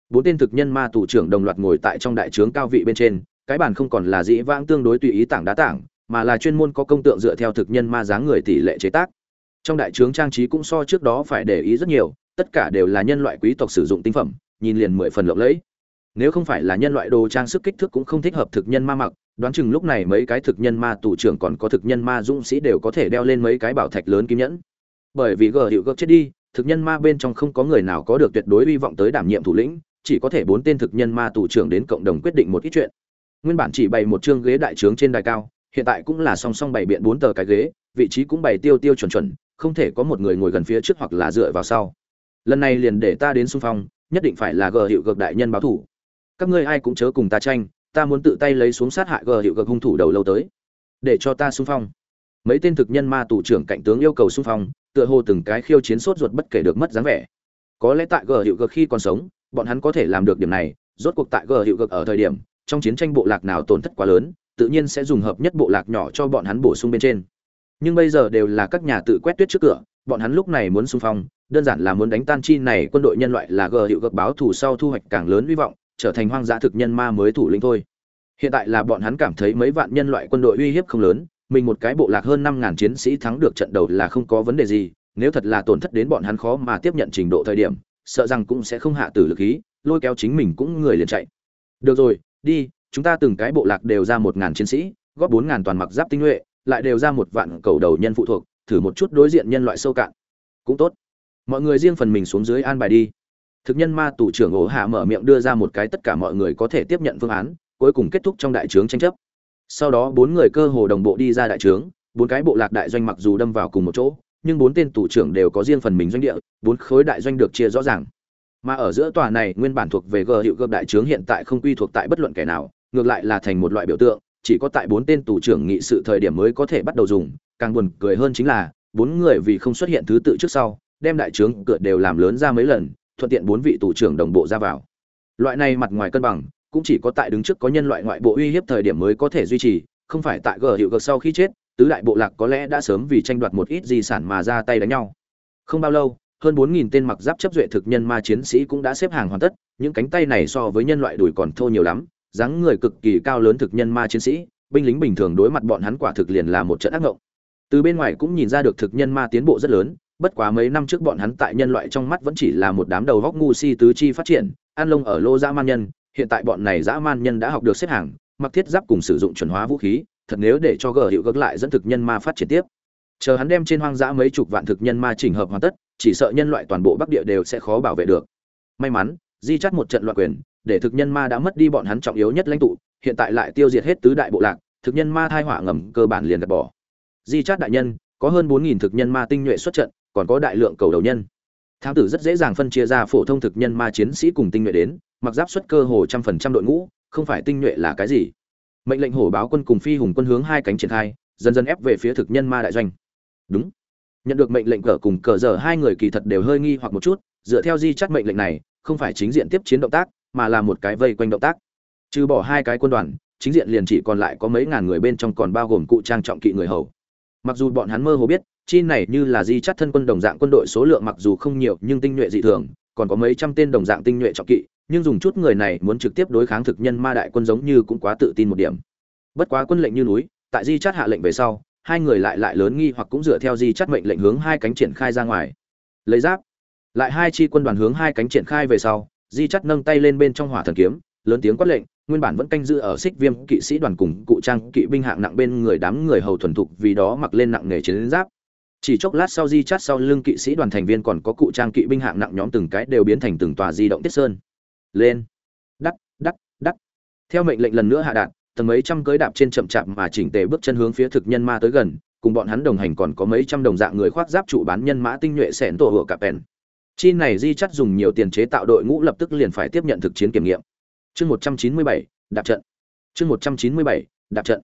[SPEAKER 1] Bốn tên thực nhân ma tù trưởng đồng loạt ngồi tại trong đại trướng cao vị bên trên, cái bàn không còn là dĩ vãng tương đối tùy ý tảng đá tảng, mà là chuyên môn có công tượng dựa theo thực nhân ma dáng người tỷ lệ chế tác. Trong đại trướng trang trí cũng so trước đó phải để ý rất nhiều, tất cả đều là nhân loại quý tộc sử dụng tinh phẩm, nhìn liền mười phần lộng lẫy nếu không phải là nhân loại đồ trang sức kích thước cũng không thích hợp thực nhân ma mặc, đoán chừng lúc này mấy cái thực nhân ma tù trưởng còn có thực nhân ma dũng sĩ đều có thể đeo lên mấy cái bảo thạch lớn kim nhẫn. Bởi vì gờ hiệu gấp chết đi, thực nhân ma bên trong không có người nào có được tuyệt đối hy vọng tới đảm nhiệm thủ lĩnh, chỉ có thể bốn tên thực nhân ma tù trưởng đến cộng đồng quyết định một ít chuyện. Nguyên bản chỉ bày một chương ghế đại trướng trên đài cao, hiện tại cũng là song song bày biện bốn tờ cái ghế, vị trí cũng bày tiêu tiêu chuẩn chuẩn, không thể có một người ngồi gần phía trước hoặc là dựa vào sau. Lần này liền để ta đến xung phong, nhất định phải là gờ hiệu gợt đại nhân báo thủ các ngươi ai cũng chớ cùng ta tranh, ta muốn tự tay lấy xuống sát hại gờ hiệu gờ hung thủ đầu lâu tới, để cho ta xung phong. Mấy tên thực nhân ma tù trưởng cạnh tướng yêu cầu xung phong, tựa hồ từng cái khiêu chiến sốt ruột bất kể được mất dáng vẻ. Có lẽ tại gờ hiệu gờ khi còn sống, bọn hắn có thể làm được điểm này, rốt cuộc tại gờ hiệu gờ ở thời điểm, trong chiến tranh bộ lạc nào tổn thất quá lớn, tự nhiên sẽ dùng hợp nhất bộ lạc nhỏ cho bọn hắn bổ sung bên trên. Nhưng bây giờ đều là các nhà tự quét tuyết trước cửa, bọn hắn lúc này muốn xung phong, đơn giản là muốn đánh tan chi này quân đội nhân loại là gờ hiệu gờ báo thù sau thu hoạch càng lớn hy vọng trở thành hoang dã thực nhân ma mới thủ lĩnh thôi. Hiện tại là bọn hắn cảm thấy mấy vạn nhân loại quân đội uy hiếp không lớn, mình một cái bộ lạc hơn năm ngàn chiến sĩ thắng được trận đầu là không có vấn đề gì, nếu thật là tổn thất đến bọn hắn khó mà tiếp nhận trình độ thời điểm, sợ rằng cũng sẽ không hạ tử lực khí lôi kéo chính mình cũng người liền chạy. Được rồi, đi, chúng ta từng cái bộ lạc đều ra một ngàn chiến sĩ, góp bốn ngàn toàn mặc giáp tinh nhuệ, lại đều ra một vạn cầu đầu nhân phụ thuộc, thử một chút đối diện nhân loại sâu cạn. Cũng tốt. Mọi người riêng phần mình xuống dưới an bài đi thực nhân ma tù trưởng ổ hạ mở miệng đưa ra một cái tất cả mọi người có thể tiếp nhận phương án, cuối cùng kết thúc trong đại trướng tranh chấp. Sau đó bốn người cơ hồ đồng bộ đi ra đại trướng, bốn cái bộ lạc đại doanh mặc dù đâm vào cùng một chỗ, nhưng bốn tên tù trưởng đều có riêng phần mình doanh địa, bốn khối đại doanh được chia rõ ràng. Mà ở giữa tòa này nguyên bản thuộc về g hiệu gợp đại trướng hiện tại không quy thuộc tại bất luận kẻ nào, ngược lại là thành một loại biểu tượng, chỉ có tại bốn tên tù trưởng nghị sự thời điểm mới có thể bắt đầu dùng, càng buồn cười hơn chính là, bốn người vì không xuất hiện thứ tự trước sau, đem đại trướng cửa đều làm lớn ra mấy lần thuận tiện bốn vị tù trưởng đồng bộ ra vào. Loại này mặt ngoài cân bằng, cũng chỉ có tại đứng trước có nhân loại ngoại bộ uy hiếp thời điểm mới có thể duy trì, không phải tại gờ hiệu gợt sau khi chết, tứ đại bộ lạc có lẽ đã sớm vì tranh đoạt một ít di sản mà ra tay đánh nhau. Không bao lâu, hơn bốn nghìn tên mặc giáp chấp duệ thực nhân ma chiến sĩ cũng đã xếp hàng hoàn tất, những cánh tay này so với nhân loại đùi còn thô nhiều lắm, dáng người cực kỳ cao lớn thực nhân ma chiến sĩ, binh lính bình thường đối mặt bọn hắn quả thực liền là một trận ác ngộng. Từ bên ngoài cũng nhìn ra được thực nhân ma tiến bộ rất lớn bất quá mấy năm trước bọn hắn tại nhân loại trong mắt vẫn chỉ là một đám đầu góc ngu si tứ chi phát triển an lông ở lô dã man nhân, hiện tại bọn này dã man nhân đã học được xếp hàng, mặc thiết giáp cùng sử dụng chuẩn hóa vũ khí, thật nếu để cho gờ hiệu gật lại dẫn thực nhân ma phát triển tiếp. Chờ hắn đem trên hoang dã mấy chục vạn thực nhân ma chỉnh hợp hoàn tất, chỉ sợ nhân loại toàn bộ bắc địa đều sẽ khó bảo vệ được. May mắn, di chắt một trận loạn quyền, để thực nhân ma đã mất đi bọn hắn trọng yếu nhất lãnh tụ, hiện tại lại tiêu diệt hết tứ đại bộ lạc, thực nhân ma thai họa ngầm cơ bản liền gạt bỏ. Di chát đại nhân, có hơn bốn nghìn thực nhân ma tinh nhuệ xuất trận còn có đại lượng cầu đầu nhân. Thám tử rất dễ dàng phân chia ra phổ thông thực nhân ma chiến sĩ cùng tinh nhuệ đến, mặc giáp xuất cơ hồ trăm phần trăm đội ngũ, không phải tinh nhuệ là cái gì. Mệnh lệnh hổ báo quân cùng phi hùng quân hướng hai cánh triển khai, dần dần ép về phía thực nhân ma đại doanh. Đúng. Nhận được mệnh lệnh cờ cùng cờ giờ, hai người kỳ thật đều hơi nghi hoặc một chút, dựa theo di chắt mệnh lệnh này, không phải chính diện tiếp chiến động tác, mà là một cái vây quanh động tác. Trừ bỏ hai cái quân đoàn, chính diện liền chỉ còn lại có mấy ngàn người bên trong còn bao gồm cụ trang trọng kỵ người hầu. Mặc dù bọn hắn mơ hồ biết chi này như là di chắt thân quân đồng dạng quân đội số lượng mặc dù không nhiều nhưng tinh nhuệ dị thường, còn có mấy trăm tên đồng dạng tinh nhuệ trọng kỵ, nhưng dùng chút người này muốn trực tiếp đối kháng thực nhân ma đại quân giống như cũng quá tự tin một điểm. Bất quá quân lệnh như núi, tại di chắt hạ lệnh về sau, hai người lại lại lớn nghi hoặc cũng dựa theo di chắt mệnh lệnh hướng hai cánh triển khai ra ngoài. Lấy giáp, lại hai chi quân đoàn hướng hai cánh triển khai về sau, di chắt nâng tay lên bên trong hỏa thần kiếm, lớn tiếng quát lệnh, nguyên bản vẫn canh giữ ở xích viêm kỵ sĩ đoàn cùng cụ trang kỵ binh hạng nặng bên người đám người hầu thuần thục vì đó mặc lên nặng nghề chiến giáp chỉ chốc lát sau di chắt sau lưng kỵ sĩ đoàn thành viên còn có cụ trang kỵ binh hạng nặng nhóm từng cái đều biến thành từng tòa di động tiết sơn. Lên. Đắc đắc đắc. Theo mệnh lệnh lần nữa hạ đạn tầng mấy trăm cưới đạp trên chậm chạp mà chỉnh tề bước chân hướng phía thực nhân ma tới gần, cùng bọn hắn đồng hành còn có mấy trăm đồng dạng người khoác giáp trụ bán nhân mã tinh nhuệ sẻn tổ hựa cạp pèn chi này di chắt dùng nhiều tiền chế tạo đội ngũ lập tức liền phải tiếp nhận thực chiến kiểm nghiệm. Chương một trăm chín mươi bảy, đạp trận. Chương một trăm chín mươi bảy, đạp trận.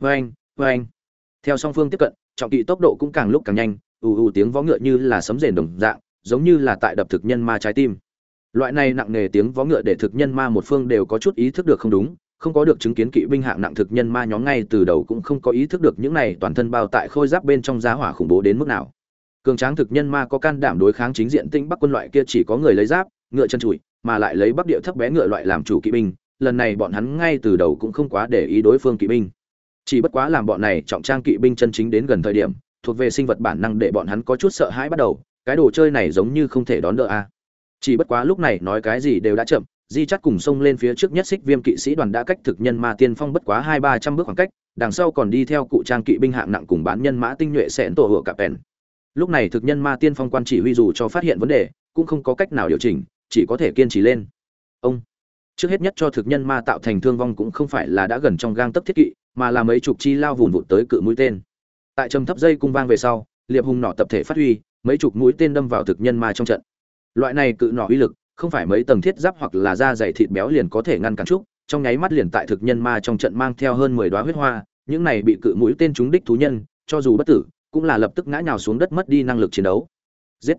[SPEAKER 1] Vê anh vê anh theo song phương tiếp cận, trọng kỵ tốc độ cũng càng lúc càng nhanh, ù ù tiếng vó ngựa như là sấm rền đồng dạng, giống như là tại đập thực nhân ma trái tim. Loại này nặng nề tiếng vó ngựa để thực nhân ma một phương đều có chút ý thức được không đúng, không có được chứng kiến kỵ binh hạng nặng thực nhân ma nhóm ngay từ đầu cũng không có ý thức được những này toàn thân bao tại khôi giáp bên trong giá hỏa khủng bố đến mức nào. Cường tráng thực nhân ma có can đảm đối kháng chính diện tinh bắc quân loại kia chỉ có người lấy giáp, ngựa chân trụi mà lại lấy bắc địa thấp bé ngựa loại làm chủ kỵ binh, lần này bọn hắn ngay từ đầu cũng không quá để ý đối phương kỵ binh chỉ bất quá làm bọn này trọng trang kỵ binh chân chính đến gần thời điểm, thuộc về sinh vật bản năng để bọn hắn có chút sợ hãi bắt đầu, cái đồ chơi này giống như không thể đón đỡ a. Chỉ bất quá lúc này nói cái gì đều đã chậm, di chắt cùng xông lên phía trước nhất xích viêm kỵ sĩ đoàn đã cách thực nhân ma tiên phong bất quá hai ba trăm bước khoảng cách, đằng sau còn đi theo cụ trang kỵ binh hạng nặng cùng bán nhân mã tinh nhuệ xẻn tổ hựa cặp bèn. Lúc này thực nhân ma tiên phong quan chỉ huy dù cho phát hiện vấn đề, cũng không có cách nào điều chỉnh, chỉ có thể kiên trì lên. Ông, trước hết nhất cho thực nhân ma tạo thành thương vong cũng không phải là đã gần trong gang tấc thiết kỵ mà là mấy chục chi lao vùn vụt tới cự mũi tên. Tại trầm thấp dây cung vang về sau, liệp hùng nỏ tập thể phát huy, mấy chục mũi tên đâm vào thực nhân ma trong trận. Loại này cự nỏ uy lực, không phải mấy tầng thiết giáp hoặc là da dày thịt béo liền có thể ngăn cản trúc trong nháy mắt liền tại thực nhân ma trong trận mang theo hơn mười đoá huyết hoa, những này bị cự mũi tên trúng đích thú nhân, cho dù bất tử, cũng là lập tức ngã nhào xuống đất mất đi năng lực chiến đấu. Giết!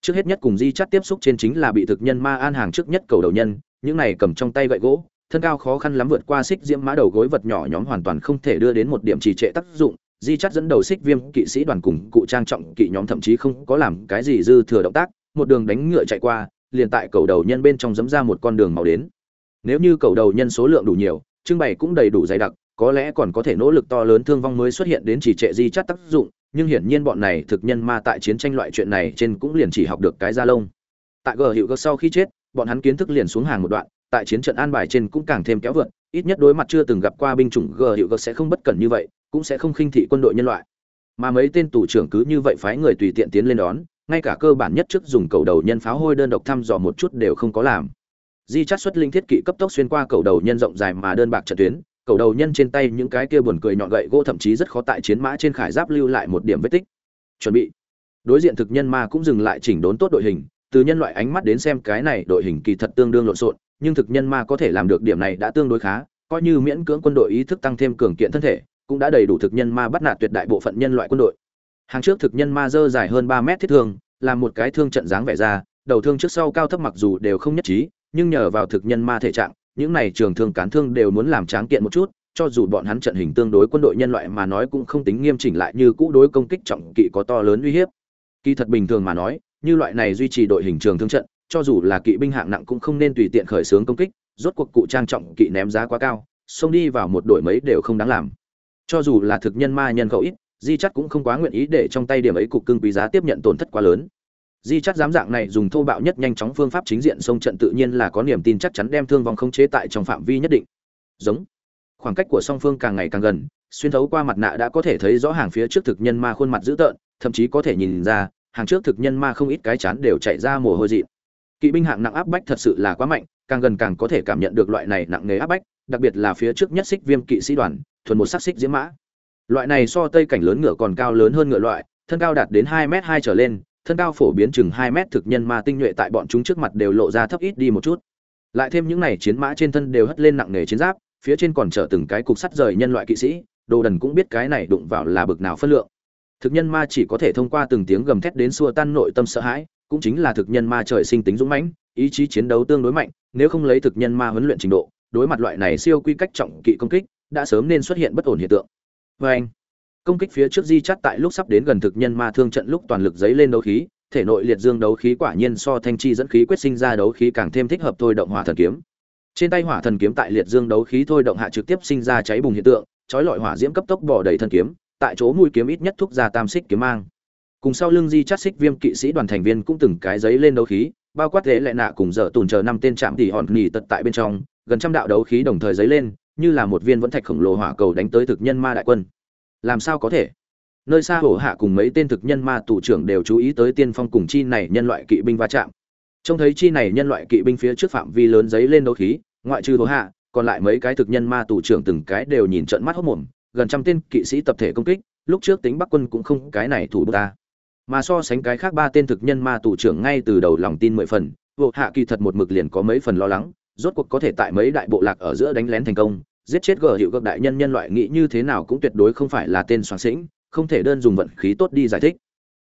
[SPEAKER 1] Trước hết nhất cùng di chắt tiếp xúc trên chính là bị thực nhân ma an hàng trước nhất cầu đầu nhân, những này cầm trong tay gậy gỗ thân cao khó khăn lắm vượt qua xích diễm mã đầu gối vật nhỏ nhóm hoàn toàn không thể đưa đến một điểm trì trệ tác dụng. Di chắt dẫn đầu xích viêm kỵ sĩ đoàn cùng cụ trang trọng kỵ nhóm thậm chí không có làm cái gì dư thừa động tác, một đường đánh ngựa chạy qua, liền tại cầu đầu nhân bên trong dẫm ra một con đường màu đến. Nếu như cầu đầu nhân số lượng đủ nhiều, trưng bày cũng đầy đủ dày đặc, có lẽ còn có thể nỗ lực to lớn thương vong mới xuất hiện đến chỉ trệ di chắt tác dụng, nhưng hiển nhiên bọn này thực nhân ma tại chiến tranh loại chuyện này trên cũng liền chỉ học được cái da lông. Tại gờ hiệu cơ sau khi chết, bọn hắn kiến thức liền xuống hàng một đoạn tại chiến trận an bài trên cũng càng thêm kéo vượt, ít nhất đối mặt chưa từng gặp qua binh chủng G hiệu g sẽ không bất cẩn như vậy, cũng sẽ không khinh thị quân đội nhân loại. Mà mấy tên tù trưởng cứ như vậy phái người tùy tiện tiến lên đón, ngay cả cơ bản nhất trước dùng cầu đầu nhân pháo hôi đơn độc thăm dò một chút đều không có làm. Di chắt xuất linh thiết kỵ cấp tốc xuyên qua cầu đầu nhân rộng dài mà đơn bạc trận tuyến, cầu đầu nhân trên tay những cái kia buồn cười nhọn gậy gỗ thậm chí rất khó tại chiến mã trên khải giáp lưu lại một điểm vết tích. Chuẩn bị. Đối diện thực nhân ma cũng dừng lại chỉnh đốn tốt đội hình từ nhân loại ánh mắt đến xem cái này đội hình kỳ thật tương đương lộn xộn, nhưng thực nhân ma có thể làm được điểm này đã tương đối khá, coi như miễn cưỡng quân đội ý thức tăng thêm cường kiện thân thể, cũng đã đầy đủ thực nhân ma bắt nạt tuyệt đại bộ phận nhân loại quân đội. Hàng trước thực nhân ma dơ dài hơn ba mét thiết thương, là một cái thương trận dáng vẻ ra đầu thương trước sau cao thấp mặc dù đều không nhất trí, nhưng nhờ vào thực nhân ma thể trạng, những này trường thương cán thương đều muốn làm tráng kiện một chút, cho dù bọn hắn trận hình tương đối quân đội nhân loại mà nói cũng không tính nghiêm chỉnh lại như cũ đối công kích trọng kỵ có to lớn uy hiếp. Kỳ thật bình thường mà nói như loại này duy trì đội hình trường thương trận, cho dù là kỵ binh hạng nặng cũng không nên tùy tiện khởi xướng công kích, rốt cuộc cụ trang trọng kỵ ném giá quá cao, xông đi vào một đội mấy đều không đáng làm. Cho dù là thực nhân ma nhân khẩu ít, di chắc cũng không quá nguyện ý để trong tay điểm ấy cục cưng quý giá tiếp nhận tổn thất quá lớn. Di chắc dám dạng này dùng thô bạo nhất nhanh chóng phương pháp chính diện xông trận tự nhiên là có niềm tin chắc chắn đem thương vong không chế tại trong phạm vi nhất định. Giống. Khoảng cách của song phương càng ngày càng gần, xuyên thấu qua mặt nạ đã có thể thấy rõ hàng phía trước thực nhân ma khuôn mặt dữ tợn, thậm chí có thể nhìn ra hàng trước thực nhân ma không ít cái chán đều chạy ra mồ hôi dị kỵ binh hạng nặng áp bách thật sự là quá mạnh, càng gần càng có thể cảm nhận được loại này nặng nề áp bách, đặc biệt là phía trước nhất xích viêm kỵ sĩ đoàn, thuần một sắc xích diễm mã. Loại này so tây cảnh lớn ngựa còn cao lớn hơn ngựa loại, thân cao đạt đến hai m hai trở lên, thân cao phổ biến chừng hai mét thực nhân ma tinh nhuệ tại bọn chúng trước mặt đều lộ ra thấp ít đi một chút. Lại thêm những này chiến mã trên thân đều hất lên nặng nề chiến giáp, phía trên còn chở từng cái cục sắt rời nhân loại kỵ sĩ, đồ đần cũng biết cái này đụng vào là bực nào phân lượng thực nhân ma chỉ có thể thông qua từng tiếng gầm thét đến xua tan nội tâm sợ hãi, cũng chính là thực nhân ma trời sinh tính dũng mãnh, ý chí chiến đấu tương đối mạnh, nếu không lấy thực nhân ma huấn luyện trình độ, đối mặt loại này siêu quy cách trọng kỵ công kích, đã sớm nên xuất hiện bất ổn hiện tượng. Vê anh, công kích phía trước di chắt tại lúc sắp đến gần thực nhân ma thương trận lúc toàn lực giấy lên đấu khí, thể nội liệt dương đấu khí quả nhiên so thanh chi dẫn khí quyết sinh ra đấu khí càng thêm thích hợp thôi động hỏa thần kiếm. Trên tay hỏa thần kiếm tại liệt dương đấu khí thôi động hạ trực tiếp sinh ra cháy bùng hiện tượng chói lọi hỏa diễm cấp tốc bỏ đầy thân kiếm tại chỗ mũi kiếm ít nhất thúc ra tam xích kiếm mang. Cùng sau lưng di chát xích viêm kỵ sĩ đoàn thành viên cũng từng cái giấy lên đấu khí, bao quát thế lệ nạ cùng dở tùn chờ năm tên chạm tỉ hòn nghỉ tật tại bên trong, gần trăm đạo đấu khí đồng thời giấy lên, như là một viên vẫn thạch khổng lồ hỏa cầu đánh tới thực nhân ma đại quân. Làm sao có thể? Nơi xa hổ hạ cùng mấy tên thực nhân ma tù trưởng đều chú ý tới tiên phong cùng chi này nhân loại kỵ binh va chạm. Trông thấy chi này nhân loại kỵ binh phía trước phạm vi lớn giấy lên đấu khí, ngoại trừ hổ hạ, còn lại mấy cái thực nhân ma tù trưởng từng cái đều nhìn trận mắt hốc mồm gần trăm tên kỵ sĩ tập thể công kích, lúc trước tính bắc quân cũng không cái này thủ ta. Mà so sánh cái khác ba tên thực nhân ma tù trưởng ngay từ đầu lòng tin mười phần hộ hạ kỳ thật một mực liền có mấy phần lo lắng, rốt cuộc có thể tại mấy đại bộ lạc ở giữa đánh lén thành công, giết chết gờ hiệu các đại nhân nhân loại nghĩ như thế nào cũng tuyệt đối không phải là tên soạn sĩnh, không thể đơn dùng vận khí tốt đi giải thích.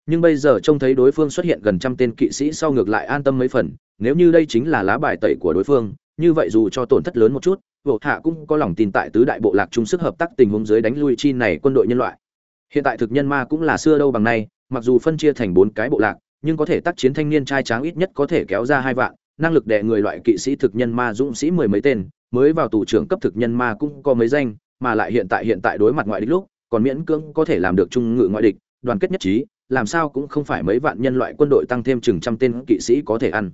[SPEAKER 1] Nhưng bây giờ trông thấy đối phương xuất hiện gần trăm tên kỵ sĩ sau ngược lại an tâm mấy phần, nếu như đây chính là lá bài tẩy của đối phương, như vậy dù cho tổn thất lớn một chút bộ hạ cũng có lòng tin tại tứ đại bộ lạc chung sức hợp tác tình huống dưới đánh lui chi này quân đội nhân loại. Hiện tại thực nhân ma cũng là xưa đâu bằng nay, mặc dù phân chia thành bốn cái bộ lạc, nhưng có thể tác chiến thanh niên trai tráng ít nhất có thể kéo ra hai vạn, năng lực đè người loại kỵ sĩ thực nhân ma dũng sĩ mười mấy tên, mới vào tù trưởng cấp thực nhân ma cũng có mấy danh, mà lại hiện tại hiện tại đối mặt ngoại địch lúc, còn miễn cưỡng có thể làm được trung ngự ngoại địch, đoàn kết nhất trí, làm sao cũng không phải mấy vạn nhân loại quân đội tăng thêm chừng trăm tên kỵ sĩ có thể ăn.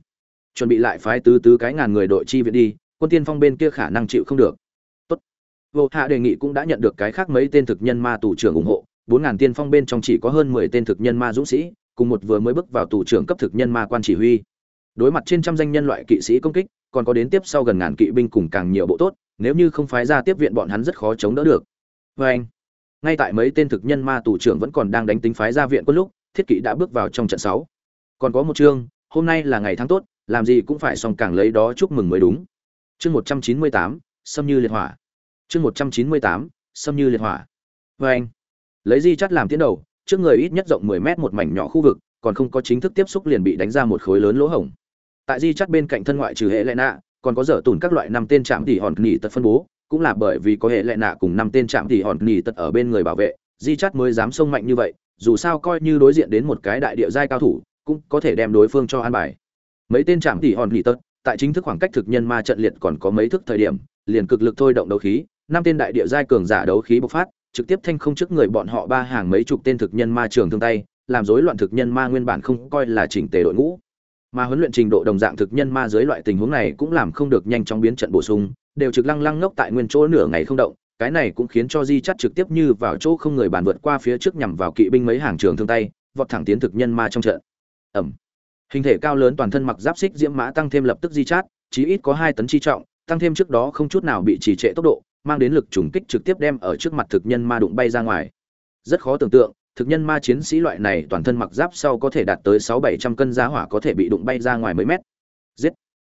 [SPEAKER 1] Chuẩn bị lại phái tứ tứ cái ngàn người đội chi viện đi quân tiên phong bên kia khả năng chịu không được. Tốt. Vô hạ đề nghị cũng đã nhận được cái khác mấy tên thực nhân ma tù trưởng ủng hộ. Bốn ngàn tiên phong bên trong chỉ có hơn mười tên thực nhân ma dũng sĩ, cùng một vừa mới bước vào tù trưởng cấp thực nhân ma quan chỉ huy. Đối mặt trên trăm danh nhân loại kỵ sĩ công kích, còn có đến tiếp sau gần ngàn kỵ binh cùng càng nhiều bộ tốt, nếu như không phái ra tiếp viện bọn hắn rất khó chống đỡ được. Vê anh, ngay tại mấy tên thực nhân ma tù trưởng vẫn còn đang đánh tính phái ra viện quân lúc, thiết kỵ đã bước vào trong trận sáu. Còn có một chương, hôm nay là ngày tháng tốt, làm gì cũng phải xong càng lấy đó chúc mừng mới đúng chương một trăm chín mươi tám xâm như liệt hỏa. Chương một trăm chín mươi tám xâm như liệt hỏa. Vê anh, lấy di chắt làm tiến đầu, trước người ít nhất rộng mười mét một mảnh nhỏ khu vực, còn không có chính thức tiếp xúc liền bị đánh ra một khối lớn lỗ hổng. Tại di chắt bên cạnh thân ngoại trừ hệ lệ nạ, còn có dở tùn các loại năm tên trạm tỷ hòn nghỉ tật phân bố, cũng là bởi vì có hệ lệ nạ cùng năm tên trạm tỷ hòn nghỉ tật ở bên người bảo vệ, di chắt mới dám sông mạnh như vậy, dù sao coi như đối diện đến một cái đại địa giai cao thủ, cũng có thể đem đối phương cho an bài. Mấy tên trạm tỷ hòn nghỉ tật tại chính thức khoảng cách thực nhân ma trận liệt còn có mấy thức thời điểm, liền cực lực thôi động đấu khí, năm tên đại địa giai cường giả đấu khí bộc phát, trực tiếp thanh không trước người bọn họ ba hàng mấy chục tên thực nhân ma trường thương tay, làm rối loạn thực nhân ma nguyên bản không coi là chỉnh tề đội ngũ. Mà huấn luyện trình độ đồng dạng thực nhân ma dưới loại tình huống này cũng làm không được nhanh chóng biến trận bổ sung, đều trực lăng lăng ngốc tại nguyên chỗ nửa ngày không động, cái này cũng khiến cho di chắt trực tiếp như vào chỗ không người bàn vượt qua phía trước nhằm vào kỵ binh mấy hàng trường thương tay, vọt thẳng tiến thực nhân ma trong trận. Ẩm hình thể cao lớn toàn thân mặc giáp xích diễm mã tăng thêm lập tức di chát, chí ít có hai tấn chi trọng, tăng thêm trước đó không chút nào bị trì trệ tốc độ, mang đến lực trùng kích trực tiếp đem ở trước mặt thực nhân ma đụng bay ra ngoài. Rất khó tưởng tượng, thực nhân ma chiến sĩ loại này toàn thân mặc giáp sau có thể đạt tới sáu bảy trăm cân giá hỏa có thể bị đụng bay ra ngoài mấy mét. Giết!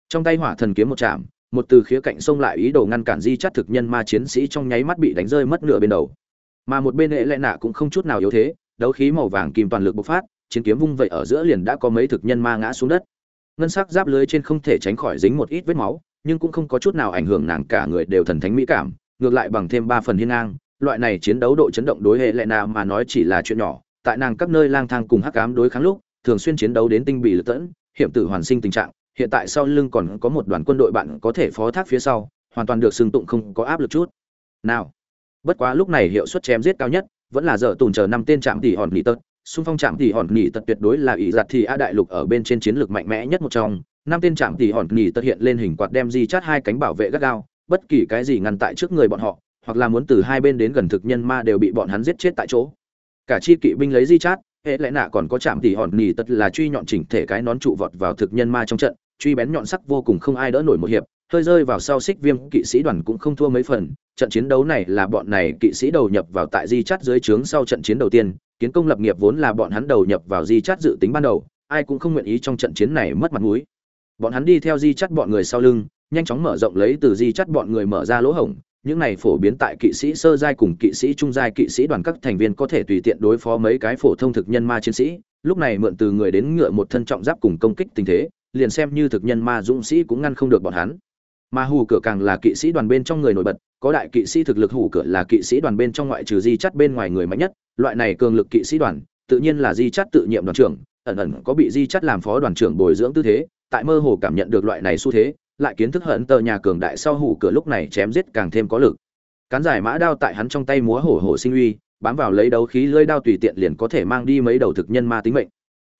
[SPEAKER 1] Trong tay hỏa thần kiếm một chạm, một từ khía cạnh xông lại ý đồ ngăn cản di chát thực nhân ma chiến sĩ trong nháy mắt bị đánh rơi mất nửa bên đầu. Mà một bên hệ lệ nạ cũng không chút nào yếu thế, đấu khí màu vàng kim toàn lực bộc phát chiến kiếm vung vậy ở giữa liền đã có mấy thực nhân ma ngã xuống đất. Ngân sắc giáp lưới trên không thể tránh khỏi dính một ít vết máu, nhưng cũng không có chút nào ảnh hưởng nàng cả người đều thần thánh mỹ cảm, ngược lại bằng thêm ba phần hiên ngang, loại này chiến đấu độ chấn động đối hệ lệ nào mà nói chỉ là chuyện nhỏ, tại nàng các nơi lang thang cùng hắc ám đối kháng lúc, thường xuyên chiến đấu đến tinh bị lật tẫn, hiểm tử hoàn sinh tình trạng, hiện tại sau lưng còn có một đoàn quân đội bạn có thể phó thác phía sau, hoàn toàn được xưng tụng không có áp lực chút. Nào, bất quá lúc này hiệu suất chém giết cao nhất, vẫn là giờ tùn chờ năm tên trạm tỷ hòn nghỉ tớt xung phong trạm tỷ hòn nghỉ tật tuyệt đối là ỷ giặt thì a đại lục ở bên trên chiến lược mạnh mẽ nhất một trong. Năm tên trạm tỷ hòn nghỉ tật hiện lên hình quạt đem di chát hai cánh bảo vệ gắt gao, bất kỳ cái gì ngăn tại trước người bọn họ, hoặc là muốn từ hai bên đến gần thực nhân ma đều bị bọn hắn giết chết tại chỗ. Cả chi kỵ binh lấy di chát, hệ lẽ nạ còn có chạm tỷ hòn nghỉ tật là truy nhọn chỉnh thể cái nón trụ vọt vào thực nhân ma trong trận, truy bén nhọn sắc vô cùng không ai đỡ nổi một hiệp, hơi rơi vào sau xích viêm kỵ sĩ đoàn cũng không thua mấy phần. Trận chiến đấu này là bọn này kỵ sĩ đầu nhập vào tại di chát dưới trướng sau trận chiến đầu tiên kiến công lập nghiệp vốn là bọn hắn đầu nhập vào di chát dự tính ban đầu, ai cũng không nguyện ý trong trận chiến này mất mặt mũi. Bọn hắn đi theo di chắt bọn người sau lưng, nhanh chóng mở rộng lấy từ di chắt bọn người mở ra lỗ hổng, những này phổ biến tại kỵ sĩ sơ giai cùng kỵ sĩ trung giai kỵ sĩ đoàn các thành viên có thể tùy tiện đối phó mấy cái phổ thông thực nhân ma chiến sĩ, lúc này mượn từ người đến ngựa một thân trọng giáp cùng công kích tình thế, liền xem như thực nhân ma dũng sĩ cũng ngăn không được bọn hắn. Mà hù cửa càng là kỵ sĩ đoàn bên trong người nổi bật, có đại kỵ sĩ thực lực hủ cửa là kỵ sĩ đoàn bên trong ngoại trừ di chắt bên ngoài người mạnh nhất loại này cường lực kỵ sĩ đoàn, tự nhiên là di chắt tự nhiệm đoàn trưởng, ẩn ẩn có bị di chắt làm phó đoàn trưởng bồi dưỡng tư thế, tại mơ hồ cảm nhận được loại này xu thế, lại kiến thức hận tờ nhà cường đại sau hủ cửa lúc này chém giết càng thêm có lực. Cán giải mã đao tại hắn trong tay múa hổ hổ sinh uy, bám vào lấy đấu khí lưỡi đao tùy tiện liền có thể mang đi mấy đầu thực nhân ma tính mệnh.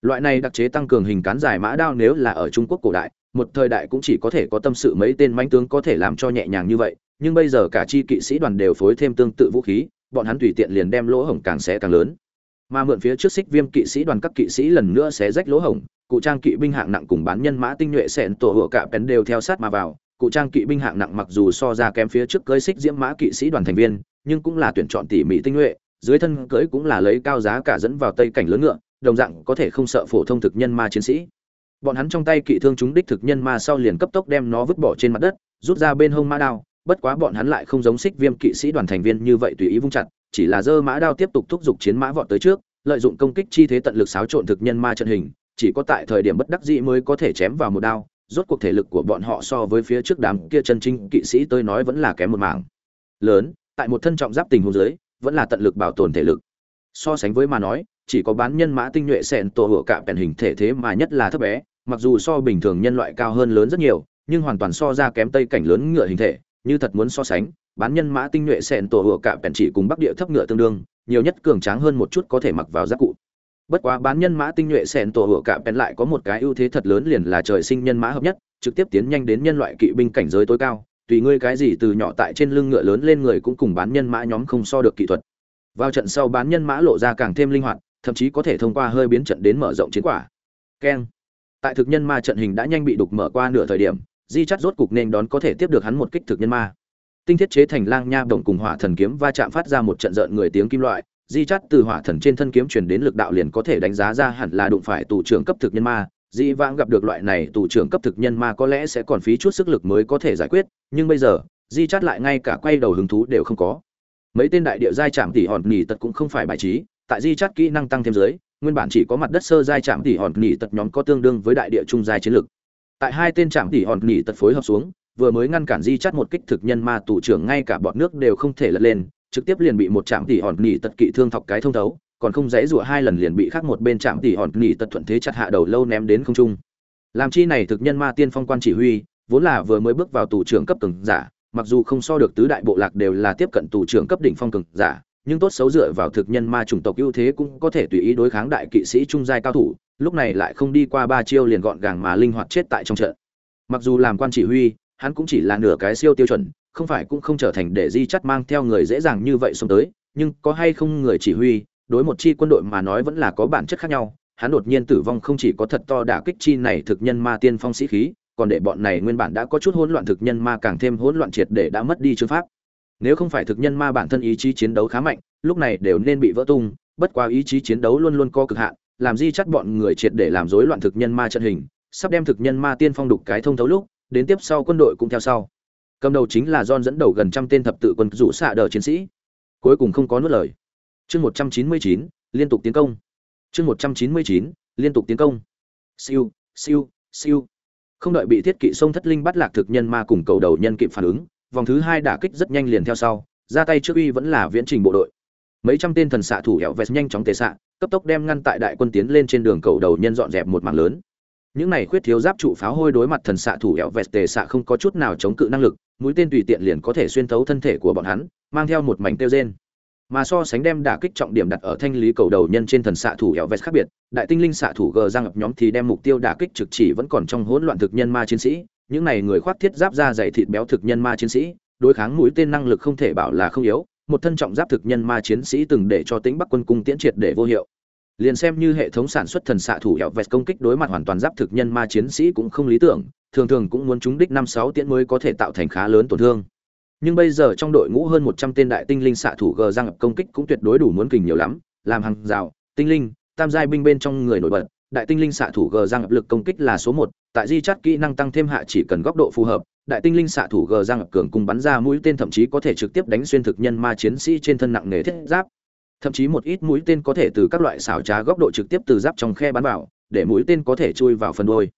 [SPEAKER 1] Loại này đặc chế tăng cường hình cán giải mã đao nếu là ở trung quốc cổ đại, một thời đại cũng chỉ có thể có tâm sự mấy tên mãnh tướng có thể làm cho nhẹ nhàng như vậy, nhưng bây giờ cả chi kỵ sĩ đoàn đều phối thêm tương tự vũ khí bọn hắn tùy tiện liền đem lỗ hổng càng xé càng lớn. Mà mượn phía trước xích viêm kỵ sĩ đoàn các kỵ sĩ lần nữa xé rách lỗ hổng, cụ trang kỵ binh hạng nặng cùng bán nhân mã tinh nhuệ sẹn tổ hựa cả pén đều theo sát mà vào. Cụ trang kỵ binh hạng nặng mặc dù so ra kém phía trước cưới xích diễm mã kỵ sĩ đoàn thành viên, nhưng cũng là tuyển chọn tỉ mỉ tinh nhuệ, dưới thân cưới cũng là lấy cao giá cả dẫn vào tây cảnh lớn ngựa, đồng dạng có thể không sợ phổ thông thực nhân ma chiến sĩ. Bọn hắn trong tay kỵ thương chúng đích thực nhân ma sau liền cấp tốc đem nó vứt bỏ trên mặt đất, rút ra bên hông ma đao bất quá bọn hắn lại không giống xích viêm kỵ sĩ đoàn thành viên như vậy tùy ý vung chặt, chỉ là dơ mã đao tiếp tục thúc giục chiến mã vọt tới trước, lợi dụng công kích chi thế tận lực xáo trộn thực nhân ma trận hình, chỉ có tại thời điểm bất đắc dĩ mới có thể chém vào một đao, rốt cuộc thể lực của bọn họ so với phía trước đám kia chân chính kỵ sĩ tôi nói vẫn là kém một mảng. Lớn, tại một thân trọng giáp tình huống dưới, vẫn là tận lực bảo tồn thể lực. So sánh với mà nói, chỉ có bán nhân mã tinh nhuệ sẹn tổ hựa cạm bèn hình thể thế mà nhất là thấp bé, mặc dù so bình thường nhân loại cao hơn lớn rất nhiều, nhưng hoàn toàn so ra kém tây cảnh lớn ngựa hình thể như thật muốn so sánh, bán nhân mã tinh nhuệ sẹn tổ hựa cả bèn chỉ cùng bắc địa thấp ngựa tương đương, nhiều nhất cường tráng hơn một chút có thể mặc vào giáp cụ. Bất quá bán nhân mã tinh nhuệ sẹn tổ hựa cả bèn lại có một cái ưu thế thật lớn liền là trời sinh nhân mã hợp nhất, trực tiếp tiến nhanh đến nhân loại kỵ binh cảnh giới tối cao, tùy ngươi cái gì từ nhỏ tại trên lưng ngựa lớn lên người cũng cùng bán nhân mã nhóm không so được kỹ thuật. Vào trận sau bán nhân mã lộ ra càng thêm linh hoạt, thậm chí có thể thông qua hơi biến trận đến mở rộng chiến quả. Keng. Tại thực nhân ma trận hình đã nhanh bị đục mở qua nửa thời điểm di chắt rốt cục nên đón có thể tiếp được hắn một kích thực nhân ma. Tinh thiết chế thành lang nha động cùng hỏa thần kiếm va chạm phát ra một trận rợn người tiếng kim loại. Di chắt từ hỏa thần trên thân kiếm truyền đến lực đạo liền có thể đánh giá ra hẳn là đụng phải tù trưởng cấp thực nhân ma. Di vãng gặp được loại này tù trưởng cấp thực nhân ma có lẽ sẽ còn phí chút sức lực mới có thể giải quyết, nhưng bây giờ, di chắt lại ngay cả quay đầu hứng thú đều không có. Mấy tên đại địa giai chạm tỉ hòn nỉ tật cũng không phải bài trí, tại di chắt kỹ năng tăng thêm dưới, nguyên bản chỉ có mặt đất sơ giai chạm tỉ hòn nỉ tật nhóm có tương đương với đại địa trung giai chiến lực tại hai tên chạm tỉ hòn nỉ tật phối hợp xuống, vừa mới ngăn cản di chắt một kích thực nhân ma tù trưởng ngay cả bọn nước đều không thể lật lên, trực tiếp liền bị một chạm tỉ hòn nỉ tật kỵ thương thọc cái thông thấu, còn không dễ rủa hai lần liền bị khác một bên chạm tỉ hòn nỉ tật thuận thế chặt hạ đầu lâu ném đến không trung. Làm chi này thực nhân ma tiên phong quan chỉ huy, vốn là vừa mới bước vào tù trưởng cấp từng giả, mặc dù không so được tứ đại bộ lạc đều là tiếp cận tù trưởng cấp đỉnh phong cường giả, nhưng tốt xấu dựa vào thực nhân ma chủng tộc ưu thế cũng có thể tùy ý đối kháng đại kỵ sĩ trung giai cao thủ lúc này lại không đi qua ba chiêu liền gọn gàng mà linh hoạt chết tại trong trận. Mặc dù làm quan chỉ huy, hắn cũng chỉ là nửa cái siêu tiêu chuẩn, không phải cũng không trở thành để di chắt mang theo người dễ dàng như vậy xuống tới, nhưng có hay không người chỉ huy, đối một chi quân đội mà nói vẫn là có bản chất khác nhau. Hắn đột nhiên tử vong không chỉ có thật to đả kích chi này thực nhân ma tiên phong sĩ khí, còn để bọn này nguyên bản đã có chút hỗn loạn thực nhân ma càng thêm hỗn loạn triệt để đã mất đi chương pháp. Nếu không phải thực nhân ma bản thân ý chí chiến đấu khá mạnh, lúc này đều nên bị vỡ tung, bất quá ý chí chiến đấu luôn luôn có cực hạn làm di chắt bọn người triệt để làm rối loạn thực nhân ma trận hình, sắp đem thực nhân ma tiên phong đục cái thông thấu lúc, đến tiếp sau quân đội cũng theo sau. Cầm đầu chính là don dẫn đầu gần trăm tên thập tự quân rủ xạ đờ chiến sĩ. Cuối cùng không có nuốt lời. Chương một trăm chín mươi chín, liên tục tiến công. Chương một trăm chín mươi chín, liên tục tiến công. Siêu siêu siêu. Không đợi bị thiết kỵ sông thất linh bắt lạc thực nhân ma cùng cầu đầu nhân kịp phản ứng, vòng thứ hai đả kích rất nhanh liền theo sau, ra tay trước uy vẫn là viễn trình bộ đội mấy trăm tên thần xạ thủ hẹo vest nhanh chóng tề xạ, cấp tốc đem ngăn tại đại quân tiến lên trên đường cầu đầu nhân dọn dẹp một mảng lớn. Những này khuyết thiếu giáp trụ pháo hôi đối mặt thần xạ thủ hẹo vest tề xạ không có chút nào chống cự năng lực, mũi tên tùy tiện liền có thể xuyên thấu thân thể của bọn hắn, mang theo một mảnh tiêu rên. Mà so sánh đem đả kích trọng điểm đặt ở thanh lý cầu đầu nhân trên thần xạ thủ hẹo vest khác biệt, đại tinh linh xạ thủ gờ giang ngập nhóm thì đem mục tiêu đả kích trực chỉ vẫn còn trong hỗn loạn thực nhân ma chiến sĩ. Những này người khoác thiết giáp da dày thịt béo thực nhân ma chiến sĩ, đối kháng mũi tên năng lực không thể bảo là không yếu một thân trọng giáp thực nhân ma chiến sĩ từng để cho tính bắc quân cung tiễn triệt để vô hiệu. Liền xem như hệ thống sản xuất thần xạ thủ hẹo vẹt công kích đối mặt hoàn toàn giáp thực nhân ma chiến sĩ cũng không lý tưởng, thường thường cũng muốn trúng đích năm sáu tiễn mới có thể tạo thành khá lớn tổn thương. Nhưng bây giờ trong đội ngũ hơn một trăm tên đại tinh linh xạ thủ gờ răng công kích cũng tuyệt đối đủ muốn kình nhiều lắm, làm hàng rào, tinh linh, tam giai binh bên trong người nổi bật, đại tinh linh xạ thủ g giang ập lực công kích là số một, tại di chắt kỹ năng tăng thêm hạ chỉ cần góc độ phù hợp đại tinh linh xạ thủ gờ răng ập cường cùng bắn ra mũi tên thậm chí có thể trực tiếp đánh xuyên thực nhân ma chiến sĩ trên thân nặng nề thiết giáp. Thậm chí một ít mũi tên có thể từ các loại xảo trá góc độ trực tiếp từ giáp trong khe bắn vào để mũi tên có thể chui vào phần đôi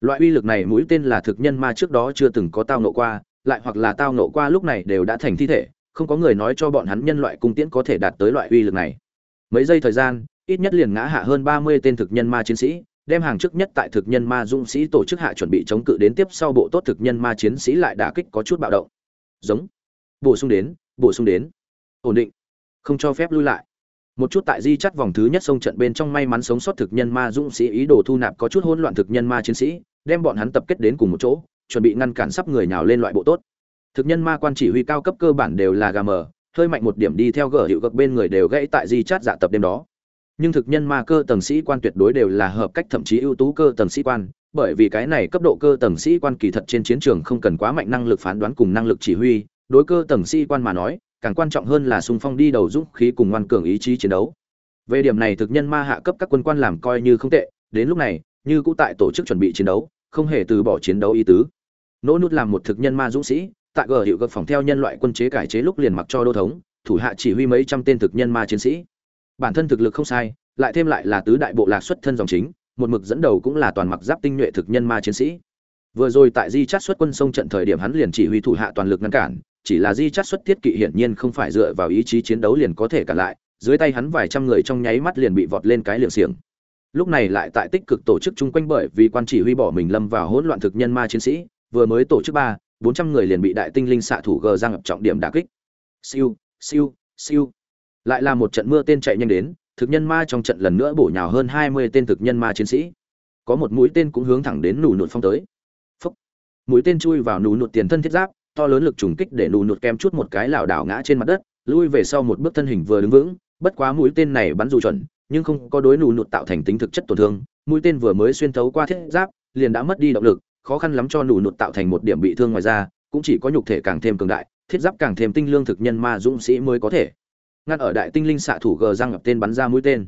[SPEAKER 1] loại uy lực này mũi tên là thực nhân ma trước đó chưa từng có tao nộ qua lại hoặc là tao nộ qua lúc này đều đã thành thi thể không có người nói cho bọn hắn nhân loại cung tiễn có thể đạt tới loại uy lực này. Mấy giây thời gian ít nhất liền ngã hạ hơn ba mươi tên thực nhân ma chiến sĩ, đem hàng trước nhất tại thực nhân ma dũng sĩ tổ chức hạ chuẩn bị chống cự đến tiếp sau bộ tốt thực nhân ma chiến sĩ lại đả kích có chút bạo động. Giống, bổ sung đến, bổ sung đến. Ổn định, không cho phép lui lại. Một chút tại di chắt vòng thứ nhất sông trận bên trong may mắn sống sót thực nhân ma dũng sĩ ý đồ thu nạp có chút hỗn loạn thực nhân ma chiến sĩ, đem bọn hắn tập kết đến cùng một chỗ, chuẩn bị ngăn cản sắp người nào lên loại bộ tốt. Thực nhân ma quan chỉ huy cao cấp cơ bản đều là gà mờ, hơi mạnh một điểm đi theo gở hiệu gập bên người đều gãy tại di chát dạ tập đêm đó nhưng thực nhân ma cơ tầng sĩ quan tuyệt đối đều là hợp cách thậm chí ưu tú cơ tầng sĩ quan, bởi vì cái này cấp độ cơ tầng sĩ quan kỳ thật trên chiến trường không cần quá mạnh năng lực phán đoán cùng năng lực chỉ huy. Đối cơ tầng sĩ quan mà nói, càng quan trọng hơn là sung phong đi đầu dũng khí cùng ngoan cường ý chí chiến đấu. Về điểm này thực nhân ma hạ cấp các quân quan làm coi như không tệ, đến lúc này, như cũ tại tổ chức chuẩn bị chiến đấu, không hề từ bỏ chiến đấu ý tứ. Nỗ nút làm một thực nhân ma dũng sĩ, tại gờ hiệu gật phòng theo nhân loại quân chế cải chế lúc liền mặc cho đô thống, thủ hạ chỉ huy mấy trăm tên thực nhân ma chiến sĩ bản thân thực lực không sai, lại thêm lại là tứ đại bộ lạc xuất thân dòng chính, một mực dẫn đầu cũng là toàn mặc giáp tinh nhuệ thực nhân ma chiến sĩ. Vừa rồi tại di chát xuất quân sông trận thời điểm hắn liền chỉ huy thủ hạ toàn lực ngăn cản, chỉ là di chát xuất thiết kỵ hiển nhiên không phải dựa vào ý chí chiến đấu liền có thể cản lại, dưới tay hắn vài trăm người trong nháy mắt liền bị vọt lên cái liệng xiềng. Lúc này lại tại tích cực tổ chức chung quanh bởi vì quan chỉ huy bỏ mình lâm vào hỗn loạn thực nhân ma chiến sĩ, vừa mới tổ chức ba, bốn trăm người liền bị đại tinh linh xạ thủ gờ giang ập trọng điểm đả kích. Siêu siêu siêu lại là một trận mưa tên chạy nhanh đến, thực nhân ma trong trận lần nữa bổ nhào hơn hai mươi tên thực nhân ma chiến sĩ. Có một mũi tên cũng hướng thẳng đến nù nụt phong tới. Phúc. mũi tên chui vào nù nụt tiền thân thiết giáp, to lớn lực trùng kích để nù nụt kem chút một cái lảo đảo ngã trên mặt đất, lui về sau một bước thân hình vừa đứng vững, bất quá mũi tên này bắn dù chuẩn, nhưng không có đối nù nụt tạo thành tính thực chất tổn thương. Mũi tên vừa mới xuyên thấu qua thiết giáp, liền đã mất đi động lực, khó khăn lắm cho nù nụt tạo thành một điểm bị thương ngoài ra cũng chỉ có nhục thể càng thêm cường đại, thiết giáp càng thêm tinh lương thực nhân ma dũng sĩ mới có thể ngăn ở đại tinh linh xạ thủ gờ răng ngập tên bắn ra mũi tên.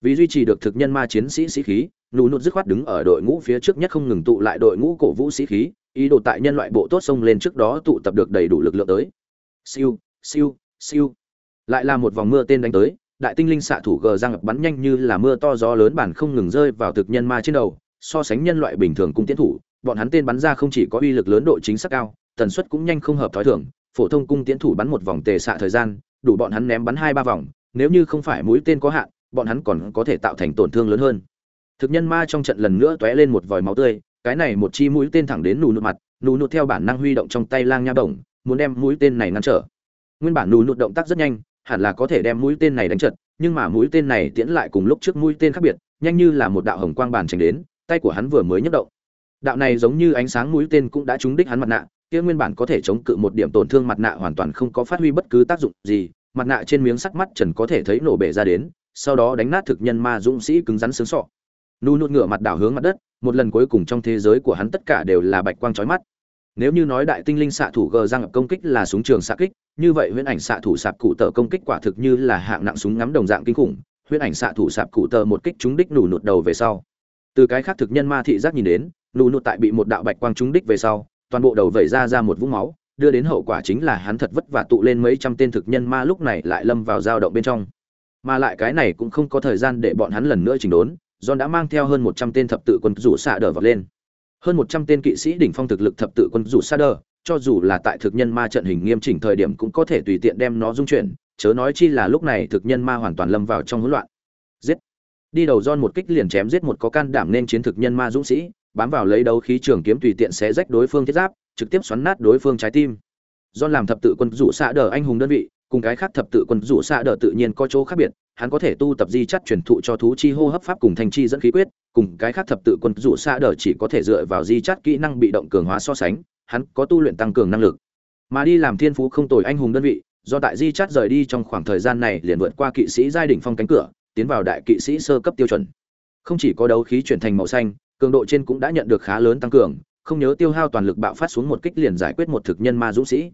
[SPEAKER 1] Vì duy trì được thực nhân ma chiến sĩ sĩ khí, nụ nụt dứt khoát đứng ở đội ngũ phía trước nhất không ngừng tụ lại đội ngũ cổ vũ sĩ khí, ý đồ tại nhân loại bộ tốt sông lên trước đó tụ tập được đầy đủ lực lượng tới. Siêu siêu siêu. Lại là một vòng mưa tên đánh tới, đại tinh linh xạ thủ gờ răng ngập bắn nhanh như là mưa to gió lớn bản không ngừng rơi vào thực nhân ma trên đầu, so sánh nhân loại bình thường cung tiến thủ, bọn hắn tên bắn ra không chỉ có uy lực lớn độ chính xác cao, tần suất cũng nhanh không hợp thói thường, phổ thông cung tiến thủ bắn một vòng tề xạ thời gian đủ bọn hắn ném bắn hai ba vòng, nếu như không phải mũi tên có hạn, bọn hắn còn có thể tạo thành tổn thương lớn hơn. Thực nhân ma trong trận lần nữa tóe lên một vòi máu tươi, cái này một chi mũi tên thẳng đến nù nụt mặt nù nụt theo bản năng huy động trong tay lang nha đồng muốn đem mũi tên này ngăn trở. Nguyên bản nù nụt động tác rất nhanh, hẳn là có thể đem mũi tên này đánh trật, nhưng mà mũi tên này tiễn lại cùng lúc trước mũi tên khác biệt, nhanh như là một đạo hồng quang bàn tránh đến, tay của hắn vừa mới nhấc động. Đạo này giống như ánh sáng mũi tên cũng đã trúng đích hắn mặt nạ kia nguyên bản có thể chống cự một điểm tổn thương mặt nạ hoàn toàn không có phát huy bất cứ tác dụng gì, mặt nạ trên miếng sắt mắt trần có thể thấy nổ bể ra đến, sau đó đánh nát thực nhân ma dũng sĩ cứng rắn sướng sọ. Nu nút ngựa mặt đảo hướng mặt đất, một lần cuối cùng trong thế giới của hắn tất cả đều là bạch quang chói mắt. Nếu như nói đại tinh linh xạ thủ gờ răng công kích là súng trường xạ kích, như vậy huyễn ảnh xạ thủ sạp cụ tờ công kích quả thực như là hạng nặng súng ngắm đồng dạng kinh khủng, huyễn ảnh xạ thủ sạp cụ tờ một kích trúng đích nù nụt đầu về sau. Từ cái khác thực nhân ma thị giác nhìn đến nù nụt tại bị một đạo bạch quang trúng đích về sau toàn bộ đầu vẩy ra ra một vũng máu, đưa đến hậu quả chính là hắn thật vất vả tụ lên mấy trăm tên thực nhân ma lúc này lại lâm vào dao động bên trong. Mà lại cái này cũng không có thời gian để bọn hắn lần nữa chỉnh đốn, John đã mang theo hơn một trăm tên thập tự quân rủ xạ đờ vọt lên. Hơn một trăm tên kỵ sĩ đỉnh phong thực lực thập tự quân rủ xạ đờ, cho dù là tại thực nhân ma trận hình nghiêm chỉnh thời điểm cũng có thể tùy tiện đem nó dung chuyển, chớ nói chi là lúc này thực nhân ma hoàn toàn lâm vào trong hỗn loạn. Giết. Đi đầu John một kích liền chém giết một có can đảm nên chiến thực nhân ma dũng sĩ bám vào lấy đấu khí trường kiếm tùy tiện xé rách đối phương thiết giáp, trực tiếp xoắn nát đối phương trái tim. Do làm thập tự quân rủ xạ đờ anh hùng đơn vị, cùng cái khác thập tự quân rủ xạ đờ tự nhiên có chỗ khác biệt, hắn có thể tu tập di chất truyền thụ cho thú chi hô hấp pháp cùng thanh chi dẫn khí quyết, cùng cái khác thập tự quân rủ xạ đờ chỉ có thể dựa vào di chất kỹ năng bị động cường hóa so sánh, hắn có tu luyện tăng cường năng lực. Mà đi làm thiên phú không tồi anh hùng đơn vị, do tại di chất rời đi trong khoảng thời gian này liền vượt qua kỵ sĩ giai đỉnh phong cánh cửa, tiến vào đại kỵ sĩ sơ cấp tiêu chuẩn. Không chỉ có đấu khí chuyển thành màu xanh cường độ trên cũng đã nhận được khá lớn tăng cường không nhớ tiêu hao toàn lực bạo phát xuống một kích liền giải quyết một thực nhân ma dũng sĩ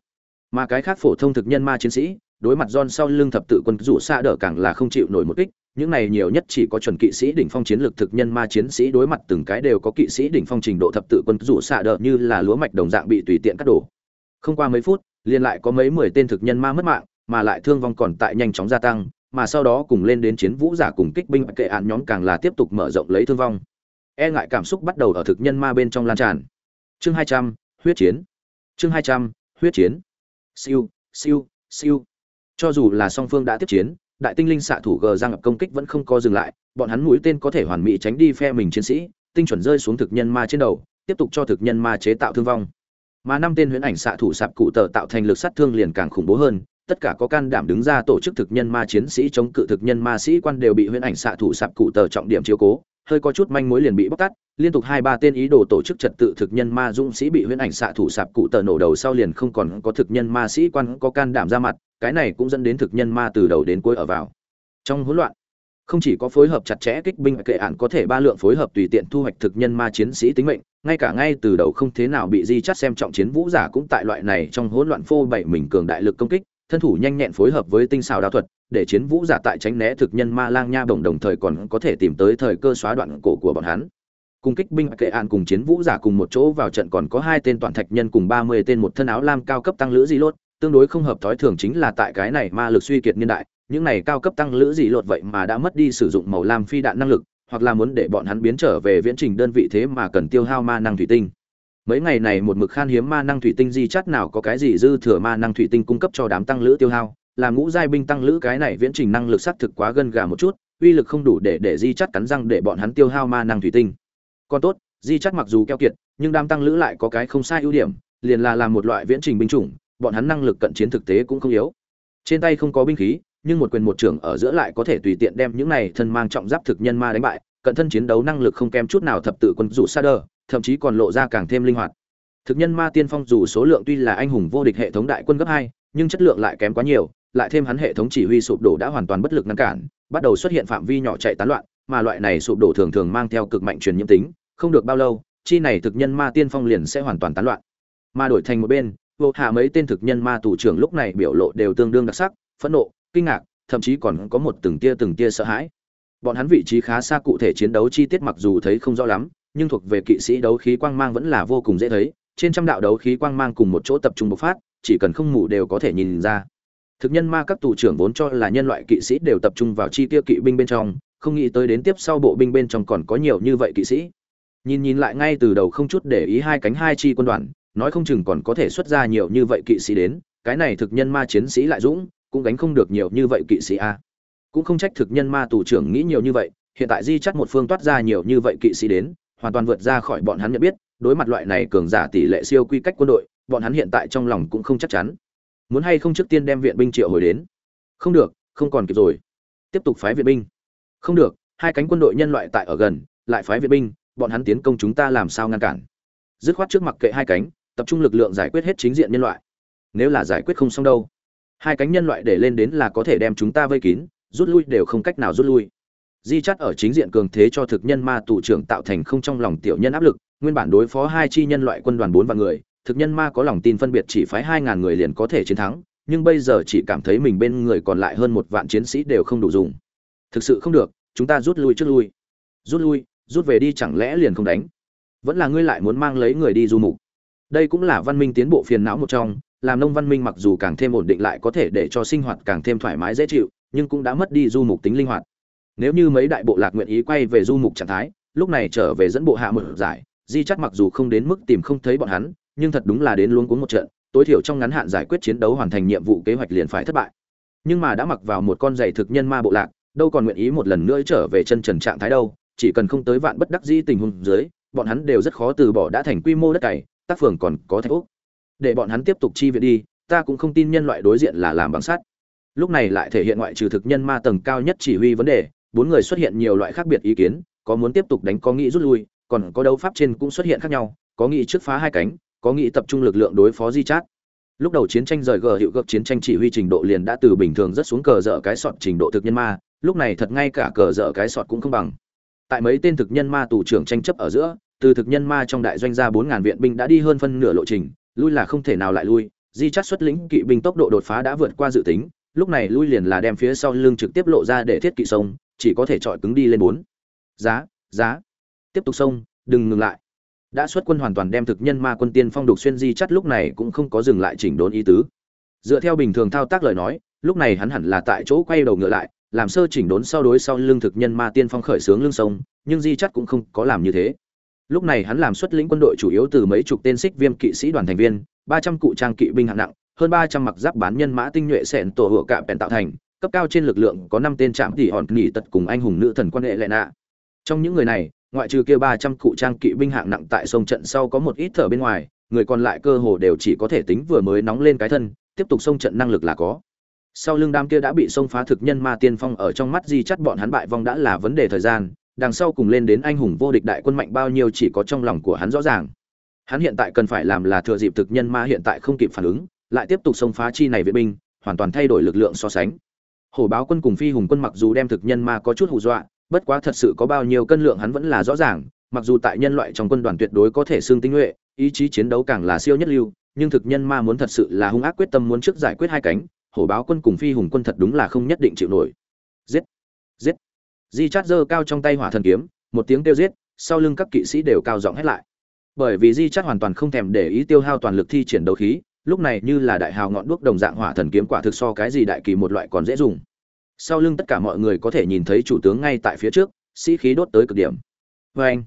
[SPEAKER 1] mà cái khác phổ thông thực nhân ma chiến sĩ đối mặt John sau lưng thập tự quân rủ xa đỡ càng là không chịu nổi một kích, những này nhiều nhất chỉ có chuẩn kỵ sĩ đỉnh phong chiến lực thực nhân ma chiến sĩ đối mặt từng cái đều có kỵ sĩ đỉnh phong trình độ thập tự quân rủ xa đỡ như là lúa mạch đồng dạng bị tùy tiện cắt đổ. Không qua mấy phút, liền lại có mấy mười tên thực nhân ma mất mạng, mà lại thương vong còn tại nhanh chóng gia tăng, mà sau đó cùng lên đến chiến vũ giả cùng kích binh kệ án nhóm càng là tiếp tục mở rộng lấy thương vong. E ngại cảm xúc bắt đầu ở thực nhân ma bên trong lan tràn. Chương 200, huyết chiến. Chương 200, huyết chiến. Siêu, siêu, siêu cho dù là song phương đã tiếp chiến đại tinh linh xạ thủ gờ giang công kích vẫn không có dừng lại bọn hắn mũi tên có thể hoàn mỹ tránh đi phe mình chiến sĩ tinh chuẩn rơi xuống thực nhân ma trên đầu tiếp tục cho thực nhân ma chế tạo thương vong mà năm tên huyễn ảnh xạ thủ sạp cụ tờ tạo thành lực sát thương liền càng khủng bố hơn tất cả có can đảm đứng ra tổ chức thực nhân ma chiến sĩ chống cự thực nhân ma sĩ quan đều bị huyễn ảnh xạ thủ sạp cụ tờ trọng điểm chiếu cố hơi có chút manh mối liền bị bóc tát, liên tục hai ba tên ý đồ tổ chức trật tự thực nhân ma dũng sĩ bị huyễn ảnh xạ thủ sạp cụ tờ nổ đầu sau liền không còn có thực nhân ma sĩ quan có can đảm ra mặt, cái này cũng dẫn đến thực nhân ma từ đầu đến cuối ở vào. Trong hỗn loạn, không chỉ có phối hợp chặt chẽ kích binh kệ ạn có thể ba lượng phối hợp tùy tiện thu hoạch thực nhân ma chiến sĩ tính mệnh, ngay cả ngay từ đầu không thế nào bị di chắt xem trọng chiến vũ giả cũng tại loại này trong hỗn loạn phô bày mình cường đại lực công kích thân thủ nhanh nhẹn phối hợp với tinh xảo đao thuật để chiến vũ giả tại tránh né thực nhân ma lang nha bổng đồng thời còn có thể tìm tới thời cơ xóa đoạn cổ của bọn hắn cùng kích binh kệ an cùng chiến vũ giả cùng một chỗ vào trận còn có hai tên toàn thạch nhân cùng ba mươi tên một thân áo lam cao cấp tăng lữ di lốt tương đối không hợp thói thường chính là tại cái này ma lực suy kiệt niên đại, những này cao cấp tăng lữ dị lột vậy mà đã mất đi sử dụng màu lam phi đạn năng lực, hoặc là muốn để bọn hắn biến trở về viễn trình đơn vị thế mà cần tiêu hao ma năng thủy tinh. Mấy ngày này một mực khan hiếm ma năng thủy tinh di chắt nào có cái gì dư thừa ma năng thủy tinh cung cấp cho đám tăng lữ tiêu hao, làm ngũ giai binh tăng lữ cái này viễn trình năng lực xác thực quá gần gà một chút, uy lực không đủ để để di chắt cắn răng để bọn hắn tiêu hao ma năng thủy tinh. Còn tốt, di chắt mặc dù keo kiệt, nhưng đám tăng lữ lại có cái không sai ưu điểm, liền là làm một loại viễn trình binh chủng, bọn hắn năng lực cận chiến thực tế cũng không yếu. Trên tay không có binh khí, nhưng một quyền một trưởng ở giữa lại có thể tùy tiện đem những này thân mang trọng giáp thực nhân ma đánh bại, cận thân chiến đấu năng lực không kém chút nào thập tự quân rủ sa đơ, thậm chí còn lộ ra càng thêm linh hoạt. Thực nhân ma tiên phong dù số lượng tuy là anh hùng vô địch hệ thống đại quân gấp 2, nhưng chất lượng lại kém quá nhiều, lại thêm hắn hệ thống chỉ huy sụp đổ đã hoàn toàn bất lực ngăn cản, bắt đầu xuất hiện phạm vi nhỏ chạy tán loạn, mà loại này sụp đổ thường thường mang theo cực mạnh truyền nhiễm tính, không được bao lâu, chi này thực nhân ma tiên phong liền sẽ hoàn toàn tán loạn. Mà đổi thành một bên, vô hạ mấy tên thực nhân ma tù trưởng lúc này biểu lộ đều tương đương đặc sắc phẫn nộ kinh ngạc thậm chí còn có một từng tia từng tia sợ hãi bọn hắn vị trí khá xa cụ thể chiến đấu chi tiết mặc dù thấy không rõ lắm nhưng thuộc về kỵ sĩ đấu khí quang mang vẫn là vô cùng dễ thấy, trên trăm đạo đấu khí quang mang cùng một chỗ tập trung bộc phát, chỉ cần không mù đều có thể nhìn ra. Thực nhân ma các tù trưởng vốn cho là nhân loại kỵ sĩ đều tập trung vào chi tiêu kỵ binh bên trong, không nghĩ tới đến tiếp sau bộ binh bên trong còn có nhiều như vậy kỵ sĩ. Nhìn nhìn lại ngay từ đầu không chút để ý hai cánh hai chi quân đoàn, nói không chừng còn có thể xuất ra nhiều như vậy kỵ sĩ đến, cái này thực nhân ma chiến sĩ lại dũng, cũng gánh không được nhiều như vậy kỵ sĩ a. Cũng không trách thực nhân ma tù trưởng nghĩ nhiều như vậy, hiện tại di chắc một phương toát ra nhiều như vậy kỵ sĩ đến hoàn toàn vượt ra khỏi bọn hắn nhận biết, đối mặt loại này cường giả tỷ lệ siêu quy cách quân đội, bọn hắn hiện tại trong lòng cũng không chắc chắn. Muốn hay không trước tiên đem viện binh triệu hồi đến? Không được, không còn kịp rồi. Tiếp tục phái viện binh. Không được, hai cánh quân đội nhân loại tại ở gần, lại phái viện binh, bọn hắn tiến công chúng ta làm sao ngăn cản? Dứt khoát trước mặt kệ hai cánh, tập trung lực lượng giải quyết hết chính diện nhân loại. Nếu là giải quyết không xong đâu. Hai cánh nhân loại để lên đến là có thể đem chúng ta vây kín, rút lui đều không cách nào rút lui di chắt ở chính diện cường thế cho thực nhân ma tù trưởng tạo thành không trong lòng tiểu nhân áp lực, nguyên bản đối phó hai chi nhân loại quân đoàn bốn vạn người, thực nhân ma có lòng tin phân biệt chỉ phái hai ngàn người liền có thể chiến thắng, nhưng bây giờ chỉ cảm thấy mình bên người còn lại hơn một vạn chiến sĩ đều không đủ dùng. Thực sự không được, chúng ta rút lui trước lui. Rút lui, rút về đi chẳng lẽ liền không đánh? Vẫn là ngươi lại muốn mang lấy người đi du mục. Đây cũng là văn minh tiến bộ phiền não một trong, làm nông văn minh mặc dù càng thêm ổn định lại có thể để cho sinh hoạt càng thêm thoải mái dễ chịu, nhưng cũng đã mất đi du mục tính linh hoạt nếu như mấy đại bộ lạc nguyện ý quay về du mục trạng thái, lúc này trở về dẫn bộ hạ một giải, di chắc mặc dù không đến mức tìm không thấy bọn hắn, nhưng thật đúng là đến luôn cuốn một trận, tối thiểu trong ngắn hạn giải quyết chiến đấu hoàn thành nhiệm vụ kế hoạch liền phải thất bại. Nhưng mà đã mặc vào một con giày thực nhân ma bộ lạc, đâu còn nguyện ý một lần nữa trở về chân trần trạng thái đâu, chỉ cần không tới vạn bất đắc di tình huống dưới, bọn hắn đều rất khó từ bỏ đã thành quy mô đất cày, tác phường còn có thạch úc để bọn hắn tiếp tục chi viện đi, ta cũng không tin nhân loại đối diện là làm bằng sắt. Lúc này lại thể hiện ngoại trừ thực nhân ma tầng cao nhất chỉ huy vấn đề bốn người xuất hiện nhiều loại khác biệt ý kiến, có muốn tiếp tục đánh có nghĩ rút lui, còn có đấu pháp trên cũng xuất hiện khác nhau, có nghĩ trước phá hai cánh, có nghĩ tập trung lực lượng đối phó di chát. Lúc đầu chiến tranh rời gờ hiệu gấp chiến tranh chỉ huy trình độ liền đã từ bình thường rất xuống cờ dở cái sọt trình độ thực nhân ma, lúc này thật ngay cả cờ dở cái sọt cũng không bằng. Tại mấy tên thực nhân ma tù trưởng tranh chấp ở giữa, từ thực nhân ma trong đại doanh ra bốn ngàn viện binh đã đi hơn phân nửa lộ trình, lui là không thể nào lại lui, di chắt xuất lĩnh kỵ binh tốc độ đột phá đã vượt qua dự tính, lúc này lui liền là đem phía sau lưng trực tiếp lộ ra để thiết kỵ sông chỉ có thể chọi cứng đi lên bốn. Giá giá. Tiếp tục xông, đừng ngừng lại. Đã xuất quân hoàn toàn đem thực nhân ma quân tiên phong đục xuyên di chắt lúc này cũng không có dừng lại chỉnh đốn ý tứ. Dựa theo bình thường thao tác lời nói lúc này hắn hẳn là tại chỗ quay đầu ngựa lại làm sơ chỉnh đốn sau đối sau lưng thực nhân ma tiên phong khởi sướng lưng sông nhưng di chắt cũng không có làm như thế. Lúc này hắn làm xuất lĩnh quân đội chủ yếu từ mấy chục tên xích viêm kỵ sĩ đoàn thành viên ba trăm cụ trang kỵ binh hạng nặng hơn ba trăm mặc giáp bán nhân mã tinh nhuệ sẹn tổ hựa cạm bèn tạo thành cấp cao trên lực lượng có năm tên trạm tỷ hòn nghỉ tật cùng anh hùng nữ thần quan hệ lệ nạ. Trong những người này, ngoại trừ kia ba trăm cụ trang kỵ binh hạng nặng tại sông trận sau có một ít thở bên ngoài, người còn lại cơ hồ đều chỉ có thể tính vừa mới nóng lên cái thân, tiếp tục sông trận năng lực là có. Sau lưng đám kia đã bị sông phá thực nhân ma tiên phong ở trong mắt di chắt bọn hắn bại vong đã là vấn đề thời gian, đằng sau cùng lên đến anh hùng vô địch đại quân mạnh bao nhiêu chỉ có trong lòng của hắn rõ ràng. Hắn hiện tại cần phải làm là thừa dịp thực nhân ma hiện tại không kịp phản ứng, lại tiếp tục xông phá chi này vệ binh, hoàn toàn thay đổi lực lượng so sánh hổ báo quân cùng phi hùng quân mặc dù đem thực nhân ma có chút hù dọa, bất quá thật sự có bao nhiêu cân lượng hắn vẫn là rõ ràng, mặc dù tại nhân loại trong quân đoàn tuyệt đối có thể xương tinh nhuệ, ý chí chiến đấu càng là siêu nhất lưu, nhưng thực nhân ma muốn thật sự là hung ác quyết tâm muốn trước giải quyết hai cánh, hổ báo quân cùng phi hùng quân thật đúng là không nhất định chịu nổi. Giết! Giết! Di chát giơ cao trong tay hỏa thần kiếm, một tiếng kêu giết, sau lưng các kỵ sĩ đều cao giọng hét lại. Bởi vì di chát hoàn toàn không thèm để ý tiêu hao toàn lực thi triển đấu khí lúc này như là đại hào ngọn đuốc đồng dạng hỏa thần kiếm quả thực so cái gì đại kỳ một loại còn dễ dùng. Sau lưng tất cả mọi người có thể nhìn thấy chủ tướng ngay tại phía trước, sĩ khí đốt tới cực điểm. Vê anh,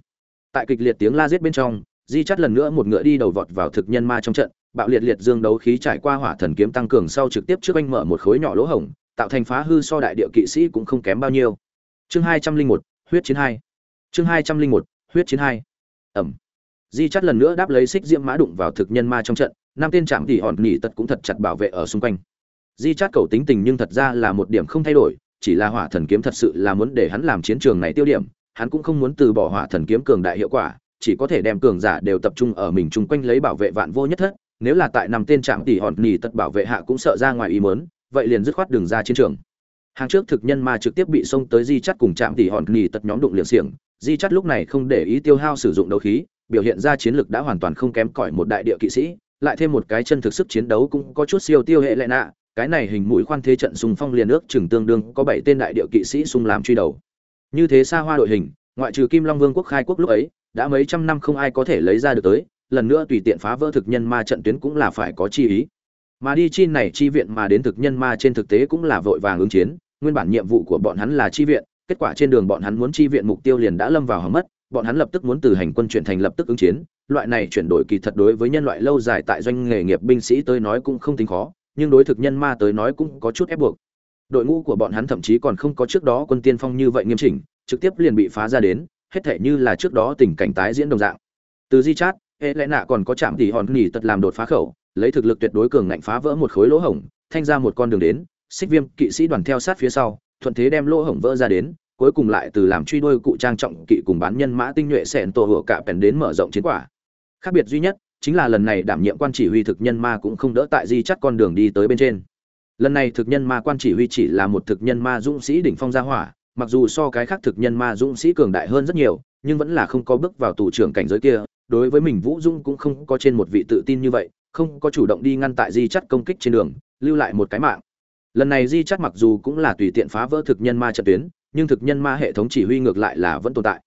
[SPEAKER 1] tại kịch liệt tiếng la giết bên trong, di chắt lần nữa một ngựa đi đầu vọt vào thực nhân ma trong trận, bạo liệt liệt dương đấu khí trải qua hỏa thần kiếm tăng cường sau trực tiếp trước anh mở một khối nhỏ lỗ hổng, tạo thành phá hư so đại địa kỵ sĩ cũng không kém bao nhiêu. Chương hai trăm linh một, huyết chiến hai. Chương hai trăm linh một, huyết chiến hai. Ẩm. Di chắt lần nữa đáp lấy xích diễm mã đụng vào thực nhân ma trong trận năm tên trạm tỉ hòn nỉ tật cũng thật chặt bảo vệ ở xung quanh. Di chát cầu tính tình nhưng thật ra là một điểm không thay đổi, chỉ là hỏa thần kiếm thật sự là muốn để hắn làm chiến trường này tiêu điểm, hắn cũng không muốn từ bỏ hỏa thần kiếm cường đại hiệu quả, chỉ có thể đem cường giả đều tập trung ở mình chung quanh lấy bảo vệ vạn vô nhất thất, nếu là tại năm tên trạm tỉ hòn nỉ tật bảo vệ hạ cũng sợ ra ngoài ý mớn vậy liền dứt khoát đường ra chiến trường. Hàng trước thực nhân ma trực tiếp bị xông tới di chắt cùng trạm tỉ hòn nghỉ tật nhóm đụng liệng xiềng, di chắt lúc này không để ý tiêu hao sử dụng đấu khí, biểu hiện ra chiến lực đã hoàn toàn không kém cỏi một đại địa kỵ sĩ lại thêm một cái chân thực sức chiến đấu cũng có chút siêu tiêu hệ lệ nạ. Cái này hình mũi khoan thế trận xung phong liền ước chừng tương đương có bảy tên đại địa kỵ sĩ xung làm truy đầu. Như thế xa hoa đội hình, ngoại trừ kim long vương quốc khai quốc lúc ấy, đã mấy trăm năm không ai có thể lấy ra được tới, lần nữa tùy tiện phá vỡ thực nhân ma trận tuyến cũng là phải có chi ý. Mà đi chi này chi viện mà đến thực nhân ma trên thực tế cũng là vội vàng ứng chiến, nguyên bản nhiệm vụ của bọn hắn là chi viện, kết quả trên đường bọn hắn muốn chi viện mục tiêu liền đã lâm vào hầm mất bọn hắn lập tức muốn từ hành quân chuyển thành lập tức ứng chiến. Loại này chuyển đổi kỳ thật đối với nhân loại lâu dài tại doanh nghề nghiệp binh sĩ tới nói cũng không tính khó, nhưng đối thực nhân ma tới nói cũng có chút ép buộc. Đội ngũ của bọn hắn thậm chí còn không có trước đó quân tiên phong như vậy nghiêm chỉnh, trực tiếp liền bị phá ra đến, hết thể như là trước đó tình cảnh tái diễn đồng dạng. Từ di chát, hệ lẽ nạ còn có chạm tỉ hòn nghỉ tật làm đột phá khẩu, lấy thực lực tuyệt đối cường ngạnh phá vỡ một khối lỗ hổng, thanh ra một con đường đến, xích viêm kỵ sĩ đoàn theo sát phía sau, thuận thế đem lỗ hổng vỡ ra đến cuối cùng lại từ làm truy đuôi cụ trang trọng kỵ cùng bán nhân mã tinh nhuệ sẹn tổ hựa cả pèn đến mở rộng chiến quả. Khác biệt duy nhất, chính là lần này đảm nhiệm quan chỉ huy thực nhân ma cũng không đỡ tại di chắt con đường đi tới bên trên. Lần này thực nhân ma quan chỉ huy chỉ là một thực nhân ma dũng sĩ đỉnh phong gia hỏa, mặc dù so cái khác thực nhân ma dũng sĩ cường đại hơn rất nhiều, nhưng vẫn là không có bước vào tù trưởng cảnh giới kia, đối với mình vũ dung cũng không có trên một vị tự tin như vậy, không có chủ động đi ngăn tại di chắt công kích trên đường, lưu lại một cái mạng. Lần này di chắt mặc dù cũng là tùy tiện phá vỡ thực nhân ma trận tuyến nhưng thực nhân ma hệ thống chỉ huy ngược lại là vẫn tồn tại.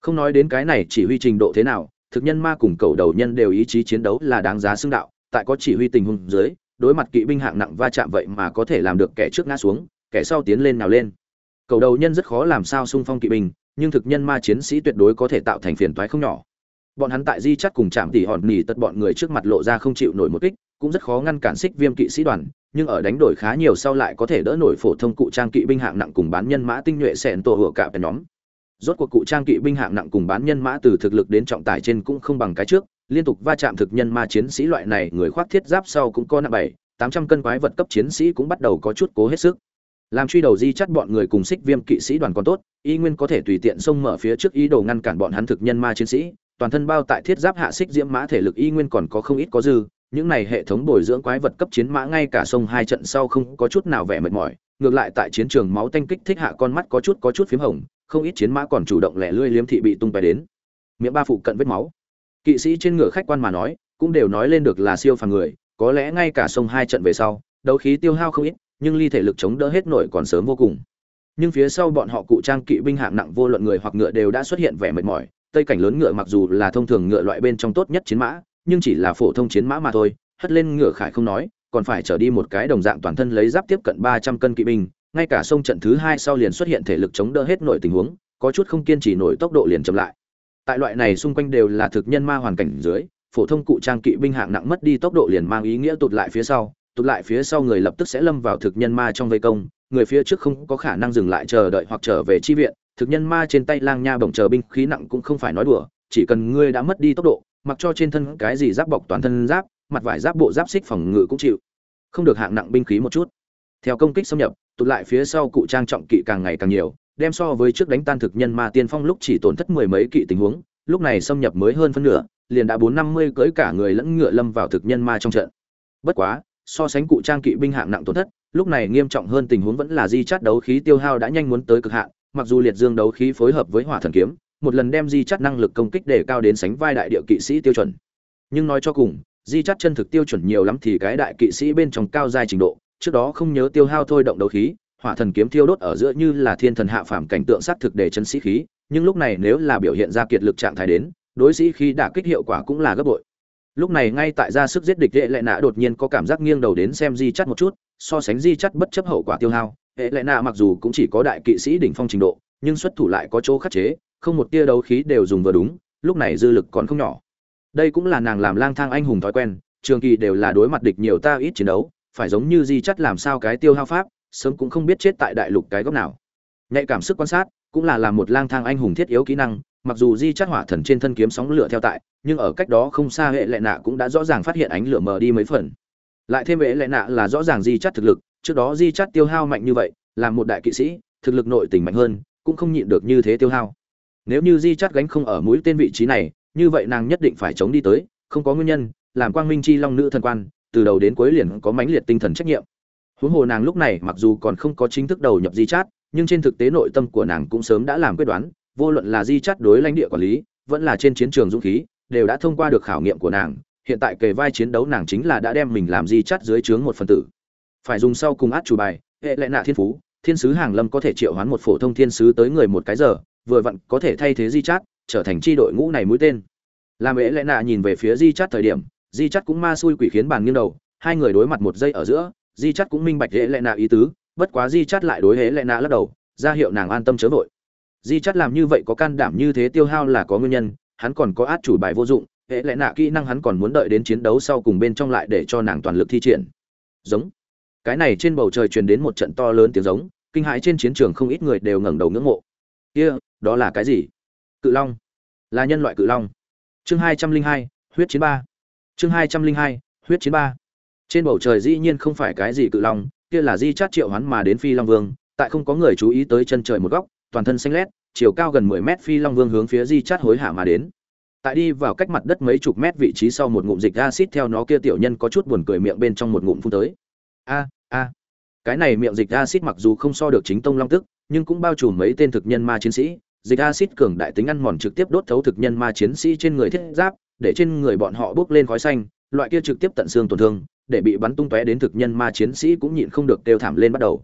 [SPEAKER 1] Không nói đến cái này chỉ huy trình độ thế nào, thực nhân ma cùng cầu đầu nhân đều ý chí chiến đấu là đáng giá xưng đạo, tại có chỉ huy tình huống dưới, đối mặt kỵ binh hạng nặng va chạm vậy mà có thể làm được kẻ trước ngã xuống, kẻ sau tiến lên nào lên. Cầu đầu nhân rất khó làm sao xung phong kỵ binh, nhưng thực nhân ma chiến sĩ tuyệt đối có thể tạo thành phiền toái không nhỏ. Bọn hắn tại di chắc cùng chạm tỉ hòn nỉ tật bọn người trước mặt lộ ra không chịu nổi một kích, cũng rất khó ngăn cản xích viêm kỵ sĩ đoàn nhưng ở đánh đổi khá nhiều sau lại có thể đỡ nổi phổ thông cụ trang kỵ binh hạng nặng cùng bán nhân mã tinh nhuệ sẹn tổ hựa cả bèn nhóm. Rốt cuộc cụ trang kỵ binh hạng nặng cùng bán nhân mã từ thực lực đến trọng tài trên cũng không bằng cái trước, liên tục va chạm thực nhân ma chiến sĩ loại này, người khoác thiết giáp sau cũng có nặng bảy, tám trăm cân quái vật cấp chiến sĩ cũng bắt đầu có chút cố hết sức. Làm truy đầu di chắt bọn người cùng xích viêm kỵ sĩ đoàn còn tốt, y nguyên có thể tùy tiện xông mở phía trước ý đồ ngăn cản bọn hắn thực nhân ma chiến sĩ, toàn thân bao tại thiết giáp hạ xích diễm mã thể lực y nguyên còn có không ít có dư những này hệ thống bồi dưỡng quái vật cấp chiến mã ngay cả sông hai trận sau không có chút nào vẻ mệt mỏi, ngược lại tại chiến trường máu tanh kích thích hạ con mắt có chút có chút phím hồng, không ít chiến mã còn chủ động lẻ lươi liếm thị bị tung tóe đến. Miệng ba phụ cận vết máu. Kỵ sĩ trên ngựa khách quan mà nói, cũng đều nói lên được là siêu phàm người, có lẽ ngay cả sông hai trận về sau, đấu khí tiêu hao không ít, nhưng ly thể lực chống đỡ hết nổi còn sớm vô cùng. Nhưng phía sau bọn họ cụ trang kỵ binh hạng nặng vô luận người hoặc ngựa đều đã xuất hiện vẻ mệt mỏi, tây cảnh lớn ngựa mặc dù là thông thường ngựa loại bên trong tốt nhất chiến mã nhưng chỉ là phổ thông chiến mã mà thôi, hất lên ngựa khải không nói, còn phải trở đi một cái đồng dạng toàn thân lấy giáp tiếp cận ba trăm cân kỵ binh, ngay cả sông trận thứ hai sau liền xuất hiện thể lực chống đỡ hết nội tình huống, có chút không kiên trì nổi tốc độ liền chậm lại. Tại loại này xung quanh đều là thực nhân ma hoàn cảnh dưới, phổ thông cụ trang kỵ binh hạng nặng mất đi tốc độ liền mang ý nghĩa tụt lại phía sau, tụt lại phía sau người lập tức sẽ lâm vào thực nhân ma trong vây công, người phía trước không có khả năng dừng lại chờ đợi hoặc trở về chi viện, thực nhân ma trên tay lang nha bổng chờ binh khí nặng cũng không phải nói đùa, chỉ cần ngươi đã mất đi tốc độ mặc cho trên thân cái gì giáp bọc toàn thân giáp, mặt vải giáp bộ giáp xích phòng ngự cũng chịu. Không được hạng nặng binh khí một chút. Theo công kích xâm nhập, tụt lại phía sau cụ trang trọng kỵ càng ngày càng nhiều, đem so với trước đánh tan thực nhân ma tiên phong lúc chỉ tổn thất mười mấy kỵ tình huống, lúc này xâm nhập mới hơn phân nửa, liền đã bốn năm mươi cưỡi cả người lẫn ngựa lâm vào thực nhân ma trong trận. Bất quá, so sánh cụ trang kỵ binh hạng nặng tổn thất, lúc này nghiêm trọng hơn tình huống vẫn là di chát đấu khí tiêu hao đã nhanh muốn tới cực hạn, mặc dù liệt dương đấu khí phối hợp với hỏa thần kiếm một lần đem di chắt năng lực công kích để cao đến sánh vai đại địa kỵ sĩ tiêu chuẩn. Nhưng nói cho cùng, di chắt chân thực tiêu chuẩn nhiều lắm thì cái đại kỵ sĩ bên trong cao giai trình độ, trước đó không nhớ tiêu hao thôi động đấu khí, hỏa thần kiếm thiêu đốt ở giữa như là thiên thần hạ phàm cảnh tượng sát thực để chân sĩ khí, nhưng lúc này nếu là biểu hiện ra kiệt lực trạng thái đến, đối sĩ khi đả kích hiệu quả cũng là gấp bội. Lúc này ngay tại ra sức giết địch, hệ lệ nạ đột nhiên có cảm giác nghiêng đầu đến xem di chắt một chút, so sánh di chắt bất chấp hậu quả tiêu hao, hệ lệ nạ mặc dù cũng chỉ có đại kỵ sĩ đỉnh phong trình độ, nhưng xuất thủ lại có chỗ khắc chế không một tia đấu khí đều dùng vừa đúng, lúc này dư lực còn không nhỏ. Đây cũng là nàng làm lang thang anh hùng thói quen, trường kỳ đều là đối mặt địch nhiều ta ít chiến đấu, phải giống như di chắt làm sao cái tiêu hao pháp, sớm cũng không biết chết tại đại lục cái góc nào. Nhạy cảm sức quan sát, cũng là làm một lang thang anh hùng thiết yếu kỹ năng, mặc dù di chắt hỏa thần trên thân kiếm sóng lửa theo tại, nhưng ở cách đó không xa hệ lệ nạ cũng đã rõ ràng phát hiện ánh lửa mờ đi mấy phần. Lại thêm hệ lệ nạ là rõ ràng di chắt thực lực, trước đó di chắt tiêu hao mạnh như vậy làm một đại kỵ sĩ, thực lực nội tình mạnh hơn, cũng không nhịn được như thế tiêu hao nếu như di chắt gánh không ở mũi tên vị trí này, như vậy nàng nhất định phải chống đi tới, không có nguyên nhân, làm quang minh chi long nữ thần quan, từ đầu đến cuối liền có mãnh liệt tinh thần trách nhiệm. Huống hồ nàng lúc này mặc dù còn không có chính thức đầu nhập di chát, nhưng trên thực tế nội tâm của nàng cũng sớm đã làm quyết đoán, vô luận là di chát đối lãnh địa quản lý, vẫn là trên chiến trường dũng khí, đều đã thông qua được khảo nghiệm của nàng, hiện tại kề vai chiến đấu nàng chính là đã đem mình làm di chát dưới trướng một phần tử. Phải dùng sau cùng át chủ bài, hệ lệ nạ thiên phú, thiên sứ hàng lâm có thể triệu hoán một phổ thông thiên sứ tới người một cái giờ vừa vặn có thể thay thế di chát, trở thành chi đội ngũ này mũi tên. Làm ế lệ nạ nhìn về phía di chát thời điểm, di chát cũng ma xui quỷ khiến bàn nghiêng đầu, hai người đối mặt một giây ở giữa, di chát cũng minh bạch ế lệ nạ ý tứ, bất quá di chát lại đối ế lệ nạ lắc đầu, ra hiệu nàng an tâm chớ vội. Di chát làm như vậy có can đảm như thế tiêu hao là có nguyên nhân, hắn còn có át chủ bài vô dụng hệ lệ nạ kỹ năng hắn còn muốn đợi đến chiến đấu sau cùng bên trong lại để cho nàng toàn lực thi triển. Giống. Cái này trên bầu trời truyền đến một trận to lớn tiếng giống, kinh hãi trên chiến trường không ít người đều ngẩng đầu ngưỡng mộ kia、yeah, đó là cái gì? Cự long. Là nhân loại cự long. Chương hai trăm linh hai huyết chiến ba. Chương hai trăm linh hai huyết chiến ba. Trên bầu trời dĩ nhiên không phải cái gì cự long kia là di chát triệu hoán mà đến phi long vương tại không có người chú ý tới chân trời một góc toàn thân xanh lét chiều cao gần mười mét phi long vương hướng phía di chát hối hả mà đến. Tại đi vào cách mặt đất mấy chục mét vị trí sau một ngụm dịch acid theo nó kia tiểu nhân có chút buồn cười miệng bên trong một ngụm phun tới. A a cái này miệng dịch acid mặc dù không so được chính tông long tức, nhưng cũng bao trùm mấy tên thực nhân ma chiến sĩ. Dịch acid cường đại tính ăn mòn trực tiếp đốt thấu thực nhân ma chiến sĩ trên người thiết giáp, để trên người bọn họ bốc lên khói xanh, loại kia trực tiếp tận xương tổn thương, để bị bắn tung tóe đến thực nhân ma chiến sĩ cũng nhịn không được kêu thảm lên bắt đầu.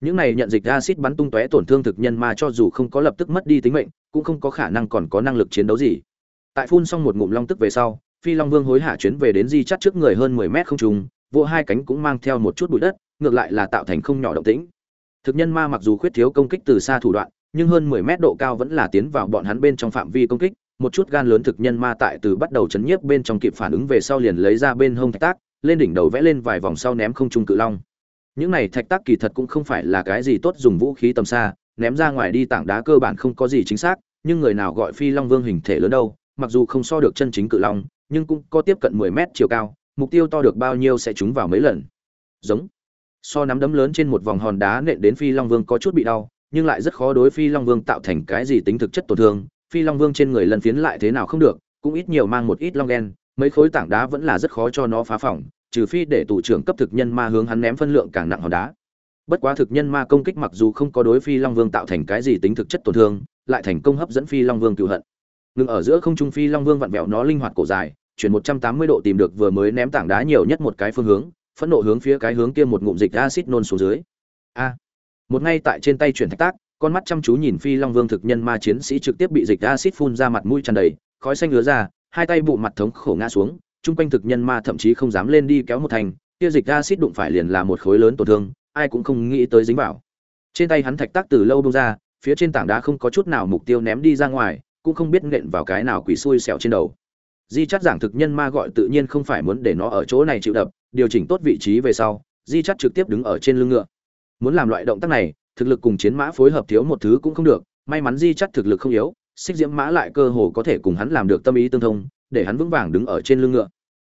[SPEAKER 1] Những này nhận dịch acid bắn tung tóe tổn thương thực nhân ma cho dù không có lập tức mất đi tính mệnh, cũng không có khả năng còn có năng lực chiến đấu gì. Tại phun xong một ngụm long tức về sau, phi long vương hối hả chuyến về đến di chắt trước người hơn mười mét không trùng vua hai cánh cũng mang theo một chút bụi đất ngược lại là tạo thành không nhỏ động tĩnh. Thực nhân ma mặc dù khuyết thiếu công kích từ xa thủ đoạn, nhưng hơn mười mét độ cao vẫn là tiến vào bọn hắn bên trong phạm vi công kích. Một chút gan lớn thực nhân ma tại từ bắt đầu chấn nhiếp bên trong kịp phản ứng về sau liền lấy ra bên hông thạch tác, lên đỉnh đầu vẽ lên vài vòng sau ném không trung cự long. Những này thạch tác kỳ thật cũng không phải là cái gì tốt dùng vũ khí tầm xa, ném ra ngoài đi tảng đá cơ bản không có gì chính xác, nhưng người nào gọi phi long vương hình thể lớn đâu, mặc dù không so được chân chính cự long, nhưng cũng có tiếp cận 10 mét chiều cao, mục tiêu to được bao nhiêu sẽ trúng vào mấy lần. Giống so nắm đấm lớn trên một vòng hòn đá nện đến phi long vương có chút bị đau, nhưng lại rất khó đối phi long vương tạo thành cái gì tính thực chất tổn thương. Phi long vương trên người lần phiến lại thế nào không được, cũng ít nhiều mang một ít long đen, mấy khối tảng đá vẫn là rất khó cho nó phá phỏng, trừ phi để tù trưởng cấp thực nhân ma hướng hắn ném phân lượng càng nặng hòn đá. Bất quá thực nhân ma công kích mặc dù không có đối phi long vương tạo thành cái gì tính thực chất tổn thương, lại thành công hấp dẫn phi long vương cựu hận. Ngừng ở giữa không trung phi long vương vặn vẹo nó linh hoạt cổ dài, chuyển một trăm tám mươi độ tìm được vừa mới ném tảng đá nhiều nhất một cái phương hướng phẫn nộ hướng phía cái hướng kia một ngụm dịch acid nôn xuống dưới. A. Một ngay tại trên tay chuyển thạch tác, con mắt chăm chú nhìn phi long vương thực nhân ma chiến sĩ trực tiếp bị dịch acid phun ra mặt mũi tràn đầy, khói xanh lứa ra, hai tay bụ mặt thống khổ ngã xuống, chung quanh thực nhân ma thậm chí không dám lên đi kéo một thành, kia dịch acid đụng phải liền là một khối lớn tổn thương, ai cũng không nghĩ tới dính vào. Trên tay hắn thạch tác từ lâu bung ra, phía trên tảng đá không có chút nào mục tiêu ném đi ra ngoài, cũng không biết nện vào cái nào quỷ xui xẻo trên đầu di chắt giảng thực nhân ma gọi tự nhiên không phải muốn để nó ở chỗ này chịu đập, điều chỉnh tốt vị trí về sau, di chắt trực tiếp đứng ở trên lưng ngựa. Muốn làm loại động tác này, thực lực cùng chiến mã phối hợp thiếu một thứ cũng không được, may mắn di chắt thực lực không yếu, xích diễm mã lại cơ hồ có thể cùng hắn làm được tâm ý tương thông, để hắn vững vàng đứng ở trên lưng ngựa.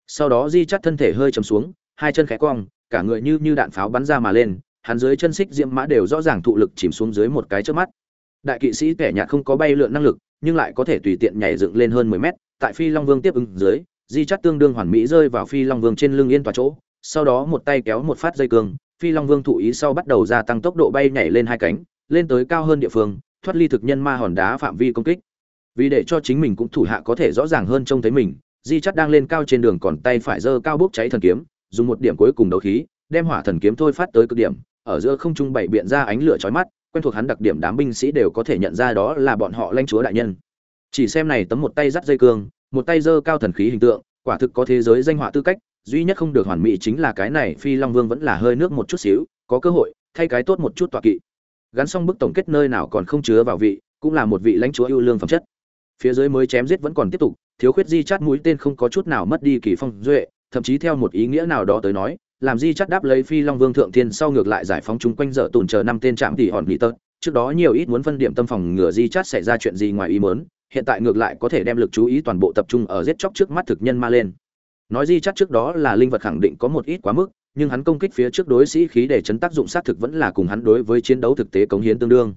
[SPEAKER 1] Sau đó di chắt thân thể hơi chầm xuống, hai chân khẽ cong, cả người như như đạn pháo bắn ra mà lên, hắn dưới chân xích diễm mã đều rõ ràng thụ lực chìm xuống dưới một cái trước mắt. Đại kỵ sĩ kẻ nhạt không có bay lượn năng lực, nhưng lại có thể tùy tiện nhảy dựng lên hơn mười mét tại phi long vương tiếp ứng dưới, di chắt tương đương hoàn mỹ rơi vào phi long vương trên lưng yên tòa chỗ, sau đó một tay kéo một phát dây cương, phi long vương thụ ý sau bắt đầu gia tăng tốc độ bay nhảy lên hai cánh, lên tới cao hơn địa phương, thoát ly thực nhân ma hòn đá phạm vi công kích. Vì để cho chính mình cũng thủ hạ có thể rõ ràng hơn trông thấy mình, di chắt đang lên cao trên đường còn tay phải giơ cao bốc cháy thần kiếm, dùng một điểm cuối cùng đấu khí, đem hỏa thần kiếm thôi phát tới cực điểm, ở giữa không trung bảy biện ra ánh lửa chói mắt, quen thuộc hắn đặc điểm đám binh sĩ đều có thể nhận ra đó là bọn họ lãnh chúa đại nhân chỉ xem này tấm một tay dắt dây cương, một tay giơ cao thần khí hình tượng, quả thực có thế giới danh họa tư cách, duy nhất không được hoàn mỹ chính là cái này phi long vương vẫn là hơi nước một chút xíu, có cơ hội, thay cái tốt một chút tọa kỵ. Gắn xong bức tổng kết nơi nào còn không chứa vào vị, cũng là một vị lãnh chúa ưu lương phẩm chất. Phía dưới mới chém giết vẫn còn tiếp tục, thiếu khuyết di chát mũi tên không có chút nào mất đi kỳ phong duệ, thậm chí theo một ý nghĩa nào đó tới nói, làm di chát đáp lấy phi long vương thượng thiên sau ngược lại giải phóng chúng quanh dở tùn chờ năm tên trạm tỷ hòn bị tớt, trước đó nhiều ít muốn phân điểm tâm phòng ngừa di chát xảy ra chuyện gì ngoài ý mớn hiện tại ngược lại có thể đem lực chú ý toàn bộ tập trung ở giết chóc trước mắt thực nhân ma lên. Nói di chắc trước đó là linh vật khẳng định có một ít quá mức, nhưng hắn công kích phía trước đối sĩ khí để chấn tác dụng sát thực vẫn là cùng hắn đối với chiến đấu thực tế cống hiến tương đương.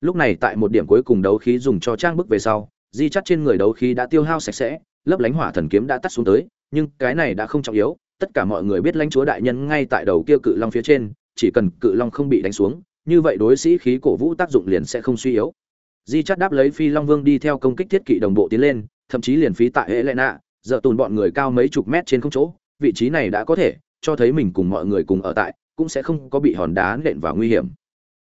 [SPEAKER 1] Lúc này tại một điểm cuối cùng đấu khí dùng cho trang bức về sau, di chắc trên người đấu khí đã tiêu hao sạch sẽ, lấp lánh hỏa thần kiếm đã tắt xuống tới, nhưng cái này đã không trọng yếu, tất cả mọi người biết lãnh chúa đại nhân ngay tại đầu kia cự long phía trên, chỉ cần cự long không bị đánh xuống, như vậy đối sĩ khí cổ vũ tác dụng liền sẽ không suy yếu di chắt đáp lấy phi long vương đi theo công kích thiết kỵ đồng bộ tiến lên, thậm chí liền phí tại hệ lệ nạ, giờ tùn bọn người cao mấy chục mét trên không chỗ, vị trí này đã có thể cho thấy mình cùng mọi người cùng ở tại, cũng sẽ không có bị hòn đá nện vào nguy hiểm.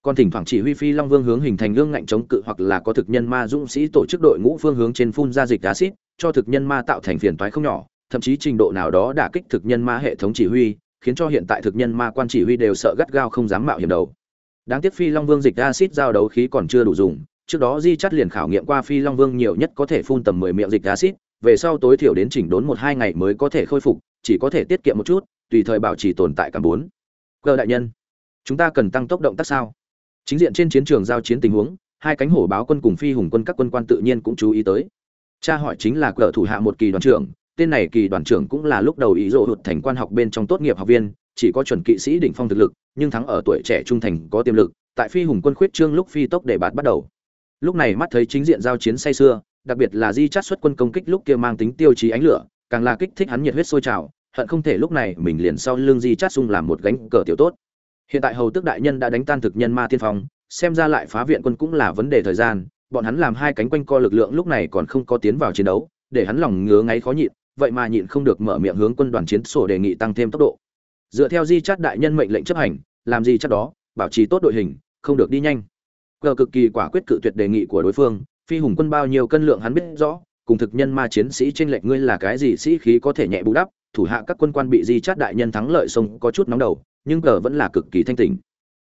[SPEAKER 1] Còn thỉnh thoảng chỉ huy phi long vương hướng hình thành gương ngạnh chống cự hoặc là có thực nhân ma dũng sĩ tổ chức đội ngũ phương hướng trên phun ra dịch acid cho thực nhân ma tạo thành phiền toái không nhỏ, thậm chí trình độ nào đó đả kích thực nhân ma hệ thống chỉ huy, khiến cho hiện tại thực nhân ma quan chỉ huy đều sợ gắt gao không dám mạo hiểm đầu. Đáng tiếc phi long vương dịch acid giao đấu khí còn chưa đủ dùng trước đó di chắt liền khảo nghiệm qua phi long vương nhiều nhất có thể phun tầm mười miệng dịch acid, về sau tối thiểu đến chỉnh đốn một hai ngày mới có thể khôi phục, chỉ có thể tiết kiệm một chút, tùy thời bảo trì tồn tại cả bốn. Cơ đại nhân, chúng ta cần tăng tốc động tác sao? Chính diện trên chiến trường giao chiến tình huống, hai cánh hổ báo quân cùng phi hùng quân các quân quan tự nhiên cũng chú ý tới. Cha hỏi chính là cờ thủ hạ một kỳ đoàn trưởng, tên này kỳ đoàn trưởng cũng là lúc đầu ý rộ hụt thành quan học bên trong tốt nghiệp học viên, chỉ có chuẩn kỵ sĩ đỉnh phong thực lực, nhưng thắng ở tuổi trẻ trung thành có tiềm lực, tại phi hùng quân khuyết trương lúc phi tốc để bạt bắt đầu lúc này mắt thấy chính diện giao chiến say xưa đặc biệt là di chát xuất quân công kích lúc kia mang tính tiêu chí ánh lửa, càng là kích thích hắn nhiệt huyết sôi trào, hận không thể lúc này mình liền sau lưng di chát sung làm một gánh cờ tiểu tốt. Hiện tại hầu tước đại nhân đã đánh tan thực nhân ma tiên phong, xem ra lại phá viện quân cũng là vấn đề thời gian, bọn hắn làm hai cánh quanh co lực lượng lúc này còn không có tiến vào chiến đấu, để hắn lòng ngứa ngáy khó nhịn, vậy mà nhịn không được mở miệng hướng quân đoàn chiến sổ đề nghị tăng thêm tốc độ. Dựa theo di chát đại nhân mệnh lệnh chấp hành, làm gì chắc đó, bảo trì tốt đội hình, không được đi nhanh cờ cực kỳ quả quyết cự tuyệt đề nghị của đối phương, phi hùng quân bao nhiêu cân lượng hắn biết rõ, cùng thực nhân ma chiến sĩ trên lệnh ngươi là cái gì sĩ khí có thể nhẹ bù đắp, thủ hạ các quân quan bị di chát đại nhân thắng lợi sông có chút nóng đầu, nhưng cờ vẫn là cực kỳ thanh tỉnh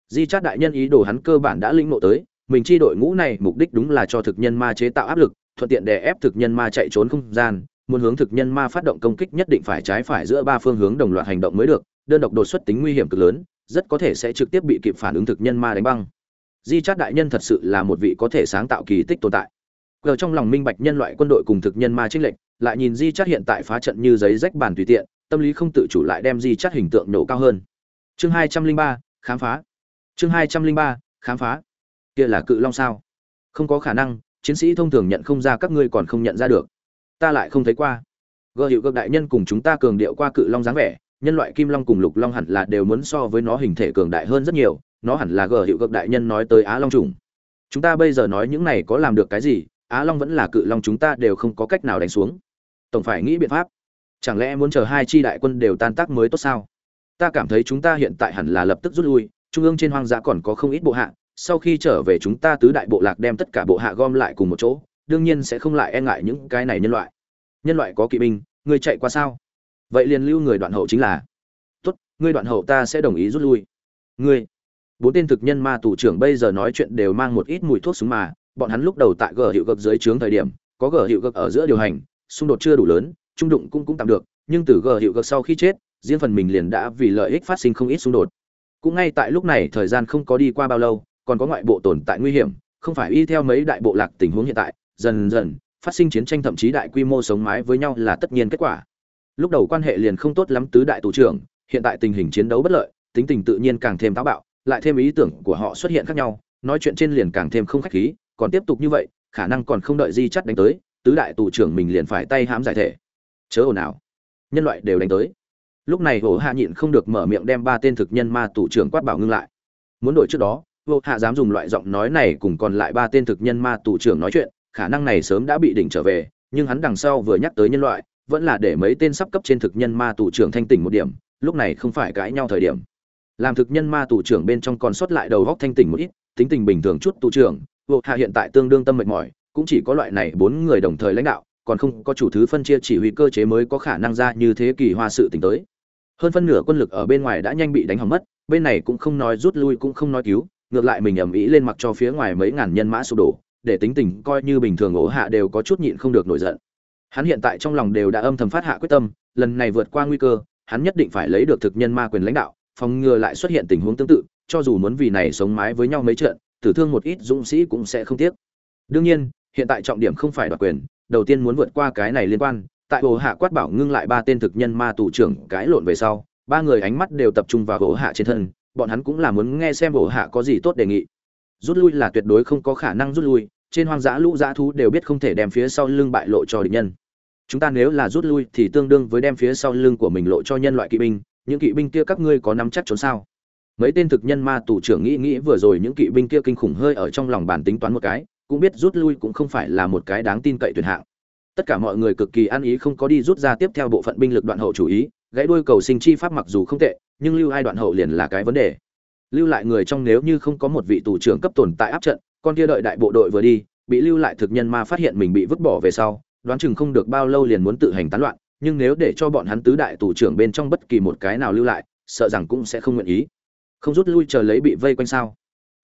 [SPEAKER 1] di chát đại nhân ý đồ hắn cơ bản đã linh ngộ tới, mình chi đội ngũ này mục đích đúng là cho thực nhân ma chế tạo áp lực, thuận tiện đè ép thực nhân ma chạy trốn không gian, muốn hướng thực nhân ma phát động công kích nhất định phải trái phải giữa ba phương hướng đồng loạt hành động mới được, đơn độc đột xuất tính nguy hiểm cực lớn, rất có thể sẽ trực tiếp bị kịp phản ứng thực nhân ma đánh băng di chát đại nhân thật sự là một vị có thể sáng tạo kỳ tích tồn tại Cờ trong lòng minh bạch nhân loại quân đội cùng thực nhân ma trích lệnh, lại nhìn Di Chát hiện tại phá trận như giấy rách bàn tùy tiện, tâm lý không tự chủ lại đem Di Chát hình tượng nổ cao hơn. Chương hai trăm linh ba khám phá. Chương hai trăm linh ba khám phá. Kia là cự long sao? Không có khả năng, chiến sĩ thông thường nhận không ra các ngươi còn không nhận ra được. Ta lại không thấy qua. gợ hiệu các đại nhân cùng chúng ta cường điệu qua cự long dáng vẻ nhân loại kim long cùng lục long hẳn là đều muốn so với nó hình thể cường đại hơn rất nhiều nó hẳn là gờ hiệu cực đại nhân nói tới á long trùng. Chúng ta bây giờ nói những này có làm được cái gì, á long vẫn là cự long chúng ta đều không có cách nào đánh xuống. Tổng phải nghĩ biện pháp. Chẳng lẽ muốn chờ hai chi đại quân đều tan tác mới tốt sao? Ta cảm thấy chúng ta hiện tại hẳn là lập tức rút lui, trung ương trên hoang dã còn có không ít bộ hạ, sau khi trở về chúng ta tứ đại bộ lạc đem tất cả bộ hạ gom lại cùng một chỗ, đương nhiên sẽ không lại e ngại những cái này nhân loại. Nhân loại có kỵ binh, người chạy qua sao? Vậy liền lưu người đoạn hậu chính là, tốt ngươi đoạn hậu ta sẽ đồng ý rút lui. Ngươi bốn tên thực nhân ma tù trưởng bây giờ nói chuyện đều mang một ít mùi thuốc súng mà, bọn hắn lúc đầu tại gờ hiệu gập dưới trướng thời điểm, có gờ hiệu gập ở giữa điều hành, xung đột chưa đủ lớn, trung đụng cũng cũng tạm được, nhưng từ gờ hiệu gập sau khi chết, riêng phần mình liền đã vì lợi ích phát sinh không ít xung đột. Cũng ngay tại lúc này, thời gian không có đi qua bao lâu, còn có ngoại bộ tồn tại nguy hiểm, không phải y theo mấy đại bộ lạc tình huống hiện tại, dần dần, phát sinh chiến tranh thậm chí đại quy mô sống mái với nhau là tất nhiên kết quả. Lúc đầu quan hệ liền không tốt lắm tứ đại tù trưởng, hiện tại tình hình chiến đấu bất lợi, tính tình tự nhiên càng thêm táo bạo lại thêm ý tưởng của họ xuất hiện khác nhau, nói chuyện trên liền càng thêm không khách khí, còn tiếp tục như vậy, khả năng còn không đợi di chắt đánh tới, tứ đại tù trưởng mình liền phải tay hãm giải thể. Chớ ồn ào. Nhân loại đều đánh tới. Lúc này hổ hạ nhịn không được mở miệng đem ba tên thực nhân ma tù trưởng quát bảo ngưng lại. Muốn đổi trước đó vô hạ dám dùng loại giọng nói này cùng còn lại ba tên thực nhân ma tù trưởng nói chuyện, khả năng này sớm đã bị đỉnh trở về, nhưng hắn đằng sau vừa nhắc tới nhân loại, vẫn là để mấy tên sắp cấp trên thực nhân ma tù trưởng thanh tỉnh một điểm, lúc này không phải cãi nhau thời điểm làm thực nhân ma tù trưởng bên trong còn sót lại đầu góc thanh tỉnh một ít, tính tình bình thường chút tù trưởng, vô hạ hiện tại tương đương tâm mệt mỏi, cũng chỉ có loại này bốn người đồng thời lãnh đạo, còn không có chủ thứ phân chia chỉ huy cơ chế mới có khả năng ra như thế kỳ hoa sự tình tới. Hơn phân nửa quân lực ở bên ngoài đã nhanh bị đánh hỏng mất, bên này cũng không nói rút lui cũng không nói cứu, ngược lại mình ầm ĩ lên mặc cho phía ngoài mấy ngàn nhân mã sụp đổ, để tính tình coi như bình thường ổ hạ đều có chút nhịn không được nổi giận. Hắn hiện tại trong lòng đều đã âm thầm phát hạ quyết tâm, lần này vượt qua nguy cơ, hắn nhất định phải lấy được thực nhân ma quyền lãnh đạo phòng ngừa lại xuất hiện tình huống tương tự, cho dù muốn vì này sống mái với nhau mấy trận, tử thương một ít dũng sĩ cũng sẽ không tiếc. Đương nhiên, hiện tại trọng điểm không phải đoạt quyền, đầu tiên muốn vượt qua cái này liên quan. Tại hồ hạ quát bảo ngưng lại ba tên thực nhân ma tù trưởng cái lộn về sau, ba người ánh mắt đều tập trung vào hồ hạ trên thân, bọn hắn cũng là muốn nghe xem hồ hạ có gì tốt đề nghị. Rút lui là tuyệt đối không có khả năng rút lui, trên hoang dã lũ dã thú đều biết không thể đem phía sau lưng bại lộ cho địch nhân. Chúng ta nếu là rút lui thì tương đương với đem phía sau lưng của mình lộ cho nhân loại kỵ binh những kỵ binh kia các ngươi có nắm chắc trốn sao? Mấy tên thực nhân ma tù trưởng nghĩ nghĩ vừa rồi những kỵ binh kia kinh khủng hơi ở trong lòng bản tính toán một cái, cũng biết rút lui cũng không phải là một cái đáng tin cậy tuyệt hạng. Tất cả mọi người cực kỳ ăn ý không có đi rút ra tiếp theo bộ phận binh lực đoạn hậu chủ ý, gãy đuôi cầu sinh chi pháp mặc dù không tệ, nhưng lưu hai đoạn hậu liền là cái vấn đề. Lưu lại người trong nếu như không có một vị tù trưởng cấp tồn tại áp trận, con kia đợi đại bộ đội vừa đi, bị lưu lại thực nhân ma phát hiện mình bị vứt bỏ về sau, đoán chừng không được bao lâu liền muốn tự hành tán loạn nhưng nếu để cho bọn hắn tứ đại tù trưởng bên trong bất kỳ một cái nào lưu lại, sợ rằng cũng sẽ không nguyện ý. Không rút lui chờ lấy bị vây quanh sao?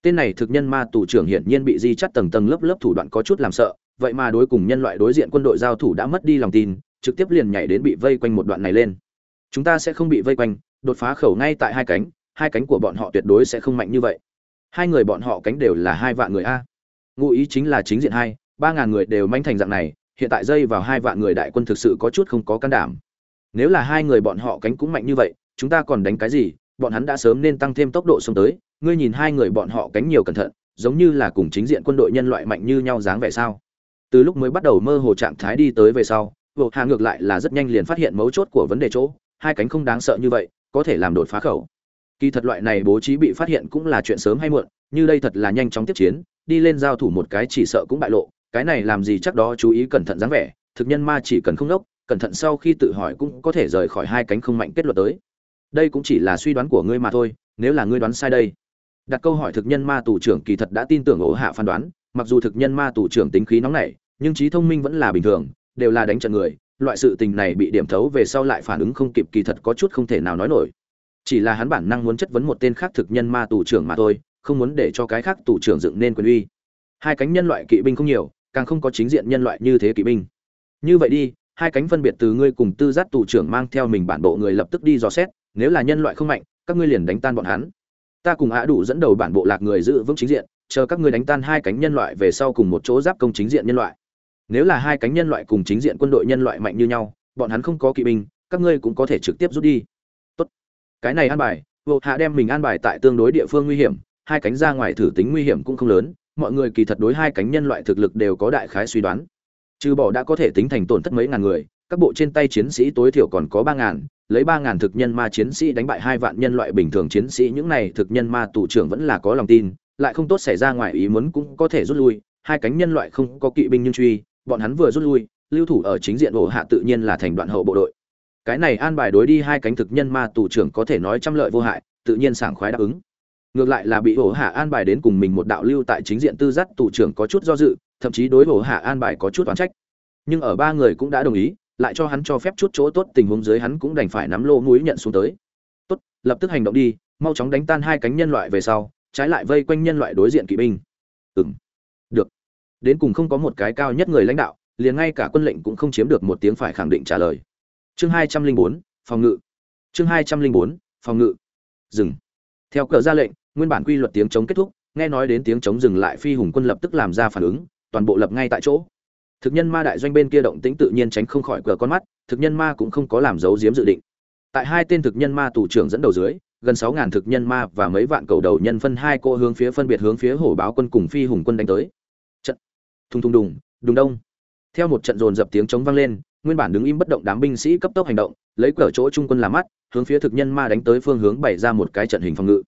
[SPEAKER 1] Tên này thực nhân ma tù trưởng hiển nhiên bị di chắt tầng tầng lớp lớp thủ đoạn có chút làm sợ, vậy mà đối cùng nhân loại đối diện quân đội giao thủ đã mất đi lòng tin, trực tiếp liền nhảy đến bị vây quanh một đoạn này lên. Chúng ta sẽ không bị vây quanh, đột phá khẩu ngay tại hai cánh hai cánh của bọn họ tuyệt đối sẽ không mạnh như vậy. Hai người bọn họ cánh đều là hai vạn người a. Ngụ ý chính là chính diện hai, ba ngàn người đều manh thành dạng này hiện tại dây vào hai vạn người đại quân thực sự có chút không có can đảm. Nếu là hai người bọn họ cánh cũng mạnh như vậy, chúng ta còn đánh cái gì? Bọn hắn đã sớm nên tăng thêm tốc độ xông tới. Ngươi nhìn hai người bọn họ cánh nhiều cẩn thận, giống như là cùng chính diện quân đội nhân loại mạnh như nhau dáng vẻ sao? Từ lúc mới bắt đầu mơ hồ trạng thái đi tới về sau bộ hạ ngược lại là rất nhanh liền phát hiện mấu chốt của vấn đề chỗ. Hai cánh không đáng sợ như vậy, có thể làm đột phá khẩu. Kỳ thật loại này bố trí bị phát hiện cũng là chuyện sớm hay muộn, như đây thật là nhanh chóng tiếp chiến, đi lên giao thủ một cái chỉ sợ cũng bại lộ cái này làm gì chắc đó chú ý cẩn thận dáng vẻ, thực nhân ma chỉ cần không đốc, cẩn thận sau khi tự hỏi cũng có thể rời khỏi hai cánh không mạnh kết luận tới. Đây cũng chỉ là suy đoán của ngươi mà thôi, nếu là ngươi đoán sai đây. Đặt câu hỏi thực nhân ma tù trưởng kỳ thật đã tin tưởng ổ hạ phán đoán, mặc dù thực nhân ma tù trưởng tính khí nóng nảy, nhưng trí thông minh vẫn là bình thường, đều là đánh trận người, loại sự tình này bị điểm thấu về sau lại phản ứng không kịp kỳ thật có chút không thể nào nói nổi. Chỉ là hắn bản năng muốn chất vấn một tên khác thực nhân ma tù trưởng mà thôi, không muốn để cho cái khác tù trưởng dựng nên quyền uy. Hai cánh nhân loại kỵ binh không nhiều càng không có chính diện nhân loại như thế kỵ binh. Như vậy đi, hai cánh phân biệt từ ngươi cùng tư giác tù trưởng mang theo mình bản bộ người lập tức đi dò xét, nếu là nhân loại không mạnh, các ngươi liền đánh tan bọn hắn. Ta cùng ạ đủ dẫn đầu bản bộ lạc người giữ vững chính diện, chờ các ngươi đánh tan hai cánh nhân loại về sau cùng một chỗ giáp công chính diện nhân loại. Nếu là hai cánh nhân loại cùng chính diện quân đội nhân loại mạnh như nhau, bọn hắn không có kỵ binh, các ngươi cũng có thể trực tiếp rút đi. Tốt. Cái này an bài, vô hạ đem mình an bài tại tương đối địa phương nguy hiểm, hai cánh ra ngoài thử tính nguy hiểm cũng không lớn mọi người kỳ thật đối hai cánh nhân loại thực lực đều có đại khái suy đoán. Trừ bỏ đã có thể tính thành tổn thất mấy ngàn người, các bộ trên tay chiến sĩ tối thiểu còn có ba ngàn, lấy ba ngàn thực nhân ma chiến sĩ đánh bại hai vạn nhân loại bình thường chiến sĩ, những này thực nhân ma tù trưởng vẫn là có lòng tin, lại không tốt xảy ra ngoài ý muốn cũng có thể rút lui, hai cánh nhân loại không có kỵ binh nhưng truy, bọn hắn vừa rút lui, lưu thủ ở chính diện ổ hạ tự nhiên là thành đoạn hậu bộ đội. Cái này an bài đối đi hai cánh thực nhân ma tù trưởng có thể nói trăm lợi vô hại, tự nhiên sảng khoái đáp ứng ngược lại là bị ổ hạ an bài đến cùng mình một đạo lưu tại chính diện tư giác tù trưởng có chút do dự, thậm chí đối ổ hạ an bài có chút oán trách. Nhưng ở ba người cũng đã đồng ý, lại cho hắn cho phép chút chỗ tốt tình huống dưới hắn cũng đành phải nắm lô mũi nhận xuống tới. Tốt, lập tức hành động đi, mau chóng đánh tan hai cánh nhân loại về sau, trái lại vây quanh nhân loại đối diện kỵ binh. Ừ m được. Đến cùng không có một cái cao nhất người lãnh đạo, liền ngay cả quân lệnh cũng không chiếm được một tiếng phải khẳng định trả lời. Chương hai trăm linh bốn, phòng ngự. Chương hai trăm linh bốn, phòng ngự. Dừng. Theo cờ ra lệnh nguyên bản quy luật tiếng chống kết thúc, nghe nói đến tiếng chống dừng lại phi hùng quân lập tức làm ra phản ứng, toàn bộ lập ngay tại chỗ. Thực nhân ma đại doanh bên kia động tĩnh tự nhiên tránh không khỏi cờ con mắt, thực nhân ma cũng không có làm giấu giếm dự định. Tại hai tên thực nhân ma tù trưởng dẫn đầu dưới, gần sáu ngàn thực nhân ma và mấy vạn cầu đầu nhân phân hai cô hướng phía phân biệt hướng phía hổ báo quân cùng phi hùng quân đánh tới. Trận. Thùng thùng đùng đùng đông. Theo một trận dồn dập tiếng chống vang lên, nguyên bản đứng im bất động đám binh sĩ cấp tốc hành động, lấy cờ chỗ trung quân làm mắt, hướng phía thực nhân ma đánh tới phương hướng bày ra một cái trận hình phòng ngự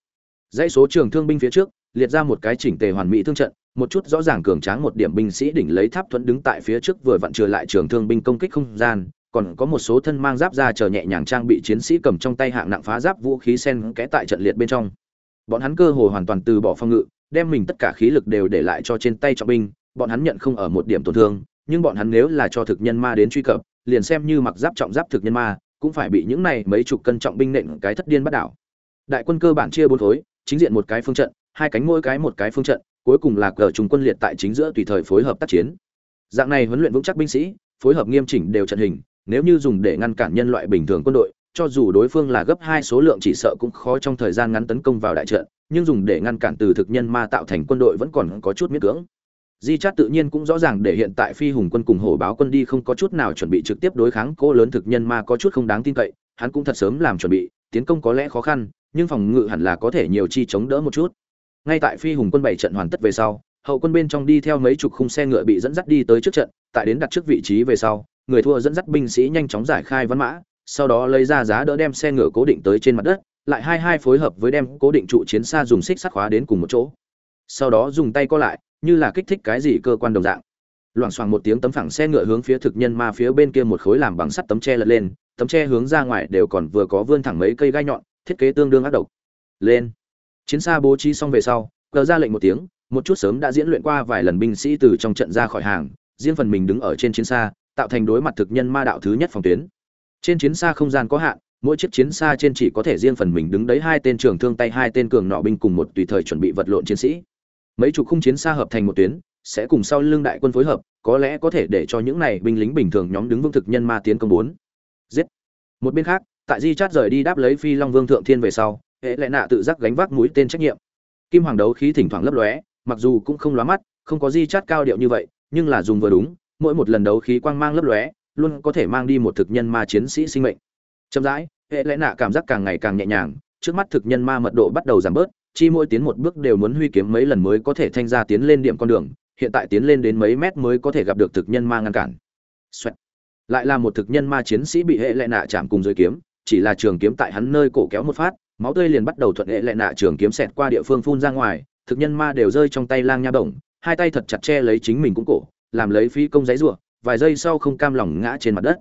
[SPEAKER 1] dãy số trường thương binh phía trước, liệt ra một cái chỉnh tề hoàn mỹ thương trận, một chút rõ ràng cường tráng một điểm binh sĩ đỉnh lấy tháp thuẫn đứng tại phía trước vừa vặn trừ lại trường thương binh công kích không gian, còn có một số thân mang giáp ra chờ nhẹ nhàng trang bị chiến sĩ cầm trong tay hạng nặng phá giáp vũ khí sen kẽ tại trận liệt bên trong. Bọn hắn cơ hồ hoàn toàn từ bỏ phòng ngự, đem mình tất cả khí lực đều để lại cho trên tay trọng binh, bọn hắn nhận không ở một điểm tổn thương, nhưng bọn hắn nếu là cho thực nhân ma đến truy cập, liền xem như mặc giáp trọng giáp thực nhân ma, cũng phải bị những này mấy chục cân trọng binh nện cái thất điên bắt đảo. Đại quân cơ bản chia bốn khối chính diện một cái phương trận, hai cánh mỗi cái một cái phương trận, cuối cùng là cờ trùng quân liệt tại chính giữa tùy thời phối hợp tác chiến. Dạng này huấn luyện vững chắc binh sĩ, phối hợp nghiêm chỉnh đều trận hình, nếu như dùng để ngăn cản nhân loại bình thường quân đội, cho dù đối phương là gấp hai số lượng chỉ sợ cũng khó trong thời gian ngắn tấn công vào đại trận, nhưng dùng để ngăn cản từ thực nhân ma tạo thành quân đội vẫn còn có chút miễn cưỡng. Di chát tự nhiên cũng rõ ràng để hiện tại phi hùng quân cùng hổ báo quân đi không có chút nào chuẩn bị trực tiếp đối kháng cô lớn thực nhân ma có chút không đáng tin cậy, hắn cũng thật sớm làm chuẩn bị, tiến công có lẽ khó khăn nhưng phòng ngự hẳn là có thể nhiều chi chống đỡ một chút. Ngay tại phi hùng quân bảy trận hoàn tất về sau, hậu quân bên trong đi theo mấy chục khung xe ngựa bị dẫn dắt đi tới trước trận, tại đến đặt trước vị trí về sau, người thua dẫn dắt binh sĩ nhanh chóng giải khai văn mã, sau đó lấy ra giá đỡ đem xe ngựa cố định tới trên mặt đất, lại hai hai phối hợp với đem cố định trụ chiến xa dùng xích sắt khóa đến cùng một chỗ. Sau đó dùng tay co lại, như là kích thích cái gì cơ quan đồng dạng. Loảng xoảng một tiếng tấm phẳng xe ngựa hướng phía thực nhân ma phía bên kia một khối làm bằng sắt tấm tre lật lên, tấm tre hướng ra ngoài đều còn vừa có vươn thẳng mấy cây gai nhọn thiết kế tương đương ác độc. Lên. Chiến xa bố trí xong về sau, cờ ra lệnh một tiếng, một chút sớm đã diễn luyện qua vài lần binh sĩ từ trong trận ra khỏi hàng, riêng phần mình đứng ở trên chiến xa, tạo thành đối mặt thực nhân ma đạo thứ nhất phòng tuyến. Trên chiến xa không gian có hạn, mỗi chiếc chiến xa trên chỉ có thể riêng phần mình đứng đấy hai tên trường thương tay, hai tên cường nọ binh cùng một tùy thời chuẩn bị vật lộn chiến sĩ. Mấy chục khung chiến xa hợp thành một tuyến, sẽ cùng sau lưng đại quân phối hợp, có lẽ có thể để cho những này binh lính bình thường nhóm đứng vững thực nhân ma tiến công bốn. Giết. Một bên khác tại di chát rời đi đáp lấy phi long vương thượng thiên về sau, hệ lệ nạ tự giác gánh vác mũi tên trách nhiệm. Kim hoàng đấu khí thỉnh thoảng lấp lóe, mặc dù cũng không lóa mắt, không có di chát cao điệu như vậy, nhưng là dùng vừa đúng, mỗi một lần đấu khí quang mang lấp lóe, luôn có thể mang đi một thực nhân ma chiến sĩ sinh mệnh. Chậm rãi, hệ Lệ nạ cảm giác càng ngày càng nhẹ nhàng, trước mắt thực nhân ma mật độ bắt đầu giảm bớt, chi mỗi tiến một bước đều muốn huy kiếm mấy lần mới có thể thanh ra tiến lên điểm con đường, hiện tại tiến lên đến mấy mét mới có thể gặp được thực nhân ma ngăn cản. Xoẹt. lại là một thực nhân ma chiến sĩ bị hệ lệ nạ chạm cùng dưới kiếm chỉ là trường kiếm tại hắn nơi cổ kéo một phát, máu tươi liền bắt đầu thuận hệ lệ nạ trường kiếm xẹt qua địa phương phun ra ngoài, thực nhân ma đều rơi trong tay lang nha bổng, hai tay thật chặt che lấy chính mình cũng cổ, làm lấy phi công giấy rủa vài giây sau không cam lòng ngã trên mặt đất.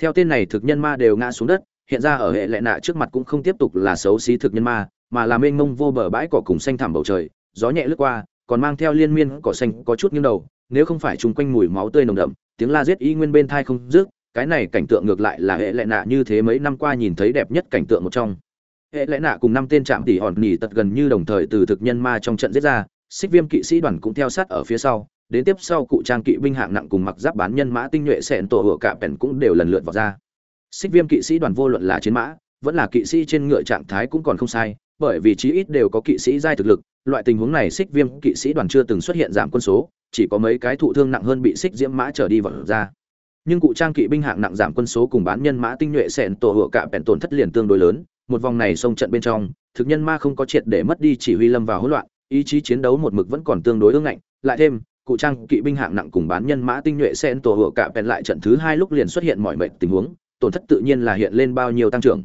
[SPEAKER 1] Theo tên này thực nhân ma đều ngã xuống đất, hiện ra ở hệ lệ nạ trước mặt cũng không tiếp tục là xấu xí thực nhân ma, mà là mênh mông vô bờ bãi cỏ cùng xanh thẳm bầu trời, gió nhẹ lướt qua, còn mang theo liên miên cỏ xanh có chút nghiêng đầu, nếu không phải chung quanh mùi máu tươi nồng đậm, tiếng la giết y nguyên bên thai không rước cái này cảnh tượng ngược lại là hệ lệ nạ như thế mấy năm qua nhìn thấy đẹp nhất cảnh tượng một trong. Hệ lệ nạ cùng năm tên trạm tỉ hòn nỉ tật gần như đồng thời từ thực nhân ma trong trận giết ra, xích viêm kỵ sĩ đoàn cũng theo sát ở phía sau, đến tiếp sau cụ trang kỵ binh hạng nặng cùng mặc giáp bán nhân mã tinh nhuệ sẹn tổ hựa cả pèn cũng đều lần lượt vào ra. Xích viêm kỵ sĩ đoàn vô luận là chiến mã, vẫn là kỵ sĩ trên ngựa trạng thái cũng còn không sai, bởi vì chí ít đều có kỵ sĩ giai thực lực, loại tình huống này xích viêm kỵ sĩ đoàn chưa từng xuất hiện giảm quân số, chỉ có mấy cái thụ thương nặng hơn bị xích diễm mã trở đi vào ra nhưng cụ trang kỵ binh hạng nặng giảm quân số cùng bán nhân mã tinh nhuệ sẹn tổ hựa cạ bèn tổn thất liền tương đối lớn, một vòng này xông trận bên trong, thực nhân ma không có triệt để mất đi chỉ huy lâm vào hỗn loạn, ý chí chiến đấu một mực vẫn còn tương đối ương ngạnh. Lại thêm, cụ trang kỵ binh hạng nặng cùng bán nhân mã tinh nhuệ xẹn tổ hựa cạ bèn lại trận thứ hai lúc liền xuất hiện mọi mệnh tình huống, tổn thất tự nhiên là hiện lên bao nhiêu tăng trưởng.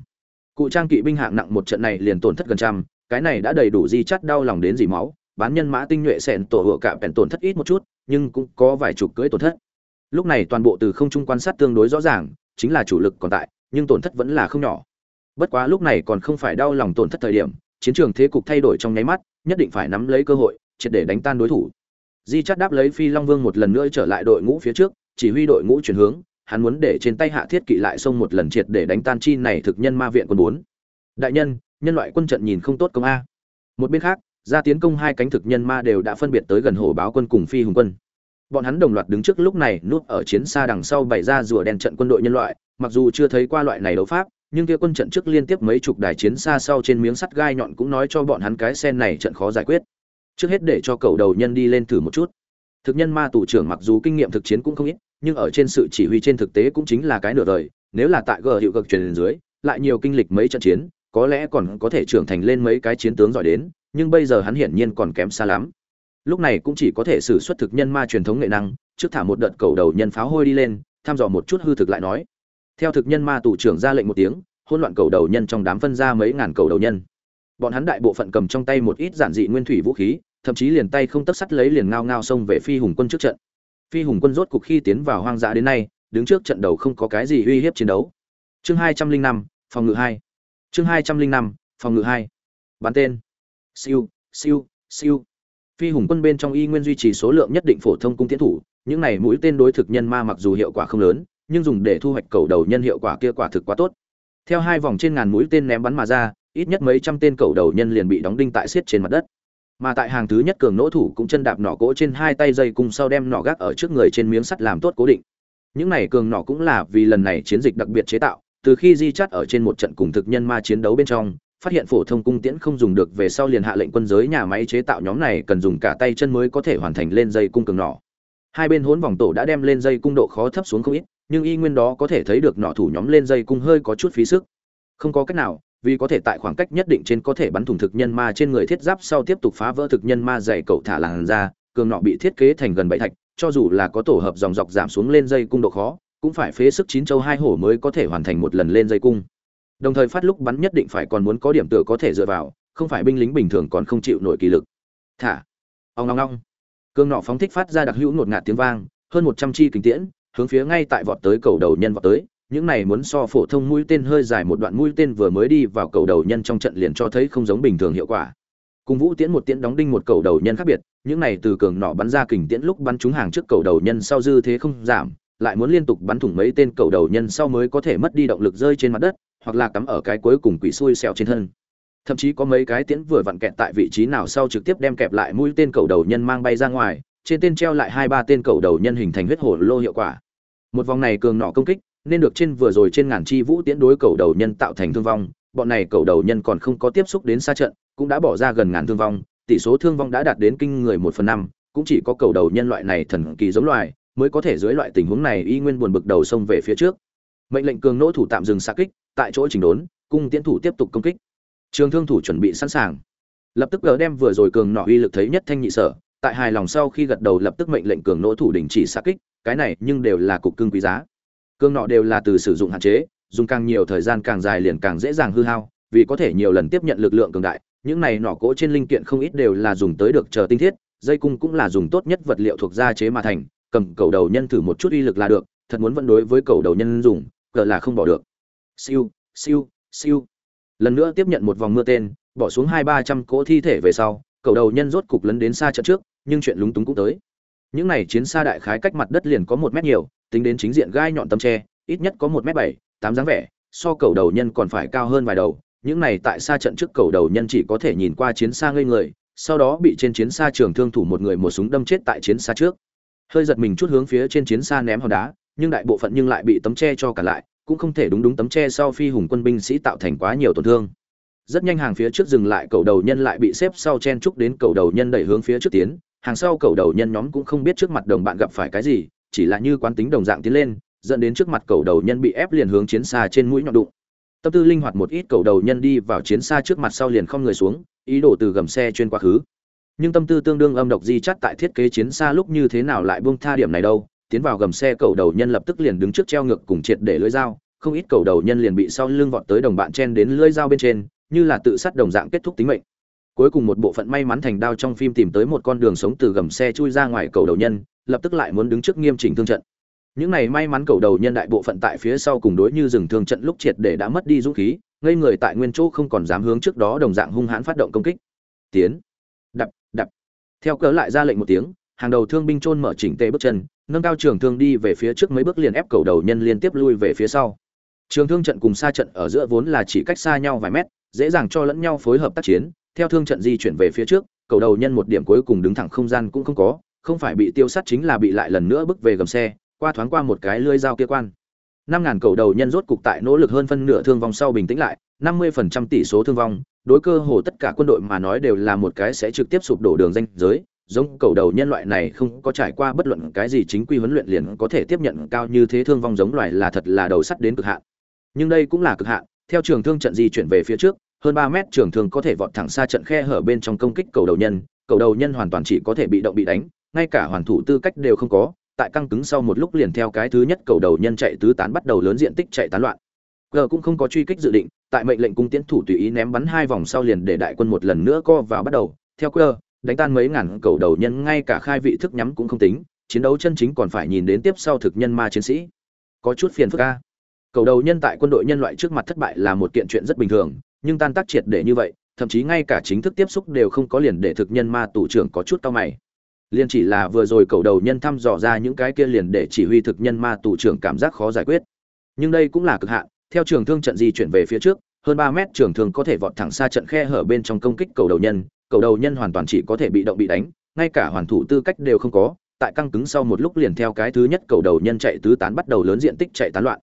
[SPEAKER 1] Cụ trang kỵ binh hạng nặng một trận này liền tổn thất gần trăm, cái này đã đầy đủ di chắt đau lòng đến dỉ máu, bán nhân mã tinh nhuệ xẹn tổ hựa cạ bèn tổn thất ít một chút, nhưng cũng có vài chục cưỡi tổn thất lúc này toàn bộ từ không trung quan sát tương đối rõ ràng, chính là chủ lực còn tại, nhưng tổn thất vẫn là không nhỏ. Bất quá lúc này còn không phải đau lòng tổn thất thời điểm, chiến trường thế cục thay đổi trong nháy mắt, nhất định phải nắm lấy cơ hội, triệt để đánh tan đối thủ. Di chắt đáp lấy phi long vương một lần nữa trở lại đội ngũ phía trước, chỉ huy đội ngũ chuyển hướng, hắn muốn để trên tay hạ thiết kỵ lại xông một lần triệt để đánh tan chi này thực nhân ma viện quân bốn. Đại nhân nhân loại quân trận nhìn không tốt công a. Một bên khác, ra tiến công hai cánh thực nhân ma đều đã phân biệt tới gần hồ báo quân cùng phi hùng quân bọn hắn đồng loạt đứng trước lúc này, núp ở chiến xa đằng sau bày ra rùa đen trận quân đội nhân loại. Mặc dù chưa thấy qua loại này đấu pháp, nhưng kia quân trận trước liên tiếp mấy chục đài chiến xa sau trên miếng sắt gai nhọn cũng nói cho bọn hắn cái sen này trận khó giải quyết. Trước hết để cho cầu đầu nhân đi lên thử một chút. Thực nhân ma tù trưởng mặc dù kinh nghiệm thực chiến cũng không ít, nhưng ở trên sự chỉ huy trên thực tế cũng chính là cái nửa đời. Nếu là tại gờ hiệu cực truyền dưới, lại nhiều kinh lịch mấy trận chiến, có lẽ còn có thể trưởng thành lên mấy cái chiến tướng giỏi đến, nhưng bây giờ hắn hiển nhiên còn kém xa lắm lúc này cũng chỉ có thể sử xuất thực nhân ma truyền thống nghệ năng, trước thả một đợt cầu đầu nhân pháo hôi đi lên, thăm dò một chút hư thực lại nói. Theo thực nhân ma tù trưởng ra lệnh một tiếng, hỗn loạn cầu đầu nhân trong đám phân ra mấy ngàn cầu đầu nhân. Bọn hắn đại bộ phận cầm trong tay một ít giản dị nguyên thủy vũ khí, thậm chí liền tay không tấc sắt lấy liền ngao ngao xông về phi hùng quân trước trận. Phi hùng quân rốt cục khi tiến vào hoang dã đến nay, đứng trước trận đầu không có cái gì uy hiếp chiến đấu. Chương hai trăm linh năm, phòng ngự hai. Chương hai trăm linh năm, phòng ngự hai. Bắn tên. Siêu siêu siêu phi hùng quân bên trong y nguyên duy trì số lượng nhất định phổ thông cung tiến thủ, những này mũi tên đối thực nhân ma mặc dù hiệu quả không lớn, nhưng dùng để thu hoạch cầu đầu nhân hiệu quả kia quả thực quá tốt. Theo hai vòng trên ngàn mũi tên ném bắn mà ra, ít nhất mấy trăm tên cầu đầu nhân liền bị đóng đinh tại xiết trên mặt đất. Mà tại hàng thứ nhất cường nỗ thủ cũng chân đạp nỏ cỗ trên hai tay dây cùng sau đem nỏ gác ở trước người trên miếng sắt làm tốt cố định. Những này cường nỏ cũng là vì lần này chiến dịch đặc biệt chế tạo, từ khi di chắt ở trên một trận cùng thực nhân ma chiến đấu bên trong phát hiện phổ thông cung tiễn không dùng được về sau liền hạ lệnh quân giới nhà máy chế tạo nhóm này cần dùng cả tay chân mới có thể hoàn thành lên dây cung cường nỏ. Hai bên hỗn vòng tổ đã đem lên dây cung độ khó thấp xuống không ít, nhưng y nguyên đó có thể thấy được nỏ thủ nhóm lên dây cung hơi có chút phí sức. Không có cách nào, vì có thể tại khoảng cách nhất định trên có thể bắn thủng thực nhân ma trên người thiết giáp sau tiếp tục phá vỡ thực nhân ma dày cậu thả làn ra, cường nọ bị thiết kế thành gần bảy thạch, cho dù là có tổ hợp dòng dọc giảm xuống lên dây cung độ khó, cũng phải phế sức chín châu hai hổ mới có thể hoàn thành một lần lên dây cung đồng thời phát lúc bắn nhất định phải còn muốn có điểm tựa có thể dựa vào, không phải binh lính bình thường còn không chịu nổi kỳ lực. Thả. Ông ngong ngong cương nọ phóng thích phát ra đặc hữu ngột ngạt tiếng vang, hơn một trăm chi kính tiễn, hướng phía ngay tại vọt tới cầu đầu nhân vọt tới, những này muốn so phổ thông mũi tên hơi dài một đoạn mũi tên vừa mới đi vào cầu đầu nhân trong trận liền cho thấy không giống bình thường hiệu quả. Cùng vũ tiễn một tiễn đóng đinh một cầu đầu nhân khác biệt, những này từ cường nọ bắn ra kình tiễn lúc bắn trúng hàng trước cầu đầu nhân sau dư thế không giảm, lại muốn liên tục bắn thủng mấy tên cầu đầu nhân sau mới có thể mất đi động lực rơi trên mặt đất hoặc là cắm ở cái cuối cùng quỷ xui xẻo trên thân. Thậm chí có mấy cái tiễn vừa vặn kẹt tại vị trí nào sau trực tiếp đem kẹp lại mũi tên cầu đầu nhân mang bay ra ngoài, trên tên treo lại hai ba tên cầu đầu nhân hình thành huyết hổ lô hiệu quả. Một vòng này cường nọ công kích, nên được trên vừa rồi trên ngàn chi vũ tiễn đối cầu đầu nhân tạo thành thương vong, bọn này cầu đầu nhân còn không có tiếp xúc đến xa trận, cũng đã bỏ ra gần ngàn thương vong, tỷ số thương vong đã đạt đến kinh người một phần năm, cũng chỉ có cầu đầu nhân loại này thần kỳ giống loài mới có thể dưới loại tình huống này y nguyên buồn bực đầu xông về phía trước. Mệnh lệnh cường nỗ thủ tạm dừng xa kích tại chỗ chỉnh đốn, cung tiễn thủ tiếp tục công kích. Trường thương thủ chuẩn bị sẵn sàng. Lập tức gỡ đem vừa rồi cường nọ uy lực thấy nhất thanh nhị sở, tại hài lòng sau khi gật đầu lập tức mệnh lệnh cường nỗ thủ đình chỉ xa kích, cái này nhưng đều là cục cưng quý giá. Cương nọ đều là từ sử dụng hạn chế, dùng càng nhiều thời gian càng dài liền càng dễ dàng hư hao, vì có thể nhiều lần tiếp nhận lực lượng cường đại, những này nọ cỗ trên linh kiện không ít đều là dùng tới được chờ tinh thiết, dây cung cũng là dùng tốt nhất vật liệu thuộc gia chế mà thành, cầm cầu đầu nhân thử một chút uy lực là được, thật muốn vẫn đối với cầu đầu nhân dùng cờ là không bỏ được siêu siêu siêu. Lần nữa tiếp nhận một vòng mưa tên, bỏ xuống hai ba trăm cỗ thi thể về sau, cầu đầu nhân rốt cục lấn đến xa trận trước, nhưng chuyện lúng túng cũng tới. Những này chiến xa đại khái cách mặt đất liền có một mét nhiều, tính đến chính diện gai nhọn tấm tre, ít nhất có một m bảy, tám dáng vẻ, so cầu đầu nhân còn phải cao hơn vài đầu. Những này tại xa trận trước cầu đầu nhân chỉ có thể nhìn qua chiến xa ngây người, sau đó bị trên chiến xa trường thương thủ một người một súng đâm chết tại chiến xa trước. Hơi giật mình chút hướng phía trên chiến xa ném hòn đá, nhưng đại bộ phận nhưng lại bị tấm tre cho cả lại cũng không thể đúng đúng tấm tre sau phi hùng quân binh sĩ tạo thành quá nhiều tổn thương. Rất nhanh hàng phía trước dừng lại, cầu đầu nhân lại bị xếp sau chen trúc đến cầu đầu nhân đẩy hướng phía trước tiến. Hàng sau cầu đầu nhân nhóm cũng không biết trước mặt đồng bạn gặp phải cái gì, chỉ là như quán tính đồng dạng tiến lên, dẫn đến trước mặt cầu đầu nhân bị ép liền hướng chiến xa trên mũi nhọn đụng. Tâm tư linh hoạt một ít, cầu đầu nhân đi vào chiến xa trước mặt sau liền không người xuống, ý đồ từ gầm xe chuyên quá khứ. Nhưng tâm tư tương đương âm độc di chắt tại thiết kế chiến xa lúc như thế nào lại buông tha điểm này đâu tiến vào gầm xe, cầu đầu nhân lập tức liền đứng trước treo ngược cùng triệt để lưỡi dao. Không ít cầu đầu nhân liền bị sau lưng vọt tới đồng bạn chen đến lưỡi dao bên trên, như là tự sát đồng dạng kết thúc tính mệnh. Cuối cùng một bộ phận may mắn thành đao trong phim tìm tới một con đường sống từ gầm xe chui ra ngoài cầu đầu nhân, lập tức lại muốn đứng trước nghiêm chỉnh thương trận. Những này may mắn cầu đầu nhân đại bộ phận tại phía sau cùng đối như dừng thương trận lúc triệt để đã mất đi dũng khí, ngây người tại nguyên chỗ không còn dám hướng trước đó đồng dạng hung hãn phát động công kích. Tiến, đập đập. Theo cớ lại ra lệnh một tiếng hàng đầu thương binh chôn mở chỉnh tề bước chân, nâng cao trường thương đi về phía trước mấy bước liền ép cầu đầu nhân liên tiếp lui về phía sau. Trường thương trận cùng xa trận ở giữa vốn là chỉ cách xa nhau vài mét, dễ dàng cho lẫn nhau phối hợp tác chiến, theo thương trận di chuyển về phía trước, cầu đầu nhân một điểm cuối cùng đứng thẳng không gian cũng không có, không phải bị tiêu sát chính là bị lại lần nữa bước về gầm xe, qua thoáng qua một cái lưỡi dao kia quan. Năm ngàn cầu đầu nhân rốt cục tại nỗ lực hơn phân nửa thương vong sau bình tĩnh lại, năm mươi phần trăm tỷ số thương vong, đối cơ hồ tất cả quân đội mà nói đều là một cái sẽ trực tiếp sụp đổ đường danh giới giống cầu đầu nhân loại này không có trải qua bất luận cái gì chính quy huấn luyện liền có thể tiếp nhận cao như thế thương vong giống loài là thật là đầu sắt đến cực hạn. Nhưng đây cũng là cực hạn, theo trường thương trận di chuyển về phía trước, hơn ba mét trường thương có thể vọt thẳng xa trận khe hở bên trong công kích cầu đầu nhân, cầu đầu nhân hoàn toàn chỉ có thể bị động bị đánh, ngay cả hoàn thủ tư cách đều không có, tại căng cứng sau một lúc liền theo cái thứ nhất cầu đầu nhân chạy tứ tán bắt đầu lớn diện tích chạy tán loạn. Gờ cũng không có truy kích dự định, tại mệnh lệnh cung tiến thủ tùy ý ném bắn hai vòng sau liền để đại quân một lần nữa co vào bắt đầu. Theo quơ đánh tan mấy ngàn cầu đầu nhân, ngay cả khai vị thức nhắm cũng không tính, chiến đấu chân chính còn phải nhìn đến tiếp sau thực nhân ma chiến sĩ. Có chút phiền phức ca cầu đầu nhân tại quân đội nhân loại trước mặt thất bại là một kiện chuyện rất bình thường, nhưng tan tác triệt để như vậy, thậm chí ngay cả chính thức tiếp xúc đều không có liền để thực nhân ma tù trưởng có chút cao mày. Liền chỉ là vừa rồi cầu đầu nhân thăm dò ra những cái kia liền để chỉ huy thực nhân ma tù trưởng cảm giác khó giải quyết. Nhưng đây cũng là cực hạn, theo trường thương trận di chuyển về phía trước, hơn ba mét trường thương có thể vọt thẳng xa trận khe hở bên trong công kích cầu đầu nhân cầu đầu nhân hoàn toàn chỉ có thể bị động bị đánh, ngay cả hoàn thủ tư cách đều không có, tại căng cứng sau một lúc liền theo cái thứ nhất cầu đầu nhân chạy tứ tán bắt đầu lớn diện tích chạy tán loạn.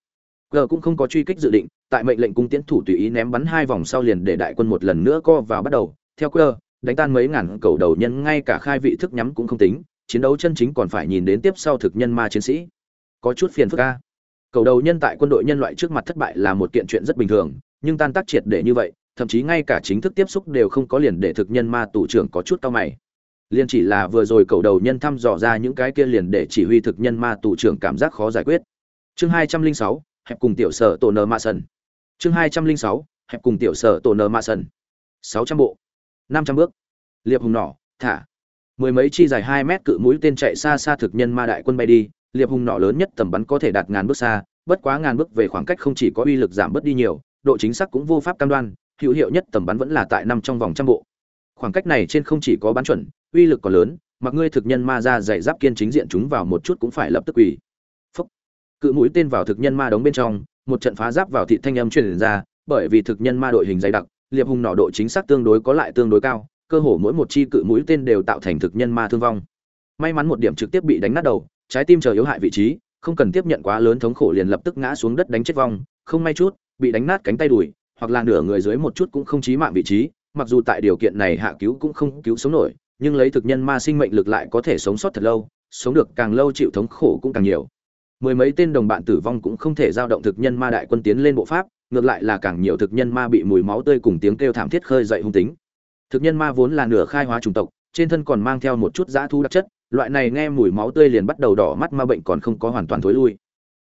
[SPEAKER 1] G cũng không có truy kích dự định, tại mệnh lệnh cung tiến thủ tùy ý ném bắn hai vòng sau liền để đại quân một lần nữa co vào bắt đầu. Theo cơ đánh tan mấy ngàn cầu đầu nhân, ngay cả khai vị thức nhắm cũng không tính, chiến đấu chân chính còn phải nhìn đến tiếp sau thực nhân ma chiến sĩ. Có chút phiền phức ca cầu đầu nhân tại quân đội nhân loại trước mặt thất bại là một kiện chuyện rất bình thường, nhưng tan tác triệt để như vậy thậm chí ngay cả chính thức tiếp xúc đều không có liền để thực nhân ma tù trưởng có chút cao mày. Liền chỉ là vừa rồi cầu đầu nhân thăm dò ra những cái kia liền để chỉ huy thực nhân ma tù trưởng cảm giác khó giải quyết. Chương hai trăm linh sáu, hẹp cùng tiểu sở tổ nơ ma sân chương hai trăm linh sáu, hẹp cùng tiểu sở tổ nơ ma sân sáu trăm bộ, năm trăm bước. Liệp hùng nỏ, thả. Mười mấy chi dài hai mét cự mũi tên chạy xa xa thực nhân ma đại quân bay đi. Liệp hùng nỏ lớn nhất tầm bắn có thể đạt ngàn bước xa, bất quá ngàn bước về khoảng cách không chỉ có uy lực giảm bớt đi nhiều, độ chính xác cũng vô pháp cam đoan hữu hiệu nhất tầm bắn vẫn là tại năm trong vòng trăm bộ. Khoảng cách này trên không chỉ có bắn chuẩn, uy lực còn lớn mặc ngươi thực nhân ma ra dạy giáp kiên chính diện chúng vào một chút cũng phải lập tức quỳ. Phúc. Cự mũi tên vào thực nhân ma đóng bên trong, một trận phá giáp vào thị thanh âm truyền ra, bởi vì thực nhân ma đội hình dày đặc, liệp hùng nọ độ chính xác tương đối có lại tương đối cao, cơ hồ mỗi một chi cự mũi tên đều tạo thành thực nhân ma thương vong. May mắn một điểm trực tiếp bị đánh nát đầu, trái tim chờ yếu hại vị trí, không cần tiếp nhận quá lớn thống khổ liền lập tức ngã xuống đất đánh chết vong, không may chút, bị đánh nát cánh tay đùi hoặc là nửa người dưới một chút cũng không chí mạng vị trí, mặc dù tại điều kiện này hạ cứu cũng không cứu sống nổi, nhưng lấy thực nhân ma sinh mệnh lực lại có thể sống sót thật lâu, sống được càng lâu chịu thống khổ cũng càng nhiều. Mười mấy tên đồng bạn tử vong cũng không thể giao động thực nhân ma đại quân tiến lên bộ pháp, ngược lại là càng nhiều thực nhân ma bị mùi máu tươi cùng tiếng kêu thảm thiết khơi dậy hung tính. Thực nhân ma vốn là nửa khai hóa chủng tộc, trên thân còn mang theo một chút dã thu đặc chất, loại này nghe mùi máu tươi liền bắt đầu đỏ mắt ma bệnh còn không có hoàn toàn thối lui.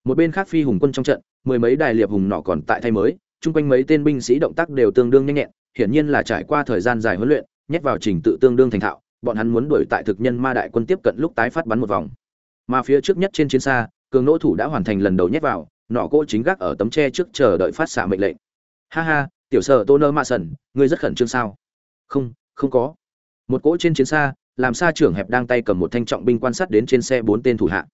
[SPEAKER 1] Một bên khác phi hùng quân trong trận, mười mấy đài liệp hùng nọ còn tại thay mới chung quanh mấy tên binh sĩ động tác đều tương đương nhanh nhẹn hiển nhiên là trải qua thời gian dài huấn luyện nhét vào trình tự tương đương thành thạo bọn hắn muốn đuổi tại thực nhân ma đại quân tiếp cận lúc tái phát bắn một vòng. Mà phía trước nhất trên chiến xa cường nỗ thủ đã hoàn thành lần đầu nhét vào nọ cô chính gác ở tấm tre trước chờ đợi phát xạ mệnh lệnh. Ha ha tiểu sở tô nơ ma Sẩn, ngươi rất khẩn trương sao? Không không có. Một cỗ trên chiến xa làm xa trưởng hẹp đang tay cầm một thanh trọng binh quan sát đến trên xe bốn tên thủ hạ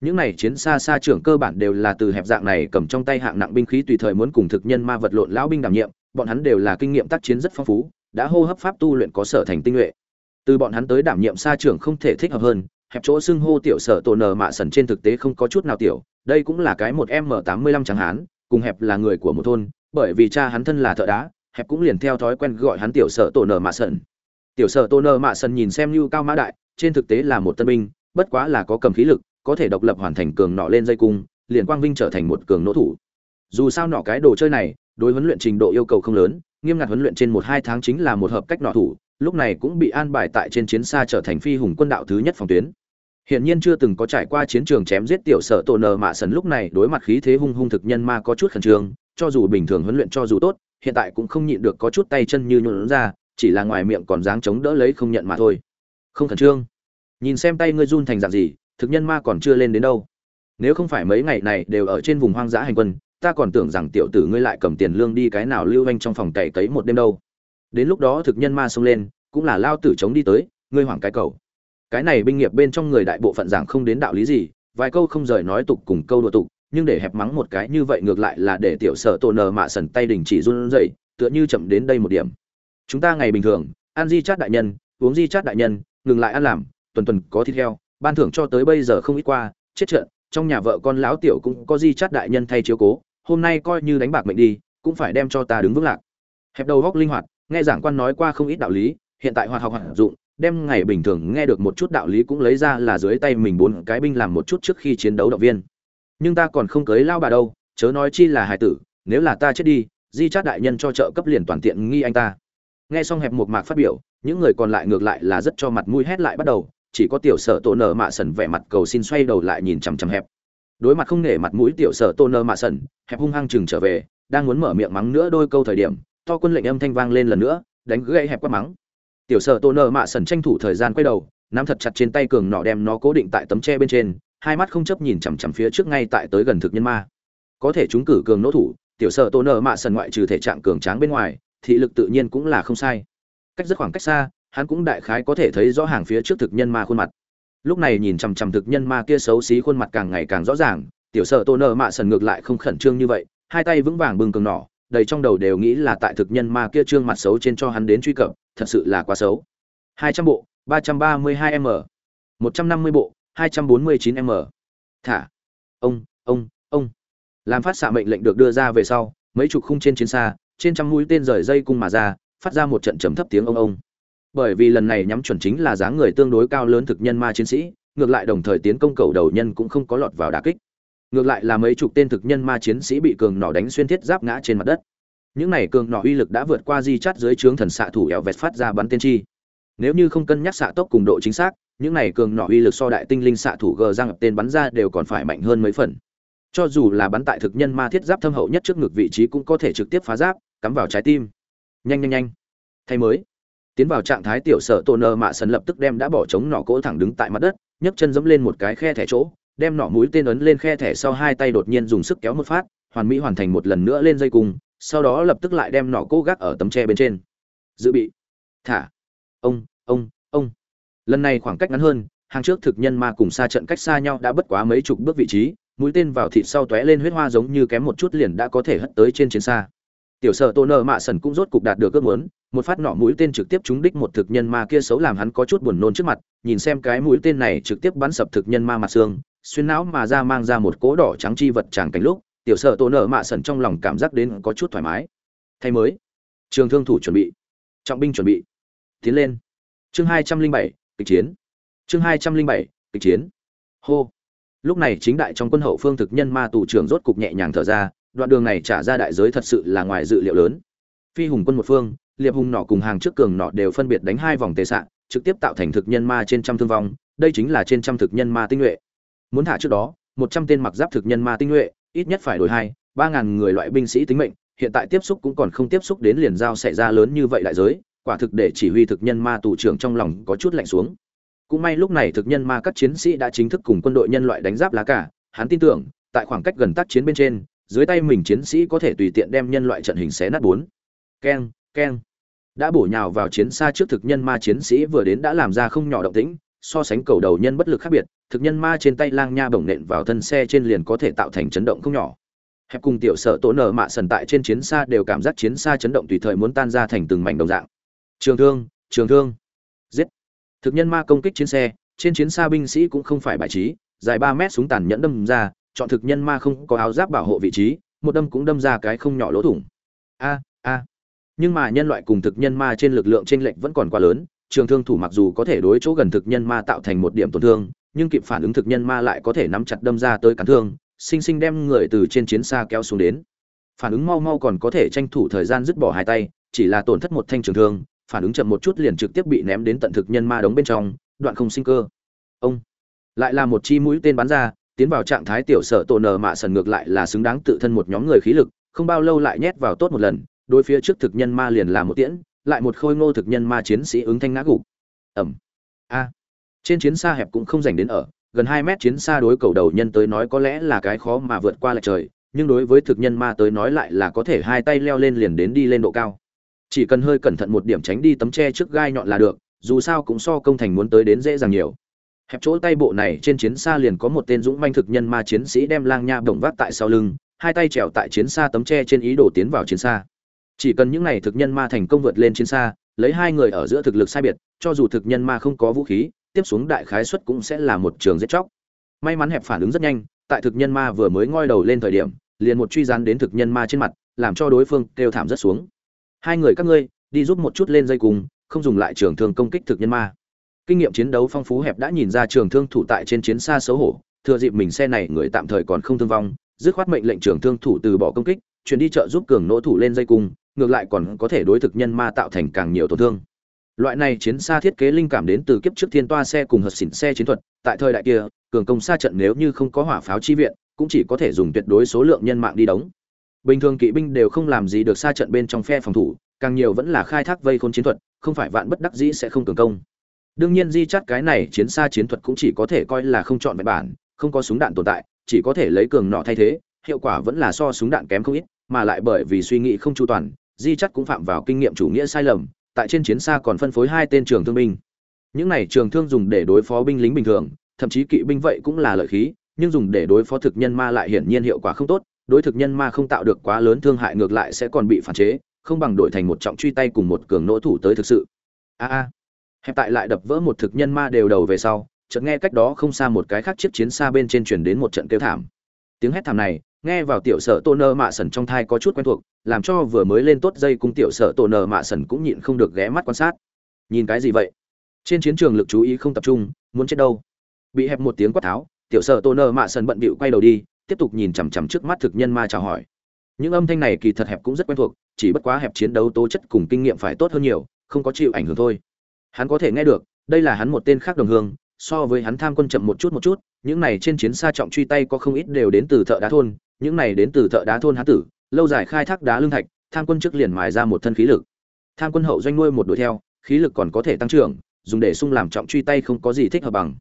[SPEAKER 1] những này chiến xa xa trưởng cơ bản đều là từ hẹp dạng này cầm trong tay hạng nặng binh khí tùy thời muốn cùng thực nhân ma vật lộn lão binh đảm nhiệm, bọn hắn đều là kinh nghiệm tác chiến rất phong phú, đã hô hấp pháp tu luyện có sở thành tinh nhuệ. Từ bọn hắn tới đảm nhiệm xa trưởng không thể thích hợp hơn, hẹp chỗ xưng hô tiểu sở tổ nờ mạ sần trên thực tế không có chút nào tiểu, đây cũng là cái một m tám mươi lăm chẳng hán cùng hẹp là người của một thôn, bởi vì cha hắn thân là thợ đá, hẹp cũng liền theo thói quen gọi hắn tiểu sở tổ nờ mạ sần. Tiểu sở tổ nờ mạ sần nhìn xem như cao mã đại, trên thực tế là một tân binh, bất quá là có cầm khí lực có thể độc lập hoàn thành cường nọ lên dây cung liền quang vinh trở thành một cường nỗ thủ dù sao nọ cái đồ chơi này đối huấn luyện trình độ yêu cầu không lớn nghiêm ngặt huấn luyện trên một hai tháng chính là một hợp cách nọ thủ lúc này cũng bị an bài tại trên chiến xa trở thành phi hùng quân đạo thứ nhất phòng tuyến Hiển nhiên chưa từng có trải qua chiến trường chém giết tiểu sở tổ nờ mạ sần lúc này đối mặt khí thế hung hung thực nhân ma có chút khẩn trương, cho dù bình thường huấn luyện cho dù tốt, hiện tại cũng không nhịn được có chút tay chân như nhũn ra, chỉ là ngoài miệng còn dáng chống đỡ lấy không nhận mà thôi. Không khẩn trương. Nhìn xem tay ngươi run thành dạng gì, thực nhân ma còn chưa lên đến đâu. Nếu không phải mấy ngày này đều ở trên vùng hoang dã hành quân, ta còn tưởng rằng tiểu tử ngươi lại cầm tiền lương đi cái nào lưu anh trong phòng cày cấy một đêm đâu. Đến lúc đó thực nhân ma xông lên, cũng là lao tử chống đi tới, ngươi hoảng cái cầu cái này binh nghiệp bên trong người đại bộ phận giảng không đến đạo lý gì vài câu không rời nói tục cùng câu đùa tục nhưng để hẹp mắng một cái như vậy ngược lại là để tiểu sở tổ nờ mạ sần tay đình chỉ run rẩy tựa như chậm đến đây một điểm chúng ta ngày bình thường ăn di chát đại nhân uống di chát đại nhân ngừng lại ăn làm tuần tuần có thịt heo ban thưởng cho tới bây giờ không ít qua, chết trận, trong nhà vợ con lão tiểu cũng có di chát đại nhân thay chiếu cố, hôm nay coi như đánh bạc mệnh đi, cũng phải đem cho ta đứng vững lạc. Hẹp đầu góc linh hoạt, nghe giảng quan nói qua không ít đạo lý, hiện tại hoạt học hoạt dụng, đem ngày bình thường nghe được một chút đạo lý cũng lấy ra là dưới tay mình bốn cái binh làm một chút trước khi chiến đấu động viên. Nhưng ta còn không cưới lao bà đâu, chớ nói chi là hài tử, nếu là ta chết đi, di chát đại nhân cho trợ cấp liền toàn tiện nghi anh ta. Nghe xong hẹp một mạc phát biểu, những người còn lại ngược lại là rất cho mặt mũi hét lại bắt đầu chỉ có tiểu sở tổ nở mạ sần vẻ mặt cầu xin xoay đầu lại nhìn chằm chằm hẹp. Đối mặt không nể mặt mũi tiểu sở tổ nở mạ sần, hẹp hung hăng chừng trở về, đang muốn mở miệng mắng nữa đôi câu thời điểm, to quân lệnh âm thanh vang lên lần nữa, đánh gãy hẹp quát mắng. Tiểu sở tổ nợ mạ sần tranh thủ thời gian quay đầu, nắm thật chặt trên tay cường nọ đem nó cố định tại tấm tre bên trên, hai mắt không chấp nhìn chằm chằm phía trước ngay tại tới gần thực nhân ma. Có thể chúng cử cường nỗ thủ, tiểu sở tổ nợ mạ sần ngoại trừ thể trạng cường tráng bên ngoài, thị lực tự nhiên cũng là không sai. Cách rất khoảng cách xa hắn cũng đại khái có thể thấy rõ hàng phía trước thực nhân ma khuôn mặt lúc này nhìn chằm chằm thực nhân ma kia xấu xí khuôn mặt càng ngày càng rõ ràng tiểu sợ tôn nợ mạ sần ngược lại không khẩn trương như vậy hai tay vững vàng bưng cường nỏ đầy trong đầu đều nghĩ là tại thực nhân ma kia trương mặt xấu trên cho hắn đến truy cập thật sự là quá xấu. 200 bộ, 332m. 150 bộ, 249m. Thả. Ông, ông, ông. Làm phát xạ mệnh lệnh được đưa ra về sau, mấy chục khung trên chiến xa, trên trăm mũi tên rời dây cung mà ra, phát ra một trận trầm thấp tiếng ông ông. Bởi vì lần này nhắm chuẩn chính là dáng người tương đối cao lớn thực nhân ma chiến sĩ, ngược lại đồng thời tiến công cầu đầu nhân cũng không có lọt vào đả kích. Ngược lại là mấy chục tên thực nhân ma chiến sĩ bị cường nỏ đánh xuyên thiết giáp ngã trên mặt đất. Những này cường nỏ uy lực đã vượt qua di chắt dưới trướng thần xạ thủ éo vẹt phát ra bắn tiên chi nếu như không cân nhắc xạ tốc cùng độ chính xác những này cường nỏ uy lực so đại tinh linh xạ thủ gờ răng ập tên bắn ra đều còn phải mạnh hơn mấy phần. Cho dù là bắn tại thực nhân ma thiết giáp thâm hậu nhất trước ngực vị trí cũng có thể trực tiếp phá giáp cắm vào trái tim. Nhanh nhanh nhanh. Thay mới tiến vào trạng thái tiểu sở tôn nơ mạ sần lập tức đem đã bỏ trống nỏ cỗ thẳng đứng tại mặt đất, nhấc chân dẫm lên một cái khe thẻ chỗ, đem nỏ mũi tên ấn lên khe thẻ sau hai tay đột nhiên dùng sức kéo một phát, hoàn mỹ hoàn thành một lần nữa lên dây cung, sau đó lập tức lại đem nỏ cố gác ở tấm tre bên trên. Dự bị. Thả. Ông ông ông. Lần này khoảng cách ngắn hơn, hàng trước thực nhân ma cùng xa trận cách xa nhau đã bất quá mấy chục bước vị trí, mũi tên vào thịt sau tóe lên huyết hoa giống như kém một chút liền đã có thể hất tới trên chiến xa tiểu sở tô nợ mạ sần cũng rốt cục đạt được ước muốn, một phát nỏ mũi tên trực tiếp trúng đích một thực nhân ma kia xấu làm hắn có chút buồn nôn trước mặt, nhìn xem cái mũi tên này trực tiếp bắn sập thực nhân ma mặt xương, xuyên não mà ra mang ra một cỗ đỏ trắng chi vật tràng cảnh lúc, tiểu sở tổ nợ mạ sần trong lòng cảm giác đến có chút thoải mái. Thay mới. Trường thương thủ chuẩn bị. Trọng binh chuẩn bị. Tiến lên. Chương hai trăm linh bảy, kịch chiến. Chương hai trăm linh bảy, kịch chiến. Hô. Lúc này chính đại trong quân hậu phương thực nhân ma tù trưởng rốt cục nhẹ nhàng thở ra đoạn đường này trả ra đại giới thật sự là ngoài dự liệu lớn. Phi hùng quân một phương, liệp hùng nọ cùng hàng trước cường nọ đều phân biệt đánh hai vòng tệ xạ trực tiếp tạo thành thực nhân ma trên trăm thương vong, đây chính là trên trăm thực nhân ma tinh nhuệ. Muốn thả trước đó, một trăm tên mặc giáp thực nhân ma tinh nhuệ, ít nhất phải đổi hai, ba ngàn người loại binh sĩ tính mệnh, hiện tại tiếp xúc cũng còn không tiếp xúc đến liền giao xảy ra lớn như vậy đại giới, quả thực để chỉ huy thực nhân ma tù trưởng trong lòng có chút lạnh xuống. Cũng may lúc này thực nhân ma các chiến sĩ đã chính thức cùng quân đội nhân loại đánh giáp lá cả hắn tin tưởng, tại khoảng cách gần tác chiến bên trên dưới tay mình chiến sĩ có thể tùy tiện đem nhân loại trận hình xé nát bốn. Keng keng. Đã bổ nhào vào chiến xa trước thực nhân ma chiến sĩ vừa đến đã làm ra không nhỏ động tĩnh, so sánh cầu đầu nhân bất lực khác biệt, thực nhân ma trên tay lang nha bổng nện vào thân xe trên liền có thể tạo thành chấn động không nhỏ. Hẹp cùng tiểu sợ tổ nở mạ sần tại trên chiến xa đều cảm giác chiến xa chấn động tùy thời muốn tan ra thành từng mảnh đồng dạng. Trường thương trường thương. Giết. Thực nhân ma công kích chiến xe, trên chiến xa binh sĩ cũng không phải bài trí, dài ba mét súng tàn nhẫn đâm ra chọn thực nhân ma không có áo giáp bảo hộ vị trí, một đâm cũng đâm ra cái không nhỏ lỗ thủng. A a. Nhưng mà nhân loại cùng thực nhân ma trên lực lượng chênh lệch vẫn còn quá lớn, trường thương thủ mặc dù có thể đối chỗ gần thực nhân ma tạo thành một điểm tổn thương, nhưng kịp phản ứng thực nhân ma lại có thể nắm chặt đâm ra tới cắn thương, sinh sinh đem người từ trên chiến xa kéo xuống đến. Phản ứng mau mau còn có thể tranh thủ thời gian dứt bỏ hai tay, chỉ là tổn thất một thanh trường thương, phản ứng chậm một chút liền trực tiếp bị ném đến tận thực nhân ma đống bên trong, đoạn không sinh cơ. Ông. Lại là một chi mũi tên bắn ra tiến vào trạng thái tiểu sở tổ nờ mạ sần ngược lại là xứng đáng tự thân một nhóm người khí lực, không bao lâu lại nhét vào tốt một lần, đối phía trước thực nhân ma liền là một tiễn, lại một khôi ngô thực nhân ma chiến sĩ ứng thanh ngã gục. Ẩm. A. Trên chiến xa hẹp cũng không dành đến ở, gần hai mét chiến xa đối cầu đầu nhân tới nói có lẽ là cái khó mà vượt qua lại trời, nhưng đối với thực nhân ma tới nói lại là có thể hai tay leo lên liền đến đi lên độ cao. Chỉ cần hơi cẩn thận một điểm tránh đi tấm tre trước gai nhọn là được, dù sao cũng so công thành muốn tới đến dễ dàng nhiều hẹp chỗ tay bộ này trên chiến xa liền có một tên dũng manh thực nhân ma chiến sĩ đem lang nha động vác tại sau lưng, hai tay trèo tại chiến xa tấm tre trên ý đồ tiến vào chiến xa. Chỉ cần những này thực nhân ma thành công vượt lên chiến xa, lấy hai người ở giữa thực lực sai biệt, cho dù thực nhân ma không có vũ khí, tiếp xuống đại khái suất cũng sẽ là một trường giết chóc. May mắn hẹp phản ứng rất nhanh, tại thực nhân ma vừa mới ngoi đầu lên thời điểm, liền một truy rán đến thực nhân ma trên mặt, làm cho đối phương kêu thảm rất xuống. Hai người các ngươi, đi giúp một chút lên dây cùng, không dùng lại trường thường công kích thực nhân ma kinh nghiệm chiến đấu phong phú hẹp đã nhìn ra trường thương thủ tại trên chiến xa xấu hổ. Thừa dịp mình xe này người tạm thời còn không thương vong, dứt khoát mệnh lệnh trường thương thủ từ bỏ công kích, chuyển đi chợ giúp cường nỗ thủ lên dây cung, ngược lại còn có thể đối thực nhân ma tạo thành càng nhiều tổn thương. Loại này chiến xa thiết kế linh cảm đến từ kiếp trước thiên toa xe cùng hợp xỉn xe chiến thuật, tại thời đại kia, cường công xa trận nếu như không có hỏa pháo chi viện, cũng chỉ có thể dùng tuyệt đối số lượng nhân mạng đi đóng. Bình thường kỵ binh đều không làm gì được xa trận bên trong phe phòng thủ, càng nhiều vẫn là khai thác vây khôn chiến thuật, không phải vạn bất đắc dĩ sẽ không cường công đương nhiên di chắt cái này chiến xa chiến thuật cũng chỉ có thể coi là không chọn vẹn bản, không có súng đạn tồn tại, chỉ có thể lấy cường nọ thay thế, hiệu quả vẫn là so súng đạn kém không ít, mà lại bởi vì suy nghĩ không chu toàn, di chắt cũng phạm vào kinh nghiệm chủ nghĩa sai lầm, tại trên chiến xa còn phân phối hai tên trường thương binh. Những này trường thương dùng để đối phó binh lính bình thường, thậm chí kỵ binh vậy cũng là lợi khí, nhưng dùng để đối phó thực nhân ma lại hiển nhiên hiệu quả không tốt, đối thực nhân ma không tạo được quá lớn thương hại ngược lại sẽ còn bị phản chế, không bằng đổi thành một trọng truy tay cùng một cường nỗ thủ tới thực sự. A a hẹp tại lại đập vỡ một thực nhân ma đều đầu về sau, chợt nghe cách đó không xa một cái khác chiếc chiến xa bên trên chuyển đến một trận kêu thảm. Tiếng hét thảm này, nghe vào tiểu sở tô nơ mạ sần trong thai có chút quen thuộc, làm cho vừa mới lên tốt dây cung tiểu sở tô nơ mạ sần cũng nhịn không được ghé mắt quan sát. Nhìn cái gì vậy? Trên chiến trường lực chú ý không tập trung, muốn chết đâu? Bị hẹp một tiếng quát tháo, tiểu sở tô nơ mạ sần bận bịu quay đầu đi, tiếp tục nhìn chằm chằm trước mắt thực nhân ma chào hỏi. Những âm thanh này kỳ thật hẹp cũng rất quen thuộc, chỉ bất quá hẹp chiến đấu tố chất cùng kinh nghiệm phải tốt hơn nhiều, không có chịu ảnh hưởng thôi hắn có thể nghe được, đây là hắn một tên khác đồng hương, so với hắn tham quân chậm một chút một chút, những này trên chiến xa trọng truy tay có không ít đều đến từ thợ đá thôn, những này đến từ thợ đá thôn hán tử, lâu dài khai thác đá lương thạch, tham quân trước liền mài ra một thân khí lực. Tham quân hậu doanh nuôi một đuổi theo, khí lực còn có thể tăng trưởng, dùng để sung làm trọng truy tay không có gì thích hợp bằng.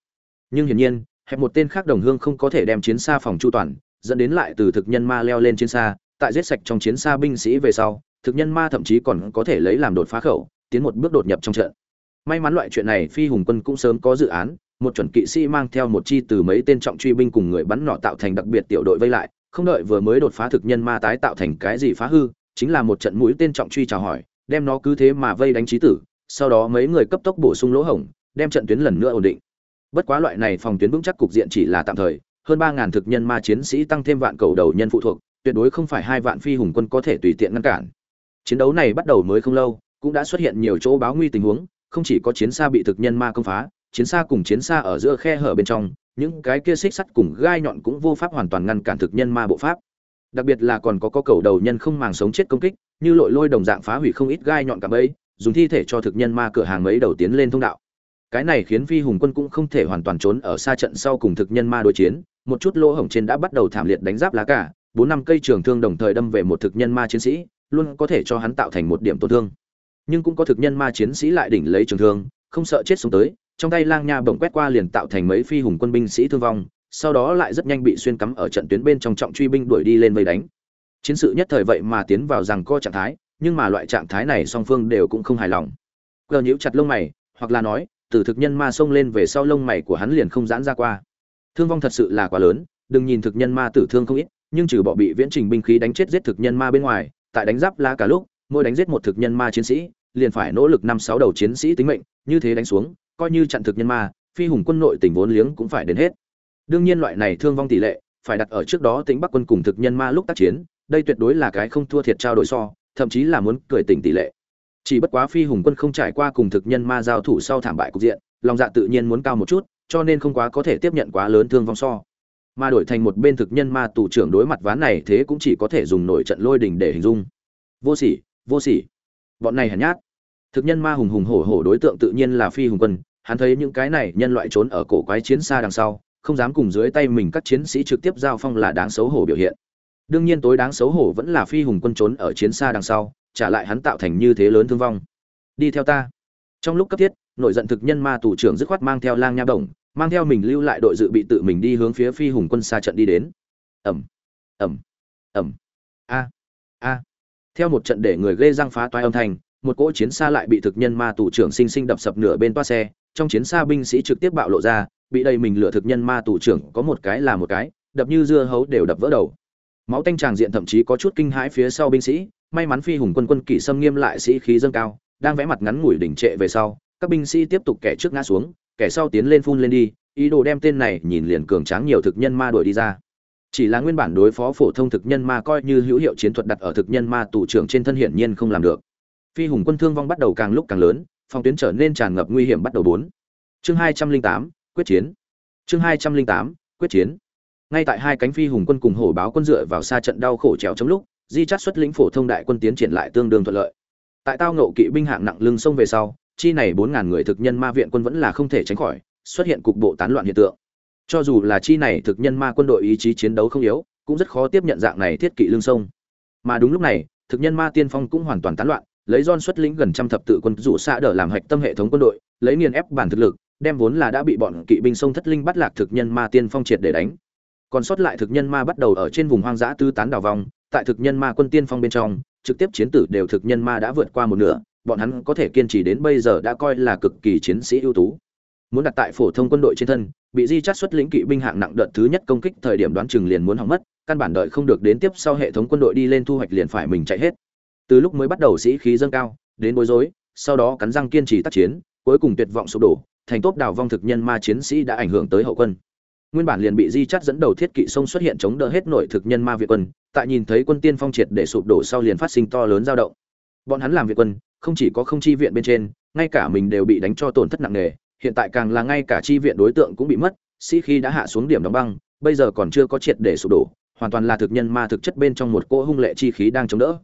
[SPEAKER 1] Nhưng hiển nhiên, hẹp một tên khác đồng hương không có thể đem chiến xa phòng chu toàn, dẫn đến lại từ thực nhân ma leo lên chiến xa, tại giết sạch trong chiến xa binh sĩ về sau, thực nhân ma thậm chí còn có thể lấy làm đột phá khẩu, tiến một bước đột nhập trong trận may mắn loại chuyện này phi hùng quân cũng sớm có dự án, một chuẩn kỵ sĩ mang theo một chi từ mấy tên trọng truy binh cùng người bắn nọ tạo thành đặc biệt tiểu đội vây lại, không đợi vừa mới đột phá thực nhân ma tái tạo thành cái gì phá hư, chính là một trận mũi tên trọng truy chào hỏi, đem nó cứ thế mà vây đánh trí tử, sau đó mấy người cấp tốc bổ sung lỗ hổng, đem trận tuyến lần nữa ổn định. Bất quá loại này phòng tuyến vững chắc cục diện chỉ là tạm thời, hơn ba ngàn thực nhân ma chiến sĩ tăng thêm vạn cầu đầu nhân phụ thuộc, tuyệt đối không phải hai vạn phi hùng quân có thể tùy tiện ngăn cản. Chiến đấu này bắt đầu mới không lâu, cũng đã xuất hiện nhiều chỗ báo nguy tình huống không chỉ có chiến xa bị thực nhân ma công phá chiến xa cùng chiến xa ở giữa khe hở bên trong những cái kia xích sắt cùng gai nhọn cũng vô pháp hoàn toàn ngăn cản thực nhân ma bộ pháp. Đặc biệt là còn có có cầu đầu nhân không màng sống chết công kích như lội lôi đồng dạng phá hủy không ít gai nhọn cả mấy, dùng thi thể cho thực nhân ma cửa hàng mấy đầu tiến lên thông đạo. Cái này khiến phi hùng quân cũng không thể hoàn toàn trốn ở xa trận sau cùng thực nhân ma đối chiến một chút lỗ hổng trên đã bắt đầu thảm liệt đánh giáp lá cả bốn năm cây trường thương đồng thời đâm về một thực nhân ma chiến sĩ luôn có thể cho hắn tạo thành một điểm tổn thương nhưng cũng có thực nhân ma chiến sĩ lại đỉnh lấy trường thương, không sợ chết xuống tới, trong tay lang nha bỗng quét qua liền tạo thành mấy phi hùng quân binh sĩ thương vong, sau đó lại rất nhanh bị xuyên cắm ở trận tuyến bên trong trọng truy binh đuổi đi lên vây đánh. Chiến sự nhất thời vậy mà tiến vào rằng co trạng thái, nhưng mà loại trạng thái này song phương đều cũng không hài lòng. Cờ nhíu chặt lông mày, hoặc là nói, từ thực nhân ma xông lên về sau lông mày của hắn liền không giãn ra qua. Thương vong thật sự là quá lớn, đừng nhìn thực nhân ma tử thương không ít, nhưng trừ bỏ bị viễn trình binh khí đánh chết giết thực nhân ma bên ngoài, tại đánh giáp la cả lúc mỗi đánh giết một thực nhân ma chiến sĩ, liền phải nỗ lực năm sáu đầu chiến sĩ tính mệnh, như thế đánh xuống, coi như chặn thực nhân ma, phi hùng quân nội tỉnh vốn liếng cũng phải đến hết. Đương nhiên loại này thương vong tỷ lệ, phải đặt ở trước đó tính bắc quân cùng thực nhân ma lúc tác chiến, đây tuyệt đối là cái không thua thiệt trao đổi so, thậm chí là muốn cười tỉnh tỷ lệ. Chỉ bất quá phi hùng quân không trải qua cùng thực nhân ma giao thủ sau thảm bại cục diện, lòng dạ tự nhiên muốn cao một chút, cho nên không quá có thể tiếp nhận quá lớn thương vong so. Mà đổi thành một bên thực nhân ma tù trưởng đối mặt ván này thế cũng chỉ có thể dùng nổi trận lôi đình để hình dung. Vô sỉ vô sỉ. Bọn này hèn nhát. Thực nhân ma hùng hùng hổ hổ đối tượng tự nhiên là phi hùng quân, hắn thấy những cái này nhân loại trốn ở cổ quái chiến xa đằng sau, không dám cùng dưới tay mình các chiến sĩ trực tiếp giao phong là đáng xấu hổ biểu hiện. Đương nhiên tối đáng xấu hổ vẫn là phi hùng quân trốn ở chiến xa đằng sau, trả lại hắn tạo thành như thế lớn thương vong. Đi theo ta. Trong lúc cấp thiết, nội giận thực nhân ma tù trưởng dứt khoát mang theo lang nha đồng mang theo mình lưu lại đội dự bị tự mình đi hướng phía phi hùng quân xa trận đi đến. Ẩm ẩm ẩm a. A theo một trận để người ghê răng phá toai âm thanh, một cỗ chiến xa lại bị thực nhân ma tù trưởng sinh sinh đập sập nửa bên toa xe, trong chiến xa binh sĩ trực tiếp bạo lộ ra, bị đầy mình lửa thực nhân ma tù trưởng có một cái là một cái, đập như dưa hấu đều đập vỡ đầu. Máu tanh tràng diện thậm chí có chút kinh hãi phía sau binh sĩ, may mắn phi hùng quân quân kỷ xâm nghiêm lại sĩ khí dâng cao, đang vẽ mặt ngắn ngủi đỉnh trệ về sau, các binh sĩ tiếp tục kẻ trước ngã xuống, kẻ sau tiến lên phun lên đi, ý đồ đem tên này nhìn liền cường tráng nhiều thực nhân ma đuổi đi ra chỉ là nguyên bản đối phó phổ thông thực nhân ma coi như hữu hiệu chiến thuật đặt ở thực nhân ma tù trưởng trên thân hiển nhiên không làm được. Phi hùng quân thương vong bắt đầu càng lúc càng lớn, phòng tuyến trở nên tràn ngập nguy hiểm bắt đầu bốn. Chương hai trăm linh tám, quyết chiến. Chương hai trăm linh tám, quyết chiến. Ngay tại hai cánh phi hùng quân cùng hổ báo quân dựa vào xa trận đau khổ trèo chống lúc, di chát xuất lĩnh phổ thông đại quân tiến triển lại tương đương thuận lợi. Tại tao nộ kỵ binh hạng nặng lưng sông về sau, chi này bốn ngàn người thực nhân ma viện quân vẫn là không thể tránh khỏi, xuất hiện cục bộ tán loạn hiện tượng cho dù là chi này thực nhân ma quân đội ý chí chiến đấu không yếu, cũng rất khó tiếp nhận dạng này thiết kỵ lương sông mà đúng lúc này, thực nhân ma tiên phong cũng hoàn toàn tán loạn, lấy don xuất lĩnh gần trăm thập tự quân rủ xa đỡ làm hạch tâm hệ thống quân đội, lấy nghiền ép bản thực lực, đem vốn là đã bị bọn kỵ binh sông thất linh bắt lạc thực nhân ma tiên phong triệt để đánh còn sót lại thực nhân ma bắt đầu ở trên vùng hoang dã tư tán đào vòng. tại thực nhân ma quân tiên phong bên trong, trực tiếp chiến tử đều thực nhân ma đã vượt qua một nửa, bọn hắn có thể kiên trì đến bây giờ đã coi là cực kỳ chiến sĩ ưu tú muốn đặt tại phổ thông quân đội trên thân, bị di chắt xuất lĩnh kỵ binh hạng nặng đợt thứ nhất công kích, thời điểm đoán chừng liền muốn hỏng mất, căn bản đợi không được đến tiếp sau hệ thống quân đội đi lên thu hoạch liền phải mình chạy hết. Từ lúc mới bắt đầu sĩ khí dâng cao, đến bối rối, sau đó cắn răng kiên trì tác chiến, cuối cùng tuyệt vọng sụp đổ, thành tốt đào vong thực nhân ma chiến sĩ đã ảnh hưởng tới hậu quân. Nguyên bản liền bị di chắt dẫn đầu thiết kỵ sông xuất hiện chống đỡ hết nội thực nhân ma việt quân, tại nhìn thấy quân tiên phong triệt để sụp đổ sau liền phát sinh to lớn dao động. Bọn hắn làm việt quân, không chỉ có không chi viện bên trên, ngay cả mình đều bị đánh cho tổn thất nặng nề hiện tại càng là ngay cả chi viện đối tượng cũng bị mất, sĩ khi đã hạ xuống điểm đóng băng, bây giờ còn chưa có triệt để sụp đổ, hoàn toàn là thực nhân ma thực chất bên trong một cỗ hung lệ chi khí đang chống đỡ.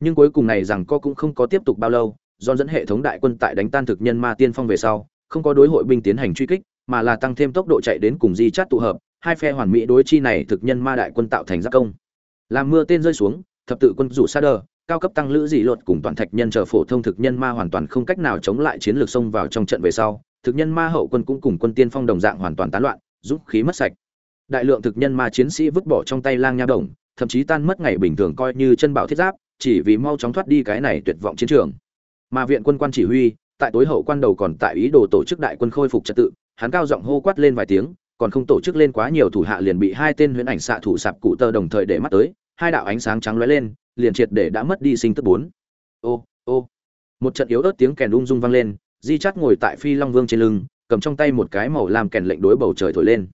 [SPEAKER 1] Nhưng cuối cùng này rằng co cũng không có tiếp tục bao lâu, do dẫn hệ thống đại quân tại đánh tan thực nhân ma tiên phong về sau, không có đối hội binh tiến hành truy kích, mà là tăng thêm tốc độ chạy đến cùng di chát tụ hợp, hai phe hoàn mỹ đối chi này thực nhân ma đại quân tạo thành giác công. Làm mưa tên rơi xuống, thập tự quân rủ sa đờ, cao cấp tăng lữ dị luật cùng toàn thạch nhân chờ phổ thông thực nhân ma hoàn toàn không cách nào chống lại chiến lược xông vào trong trận về sau thực nhân ma hậu quân cũng cùng quân tiên phong đồng dạng hoàn toàn tán loạn, giúp khí mất sạch. Đại lượng thực nhân ma chiến sĩ vứt bỏ trong tay lang nha đồng, thậm chí tan mất ngày bình thường coi như chân bảo thiết giáp, chỉ vì mau chóng thoát đi cái này tuyệt vọng chiến trường. Mà viện quân quan chỉ huy, tại tối hậu quan đầu còn tại ý đồ tổ chức đại quân khôi phục trật tự, hắn cao giọng hô quát lên vài tiếng, còn không tổ chức lên quá nhiều thủ hạ liền bị hai tên huyễn ảnh xạ thủ sạp cụ tơ đồng thời để mắt tới, hai đạo ánh sáng trắng lóe lên, liền triệt để đã mất đi sinh tức bốn. Ô ô. Một trận yếu ớt tiếng kèn ung dung vang lên di chắt ngồi tại phi long vương trên lưng, cầm trong tay một cái màu làm kèn lệnh đối bầu trời thổi lên.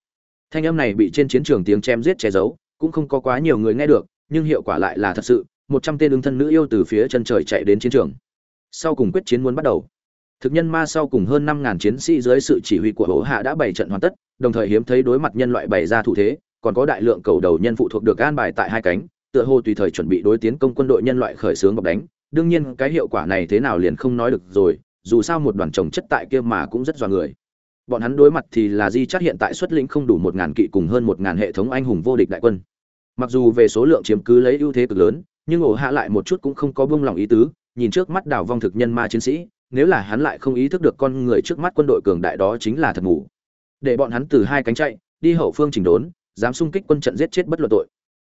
[SPEAKER 1] Thanh âm này bị trên chiến trường tiếng chém giết che giấu, cũng không có quá nhiều người nghe được, nhưng hiệu quả lại là thật sự, một trăm tên ứng thân nữ yêu từ phía chân trời chạy đến chiến trường. Sau cùng quyết chiến muốn bắt đầu. Thực nhân ma sau cùng hơn năm ngàn chiến sĩ dưới sự chỉ huy của hố hạ đã bày trận hoàn tất, đồng thời hiếm thấy đối mặt nhân loại bày ra thủ thế, còn có đại lượng cầu đầu nhân phụ thuộc được an bài tại hai cánh, tựa hồ tùy thời chuẩn bị đối tiến công quân đội nhân loại khởi xướng bọc đánh. Đương nhiên, cái hiệu quả này thế nào liền không nói được rồi dù sao một đoàn chồng chất tại kia mà cũng rất dọa người. Bọn hắn đối mặt thì là di chắc hiện tại xuất lĩnh không đủ một ngàn kỵ cùng hơn một ngàn hệ thống anh hùng vô địch đại quân. Mặc dù về số lượng chiếm cứ lấy ưu thế cực lớn, nhưng ổ hạ lại một chút cũng không có buông lòng ý tứ, nhìn trước mắt đảo vong thực nhân ma chiến sĩ, nếu là hắn lại không ý thức được con người trước mắt quân đội cường đại đó chính là thật ngủ để bọn hắn từ hai cánh chạy, đi hậu phương chỉnh đốn, dám xung kích quân trận giết chết bất luận tội.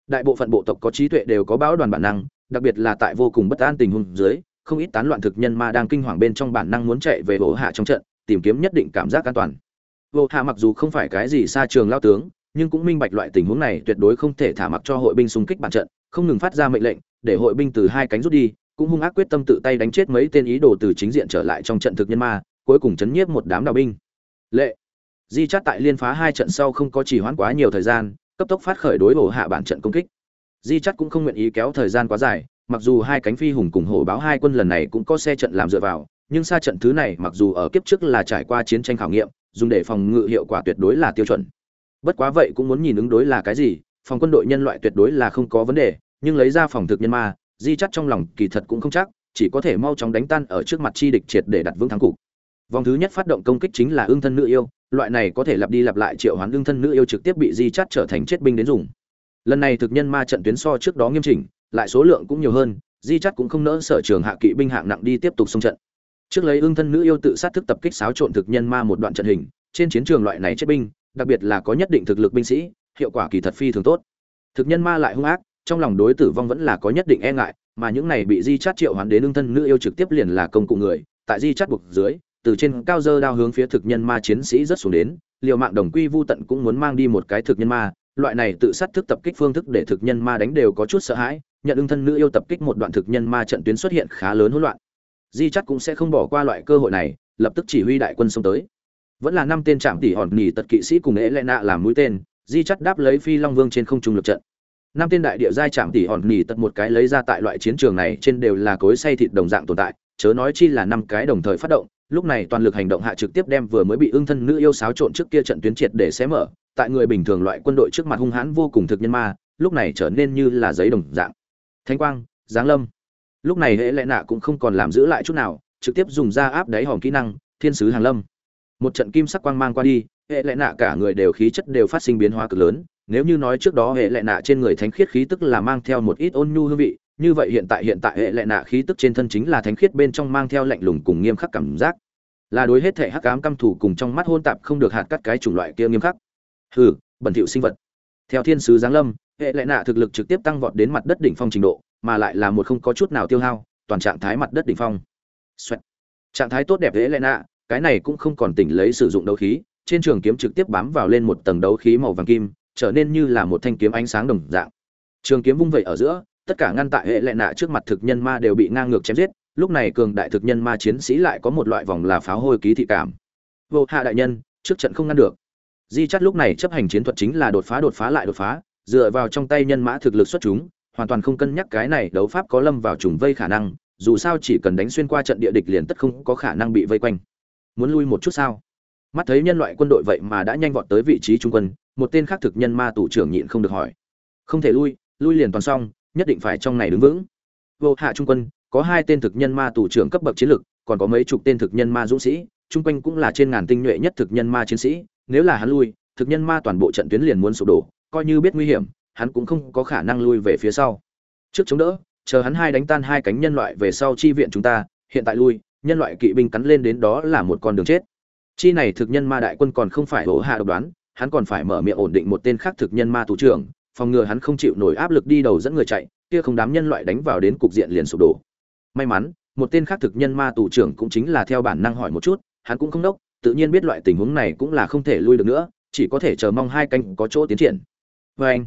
[SPEAKER 1] Đại bộ phận bộ tộc có trí tuệ đều có báo đoàn bản năng, đặc biệt là tại vô cùng bất an tình huống dưới không ít tán loạn thực nhân ma đang kinh hoàng bên trong bản năng muốn chạy về bộ hạ trong trận, tìm kiếm nhất định cảm giác an toàn. Bộ hạ mặc dù không phải cái gì xa trường lao tướng, nhưng cũng minh bạch loại tình huống này tuyệt đối không thể thả mặc cho hội binh xung kích bản trận, không ngừng phát ra mệnh lệnh, để hội binh từ hai cánh rút đi, cũng hung ác quyết tâm tự tay đánh chết mấy tên ý đồ từ chính diện trở lại trong trận thực nhân ma, cuối cùng chấn nhiếp một đám đào binh. Lệ. Di chát tại liên phá hai trận sau không có chỉ hoãn quá nhiều thời gian, cấp tốc phát khởi đối hổ hạ bản trận công kích. Di chát cũng không nguyện ý kéo thời gian quá dài mặc dù hai cánh phi hùng cùng hổ báo hai quân lần này cũng có xe trận làm dựa vào, nhưng xa trận thứ này mặc dù ở kiếp trước là trải qua chiến tranh khảo nghiệm, dùng để phòng ngự hiệu quả tuyệt đối là tiêu chuẩn. Bất quá vậy cũng muốn nhìn ứng đối là cái gì, phòng quân đội nhân loại tuyệt đối là không có vấn đề, nhưng lấy ra phòng thực nhân ma, di chắc trong lòng kỳ thật cũng không chắc, chỉ có thể mau chóng đánh tan ở trước mặt chi địch triệt để đặt vững thắng cục. Vòng thứ nhất phát động công kích chính là ương thân nữ yêu, loại này có thể lặp đi lặp lại triệu hoán ương thân nữ yêu trực tiếp bị di chắt trở thành chết binh đến dùng. Lần này thực nhân ma trận tuyến so trước đó nghiêm chỉnh lại số lượng cũng nhiều hơn, di chắc cũng không nỡ sở trường hạ kỵ binh hạng nặng đi tiếp tục xung trận. Trước lấy ương thân nữ yêu tự sát thức tập kích xáo trộn thực nhân ma một đoạn trận hình, trên chiến trường loại này chết binh, đặc biệt là có nhất định thực lực binh sĩ, hiệu quả kỳ thật phi thường tốt. Thực nhân ma lại hung ác, trong lòng đối tử vong vẫn là có nhất định e ngại, mà những này bị di chắt triệu hoán đến ương thân nữ yêu trực tiếp liền là công cụ người, tại di chắt buộc dưới, từ trên cao dơ đao hướng phía thực nhân ma chiến sĩ rất xuống đến, liều mạng đồng quy vu tận cũng muốn mang đi một cái thực nhân ma loại này tự sát thức tập kích phương thức để thực nhân ma đánh đều có chút sợ hãi, nhận ưng thân nữ yêu tập kích một đoạn thực nhân ma trận tuyến xuất hiện khá lớn hỗn loạn. Di chắc cũng sẽ không bỏ qua loại cơ hội này, lập tức chỉ huy đại quân xông tới. Vẫn là năm tên trạm tỷ hòn nhì tật kỵ sĩ cùng ế lệ nạ làm mũi tên, di chắc đáp lấy phi long vương trên không trung lực trận. Năm tên đại địa giai trạm tỷ hòn nhì tật một cái lấy ra tại loại chiến trường này trên đều là cối say thịt đồng dạng tồn tại, chớ nói chi là năm cái đồng thời phát động lúc này toàn lực hành động hạ trực tiếp đem vừa mới bị ưng thân nữ yêu xáo trộn trước kia trận tuyến triệt để xé mở, tại người bình thường loại quân đội trước mặt hung hãn vô cùng thực nhân ma, lúc này trở nên như là giấy đồng dạng. Thanh quang, giáng lâm. Lúc này hễ lẽ nạ cũng không còn làm giữ lại chút nào, trực tiếp dùng ra áp đáy hòm kỹ năng, thiên sứ hàng lâm. Một trận kim sắc quang mang qua đi, hệ lẽ nạ cả người đều khí chất đều phát sinh biến hóa cực lớn, nếu như nói trước đó hệ lẽ nạ trên người thánh khiết khí tức là mang theo một ít ôn nhu hương vị như vậy hiện tại hiện tại hệ lệ nạ khí tức trên thân chính là thánh khiết bên trong mang theo lạnh lùng cùng nghiêm khắc cảm giác. Là đối hết thể hắc ám căm thủ cùng trong mắt hôn tạp không được hạt cắt cái chủng loại kia nghiêm khắc. Hừ, bẩn thỉu sinh vật. Theo thiên sứ giáng lâm, hệ lệ nạ thực lực trực tiếp tăng vọt đến mặt đất đỉnh phong trình độ, mà lại là một không có chút nào tiêu hao, toàn trạng thái mặt đất đỉnh phong. Xoẹt. trạng thái tốt đẹp hệ lệ nạ, cái này cũng không còn tỉnh lấy sử dụng đấu khí, trên trường kiếm trực tiếp bám vào lên một tầng đấu khí màu vàng kim, trở nên như là một thanh kiếm ánh sáng đồng dạng. Trường kiếm vung vẩy ở giữa tất cả ngăn tại hệ lệ nạ trước mặt thực nhân ma đều bị ngang ngược chém giết, lúc này cường đại thực nhân ma chiến sĩ lại có một loại vòng là pháo hôi ký thị cảm. Vô hạ đại nhân, trước trận không ngăn được. Di chắt lúc này chấp hành chiến thuật chính là đột phá đột phá lại đột phá, dựa vào trong tay nhân mã thực lực xuất chúng, hoàn toàn không cân nhắc cái này đấu pháp có lâm vào trùng vây khả năng, dù sao chỉ cần đánh xuyên qua trận địa địch liền tất không có khả năng bị vây quanh. Muốn lui một chút sao? Mắt thấy nhân loại quân đội vậy mà đã nhanh vọt tới vị trí trung quân, một tên khác thực nhân ma tủ trưởng nhịn không được hỏi. Không thể lui lui liền toàn xong nhất định phải trong này đứng vững. Vô hạ trung quân, có hai tên thực nhân ma tù trưởng cấp bậc chiến lực còn có mấy chục tên thực nhân ma dũng sĩ trung quanh cũng là trên ngàn tinh nhuệ nhất thực nhân ma chiến sĩ, nếu là hắn lui, thực nhân ma toàn bộ trận tuyến liền muốn sụp đổ, coi như biết nguy hiểm, hắn cũng không có khả năng lui về phía sau. Trước chống đỡ, chờ hắn hai đánh tan hai cánh nhân loại về sau chi viện chúng ta, hiện tại lui, nhân loại kỵ binh cắn lên đến đó là một con đường chết. Chi này thực nhân ma đại quân còn không phải hổ hạ độc đoán, hắn còn phải mở miệng ổn định một tên khác thực nhân ma thủ trưởng phòng ngừa hắn không chịu nổi áp lực đi đầu dẫn người chạy, kia không đám nhân loại đánh vào đến cục diện liền sụp đổ. May mắn, một tên khác thực nhân ma tù trưởng cũng chính là theo bản năng hỏi một chút, hắn cũng không đốc, tự nhiên biết loại tình huống này cũng là không thể lui được nữa, chỉ có thể chờ mong hai canh có chỗ tiến triển. Vê anh,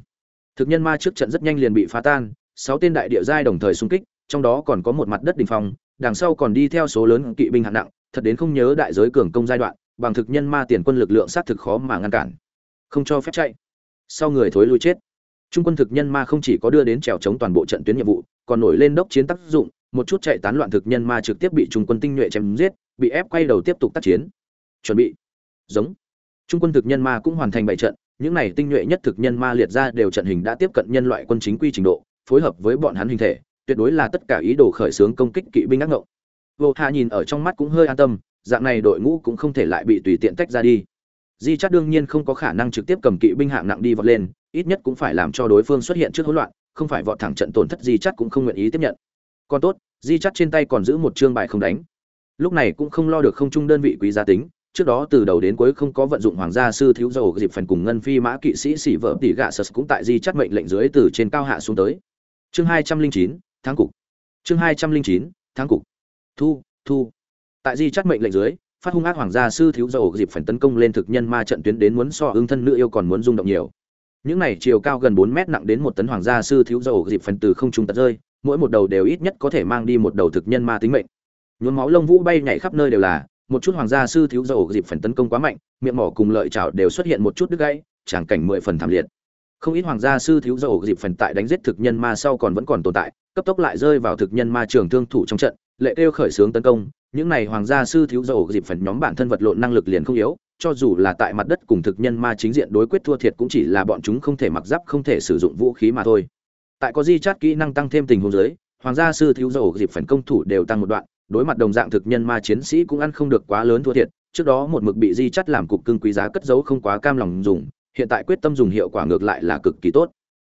[SPEAKER 1] thực nhân ma trước trận rất nhanh liền bị phá tan, sáu tên đại địa giai đồng thời xung kích, trong đó còn có một mặt đất đình phong đằng sau còn đi theo số lớn kỵ binh hạng nặng, thật đến không nhớ đại giới cường công giai đoạn, bằng thực nhân ma tiền quân lực lượng sát thực khó mà ngăn cản. Không cho phép chạy. Sau người thối lui chết trung quân thực nhân ma không chỉ có đưa đến trèo chống toàn bộ trận tuyến nhiệm vụ, còn nổi lên đốc chiến tác dụng, một chút chạy tán loạn thực nhân ma trực tiếp bị trung quân tinh nhuệ chém giết, bị ép quay đầu tiếp tục tác chiến. Chuẩn bị. Giống. Trung quân thực nhân ma cũng hoàn thành bảy trận, những này tinh nhuệ nhất thực nhân ma liệt ra đều trận hình đã tiếp cận nhân loại quân chính quy trình độ, phối hợp với bọn hắn hình thể, tuyệt đối là tất cả ý đồ khởi xướng công kích kỵ binh ác ngộng. Vô hạ nhìn ở trong mắt cũng hơi an tâm, dạng này đội ngũ cũng không thể lại bị tùy tiện tách ra đi. Di chắc đương nhiên không có khả năng trực tiếp cầm kỵ binh hạng nặng đi vọt lên ít nhất cũng phải làm cho đối phương xuất hiện trước hỗn loạn, không phải vọt thẳng trận tổn thất di chắc cũng không nguyện ý tiếp nhận. Còn tốt, di chắc trên tay còn giữ một chương bài không đánh. Lúc này cũng không lo được không trung đơn vị quý giá tính, trước đó từ đầu đến cuối không có vận dụng hoàng gia sư thiếu dầu dịp phần cùng ngân phi mã kỵ sĩ xỉ vợ tỷ gạ sật cũng tại di chắc mệnh lệnh dưới từ trên cao hạ xuống tới. Chương hai trăm linh chín, tháng cục. Chương hai trăm linh chín, tháng cục. Thu thu. Tại di chắc mệnh lệnh dưới, phát hung ác hoàng gia sư thiếu dầu dịp phần tấn công lên thực nhân ma trận tuyến đến muốn so ương thân nữ yêu còn muốn rung động nhiều những này chiều cao gần bốn mét nặng đến một tấn hoàng gia sư thiếu dầu dịp phần từ không trung tật rơi, mỗi một đầu đều ít nhất có thể mang đi một đầu thực nhân ma tính mệnh. Nhuốm máu lông vũ bay nhảy khắp nơi đều là, một chút hoàng gia sư thiếu dầu dịp phần tấn công quá mạnh, miệng mỏ cùng lợi chảo đều xuất hiện một chút đứt gãy, tràng cảnh mười phần thảm liệt. Không ít hoàng gia sư thiếu dầu dịp phần tại đánh giết thực nhân ma sau còn vẫn còn tồn tại, cấp tốc lại rơi vào thực nhân ma trường thương thủ trong trận, lệ kêu khởi xướng tấn công, những này hoàng gia sư thiếu dầu dịp phần nhóm bản thân vật lộn năng lực liền không yếu cho dù là tại mặt đất cùng thực nhân ma chính diện đối quyết thua thiệt cũng chỉ là bọn chúng không thể mặc giáp không thể sử dụng vũ khí mà thôi. Tại có di chát kỹ năng tăng thêm tình huống giới, hoàng gia sư thiếu dầu dịp phần công thủ đều tăng một đoạn đối mặt đồng dạng thực nhân ma chiến sĩ cũng ăn không được quá lớn thua thiệt trước đó một mực bị di chắt làm cục cưng quý giá cất giấu không quá cam lòng dùng hiện tại quyết tâm dùng hiệu quả ngược lại là cực kỳ tốt.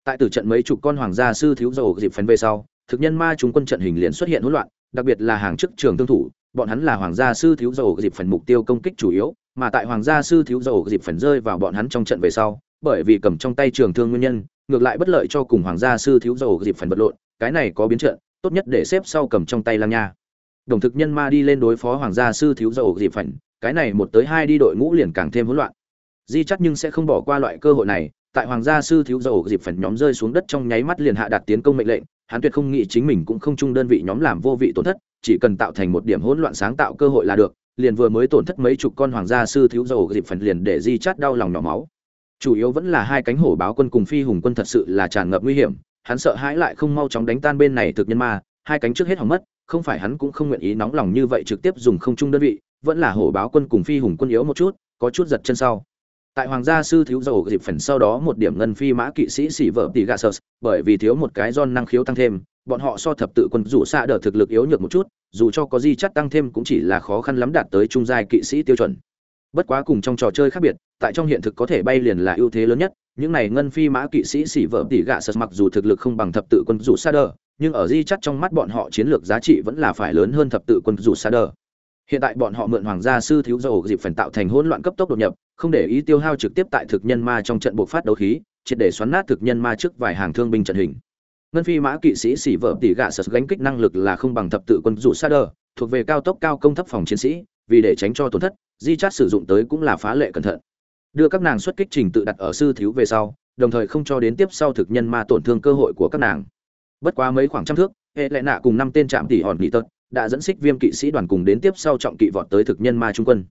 [SPEAKER 1] Tại từ trận mấy chục con hoàng gia sư thiếu dầu dịp phần về sau thực nhân ma chúng quân trận hình liền xuất hiện hỗn loạn đặc biệt là hàng chức trường tương thủ bọn hắn là hoàng gia sư thiếu dầu dịp phần mục tiêu công kích chủ yếu, mà tại hoàng gia sư thiếu dầu dịp phần rơi vào bọn hắn trong trận về sau, bởi vì cầm trong tay trường thương nguyên nhân, ngược lại bất lợi cho cùng hoàng gia sư thiếu dầu dịp phần vật lộn, cái này có biến trận, tốt nhất để xếp sau cầm trong tay lang nha. Đồng thực nhân ma đi lên đối phó hoàng gia sư thiếu dầu dịp phần, cái này một tới hai đi đội ngũ liền càng thêm hỗn loạn. Di chắc nhưng sẽ không bỏ qua loại cơ hội này, tại hoàng gia sư thiếu dầu dịp phần nhóm rơi xuống đất trong nháy mắt liền hạ đạt tiến công mệnh lệnh, hắn tuyệt không nghĩ chính mình cũng không chung đơn vị nhóm làm vô vị tổn thất chỉ cần tạo thành một điểm hỗn loạn sáng tạo cơ hội là được, liền vừa mới tổn thất mấy chục con hoàng gia sư thiếu dầu dịp phần liền để di chát đau lòng nhỏ máu. Chủ yếu vẫn là hai cánh hổ báo quân cùng phi hùng quân thật sự là tràn ngập nguy hiểm, hắn sợ hãi lại không mau chóng đánh tan bên này thực nhân ma, hai cánh trước hết hỏng mất, không phải hắn cũng không nguyện ý nóng lòng như vậy trực tiếp dùng không chung đơn vị, vẫn là hổ báo quân cùng phi hùng quân yếu một chút, có chút giật chân sau tại hoàng gia sư thiếu dầu dịp phần sau đó một điểm ngân phi mã kỵ sĩ xỉ vợ tỷ gà sơ, bởi vì thiếu một cái don năng khiếu tăng thêm, bọn họ so thập tự quân rủ xa đỡ thực lực yếu nhược một chút, dù cho có di chất tăng thêm cũng chỉ là khó khăn lắm đạt tới trung giai kỵ sĩ tiêu chuẩn. Bất quá cùng trong trò chơi khác biệt, tại trong hiện thực có thể bay liền là ưu thế lớn nhất, những này ngân phi mã kỵ sĩ xỉ vợ tỷ gạ sật mặc dù thực lực không bằng thập tự quân rủ xa đờ nhưng ở di chất trong mắt bọn họ chiến lược giá trị vẫn là phải lớn hơn thập tự quân rủ xa đờ hiện tại bọn họ mượn hoàng gia sư thiếu dầu dịp phần tạo thành hỗn loạn cấp tốc đột nhập không để ý tiêu hao trực tiếp tại thực nhân ma trong trận buộc phát đấu khí, triệt để xoắn nát thực nhân ma trước vài hàng thương binh trận hình. Ngân phi mã kỵ sĩ xỉ vợ tỷ gạ sật gánh kích năng lực là không bằng thập tự quân dụ sa đờ thuộc về cao tốc cao công thấp phòng chiến sĩ, vì để tránh cho tổn thất, di chát sử dụng tới cũng là phá lệ cẩn thận. Đưa các nàng xuất kích trình tự đặt ở sư thiếu về sau, đồng thời không cho đến tiếp sau thực nhân ma tổn thương cơ hội của các nàng. Bất quá mấy khoảng trăm thước, hệ lệ nạ cùng năm tên trạm tỷ hòn nghỉ tật đã dẫn xích viêm kỵ sĩ đoàn cùng đến tiếp sau trọng kỵ vọt tới thực nhân ma trung quân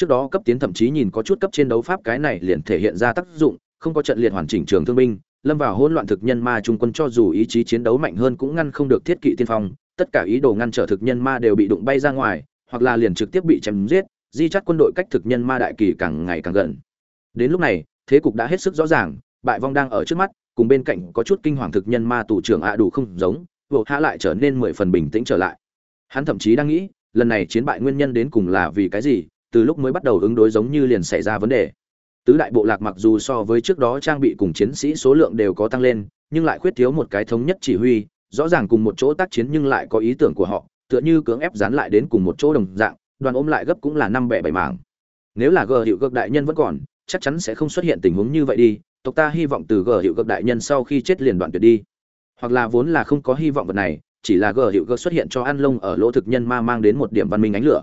[SPEAKER 1] trước đó cấp tiến thậm chí nhìn có chút cấp trên đấu pháp cái này liền thể hiện ra tác dụng, không có trận liệt hoàn chỉnh trường thương binh, lâm vào hỗn loạn thực nhân ma trung quân cho dù ý chí chiến đấu mạnh hơn cũng ngăn không được thiết kỵ tiên phong, tất cả ý đồ ngăn trở thực nhân ma đều bị đụng bay ra ngoài, hoặc là liền trực tiếp bị chém giết, di chắt quân đội cách thực nhân ma đại kỳ càng ngày càng gần. Đến lúc này, thế cục đã hết sức rõ ràng, bại vong đang ở trước mắt, cùng bên cạnh có chút kinh hoàng thực nhân ma tù trưởng ạ đủ không giống bộ hạ lại trở nên mười phần bình tĩnh trở lại. Hắn thậm chí đang nghĩ, lần này chiến bại nguyên nhân đến cùng là vì cái gì từ lúc mới bắt đầu ứng đối giống như liền xảy ra vấn đề. Tứ đại bộ lạc mặc dù so với trước đó trang bị cùng chiến sĩ số lượng đều có tăng lên, nhưng lại khuyết thiếu một cái thống nhất chỉ huy, rõ ràng cùng một chỗ tác chiến nhưng lại có ý tưởng của họ, tựa như cưỡng ép dán lại đến cùng một chỗ đồng dạng, đoàn ôm lại gấp cũng là năm bẻ bảy mảng. Nếu là gờ hiệu gợp đại nhân vẫn còn, chắc chắn sẽ không xuất hiện tình huống như vậy đi, tộc ta hy vọng từ gờ hiệu gợp đại nhân sau khi chết liền đoạn tuyệt đi. Hoặc là vốn là không có hy vọng vật này, chỉ là gờ hiệu gợp xuất hiện cho ăn lông ở lỗ thực nhân ma mang đến một điểm văn minh ánh lửa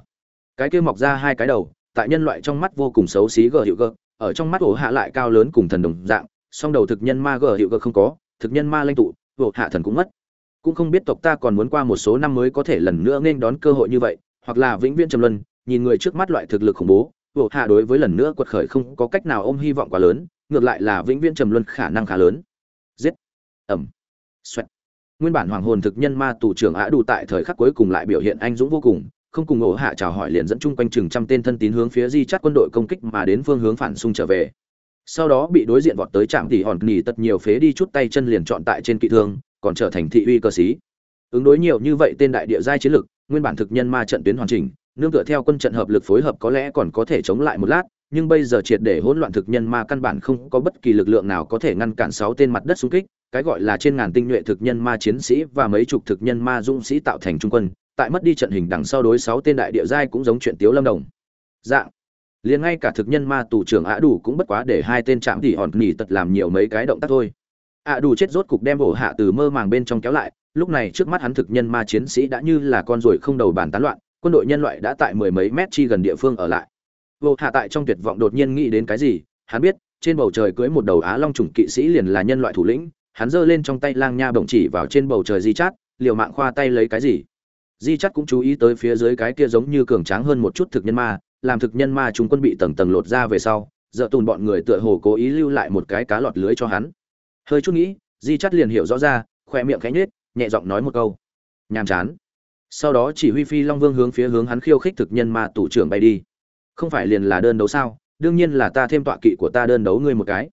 [SPEAKER 1] cái kia mọc ra hai cái đầu, tại nhân loại trong mắt vô cùng xấu xí gờ hiệu gợp ở trong mắt ổ hạ lại cao lớn cùng thần đồng dạng, song đầu thực nhân ma gờ hiệu gợp không có, thực nhân ma lanh tụ, ổ hạ thần cũng mất. Cũng không biết tộc ta còn muốn qua một số năm mới có thể lần nữa nên đón cơ hội như vậy, hoặc là vĩnh viễn trầm luân, nhìn người trước mắt loại thực lực khủng bố, ổ hạ đối với lần nữa quật khởi không có cách nào ôm hy vọng quá lớn, ngược lại là vĩnh viễn trầm luân khả năng khá lớn. Giết. Ẩm xoẹt. Nguyên bản hoàng hồn thực nhân ma tù trưởng ạ đủ tại thời khắc cuối cùng lại biểu hiện anh dũng vô cùng không cùng ổ hạ chào hỏi liền dẫn chung quanh chừng trăm tên thân tín hướng phía di chắt quân đội công kích mà đến phương hướng phản xung trở về. Sau đó bị đối diện vọt tới trạm tỉ hòn nghỉ tật nhiều phế đi chút tay chân liền chọn tại trên kỵ thương, còn trở thành thị uy cơ sĩ. Ứng đối nhiều như vậy tên đại địa giai chiến lực, nguyên bản thực nhân ma trận tuyến hoàn chỉnh, nương tựa theo quân trận hợp lực phối hợp có lẽ còn có thể chống lại một lát, nhưng bây giờ triệt để hỗn loạn thực nhân ma căn bản không có bất kỳ lực lượng nào có thể ngăn cản sáu tên mặt đất xung kích, cái gọi là trên ngàn tinh nhuệ thực nhân ma chiến sĩ và mấy chục thực nhân ma dũng sĩ tạo thành trung quân tại mất đi trận hình đằng sau đối sáu tên đại địa giai cũng giống chuyện tiếu lâm đồng. Dạng liền ngay cả thực nhân ma tù trưởng ạ đủ cũng bất quá để hai tên chạm tỉ hòn nỉ tật làm nhiều mấy cái động tác thôi. Ạ đủ chết rốt cục đem bổ hạ từ mơ màng bên trong kéo lại, lúc này trước mắt hắn thực nhân ma chiến sĩ đã như là con ruồi không đầu bàn tán loạn, quân đội nhân loại đã tại mười mấy mét chi gần địa phương ở lại. Vô hạ tại trong tuyệt vọng đột nhiên nghĩ đến cái gì, hắn biết, trên bầu trời cưới một đầu á long trùng kỵ sĩ liền là nhân loại thủ lĩnh, hắn giơ lên trong tay lang nha bổng chỉ vào trên bầu trời di chát, liều mạng khoa tay lấy cái gì? Di chắc cũng chú ý tới phía dưới cái kia giống như cường tráng hơn một chút thực nhân ma làm thực nhân ma chúng quân bị tầng tầng lột ra về sau dợ tùn bọn người tựa hồ cố ý lưu lại một cái cá lọt lưới cho hắn. Hơi chút nghĩ di chắc liền hiểu rõ ra khoe miệng khẽ nhếch, nhẹ giọng nói một câu. Nhàm chán. Sau đó chỉ huy phi long vương hướng phía hướng hắn khiêu khích thực nhân ma tủ trưởng bay đi. Không phải liền là đơn đấu sao? Đương nhiên là ta thêm tọa kỵ của ta đơn đấu ngươi một cái.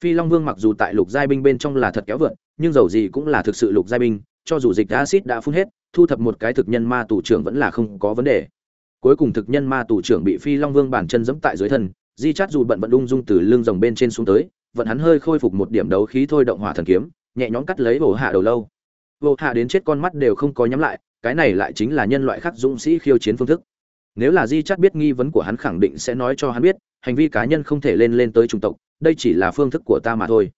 [SPEAKER 1] Phi long vương mặc dù tại lục giai binh bên trong là thật kéo vượn nhưng dầu gì cũng là thực sự lục giai binh cho dù dịch acid đã phun hết thu thập một cái thực nhân ma tù trưởng vẫn là không có vấn đề. Cuối cùng thực nhân ma tù trưởng bị phi long vương bản chân dẫm tại dưới thân, di chát dù bận vận ung dung từ lưng rồng bên trên xuống tới, vận hắn hơi khôi phục một điểm đấu khí thôi động hỏa thần kiếm, nhẹ nhõm cắt lấy bổ hạ đầu lâu. Vô hạ đến chết con mắt đều không có nhắm lại, cái này lại chính là nhân loại khác dũng sĩ khiêu chiến phương thức. Nếu là di chát biết nghi vấn của hắn khẳng định sẽ nói cho hắn biết, hành vi cá nhân không thể lên lên tới trung tộc, đây chỉ là phương thức của ta mà thôi.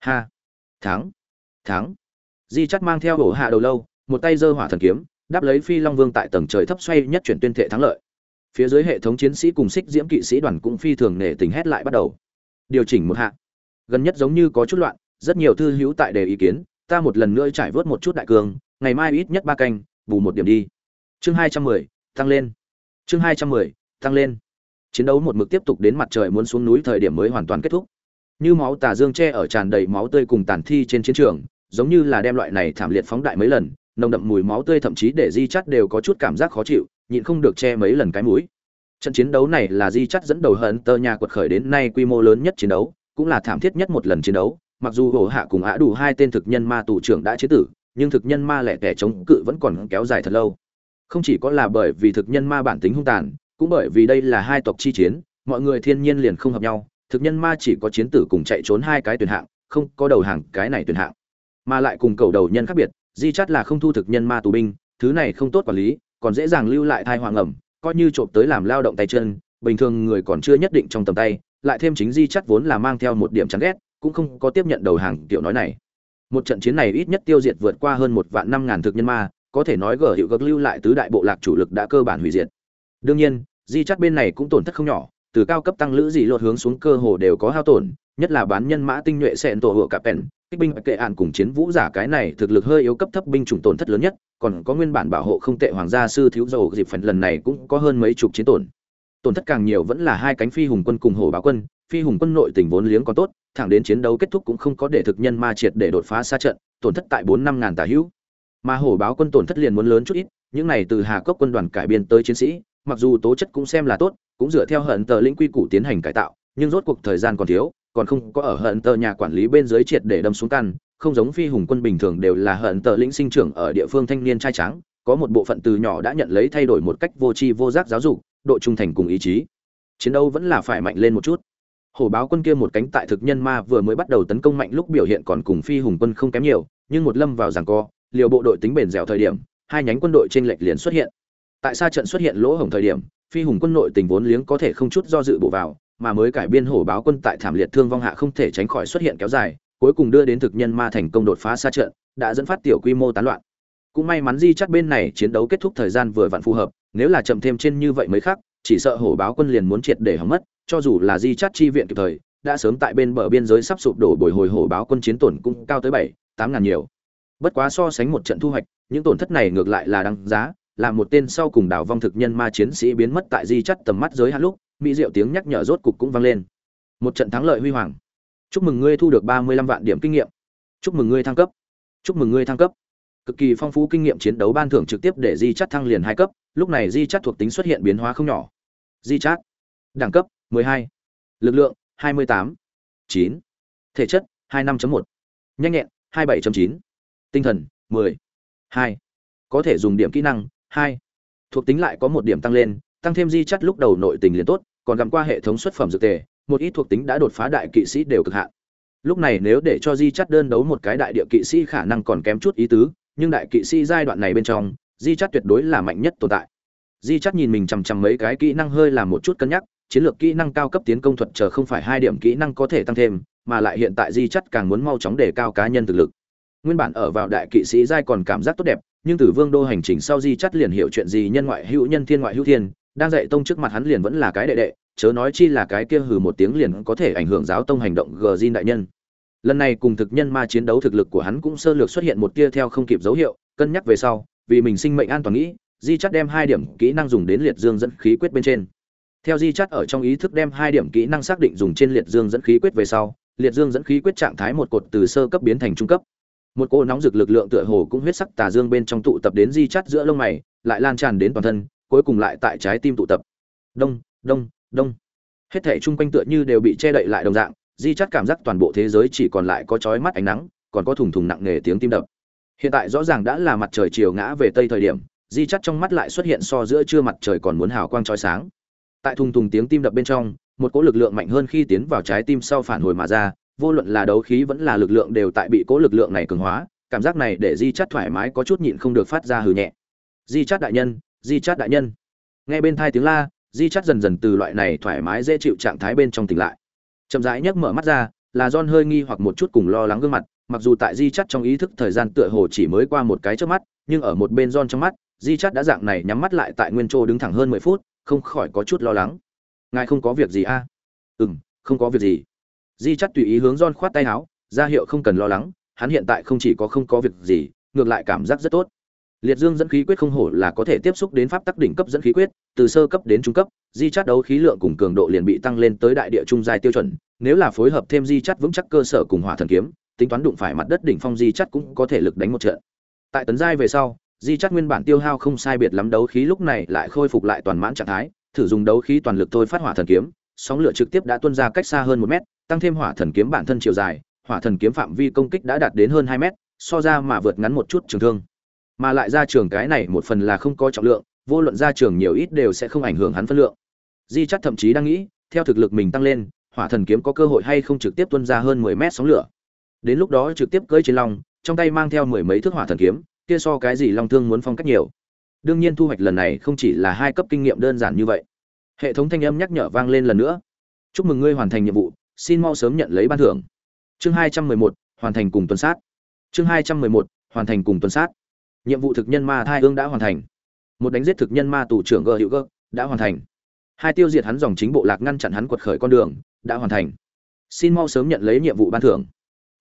[SPEAKER 1] Ha! Thắng! Thắng! Di chắt mang theo bổ hạ đầu lâu một tay giơ hỏa thần kiếm, đáp lấy phi long vương tại tầng trời thấp xoay nhất chuyển tuyên thệ thắng lợi. Phía dưới hệ thống chiến sĩ cùng xích diễm kỵ sĩ đoàn cũng phi thường nể tình hét lại bắt đầu. Điều chỉnh một hạ. Gần nhất giống như có chút loạn, rất nhiều thư hữu tại đề ý kiến, ta một lần nữa trải vớt một chút đại cường, ngày mai ít nhất ba canh, bù một điểm đi. Chương hai trăm mười, tăng lên. Chương hai trăm mười, tăng lên. Chiến đấu một mực tiếp tục đến mặt trời muốn xuống núi thời điểm mới hoàn toàn kết thúc. Như máu tà dương che ở tràn đầy máu tươi cùng tàn thi trên chiến trường, giống như là đem loại này thảm liệt phóng đại mấy lần nồng đậm mùi máu tươi thậm chí để di chắt đều có chút cảm giác khó chịu, nhịn không được che mấy lần cái mũi. Trận chiến đấu này là di chắt dẫn đầu hận tơ nhà quật khởi đến nay quy mô lớn nhất chiến đấu, cũng là thảm thiết nhất một lần chiến đấu. Mặc dù hổ hạ cùng ả đủ hai tên thực nhân ma tù trưởng đã chế tử, nhưng thực nhân ma lẻ tẻ chống cự vẫn còn kéo dài thật lâu. Không chỉ có là bởi vì thực nhân ma bản tính hung tàn, cũng bởi vì đây là hai tộc chi chiến, mọi người thiên nhiên liền không hợp nhau. Thực nhân ma chỉ có chiến tử cùng chạy trốn hai cái tuyển hạng, không có đầu hàng cái này tuyển hạng, mà lại cùng cầu đầu nhân khác biệt di chắt là không thu thực nhân ma tù binh, thứ này không tốt quản lý, còn dễ dàng lưu lại thai hoàng ẩm, coi như trộm tới làm lao động tay chân, bình thường người còn chưa nhất định trong tầm tay, lại thêm chính di chắt vốn là mang theo một điểm chán ghét, cũng không có tiếp nhận đầu hàng kiểu nói này. Một trận chiến này ít nhất tiêu diệt vượt qua hơn một vạn năm ngàn thực nhân ma, có thể nói gở hiệu gật lưu lại tứ đại bộ lạc chủ lực đã cơ bản hủy diệt. Đương nhiên, di chắt bên này cũng tổn thất không nhỏ, từ cao cấp tăng lữ dị lột hướng xuống cơ hồ đều có hao tổn, nhất là bán nhân mã tinh nhuệ xẹn tổ hựa cả pèn kích binh kệ ạn cùng chiến vũ giả cái này thực lực hơi yếu cấp thấp binh chủng tổn thất lớn nhất, còn có nguyên bản bảo hộ không tệ hoàng gia sư thiếu dầu dịp phần lần này cũng có hơn mấy chục chiến tổn. Tổn thất càng nhiều vẫn là hai cánh phi hùng quân cùng hổ báo quân, phi hùng quân nội tình vốn liếng còn tốt, thẳng đến chiến đấu kết thúc cũng không có để thực nhân ma triệt để đột phá xa trận, tổn thất tại bốn năm ngàn tà hữu. Mà hổ báo quân tổn thất liền muốn lớn chút ít, những này từ hà cốc quân đoàn cải biên tới chiến sĩ, mặc dù tố chất cũng xem là tốt, cũng dựa theo hận tờ lĩnh quy củ tiến hành cải tạo, nhưng rốt cuộc thời gian còn thiếu còn không có ở hận tờ nhà quản lý bên dưới triệt để đâm xuống căn, không giống phi hùng quân bình thường đều là hận tờ lĩnh sinh trưởng ở địa phương thanh niên trai trắng có một bộ phận từ nhỏ đã nhận lấy thay đổi một cách vô tri vô giác giáo dục, độ trung thành cùng ý chí. Chiến đấu vẫn là phải mạnh lên một chút. Hổ báo quân kia một cánh tại thực nhân ma vừa mới bắt đầu tấn công mạnh lúc biểu hiện còn cùng phi hùng quân không kém nhiều, nhưng một lâm vào giằng co, liều bộ đội tính bền dẻo thời điểm, hai nhánh quân đội trên lệch liền xuất hiện. Tại sao trận xuất hiện lỗ hổng thời điểm, phi hùng quân nội tình vốn liếng có thể không chút do dự bộ vào mà mới cải biên hổ báo quân tại thảm liệt thương vong hạ không thể tránh khỏi xuất hiện kéo dài, cuối cùng đưa đến thực nhân ma thành công đột phá xa trận, đã dẫn phát tiểu quy mô tán loạn. Cũng may mắn di chắc bên này chiến đấu kết thúc thời gian vừa vặn phù hợp, nếu là chậm thêm trên như vậy mới khác, chỉ sợ hổ báo quân liền muốn triệt để hỏng mất, cho dù là di chắc chi viện kịp thời, đã sớm tại bên bờ biên giới sắp sụp đổ bồi hồi hổ báo quân chiến tổn cũng cao tới bảy, tám ngàn nhiều. Bất quá so sánh một trận thu hoạch, những tổn thất này ngược lại là đáng giá, là một tên sau cùng đảo vong thực nhân ma chiến sĩ biến mất tại di chắc tầm mắt giới hạn lúc mỹ diệu tiếng nhắc nhở rốt cục cũng vang lên một trận thắng lợi huy hoàng chúc mừng ngươi thu được ba mươi lăm vạn điểm kinh nghiệm chúc mừng ngươi thăng cấp chúc mừng ngươi thăng cấp cực kỳ phong phú kinh nghiệm chiến đấu ban thưởng trực tiếp để di chắt thăng liền hai cấp, lúc này di chắt thuộc tính xuất hiện biến hóa không nhỏ di chát đẳng cấp 12. lực lượng 28. 9. thể chất 25.1. nhanh nhẹn 27.9. tinh thần 10. 2. có thể dùng điểm kỹ năng 2. thuộc tính lại có một điểm tăng lên, tăng thêm di chắt lúc đầu nội tình liền tốt còn gặm qua hệ thống xuất phẩm dược tề, một ít thuộc tính đã đột phá đại kỵ sĩ đều cực hạn. Lúc này nếu để cho di chắt đơn đấu một cái đại địa kỵ sĩ khả năng còn kém chút ý tứ, nhưng đại kỵ sĩ giai đoạn này bên trong, di chắt tuyệt đối là mạnh nhất tồn tại. Di chắt nhìn mình chằm chằm mấy cái kỹ năng hơi làm một chút cân nhắc, chiến lược kỹ năng cao cấp tiến công thuật chờ không phải hai điểm kỹ năng có thể tăng thêm, mà lại hiện tại di chắt càng muốn mau chóng đề cao cá nhân thực lực. Nguyên bản ở vào đại kỵ sĩ giai còn cảm giác tốt đẹp, nhưng từ vương đô hành trình sau di chắt liền hiểu chuyện gì nhân ngoại hữu nhân thiên ngoại hữu thiên, đang dạy tông trước mặt hắn liền vẫn là cái đệ đệ chớ nói chi là cái kia hừ một tiếng liền có thể ảnh hưởng giáo tông hành động gờ Jin đại nhân. Lần này cùng thực nhân ma chiến đấu thực lực của hắn cũng sơ lược xuất hiện một tia theo không kịp dấu hiệu, cân nhắc về sau, vì mình sinh mệnh an toàn nghĩ, Di Chát đem hai điểm kỹ năng dùng đến liệt dương dẫn khí quyết bên trên. Theo Di Chát ở trong ý thức đem hai điểm kỹ năng xác định dùng trên liệt dương dẫn khí quyết về sau, liệt dương dẫn khí quyết trạng thái một cột từ sơ cấp biến thành trung cấp. Một cô nóng rực lực lượng tựa hồ cũng huyết sắc tà dương bên trong tụ tập đến Di Chát giữa lông mày, lại lan tràn đến toàn thân, cuối cùng lại tại trái tim tụ tập. Đông, đông, đông. Hết thể chung quanh tựa như đều bị che đậy lại đồng dạng, di chắt cảm giác toàn bộ thế giới chỉ còn lại có chói mắt ánh nắng, còn có thùng thùng nặng nề tiếng tim đập. Hiện tại rõ ràng đã là mặt trời chiều ngã về tây thời điểm, di chắt trong mắt lại xuất hiện so giữa trưa mặt trời còn muốn hào quang trói sáng. Tại thùng thùng tiếng tim đập bên trong, một cỗ lực lượng mạnh hơn khi tiến vào trái tim sau phản hồi mà ra, vô luận là đấu khí vẫn là lực lượng đều tại bị cỗ lực lượng này cường hóa, cảm giác này để di chắt thoải mái có chút nhịn không được phát ra hừ nhẹ. Di chắt đại nhân, di chắt đại nhân. Nghe bên thai tiếng la di chắt dần dần từ loại này thoải mái dễ chịu trạng thái bên trong tỉnh lại. Chậm rãi nhấc mở mắt ra, là john hơi nghi hoặc một chút cùng lo lắng gương mặt, mặc dù tại di chắt trong ý thức thời gian tựa hồ chỉ mới qua một cái trước mắt, nhưng ở một bên john trong mắt, di chắt đã dạng này nhắm mắt lại tại nguyên chỗ đứng thẳng hơn mười phút, không khỏi có chút lo lắng. Ngài không có việc gì a à? ừ m không có việc gì. Di chắt tùy ý hướng john khoát tay áo, ra hiệu không cần lo lắng, hắn hiện tại không chỉ có không có việc gì, ngược lại cảm giác rất tốt liệt dương dẫn khí quyết không hổ là có thể tiếp xúc đến pháp tắc đỉnh cấp dẫn khí quyết, từ sơ cấp đến trung cấp, di chất đấu khí lượng cùng cường độ liền bị tăng lên tới đại địa trung giai tiêu chuẩn. Nếu là phối hợp thêm di chất vững chắc cơ sở cùng hỏa thần kiếm, tính toán đụng phải mặt đất đỉnh phong di chất cũng có thể lực đánh một trận. Tại tấn giai về sau, di chất nguyên bản tiêu hao không sai biệt lắm đấu khí lúc này lại khôi phục lại toàn mãn trạng thái, thử dùng đấu khí toàn lực thôi phát hỏa thần kiếm, sóng lửa trực tiếp đã tuôn ra cách xa hơn một mét, tăng thêm hỏa thần kiếm bản thân chiều dài, hỏa thần kiếm phạm vi công kích đã đạt đến hơn hai mét, so ra mà vượt ngắn một chút trường thương mà lại ra trường cái này một phần là không có trọng lượng, vô luận ra trường nhiều ít đều sẽ không ảnh hưởng hắn phân lượng. Di chắt thậm chí đang nghĩ, theo thực lực mình tăng lên, hỏa thần kiếm có cơ hội hay không trực tiếp tuân ra hơn mười mét sóng lửa. Đến lúc đó trực tiếp cưỡi trên long, trong tay mang theo mười mấy thước hỏa thần kiếm, kia so cái gì long thương muốn phong cách nhiều. Đương nhiên thu hoạch lần này không chỉ là hai cấp kinh nghiệm đơn giản như vậy. Hệ thống thanh âm nhắc nhở vang lên lần nữa. Chúc mừng ngươi hoàn thành nhiệm vụ, xin mau sớm nhận lấy ban thưởng. Chương hai trăm mười một, hoàn thành cùng tuần sát. Chương hai trăm mười một, hoàn thành cùng tuần sát nhiệm vụ thực nhân ma thai ương đã hoàn thành. Một đánh giết thực nhân ma tù trưởng gờ hiệu gơ đã hoàn thành. Hai tiêu diệt hắn dòng chính bộ lạc ngăn chặn hắn quật khởi con đường đã hoàn thành. Xin mau sớm nhận lấy nhiệm vụ ban thưởng.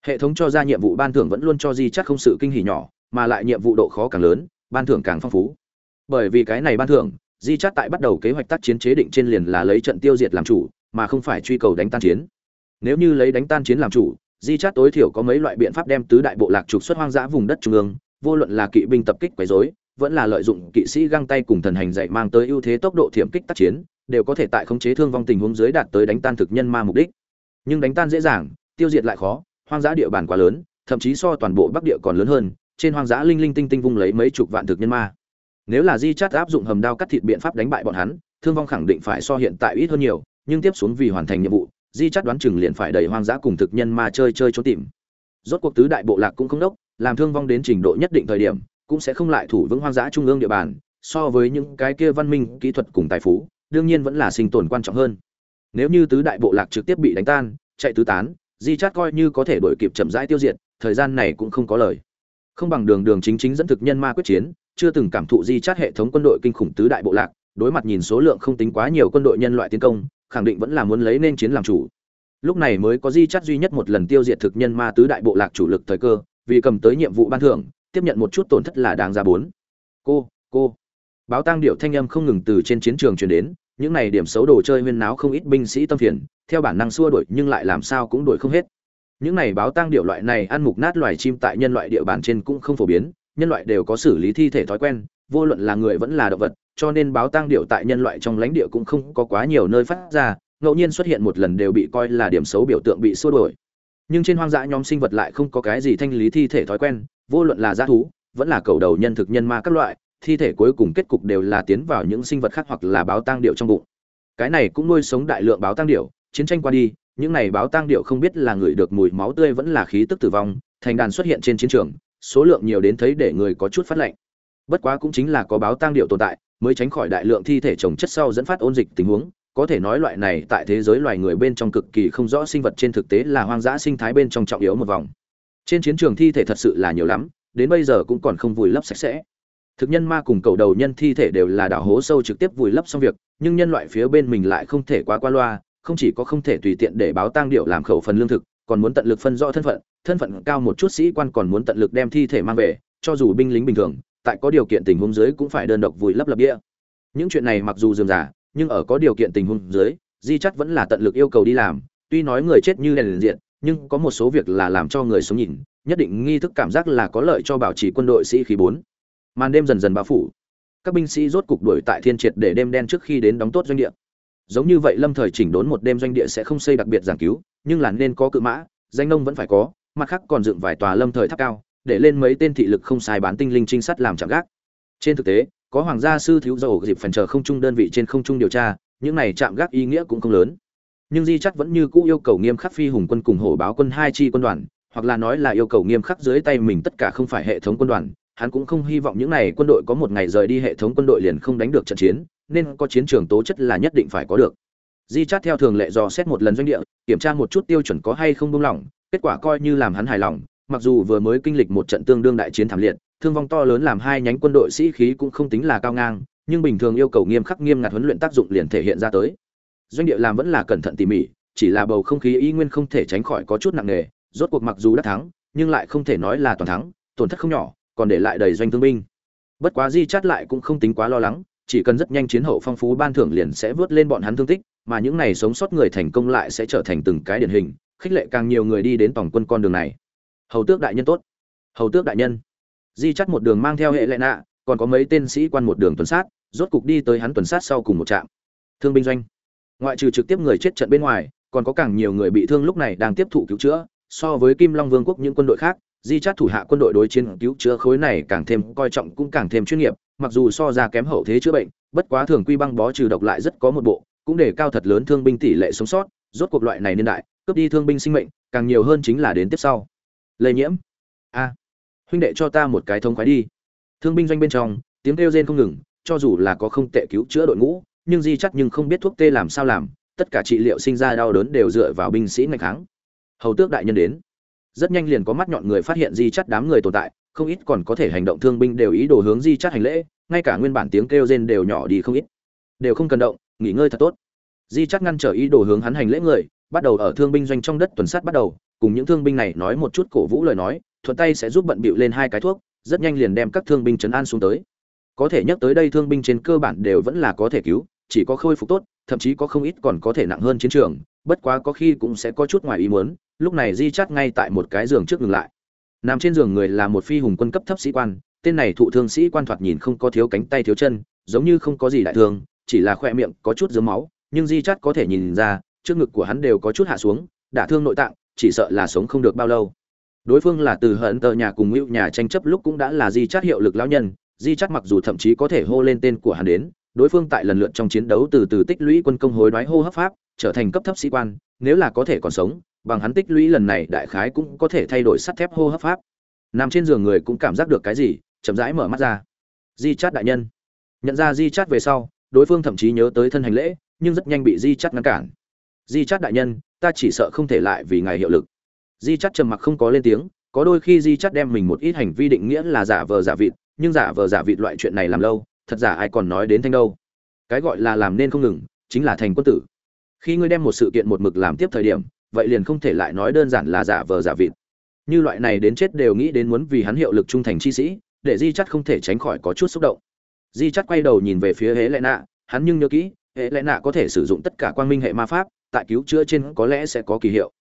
[SPEAKER 1] Hệ thống cho ra nhiệm vụ ban thưởng vẫn luôn cho di chắc không sự kinh hỉ nhỏ, mà lại nhiệm vụ độ khó càng lớn, ban thưởng càng phong phú. Bởi vì cái này ban thưởng, di chắc tại bắt đầu kế hoạch tác chiến chế định trên liền là lấy trận tiêu diệt làm chủ, mà không phải truy cầu đánh tan chiến. Nếu như lấy đánh tan chiến làm chủ, di chắc tối thiểu có mấy loại biện pháp đem tứ đại bộ lạc trục xuất hoang dã vùng đất trung ương vô luận là kỵ binh tập kích quấy rối, vẫn là lợi dụng kỵ sĩ găng tay cùng thần hành dạy mang tới ưu thế tốc độ thiểm kích tác chiến, đều có thể tại khống chế thương vong tình huống dưới đạt tới đánh tan thực nhân ma mục đích. Nhưng đánh tan dễ dàng, tiêu diệt lại khó, hoang dã địa bàn quá lớn, thậm chí so toàn bộ bắc địa còn lớn hơn, trên hoang dã linh linh tinh tinh vung lấy mấy chục vạn thực nhân ma. Nếu là di chát áp dụng hầm đao cắt thịt biện pháp đánh bại bọn hắn, thương vong khẳng định phải so hiện tại ít hơn nhiều, nhưng tiếp xuống vì hoàn thành nhiệm vụ, di chát đoán chừng liền phải đẩy hoang dã cùng thực nhân ma chơi chơi trốn tìm. Rốt cuộc tứ đại bộ lạc cũng không đốc làm thương vong đến trình độ nhất định thời điểm, cũng sẽ không lại thủ vững hoang dã trung ương địa bàn, so với những cái kia văn minh, kỹ thuật cùng tài phú, đương nhiên vẫn là sinh tồn quan trọng hơn. Nếu như tứ đại bộ lạc trực tiếp bị đánh tan, chạy tứ tán, di chát coi như có thể đổi kịp chậm rãi tiêu diệt, thời gian này cũng không có lời. Không bằng đường đường chính chính dẫn thực nhân ma quyết chiến, chưa từng cảm thụ di chát hệ thống quân đội kinh khủng tứ đại bộ lạc, đối mặt nhìn số lượng không tính quá nhiều quân đội nhân loại tiến công, khẳng định vẫn là muốn lấy nên chiến làm chủ. Lúc này mới có di chát duy nhất một lần tiêu diệt thực nhân ma tứ đại bộ lạc chủ lực thời cơ vì cầm tới nhiệm vụ ban thưởng, tiếp nhận một chút tổn thất là đáng ra bốn. Cô cô. Báo tang điệu thanh âm không ngừng từ trên chiến trường truyền đến, những này điểm xấu đồ chơi huyên náo không ít binh sĩ tâm phiền, theo bản năng xua đuổi nhưng lại làm sao cũng đuổi không hết. Những này báo tang điệu loại này ăn mục nát loài chim tại nhân loại địa bàn trên cũng không phổ biến, nhân loại đều có xử lý thi thể thói quen, vô luận là người vẫn là động vật, cho nên báo tang điệu tại nhân loại trong lãnh địa cũng không có quá nhiều nơi phát ra, ngẫu nhiên xuất hiện một lần đều bị coi là điểm xấu biểu tượng bị xua đuổi nhưng trên hoang dã nhóm sinh vật lại không có cái gì thanh lý thi thể thói quen, vô luận là g thú, vẫn là cầu đầu nhân thực nhân ma các loại, thi thể cuối cùng kết cục đều là tiến vào những sinh vật khác hoặc là báo tang điệu trong bụng. Cái này cũng nuôi sống đại lượng báo tang điệu, chiến tranh qua đi, những này báo tang điệu không biết là người được mùi máu tươi vẫn là khí tức tử vong, thành đàn xuất hiện trên chiến trường, số lượng nhiều đến thấy để người có chút phát lạnh bất quá cũng chính là có báo tang điệu tồn tại, mới tránh khỏi đại lượng thi thể trồng chất sau dẫn phát ôn dịch tình huống có thể nói loại này tại thế giới loài người bên trong cực kỳ không rõ sinh vật trên thực tế là hoang dã sinh thái bên trong trọng yếu một vòng. Trên chiến trường thi thể thật sự là nhiều lắm, đến bây giờ cũng còn không vùi lấp sạch sẽ. Thực nhân ma cùng cầu đầu nhân thi thể đều là đảo hố sâu trực tiếp vùi lấp xong việc, nhưng nhân loại phía bên mình lại không thể quá qua loa, không chỉ có không thể tùy tiện để báo tang điệu làm khẩu phần lương thực, còn muốn tận lực phân rõ thân phận thân phận cao một chút sĩ quan còn muốn tận lực đem thi thể mang về, cho dù binh lính bình thường, tại có điều kiện tình huống dưới cũng phải đơn độc vùi lấp lập địa. Những chuyện này mặc dù dườm giả nhưng ở có điều kiện tình huống dưới, di chắc vẫn là tận lực yêu cầu đi làm. Tuy nói người chết như đèn liền diện, nhưng có một số việc là làm cho người sống nhìn, nhất định nghi thức cảm giác là có lợi cho bảo trì quân đội sĩ khí bốn. Màn đêm dần dần bao phủ. Các binh sĩ rốt cục đuổi tại thiên triệt để đêm đen trước khi đến đóng tốt doanh địa. Giống như vậy lâm thời chỉnh đốn một đêm doanh địa sẽ không xây đặc biệt giảng cứu, nhưng là nên có cự mã, danh nông vẫn phải có, mặt khác còn dựng vài tòa lâm thời tháp cao, để lên mấy tên thị lực không sai bán tinh linh trinh sát làm chạm gác. Trên thực tế có hoàng gia sư thiếu dầu dịp phần chờ không trung đơn vị trên không trung điều tra, những này chạm gác ý nghĩa cũng không lớn. Nhưng di chắc vẫn như cũ yêu cầu nghiêm khắc phi hùng quân cùng hổ báo quân hai chi quân đoàn, hoặc là nói là yêu cầu nghiêm khắc dưới tay mình tất cả không phải hệ thống quân đoàn. Hắn cũng không hy vọng những này quân đội có một ngày rời đi hệ thống quân đội liền không đánh được trận chiến, nên có chiến trường tố chất là nhất định phải có được. Di chát theo thường lệ dò xét một lần doanh địa, kiểm tra một chút tiêu chuẩn có hay không buông lỏng, kết quả coi như làm hắn hài lòng, mặc dù vừa mới kinh lịch một trận tương đương đại chiến thảm liệt thương vong to lớn làm hai nhánh quân đội sĩ khí cũng không tính là cao ngang, nhưng bình thường yêu cầu nghiêm khắc nghiêm ngặt huấn luyện tác dụng liền thể hiện ra tới. Doanh địa làm vẫn là cẩn thận tỉ mỉ, chỉ là bầu không khí y nguyên không thể tránh khỏi có chút nặng nề, rốt cuộc mặc dù đã thắng, nhưng lại không thể nói là toàn thắng, tổn thất không nhỏ, còn để lại đầy doanh thương binh. Bất quá di chát lại cũng không tính quá lo lắng, chỉ cần rất nhanh chiến hậu phong phú ban thưởng liền sẽ vớt lên bọn hắn thương tích, mà những này sống sót người thành công lại sẽ trở thành từng cái điển hình, khích lệ càng nhiều người đi đến tổng quân con đường này. Hầu tước đại nhân tốt. Hầu tước đại nhân di chắt một đường mang theo hệ lệ nạ, còn có mấy tên sĩ quan một đường tuần sát, rốt cục đi tới hắn tuần sát sau cùng một trạm. Thương binh doanh. Ngoại trừ trực tiếp người chết trận bên ngoài, còn có càng nhiều người bị thương lúc này đang tiếp thụ cứu chữa, so với kim long vương quốc những quân đội khác, di chát thủ hạ quân đội đối chiến cứu chữa khối này càng thêm coi trọng cũng càng thêm chuyên nghiệp, mặc dù so ra kém hậu thế chữa bệnh, bất quá thường quy băng bó trừ độc lại rất có một bộ, cũng để cao thật lớn thương binh tỷ lệ sống sót, rốt cuộc loại này niên đại, cướp đi thương binh sinh mệnh, càng nhiều hơn chính là đến tiếp sau. Lây nhiễm. A huynh đệ cho ta một cái thông khoái đi. Thương binh doanh bên trong, tiếng kêu rên không ngừng, cho dù là có không tệ cứu chữa đội ngũ, nhưng di chắc nhưng không biết thuốc tê làm sao làm, tất cả trị liệu sinh ra đau đớn đều dựa vào binh sĩ ngày kháng hầu tước đại nhân đến. Rất nhanh liền có mắt nhọn người phát hiện di chắt đám người tồn tại, không ít còn có thể hành động thương binh đều ý đồ hướng di chắt hành lễ, ngay cả nguyên bản tiếng kêu rên đều nhỏ đi không ít. Đều không cần động, nghỉ ngơi thật tốt. Di chắt ngăn trở ý đồ hướng hắn hành lễ người, bắt đầu ở thương binh doanh trong đất tuần sát bắt đầu, cùng những thương binh này nói một chút cổ vũ lời nói thuận tay sẽ giúp bận bịu lên hai cái thuốc, rất nhanh liền đem các thương binh chấn an xuống tới. Có thể nhắc tới đây thương binh trên cơ bản đều vẫn là có thể cứu, chỉ có khôi phục tốt, thậm chí có không ít còn có thể nặng hơn chiến trường, bất quá có khi cũng sẽ có chút ngoài ý muốn, lúc này di chắt ngay tại một cái giường trước ngừng lại. Nằm trên giường người là một phi hùng quân cấp thấp sĩ quan, tên này thụ thương sĩ quan thoạt nhìn không có thiếu cánh tay thiếu chân, giống như không có gì đại thương chỉ là khoe miệng có chút dướng máu, nhưng di chắt có thể nhìn ra, trước ngực của hắn đều có chút hạ xuống, đả thương nội tạng, chỉ sợ là sống không được bao lâu đối phương là từ hận tờ nhà cùng ngưu nhà tranh chấp lúc cũng đã là di chắt hiệu lực lão nhân, di chắt mặc dù thậm chí có thể hô lên tên của hắn đến, đối phương tại lần lượt trong chiến đấu từ từ tích lũy quân công hối đoái hô hấp pháp, trở thành cấp thấp sĩ quan, nếu là có thể còn sống, bằng hắn tích lũy lần này đại khái cũng có thể thay đổi sắt thép hô hấp pháp. Nằm trên giường người cũng cảm giác được cái gì, chậm rãi mở mắt ra. Di chát đại nhân. Nhận ra di chát về sau, đối phương thậm chí nhớ tới thân hành lễ, nhưng rất nhanh bị di chát ngăn cản. Di chát đại nhân, ta chỉ sợ không thể lại vì ngài hiệu lực di chắt trầm mặc không có lên tiếng, có đôi khi di chắt đem mình một ít hành vi định nghĩa là giả vờ giả vịt, nhưng giả vờ giả vịt loại chuyện này làm lâu, thật giả ai còn nói đến thanh đâu. Cái gọi là làm nên không ngừng, chính là thành quân tử. Khi ngươi đem một sự kiện một mực làm tiếp thời điểm, vậy liền không thể lại nói đơn giản là giả vờ giả vịt. Như loại này đến chết đều nghĩ đến muốn vì hắn hiệu lực trung thành chi sĩ, để di chắt không thể tránh khỏi có chút xúc động. Di chắt quay đầu nhìn về phía hễ lẽ nạ, hắn nhưng nhớ kỹ hệ lẽ nạ có thể sử dụng tất cả quang minh hệ ma pháp, tại cứu chữa trên có lẽ sẽ có kỳ hiệu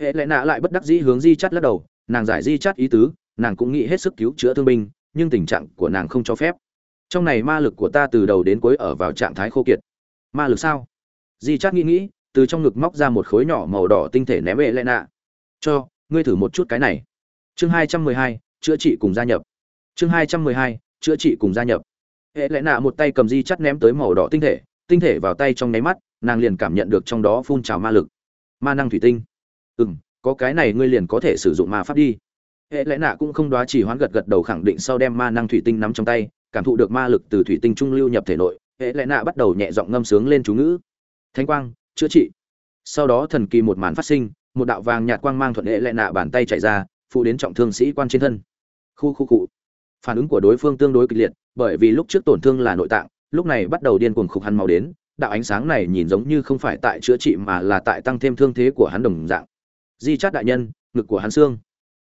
[SPEAKER 1] hệ lẽ nạ lại bất đắc dĩ hướng di chắt lắc đầu, nàng giải di chắt ý tứ, nàng cũng nghĩ hết sức cứu chữa thương binh, nhưng tình trạng của nàng không cho phép. Trong này ma lực của ta từ đầu đến cuối ở vào trạng thái khô kiệt. Ma lực sao? Di chắt nghĩ nghĩ, từ trong ngực móc ra một khối nhỏ màu đỏ tinh thể ném hệ lẽ nạ. Cho, ngươi thử một chút cái này. Chương hai trăm mười hai, chữa trị cùng gia nhập. Chương hai trăm mười hai, chữa trị cùng gia nhập. Hệ lẽ nạ một tay cầm di chắt ném tới màu đỏ tinh thể tinh thể vào tay trong nháy mắt, nàng liền cảm nhận được trong đó phun trào ma lực. Ma năng thủy tinh ừ m có cái này ngươi liền có thể sử dụng ma pháp đi. Hệ lẽ nạ cũng không đoá chỉ hoán gật gật đầu khẳng định sau đem ma năng thủy tinh nắm trong tay, cảm thụ được ma lực từ thủy tinh trung lưu nhập thể nội, hệ lẽ nạ bắt đầu nhẹ giọng ngâm sướng lên chú ngữ. Thanh quang, chữa trị. Sau đó thần kỳ một màn phát sinh, một đạo vàng nhạt quang mang thuận hệ lẽ nạ bàn tay chạy ra, phụ đến trọng thương sĩ quan trên thân. Khu khu cụ phản ứng của đối phương tương đối kịch liệt, bởi vì lúc trước tổn thương là nội tạng, lúc này bắt đầu điên cuồng khục hắn màu đến, đạo ánh sáng này nhìn giống như không phải tại chữa trị mà là tại tăng thêm thương thế của hắn đồng dạng di chát đại nhân, ngực của hắn xương.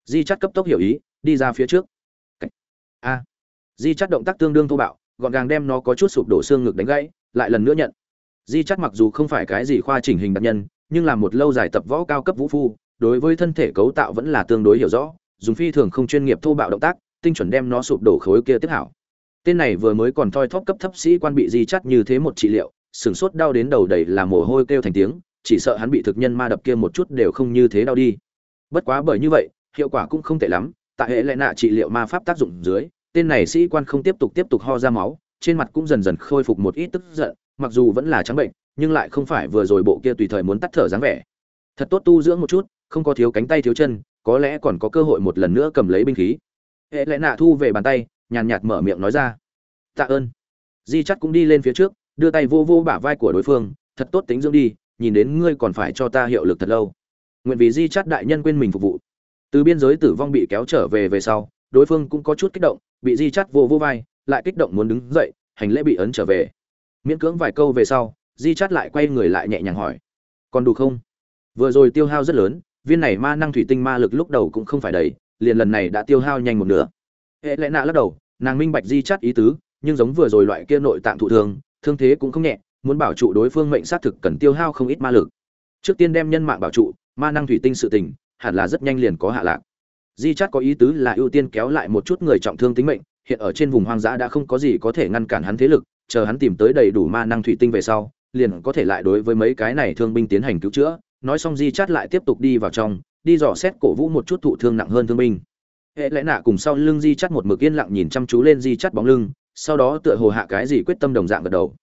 [SPEAKER 1] Di chát cấp tốc hiểu ý, đi ra phía trước. A. Di chát động tác tương đương thô bạo, gọn gàng đem nó có chút sụp đổ xương ngực đánh gãy, lại lần nữa nhận. Di chát mặc dù không phải cái gì khoa chỉnh hình đặc nhân, nhưng là một lâu dài tập võ cao cấp vũ phu, đối với thân thể cấu tạo vẫn là tương đối hiểu rõ, dùng phi thường không chuyên nghiệp thô bạo động tác, tinh chuẩn đem nó sụp đổ khối kia tiếp hảo. Tên này vừa mới còn thoi thóp cấp thấp sĩ quan bị di chắt như thế một trị liệu, sửng sốt đau đến đầu đầy là mồ hôi kêu thành tiếng chỉ sợ hắn bị thực nhân ma đập kia một chút đều không như thế đau đi. Bất quá bởi như vậy, hiệu quả cũng không tệ lắm, tại hệ lệ nạ trị liệu ma pháp tác dụng dưới, tên này sĩ quan không tiếp tục tiếp tục ho ra máu, trên mặt cũng dần dần khôi phục một ít tức giận, mặc dù vẫn là trắng bệnh, nhưng lại không phải vừa rồi bộ kia tùy thời muốn tắt thở dáng vẻ. Thật tốt tu dưỡng một chút, không có thiếu cánh tay thiếu chân, có lẽ còn có cơ hội một lần nữa cầm lấy binh khí. Hệ lệ nạ thu về bàn tay, nhàn nhạt mở miệng nói ra. Tạ ơn. Di chắc cũng đi lên phía trước, đưa tay vô vô bả vai của đối phương, thật tốt tính dưỡng đi nhìn đến ngươi còn phải cho ta hiệu lực thật lâu. Nguyện vì di chát đại nhân quên mình phục vụ. Từ biên giới tử vong bị kéo trở về về sau, đối phương cũng có chút kích động, bị di chát vô vô vai, lại kích động muốn đứng dậy, hành lễ bị ấn trở về. Miễn cưỡng vài câu về sau, di chát lại quay người lại nhẹ nhàng hỏi, còn đủ không? Vừa rồi tiêu hao rất lớn, viên này ma năng thủy tinh ma lực lúc đầu cũng không phải đầy, liền lần này đã tiêu hao nhanh một nửa. Hệ lẽ nạ lắc đầu, nàng minh bạch di chát ý tứ, nhưng giống vừa rồi loại kia nội tạng thụ thương thương thế cũng không nhẹ muốn bảo trụ đối phương mệnh xác thực cần tiêu hao không ít ma lực. Trước tiên đem nhân mạng bảo trụ, ma năng thủy tinh sự tình, hẳn là rất nhanh liền có hạ lạc. Di chắt có ý tứ là ưu tiên kéo lại một chút người trọng thương tính mệnh, hiện ở trên vùng hoang dã đã không có gì có thể ngăn cản hắn thế lực, chờ hắn tìm tới đầy đủ ma năng thủy tinh về sau, liền có thể lại đối với mấy cái này thương binh tiến hành cứu chữa. Nói xong di chắt lại tiếp tục đi vào trong, đi dò xét cổ vũ một chút thụ thương nặng hơn thương binh. Hệ lẽ nạ cùng sau lưng di chắt một mực yên lặng nhìn chăm chú lên di chắt bóng lưng, sau đó tựa hồ hạ cái gì quyết tâm đồng dạng gật đầu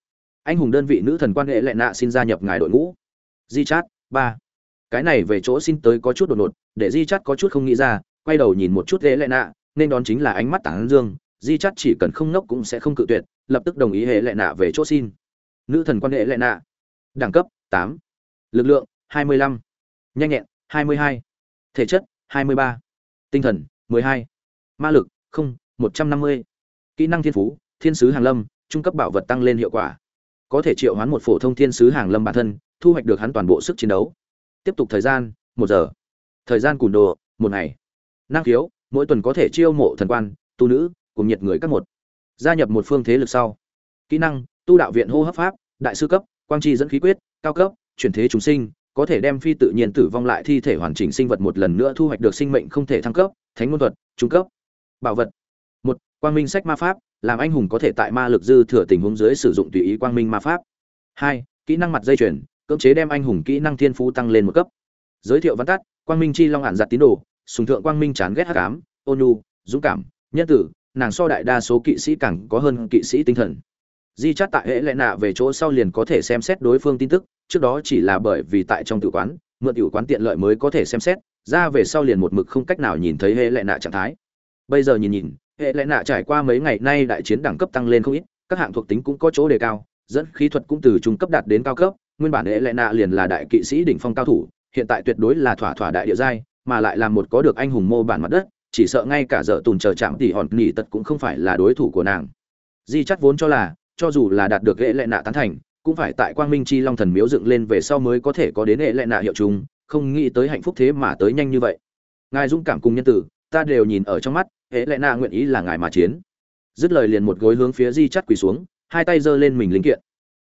[SPEAKER 1] anh hùng đơn vị nữ thần quan hệ lệ nạ xin gia nhập ngài đội ngũ. Di chát, ba. Cái này về chỗ xin tới có chút đột ngột, để di chát có chút không nghĩ ra, quay đầu nhìn một chút hệ lệ nạ, nên đón chính là ánh mắt tảng dương. Di chát chỉ cần không nốc cũng sẽ không cự tuyệt, lập tức đồng ý hệ lệ nạ về chỗ xin. Nữ thần quan hệ lệ nạ. Đẳng cấp, tám. Lực lượng, hai mươi lăm. Nhanh nhẹn, hai mươi hai. Thể chất, hai mươi ba. Tinh thần, mười hai. Ma lực, không, một trăm năm mươi. Kỹ năng thiên phú, thiên sứ hàng lâm, trung cấp bảo vật tăng lên hiệu quả có thể triệu hoán một phổ thông thiên sứ hàng lâm bản thân, thu hoạch được hắn toàn bộ sức chiến đấu. Tiếp tục thời gian, một giờ. Thời gian cùn đồ, một ngày. Năng khiếu, mỗi tuần có thể chiêu mộ thần quan, tu nữ, cùng nhiệt người các một. Gia nhập một phương thế lực sau. Kỹ năng, tu đạo viện hô hấp pháp, đại sư cấp, quang tri dẫn khí quyết, cao cấp, chuyển thế chúng sinh, có thể đem phi tự nhiên tử vong lại thi thể hoàn chỉnh sinh vật một lần nữa thu hoạch được sinh mệnh không thể thăng cấp, thánh ngôn thuật, trung cấp. Bảo vật. Một, quang minh sách ma pháp làm anh hùng có thể tại ma lực dư thừa tình huống dưới sử dụng tùy ý quang minh ma pháp. Hai, kỹ năng mặt dây chuyền, cưỡng chế đem anh hùng kỹ năng thiên phú tăng lên một cấp. Giới thiệu văn tắt, quang minh chi long ẩn giặt tín đồ, sùng thượng quang minh chán ghét hắc ám, ôn nhu, dũng cảm, nhân tử, nàng so đại đa số kỵ sĩ càng có hơn kỵ sĩ tinh thần. Di chắt tại hệ lệ nạ về chỗ sau liền có thể xem xét đối phương tin tức, trước đó chỉ là bởi vì tại trong tử quán, mượn tử quán tiện lợi mới có thể xem xét, ra về sau liền một mực không cách nào nhìn thấy hệ lệ nạ trạng thái. Bây giờ nhìn nhìn hệ lệ nạ trải qua mấy ngày nay đại chiến đẳng cấp tăng lên không ít, các hạng thuộc tính cũng có chỗ đề cao, dẫn khí thuật cũng từ trung cấp đạt đến cao cấp, nguyên bản hệ lệ nạ liền là đại kỵ sĩ đỉnh phong cao thủ, hiện tại tuyệt đối là thỏa thỏa đại địa giai, mà lại là một có được anh hùng mô bản mặt đất, chỉ sợ ngay cả dợ tùn chờ chạm tỉ hòn nỉ tật cũng không phải là đối thủ của nàng. Di chắc vốn cho là, cho dù là đạt được hệ lệ nạ tán thành, cũng phải tại quang minh chi long thần miếu dựng lên về sau mới có thể có đến hệ lệ nạ hiệu chúng, không nghĩ tới hạnh phúc thế mà tới nhanh như vậy. Ngài dũng cảm cùng nhân tử, ta đều nhìn ở trong mắt hệ lệ nạ nguyện ý là ngài mà chiến. Dứt lời liền một gối hướng phía di chắt quỳ xuống, hai tay giơ lên mình linh kiện.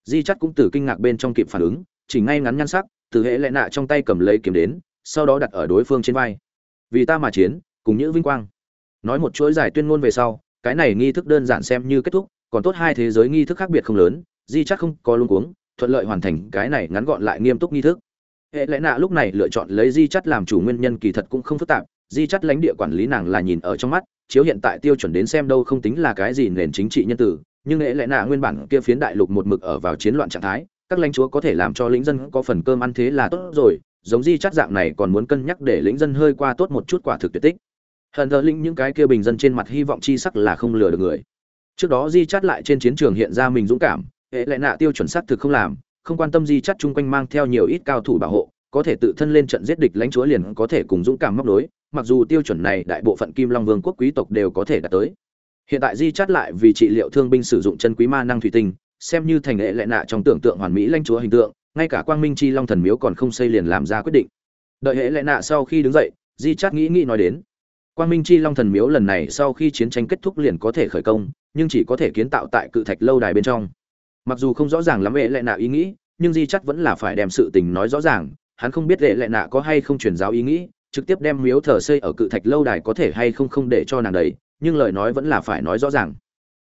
[SPEAKER 1] Di chắt cũng từ kinh ngạc bên trong kịp phản ứng, chỉ ngay ngắn nhăn sắc, từ hệ lệ nạ trong tay cầm lấy kiếm đến, sau đó đặt ở đối phương trên vai. Vì ta mà chiến, cùng những vinh quang. Nói một chuỗi giải tuyên ngôn về sau, cái này nghi thức đơn giản xem như kết thúc, còn tốt hai thế giới nghi thức khác biệt không lớn, di chắc không có luôn cuống, thuận lợi hoàn thành cái này ngắn gọn lại nghiêm túc nghi thức. Hệ lẽ nạ lúc này lựa chọn lấy di chắt làm chủ nguyên nhân kỳ thật cũng không phức tạp di chắt lãnh địa quản lý nàng là nhìn ở trong mắt, chiếu hiện tại tiêu chuẩn đến xem đâu không tính là cái gì nền chính trị nhân tử, nhưng hệ lẽ nạ nguyên bản kia phiến đại lục một mực ở vào chiến loạn trạng thái, các lãnh chúa có thể làm cho lĩnh dân có phần cơm ăn thế là tốt rồi, giống di chắt dạng này còn muốn cân nhắc để lĩnh dân hơi qua tốt một chút quả thực tuyệt tích. Hận thờ linh những cái kia bình dân trên mặt hy vọng chi sắc là không lừa được người. Trước đó di chắt lại trên chiến trường hiện ra mình dũng cảm hệ lại nạ tiêu chuẩn xác thực không làm, không quan tâm di chắt chung quanh mang theo nhiều ít cao thủ bảo hộ, có thể tự thân lên trận giết địch lãnh chúa liền có thể cùng dũng cảm móc đối mặc dù tiêu chuẩn này đại bộ phận kim long vương quốc quý tộc đều có thể đạt tới. Hiện tại di chát lại vì trị liệu thương binh sử dụng chân quý ma năng thủy tinh, xem như thành hệ lệ nạ trong tưởng tượng hoàn mỹ lãnh chúa hình tượng, ngay cả quang minh chi long thần miếu còn không xây liền làm ra quyết định. Đợi hệ lệ nạ sau khi đứng dậy, di chát nghĩ nghĩ nói đến, quang minh chi long thần miếu lần này sau khi chiến tranh kết thúc liền có thể khởi công, nhưng chỉ có thể kiến tạo tại cự thạch lâu đài bên trong. Mặc dù không rõ ràng lắm hệ lệ nạ ý nghĩ, nhưng di chắt vẫn là phải đem sự tình nói rõ ràng, hắn không biết hệ lệ nạ có hay không truyền giáo ý nghĩ trực tiếp đem miếu thờ xây ở cự thạch lâu đài có thể hay không không để cho nàng đấy, nhưng lời nói vẫn là phải nói rõ ràng.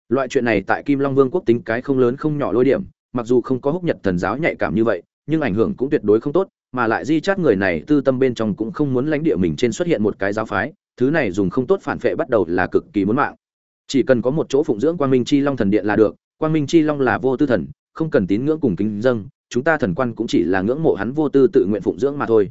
[SPEAKER 1] Loại chuyện này tại kim long vương quốc tính cái không lớn không nhỏ lôi điểm, mặc dù không có húc nhật thần giáo nhạy cảm như vậy, nhưng ảnh hưởng cũng tuyệt đối không tốt, mà lại di chát người này tư tâm bên trong cũng không muốn lãnh địa mình trên xuất hiện một cái giáo phái, thứ này dùng không tốt phản vệ bắt đầu là cực kỳ muốn mạng. Chỉ cần có một chỗ phụng dưỡng quang minh chi long thần điện là được, quang minh chi long là vô tư thần, không cần tín ngưỡng cùng kính dâng chúng ta thần quan cũng chỉ là ngưỡng mộ hắn vô tư tự nguyện phụng dưỡng mà thôi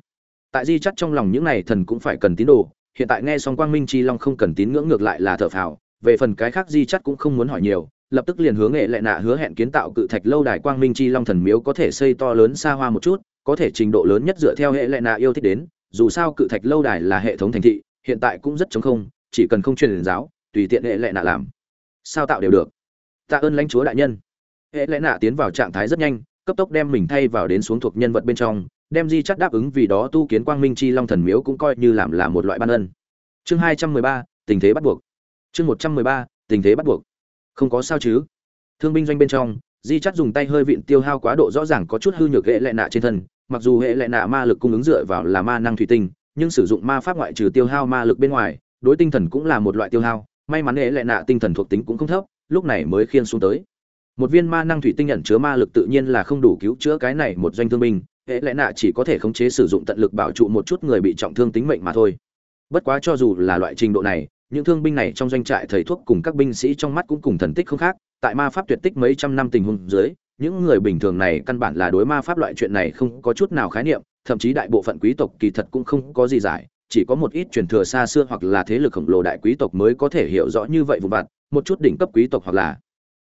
[SPEAKER 1] tại di chắt trong lòng những này thần cũng phải cần tín đồ, hiện tại nghe xong quang minh chi long không cần tín ngưỡng ngược lại là thở phào, về phần cái khác di chắt cũng không muốn hỏi nhiều, lập tức liền hướng nghệ lệ nạ hứa hẹn kiến tạo cự thạch lâu đài quang minh chi long thần miếu có thể xây to lớn xa hoa một chút, có thể trình độ lớn nhất dựa theo hệ lệ nạ yêu thích đến, dù sao cự thạch lâu đài là hệ thống thành thị, hiện tại cũng rất chống không, chỉ cần không truyền giáo, tùy tiện hệ lệ nạ làm. Sao tạo đều được. Tạ ơn lãnh chúa đại nhân. Hệ lệ nạ tiến vào trạng thái rất nhanh, cấp tốc đem mình thay vào đến xuống thuộc nhân vật bên trong đem di chắt đáp ứng vì đó tu kiến quang minh chi long thần miếu cũng coi như làm là một loại ban ân. Chương hai trăm mười ba, tình thế bắt buộc. Chương một trăm mười ba, tình thế bắt buộc. Không có sao chứ? Thương binh doanh bên trong, di chắt dùng tay hơi vịn tiêu hao quá độ rõ ràng có chút hư nhược hệ lệ nạ trên thân. Mặc dù hệ lệ nạ ma lực cung ứng dựa vào là ma năng thủy tinh, nhưng sử dụng ma pháp ngoại trừ tiêu hao ma lực bên ngoài, đối tinh thần cũng là một loại tiêu hao. May mắn hệ lệ nạ tinh thần thuộc tính cũng không thấp, lúc này mới khiên xuống tới. Một viên ma năng thủy tinh nhận chứa ma lực tự nhiên là không đủ cứu chữa cái này một doanh thương binh hệ lẽ nạ chỉ có thể khống chế sử dụng tận lực bảo trụ một chút người bị trọng thương tính mệnh mà thôi. Bất quá cho dù là loại trình độ này, những thương binh này trong doanh trại thầy thuốc cùng các binh sĩ trong mắt cũng cùng thần tích không khác. Tại ma pháp tuyệt tích mấy trăm năm tình huống dưới, những người bình thường này căn bản là đối ma pháp loại chuyện này không có chút nào khái niệm, thậm chí đại bộ phận quý tộc kỳ thật cũng không có gì giải, chỉ có một ít truyền thừa xa xưa hoặc là thế lực khổng lồ đại quý tộc mới có thể hiểu rõ như vậy vụ vặt, một chút đỉnh cấp quý tộc hoặc là.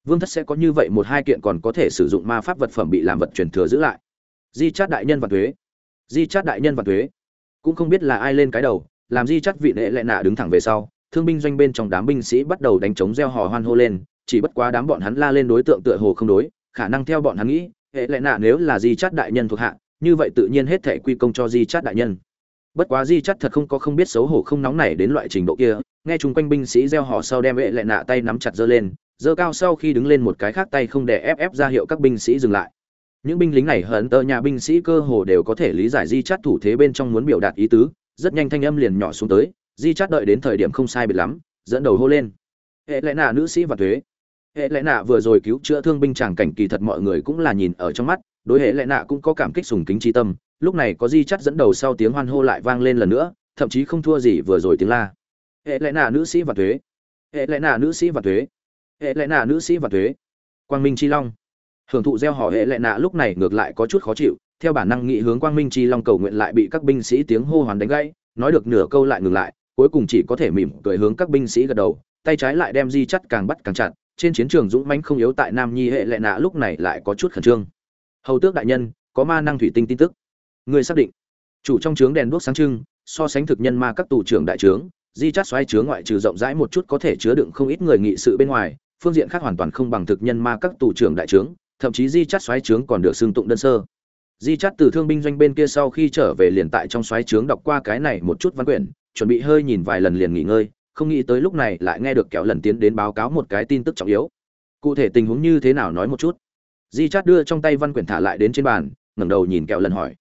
[SPEAKER 1] Vương thất sẽ có như vậy một hai kiện còn có thể sử dụng ma pháp vật phẩm bị làm vật truyền thừa giữ lại di chát đại nhân và thuế. Di chát đại nhân và thuế. Cũng không biết là ai lên cái đầu, làm di chát vị nệ lệ nạ đứng thẳng về sau, thương binh doanh bên trong đám binh sĩ bắt đầu đánh trống reo hò hoan hô lên, chỉ bất quá đám bọn hắn la lên đối tượng tựa hồ không đối, khả năng theo bọn hắn nghĩ, hệ lệ nạ nếu là di chát đại nhân thuộc hạ, như vậy tự nhiên hết thể quy công cho di chát đại nhân. Bất quá di chát thật không có không biết xấu hổ không nóng nảy đến loại trình độ kia, nghe chung quanh binh sĩ reo hò sau đem hệ lệ nạ tay nắm chặt giơ lên, giơ cao sau khi đứng lên một cái khác tay không để ép ép ra hiệu các binh sĩ dừng lại những binh lính này hận tơ nhà binh sĩ cơ hồ đều có thể lý giải di chát thủ thế bên trong muốn biểu đạt ý tứ, rất nhanh thanh âm liền nhỏ xuống tới, di chát đợi đến thời điểm không sai biệt lắm, dẫn đầu hô lên. Hệ lẽ nạ nữ sĩ và thuế. Hệ lẽ nạ vừa rồi cứu chữa thương binh tràng cảnh kỳ thật mọi người cũng là nhìn ở trong mắt, đối hệ lẽ nạ cũng có cảm kích sùng kính tri tâm, lúc này có di chắt dẫn đầu sau tiếng hoan hô lại vang lên lần nữa, thậm chí không thua gì vừa rồi tiếng la. Hệ lẽ nạ nữ sĩ và thuế. Hệ lẽ nạ nữ sĩ và thuế. Hệ lẽ nạ nữ sĩ và thuế. Quang minh chi long hưởng thụ gieo họ hệ lệ nạ lúc này ngược lại có chút khó chịu, theo bản năng nghị hướng quang minh chi long cầu nguyện lại bị các binh sĩ tiếng hô hoán đánh gãy, nói được nửa câu lại ngừng lại, cuối cùng chỉ có thể mỉm cười hướng các binh sĩ gật đầu, tay trái lại đem di chắt càng bắt càng chặt, trên chiến trường dũng mãnh không yếu tại nam nhi hệ lệ nạ lúc này lại có chút khẩn trương. Hầu tước đại nhân, có ma năng thủy tinh tin tức. Người xác định. Chủ trong trướng đèn đuốc sáng trưng, so sánh thực nhân ma các tù trưởng đại trướng, di chắt xoay chứa ngoại trừ rộng rãi một chút có thể chứa đựng không ít người nghị sự bên ngoài, phương diện khác hoàn toàn không bằng thực nhân ma các tù trưởng đại trướng thậm chí di chắt xoáy trướng còn được xưng tụng đơn sơ. Di chắt từ thương binh doanh bên kia sau khi trở về liền tại trong xoáy trướng đọc qua cái này một chút văn quyển, chuẩn bị hơi nhìn vài lần liền nghỉ ngơi, không nghĩ tới lúc này lại nghe được kẹo lần tiến đến báo cáo một cái tin tức trọng yếu. Cụ thể tình huống như thế nào nói một chút. Di chát đưa trong tay văn quyển thả lại đến trên bàn, ngẩng đầu nhìn kẹo lần hỏi.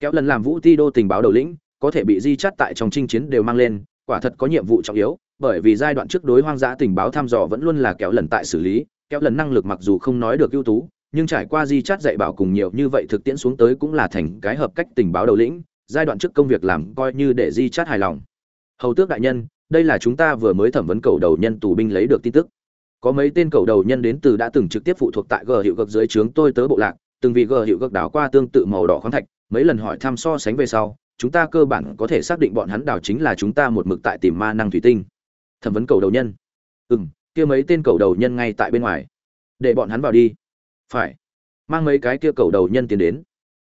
[SPEAKER 1] Kẹo lần làm vũ ti đô tình báo đầu lĩnh, có thể bị di chát tại trong chinh chiến đều mang lên, quả thật có nhiệm vụ trọng yếu, bởi vì giai đoạn trước đối hoang dã tình báo thăm dò vẫn luôn là kẹo lần tại xử lý kẹo lần năng lực mặc dù không nói được ưu tú nhưng trải qua di chát dạy bảo cùng nhiều như vậy thực tiễn xuống tới cũng là thành cái hợp cách tình báo đầu lĩnh, giai đoạn trước công việc làm coi như để di chát hài lòng. Hầu tước đại nhân, đây là chúng ta vừa mới thẩm vấn cầu đầu nhân tù binh lấy được tin tức. Có mấy tên cầu đầu nhân đến từ đã từng trực tiếp phụ thuộc tại g hiệu gật dưới trướng tôi tớ bộ lạc, từng vì g hiệu gật đảo qua tương tự màu đỏ khoáng thạch, mấy lần hỏi thăm so sánh về sau, chúng ta cơ bản có thể xác định bọn hắn đảo chính là chúng ta một mực tại tìm ma năng thủy tinh. Thẩm vấn cầu đầu nhân. Ừ m kia mấy tên cầu đầu nhân ngay tại bên ngoài. Để bọn hắn vào đi phải. Mang mấy cái kia cầu đầu nhân tiến đến.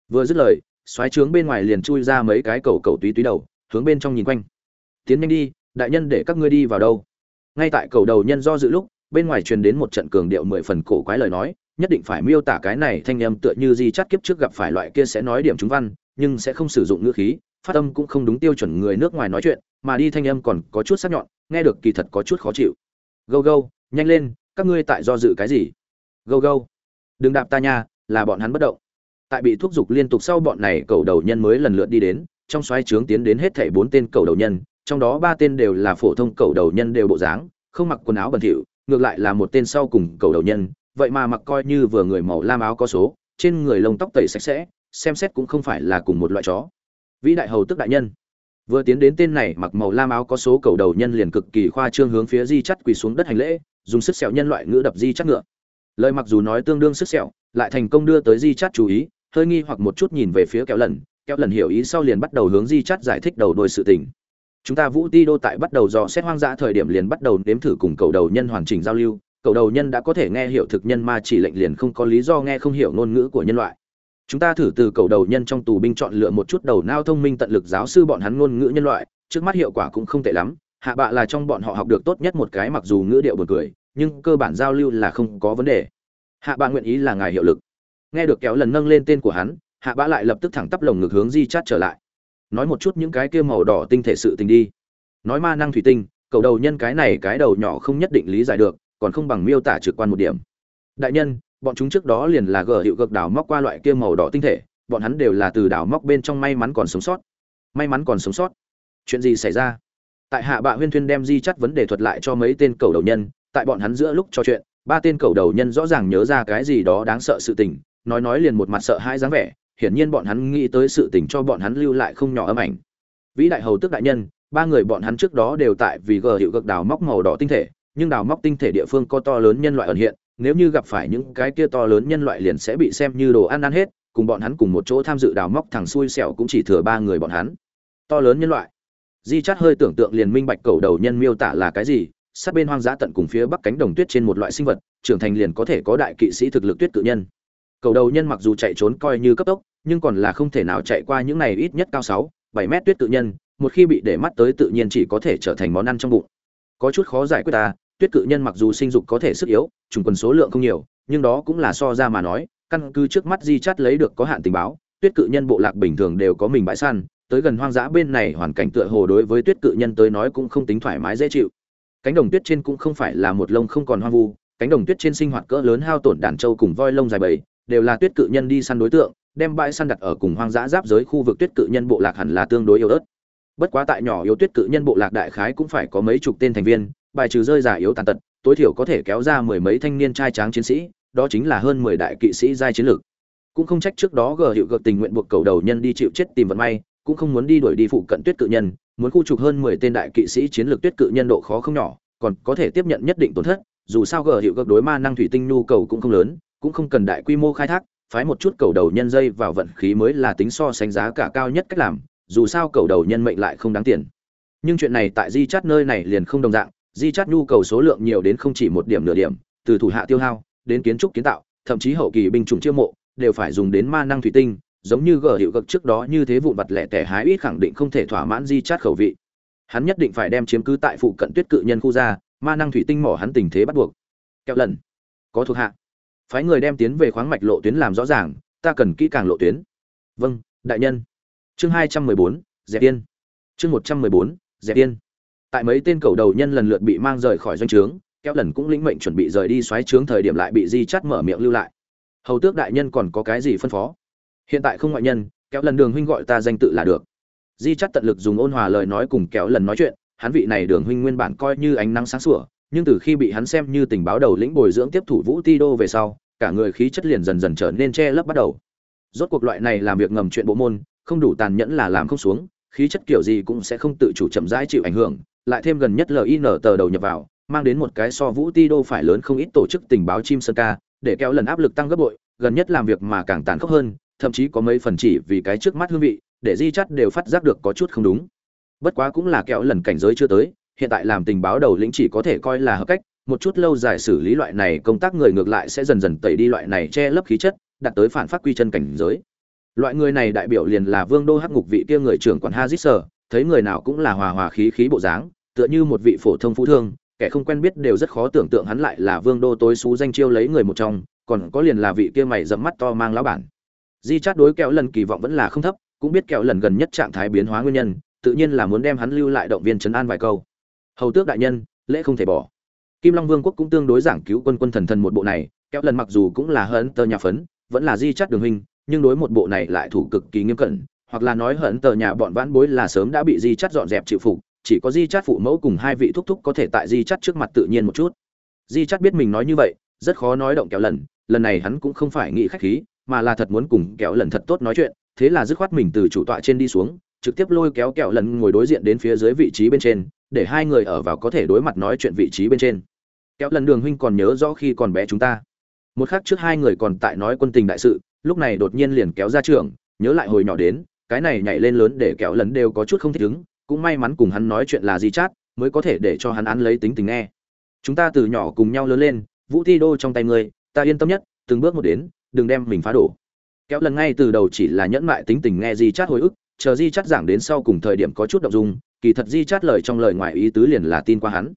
[SPEAKER 1] Vừa dứt lời xoáy trướng bên ngoài liền chui ra mấy cái cầu cầu túy túy đầu, hướng bên trong nhìn quanh. Tiến nhanh đi, đại nhân để các ngươi đi vào đâu. Ngay tại cầu đầu nhân do dự lúc, bên ngoài truyền đến một trận cường điệu mười phần cổ quái lời nói, nhất định phải miêu tả cái này thanh âm tựa như di chắt kiếp trước gặp phải loại kia sẽ nói điểm chúng văn, nhưng sẽ không sử dụng ngữ khí, phát âm cũng không đúng tiêu chuẩn người nước ngoài nói chuyện, mà đi thanh âm còn có chút sắc nhọn, nghe được kỳ thật có chút khó chịu. Gâu gâu, nhanh lên, các ngươi tại do dự cái gì? Gâu gâu đừng đạp ta nha, là bọn hắn bất động. Tại bị thúc giục liên tục sau bọn này, cầu đầu nhân mới lần lượt đi đến, trong xoáy trướng tiến đến hết thảy bốn tên cầu đầu nhân, trong đó ba tên đều là phổ thông cầu đầu nhân đều bộ dáng, không mặc quần áo bẩn thỉu, ngược lại là một tên sau cùng cầu đầu nhân, vậy mà mặc coi như vừa người màu lam áo có số, trên người lông tóc tẩy sạch sẽ, xem xét cũng không phải là cùng một loại chó. Vĩ đại hầu tức đại nhân. Vừa tiến đến tên này mặc màu lam áo có số cầu đầu nhân liền cực kỳ khoa trương hướng phía di chắt quỳ xuống đất hành lễ, dùng sức sẹo nhân loại ngữ đập di chắt ngựa lời mặc dù nói tương đương sức sẹo, lại thành công đưa tới di chát chú ý, hơi nghi hoặc một chút nhìn về phía kéo lần kéo lần hiểu ý sau liền bắt đầu hướng di chát giải thích đầu đôi sự tình. Chúng ta vũ ti đô tại bắt đầu dò xét hoang dã thời điểm liền bắt đầu nếm thử cùng cầu đầu nhân hoàn chỉnh giao lưu. Cầu đầu nhân đã có thể nghe hiểu thực nhân mà chỉ lệnh liền không có lý do nghe không hiểu ngôn ngữ của nhân loại. Chúng ta thử từ cầu đầu nhân trong tù binh chọn lựa một chút đầu nao thông minh tận lực giáo sư bọn hắn ngôn ngữ nhân loại, trước mắt hiệu quả cũng không tệ lắm. Hạ bạ là trong bọn họ học được tốt nhất một cái mặc dù ngữ điệu buồn cười nhưng cơ bản giao lưu là không có vấn đề. Hạ bạ nguyện ý là ngài hiệu lực. Nghe được kéo lần nâng lên tên của hắn, hạ bạ lại lập tức thẳng tắp lồng ngực hướng di chát trở lại. Nói một chút những cái kia màu đỏ tinh thể sự tình đi. Nói ma năng thủy tinh, cầu đầu nhân cái này cái đầu nhỏ không nhất định lý giải được, còn không bằng miêu tả trực quan một điểm. Đại nhân, bọn chúng trước đó liền là gờ hiệu gợc đào móc qua loại kia màu đỏ tinh thể, bọn hắn đều là từ đào móc bên trong may mắn còn sống sót. May mắn còn sống sót. Chuyện gì xảy ra? Tại hạ bạ huyên thuyên đem di chắt vấn đề thuật lại cho mấy tên cầu đầu nhân tại bọn hắn giữa lúc trò chuyện, ba tên cầu đầu nhân rõ ràng nhớ ra cái gì đó đáng sợ sự tình, nói nói liền một mặt sợ hãi dáng vẻ, hiển nhiên bọn hắn nghĩ tới sự tình cho bọn hắn lưu lại không nhỏ âm ảnh. Vĩ đại hầu tức đại nhân, ba người bọn hắn trước đó đều tại vì gờ hiệu gợc đào móc màu đỏ tinh thể, nhưng đào móc tinh thể địa phương có to lớn nhân loại ẩn hiện, nếu như gặp phải những cái kia to lớn nhân loại liền sẽ bị xem như đồ ăn ăn hết, cùng bọn hắn cùng một chỗ tham dự đào móc thằng xui xẻo cũng chỉ thừa ba người bọn hắn. To lớn nhân loại. Di chắt hơi tưởng tượng liền minh bạch cầu đầu nhân miêu tả là cái gì sát bên hoang dã tận cùng phía bắc cánh đồng tuyết trên một loại sinh vật, trưởng thành liền có thể có đại kỵ sĩ thực lực tuyết cự nhân. Cầu đầu nhân mặc dù chạy trốn coi như cấp tốc, nhưng còn là không thể nào chạy qua những này ít nhất cao sáu, bảy mét tuyết cự nhân, một khi bị để mắt tới tự nhiên chỉ có thể trở thành món ăn trong bụng. Có chút khó giải quyết ta, tuyết cự nhân mặc dù sinh dục có thể sức yếu, trùng quần số lượng không nhiều, nhưng đó cũng là so ra mà nói, căn cứ trước mắt di chắt lấy được có hạn tình báo, tuyết cự nhân bộ lạc bình thường đều có mình bãi săn, tới gần hoang dã bên này hoàn cảnh tựa hồ đối với tuyết cự nhân tới nói cũng không tính thoải mái dễ chịu cánh đồng tuyết trên cũng không phải là một lông không còn hoang vu, cánh đồng tuyết trên sinh hoạt cỡ lớn hao tổn đàn trâu cùng voi lông dài bầy, đều là tuyết cự nhân đi săn đối tượng, đem bãi săn đặt ở cùng hoang dã giáp giới khu vực tuyết cự nhân bộ lạc hẳn là tương đối yếu ớt. Bất quá tại nhỏ yếu tuyết cự nhân bộ lạc đại khái cũng phải có mấy chục tên thành viên, bài trừ rơi giả yếu tàn tật, tối thiểu có thể kéo ra mười mấy thanh niên trai tráng chiến sĩ, đó chính là hơn mười đại kỵ sĩ giai chiến lược. Cũng không trách trước đó gờ hiệu gợt tình nguyện buộc cầu đầu nhân đi chịu chết tìm vận may, cũng không muốn đi đuổi đi phụ cận tuyết cự nhân muốn khu trục hơn mười tên đại kỵ sĩ chiến lược tuyết cự nhân độ khó không nhỏ, còn có thể tiếp nhận nhất định tổn thất, dù sao gờ hiệu gấp đối ma năng thủy tinh nhu cầu cũng không lớn, cũng không cần đại quy mô khai thác, phái một chút cầu đầu nhân dây vào vận khí mới là tính so sánh giá cả cao nhất cách làm, dù sao cầu đầu nhân mệnh lại không đáng tiền. Nhưng chuyện này tại di chát nơi này liền không đồng dạng di chát nhu cầu số lượng nhiều đến không chỉ một điểm nửa điểm, từ thủ hạ tiêu hao, đến kiến trúc kiến tạo, thậm chí hậu kỳ binh chủng chiêu mộ, đều phải dùng đến ma năng thủy tinh giống như gờ hiệu cực trước đó như thế vụn vặt lẻ tẻ hái ít khẳng định không thể thỏa mãn di chát khẩu vị. Hắn nhất định phải đem chiếm cứ tại phụ cận tuyết cự nhân khu ra, ma năng thủy tinh mỏ hắn tình thế bắt buộc. Kẹo lần. Có thuộc hạ. Phái người đem tiến về khoáng mạch lộ tuyến làm rõ ràng, ta cần kỹ càng lộ tuyến. Vâng đại nhân. Chương hai trăm mười bốn, dẹp yên. Chương một trăm mười bốn, dẹp yên. Tại mấy tên cầu đầu nhân lần lượt bị mang rời khỏi doanh trướng kéo lần cũng lĩnh mệnh chuẩn bị rời đi xoáy trướng thời điểm lại bị di chắt mở miệng lưu lại. Hầu tước đại nhân còn có cái gì phân phó? Hiện tại không ngoại nhân, kéo lần đường huynh gọi ta danh tự là được. Di chắt tận lực dùng ôn hòa lời nói cùng kéo lần nói chuyện, hắn vị này đường huynh nguyên bản coi như ánh nắng sáng sủa, nhưng từ khi bị hắn xem như tình báo đầu lĩnh bồi dưỡng tiếp thủ vũ ti đô về sau, cả người khí chất liền dần dần trở nên che lấp bắt đầu. Rốt cuộc loại này làm việc ngầm chuyện bộ môn, không đủ tàn nhẫn là làm không xuống, khí chất kiểu gì cũng sẽ không tự chủ chậm rãi chịu ảnh hưởng, lại thêm gần nhất lin tờ đầu nhập vào, mang đến một cái so vũ ti đô phải lớn không ít tổ chức tình báo chim sơn ca, để kéo lần áp lực tăng gấp bội, gần nhất làm việc mà càng tàn khốc hơn thậm chí có mấy phần chỉ vì cái trước mắt hương vị, để di chắt đều phát giác được có chút không đúng. Bất quá cũng là kẹo lần cảnh giới chưa tới, hiện tại làm tình báo đầu lĩnh chỉ có thể coi là hợp cách, một chút lâu dài xử lý loại này công tác người ngược lại sẽ dần dần tẩy đi loại này che lấp khí chất đặt tới phản phát quy chân cảnh giới. Loại người này đại biểu liền là vương đô hắc ngục vị kia người trưởng quản hazit sở, thấy người nào cũng là hòa hòa khí khí bộ dáng, tựa như một vị phổ thông phú thương, kẻ không quen biết đều rất khó tưởng tượng hắn lại là vương đô tối xú danh chiêu lấy người một trong, còn có liền là vị kia mày dẫm mắt to mang lão bản di chát đối kẹo lần kỳ vọng vẫn là không thấp, cũng biết kẹo lần gần nhất trạng thái biến hóa nguyên nhân, tự nhiên là muốn đem hắn lưu lại động viên trấn an vài câu. Hầu tước đại nhân, lễ không thể bỏ. Kim long vương quốc cũng tương đối giảng cứu quân quân thần thần một bộ này, kẹo lần mặc dù cũng là hận tơ nhà phấn, vẫn là di chát đường hình nhưng đối một bộ này lại thủ cực kỳ nghiêm cẩn, hoặc là nói hận tờ nhà bọn vãn bối là sớm đã bị di chắt dọn dẹp chịu phục, chỉ có di chắt phụ mẫu cùng hai vị thúc thúc có thể tại di chắt trước mặt tự nhiên một chút. Di chắt biết mình nói như vậy, rất khó nói động kéo lần lần này hắn cũng không phải nghĩ khách khí mà là thật muốn cùng kẹo lần thật tốt nói chuyện, thế là dứt khoát mình từ chủ tọa trên đi xuống, trực tiếp lôi kéo kẹo lần ngồi đối diện đến phía dưới vị trí bên trên, để hai người ở vào có thể đối mặt nói chuyện vị trí bên trên. Kẹo lần đường huynh còn nhớ rõ khi còn bé chúng ta. Một khắc trước hai người còn tại nói quân tình đại sự, lúc này đột nhiên liền kéo ra trường, nhớ lại hồi nhỏ đến, cái này nhảy lên lớn để kẹo lần đều có chút không thích ứng, cũng may mắn cùng hắn nói chuyện là gì chát, mới có thể để cho hắn ăn lấy tính tình nghe. Chúng ta từ nhỏ cùng nhau lớn lên, vũ thi đô trong tay ngươi, ta yên tâm nhất, từng bước một đến đừng đem mình phá đổ. Kéo lần ngay từ đầu chỉ là nhẫn mại tính tình nghe di chát hồi ức, chờ di chát giảng đến sau cùng thời điểm có chút động dung, kỳ thật di chát lời trong lời ngoài ý tứ liền là tin qua hắn.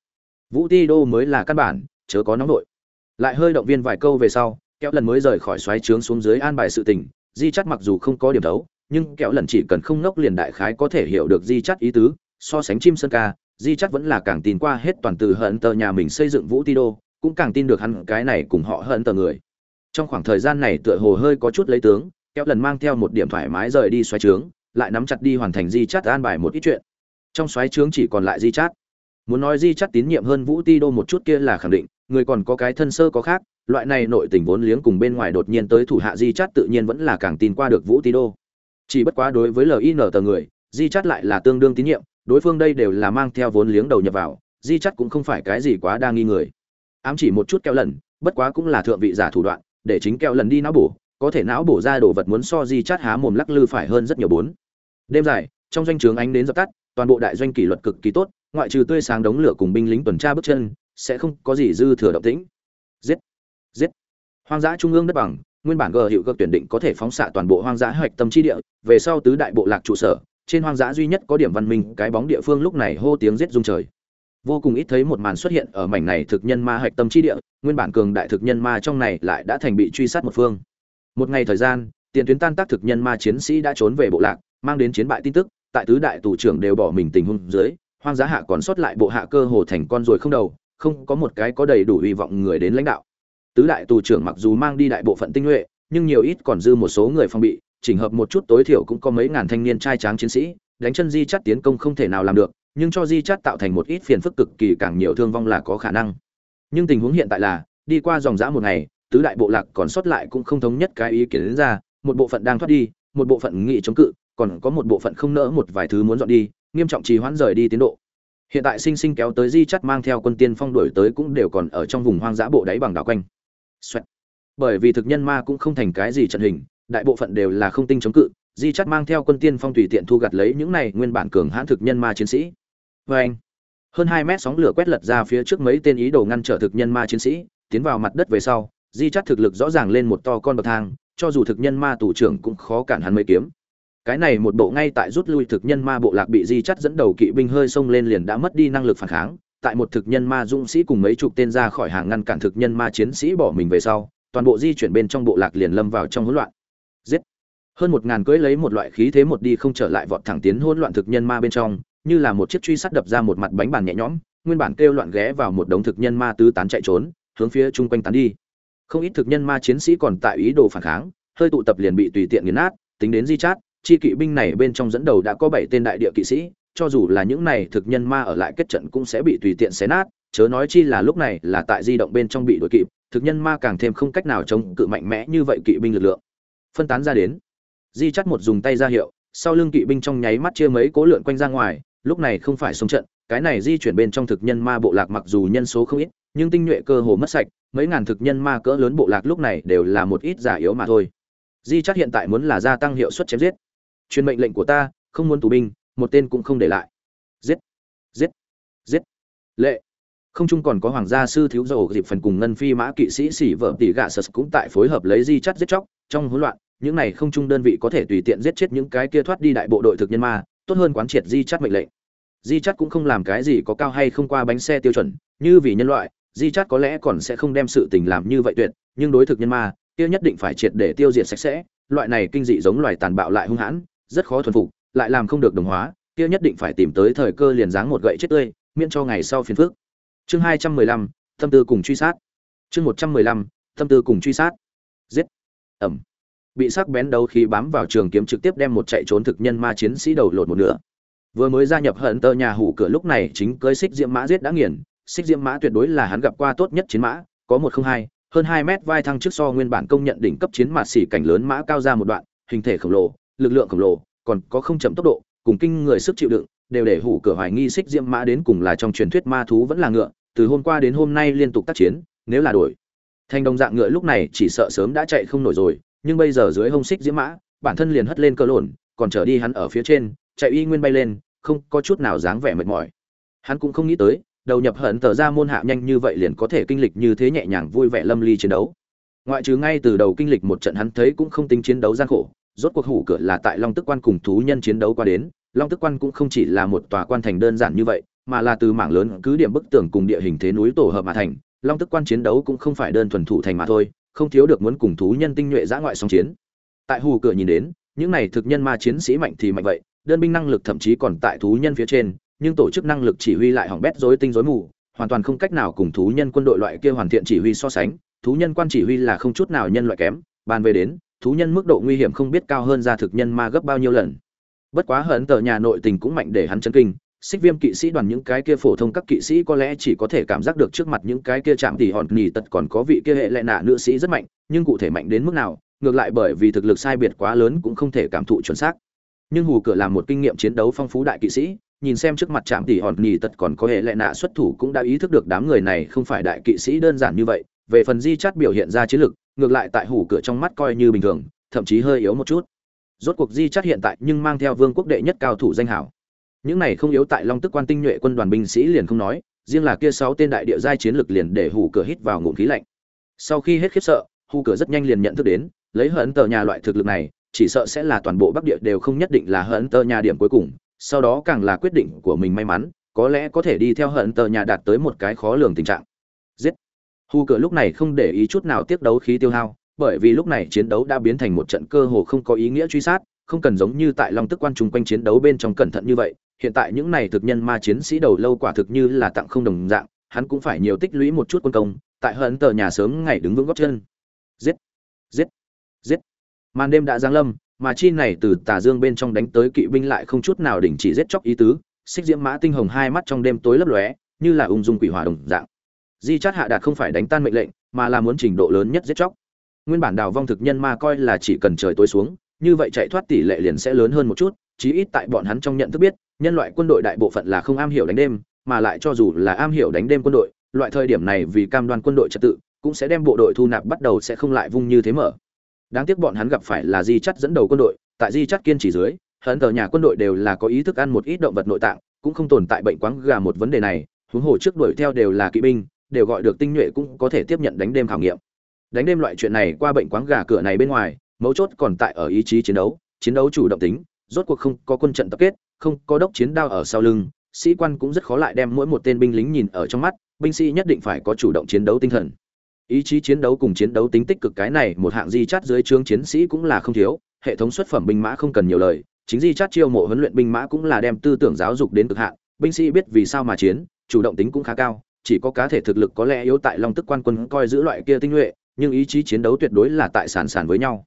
[SPEAKER 1] Vũ ti đô mới là căn bản, chớ có nóng nội lại hơi động viên vài câu về sau, kéo lần mới rời khỏi xoáy trướng xuống dưới an bài sự tình, di chắt mặc dù không có điểm đấu, nhưng kéo lần chỉ cần không ngốc liền đại khái có thể hiểu được di chắt ý tứ, so sánh chim sơn ca, di chắt vẫn là càng tin qua hết toàn từ hận tờ nhà mình xây dựng vũ ti đô, cũng càng tin được hắn cái này cùng họ hận tờ người trong khoảng thời gian này tựa hồ hơi có chút lấy tướng kéo lần mang theo một điểm thoải mái rời đi xoáy trướng lại nắm chặt đi hoàn thành di chát an bài một ít chuyện. Trong xoáy trướng chỉ còn lại di chát, muốn nói di chát tín nhiệm hơn vũ ti đô một chút kia là khẳng định người còn có cái thân sơ có khác loại này nội tình vốn liếng cùng bên ngoài đột nhiên tới thủ hạ di chát tự nhiên vẫn là càng tin qua được vũ ti đô. Chỉ bất quá đối với lin tờ người di chát lại là tương đương tín nhiệm đối phương đây đều là mang theo vốn liếng đầu nhập vào di chắt cũng không phải cái gì quá đa nghi người. Ám chỉ một chút kéo lần bất quá cũng là thượng vị giả thủ đoạn để chính kẹo lần đi não bổ, có thể não bổ ra đồ vật muốn so di chát há mồm lắc lư phải hơn rất nhiều bốn. Đêm dài, trong doanh trường ánh đến dập tắt, toàn bộ đại doanh kỷ luật cực kỳ tốt, ngoại trừ tươi sáng đống lửa cùng binh lính tuần tra bước chân, sẽ không có gì dư thừa động tĩnh. Giết! Giết! Hoang dã trung ương đất bằng, nguyên bản gờ hiệu cực tuyển định có thể phóng xạ toàn bộ hoang dã hoạch tâm chi địa, về sau tứ đại bộ lạc trụ sở, trên hoang dã duy nhất có điểm văn minh, cái bóng địa phương lúc này hô tiếng giết rung trời vô cùng ít thấy một màn xuất hiện ở mảnh này thực nhân ma hạch tâm chi địa, nguyên bản cường đại thực nhân ma trong này lại đã thành bị truy sát một phương. Một ngày thời gian, tiền tuyến tan tác thực nhân ma chiến sĩ đã trốn về bộ lạc, mang đến chiến bại tin tức, tại tứ đại tù trưởng đều bỏ mình tình huống dưới, hoang giá hạ còn sót lại bộ hạ cơ hồ thành con rồi không đầu, không có một cái có đầy đủ hy vọng người đến lãnh đạo. Tứ đại tù trưởng mặc dù mang đi đại bộ phận tinh nhuệ, nhưng nhiều ít còn dư một số người phong bị, chỉnh hợp một chút tối thiểu cũng có mấy ngàn thanh niên trai tráng chiến sĩ, đánh chân di chắt tiến công không thể nào làm được nhưng cho di chát tạo thành một ít phiền phức cực kỳ càng nhiều thương vong là có khả năng. Nhưng tình huống hiện tại là, đi qua dòng dã một ngày, tứ đại bộ lạc còn sót lại cũng không thống nhất cái ý kiến đến ra, một bộ phận đang thoát đi, một bộ phận nghị chống cự, còn có một bộ phận không nỡ một vài thứ muốn dọn đi, nghiêm trọng trì hoãn rời đi tiến độ. Hiện tại sinh sinh kéo tới di chắt mang theo quân tiên phong đuổi tới cũng đều còn ở trong vùng hoang dã bộ đáy bằng đảo quanh. Xoẹt. bởi vì thực nhân ma cũng không thành cái gì trận hình, đại bộ phận đều là không tinh chống cự, di chắt mang theo quân tiên phong tùy tiện thu gặt lấy những này nguyên bản cường hãn thực nhân ma chiến sĩ vê anh. Hơn hai mét sóng lửa quét lật ra phía trước mấy tên ý đồ ngăn trở thực nhân ma chiến sĩ, tiến vào mặt đất về sau, di chắt thực lực rõ ràng lên một to con bậc thang, cho dù thực nhân ma tù trưởng cũng khó cản hắn mấy kiếm. Cái này một bộ ngay tại rút lui thực nhân ma bộ lạc bị di chắt dẫn đầu kỵ binh hơi xông lên liền đã mất đi năng lực phản kháng, tại một thực nhân ma dũng sĩ cùng mấy chục tên ra khỏi hàng ngăn cản thực nhân ma chiến sĩ bỏ mình về sau, toàn bộ di chuyển bên trong bộ lạc liền lâm vào trong hỗn loạn. Giết. Hơn một ngàn cưỡi lấy một loại khí thế một đi không trở lại vọt thẳng tiến hỗn loạn thực nhân ma bên trong như là một chiếc truy sát đập ra một mặt bánh bàn nhẹ nhõm, nguyên bản kêu loạn ghé vào một đống thực nhân ma tứ tán chạy trốn, hướng phía chung quanh tán đi. Không ít thực nhân ma chiến sĩ còn tại ý đồ phản kháng, hơi tụ tập liền bị tùy tiện nghiền nát, tính đến di chát, chi kỵ binh này bên trong dẫn đầu đã có bảy tên đại địa kỵ sĩ, cho dù là những này thực nhân ma ở lại kết trận cũng sẽ bị tùy tiện xé nát, chớ nói chi là lúc này là tại di động bên trong bị đuổi kịp, thực nhân ma càng thêm không cách nào chống cự mạnh mẽ như vậy kỵ binh lực lượng. Phân tán ra đến. Di chắt một dùng tay ra hiệu, sau lưng kỵ binh trong nháy mắt chia mấy cố lượn quanh ra ngoài lúc này không phải sống trận, cái này di chuyển bên trong thực nhân ma bộ lạc mặc dù nhân số không ít, nhưng tinh nhuệ cơ hồ mất sạch, mấy ngàn thực nhân ma cỡ lớn bộ lạc lúc này đều là một ít giả yếu mà thôi. Di chắc hiện tại muốn là gia tăng hiệu suất chém giết. Truyền mệnh lệnh của ta, không muốn tù binh, một tên cũng không để lại. Giết giết giết. Lệ. Không chung còn có hoàng gia sư thiếu dầu dịp phần cùng ngân phi mã kỵ sĩ xỉ vợ tỷ gạ sật cũng tại phối hợp lấy di chắt giết chóc, trong hỗn loạn, những này không chung đơn vị có thể tùy tiện giết chết những cái kia thoát đi đại bộ đội thực nhân ma tốt hơn quán triệt di chắt mệnh lệnh. Di chắt cũng không làm cái gì có cao hay không qua bánh xe tiêu chuẩn, như vì nhân loại, di chắt có lẽ còn sẽ không đem sự tình làm như vậy tuyệt, nhưng đối thực nhân ma, kia nhất định phải triệt để tiêu diệt sạch sẽ, loại này kinh dị giống loài tàn bạo lại hung hãn, rất khó thuần phục, lại làm không được đồng hóa, kia nhất định phải tìm tới thời cơ liền dáng một gậy chết tươi, miễn cho ngày sau phiền phức. Chương hai trăm mười lăm, tâm tư cùng truy sát. Chương một trăm mười lăm, tâm tư cùng truy sát. Giết. Ẩm bị sắc bén đấu khí bám vào trường kiếm trực tiếp đem một chạy trốn thực nhân ma chiến sĩ đầu lột một nửa. Vừa mới gia nhập hận tơ nhà hủ cửa lúc này chính cưỡi xích diễm mã giết đã nghiền. Xích diễm mã tuyệt đối là hắn gặp qua tốt nhất chiến mã, có một không hai, hơn hai mét vai thăng trước so nguyên bản công nhận đỉnh cấp chiến mã xỉ cảnh lớn mã cao ra một đoạn, hình thể khổng lồ, lực lượng khổng lồ, còn có không chậm tốc độ, cùng kinh người sức chịu đựng, đều để hủ cửa hoài nghi xích diễm mã đến cùng là trong truyền thuyết ma thú vẫn là ngựa, từ hôm qua đến hôm nay liên tục tác chiến, nếu là đổi. Thành đồng dạng ngựa lúc này chỉ sợ sớm đã chạy không nổi rồi nhưng bây giờ dưới hông xích diễm mã, bản thân liền hất lên cơ lộn, còn trở đi hắn ở phía trên, chạy y nguyên bay lên, không có chút nào dáng vẻ mệt mỏi. Hắn cũng không nghĩ tới, đầu nhập hận tờ ra môn hạ nhanh như vậy liền có thể kinh lịch như thế nhẹ nhàng vui vẻ lâm ly chiến đấu. Ngoại trừ ngay từ đầu kinh lịch một trận hắn thấy cũng không tính chiến đấu gian khổ, rốt cuộc hủ cửa là tại long tức quan cùng thú nhân chiến đấu qua đến, long tức quan cũng không chỉ là một tòa quan thành đơn giản như vậy, mà là từ mảng lớn cứ điểm bức tường cùng địa hình thế núi tổ hợp mà thành, long tức quan chiến đấu cũng không phải đơn thuần thủ thành mà thôi không thiếu được muốn cùng thú nhân tinh nhuệ giã ngoại song chiến. Tại hù cửa nhìn đến, những này thực nhân ma chiến sĩ mạnh thì mạnh vậy, đơn binh năng lực thậm chí còn tại thú nhân phía trên, nhưng tổ chức năng lực chỉ huy lại hỏng bét rối tinh rối mù, hoàn toàn không cách nào cùng thú nhân quân đội loại kia hoàn thiện chỉ huy so sánh. Thú nhân quan chỉ huy là không chút nào nhân loại kém, bàn về đến, thú nhân mức độ nguy hiểm không biết cao hơn ra thực nhân ma gấp bao nhiêu lần. Bất quá hận tờ nhà nội tình cũng mạnh để hắn chấn kinh xích viêm kỵ sĩ đoàn những cái kia phổ thông các kỵ sĩ có lẽ chỉ có thể cảm giác được trước mặt những cái kia chạm tỉ hòn nghỉ tật còn có vị kia hệ lệ nạ nữ sĩ rất mạnh, nhưng cụ thể mạnh đến mức nào, ngược lại bởi vì thực lực sai biệt quá lớn cũng không thể cảm thụ chuẩn xác. Nhưng hù cửa làm một kinh nghiệm chiến đấu phong phú đại kỵ sĩ, nhìn xem trước mặt chạm tỉ hòn nghỉ tật còn có hệ lệ nạ xuất thủ cũng đã ý thức được đám người này không phải đại kỵ sĩ đơn giản như vậy, về phần di chát biểu hiện ra chiến lực, ngược lại tại hủ cửa trong mắt coi như bình thường, thậm chí hơi yếu một chút. Rốt cuộc di chát hiện tại nhưng mang theo vương quốc đệ nhất cao thủ danh hảo những này không yếu tại long tức quan tinh nhuệ quân đoàn binh sĩ liền không nói, riêng là kia sáu tên đại địa giai chiến lực liền để hủ cửa hít vào ngụm khí lạnh. Sau khi hết khiếp sợ hủ cửa rất nhanh liền nhận thức đến, lấy hận tờ nhà loại thực lực này, chỉ sợ sẽ là toàn bộ bắc địa đều không nhất định là hận tờ nhà điểm cuối cùng, sau đó càng là quyết định của mình may mắn, có lẽ có thể đi theo hận tờ nhà đạt tới một cái khó lường tình trạng. Giết! Hù cửa lúc này không để ý chút nào tiếc đấu khí tiêu hao, bởi vì lúc này chiến đấu đã biến thành một trận cơ hồ không có ý nghĩa truy sát, không cần giống như tại long tức quan trùng quanh chiến đấu bên trong cẩn thận như vậy hiện tại những này thực nhân ma chiến sĩ đầu lâu quả thực như là tặng không đồng dạng, hắn cũng phải nhiều tích lũy một chút quân công, tại hận tờ nhà sớm ngày đứng vững gót chân. Giết! Giết! Giết! Màn đêm đã giáng lâm, mà chi này từ tà dương bên trong đánh tới kỵ binh lại không chút nào đình chỉ giết chóc ý tứ, xích diễm mã tinh hồng hai mắt trong đêm tối lấp lóe, như là ung dung quỷ hỏa đồng dạng. Di chát hạ đạt không phải đánh tan mệnh lệnh, mà là muốn trình độ lớn nhất giết chóc. Nguyên bản đào vong thực nhân ma coi là chỉ cần trời tối xuống, như vậy chạy thoát tỷ lệ liền sẽ lớn hơn một chút, chí ít tại bọn hắn trong nhận thức biết nhân loại quân đội đại bộ phận là không am hiểu đánh đêm, mà lại cho dù là am hiểu đánh đêm quân đội, loại thời điểm này vì cam đoan quân đội trật tự, cũng sẽ đem bộ đội thu nạp bắt đầu sẽ không lại vung như thế mở. Đáng tiếc bọn hắn gặp phải là di chắt dẫn đầu quân đội, tại di chắt kiên trì dưới hận tờ nhà quân đội đều là có ý thức ăn một ít động vật nội tạng, cũng không tồn tại bệnh quáng gà một vấn đề này, huống hồ trước đuổi theo đều là kỵ binh, đều gọi được tinh nhuệ cũng có thể tiếp nhận đánh đêm khảo nghiệm. Đánh đêm loại chuyện này qua bệnh quáng gà cửa này bên ngoài, mấu chốt còn tại ở ý chí chiến đấu chiến đấu chủ động tính, rốt cuộc không có quân trận tập kết không có đốc chiến đao ở sau lưng, sĩ quan cũng rất khó lại đem mỗi một tên binh lính nhìn ở trong mắt, binh sĩ nhất định phải có chủ động chiến đấu tinh thần. Ý chí chiến đấu cùng chiến đấu tính tích cực cái này, một hạng di chát dưới trướng chiến sĩ cũng là không thiếu, hệ thống xuất phẩm binh mã không cần nhiều lời, chính di chát chiêu mộ huấn luyện binh mã cũng là đem tư tưởng giáo dục đến cực hạn, binh sĩ biết vì sao mà chiến, chủ động tính cũng khá cao, chỉ có cá thể thực lực có lẽ yếu tại long tức quan quân coi giữ loại kia tinh nhuệ, nhưng ý chí chiến đấu tuyệt đối là tại sản sản với nhau.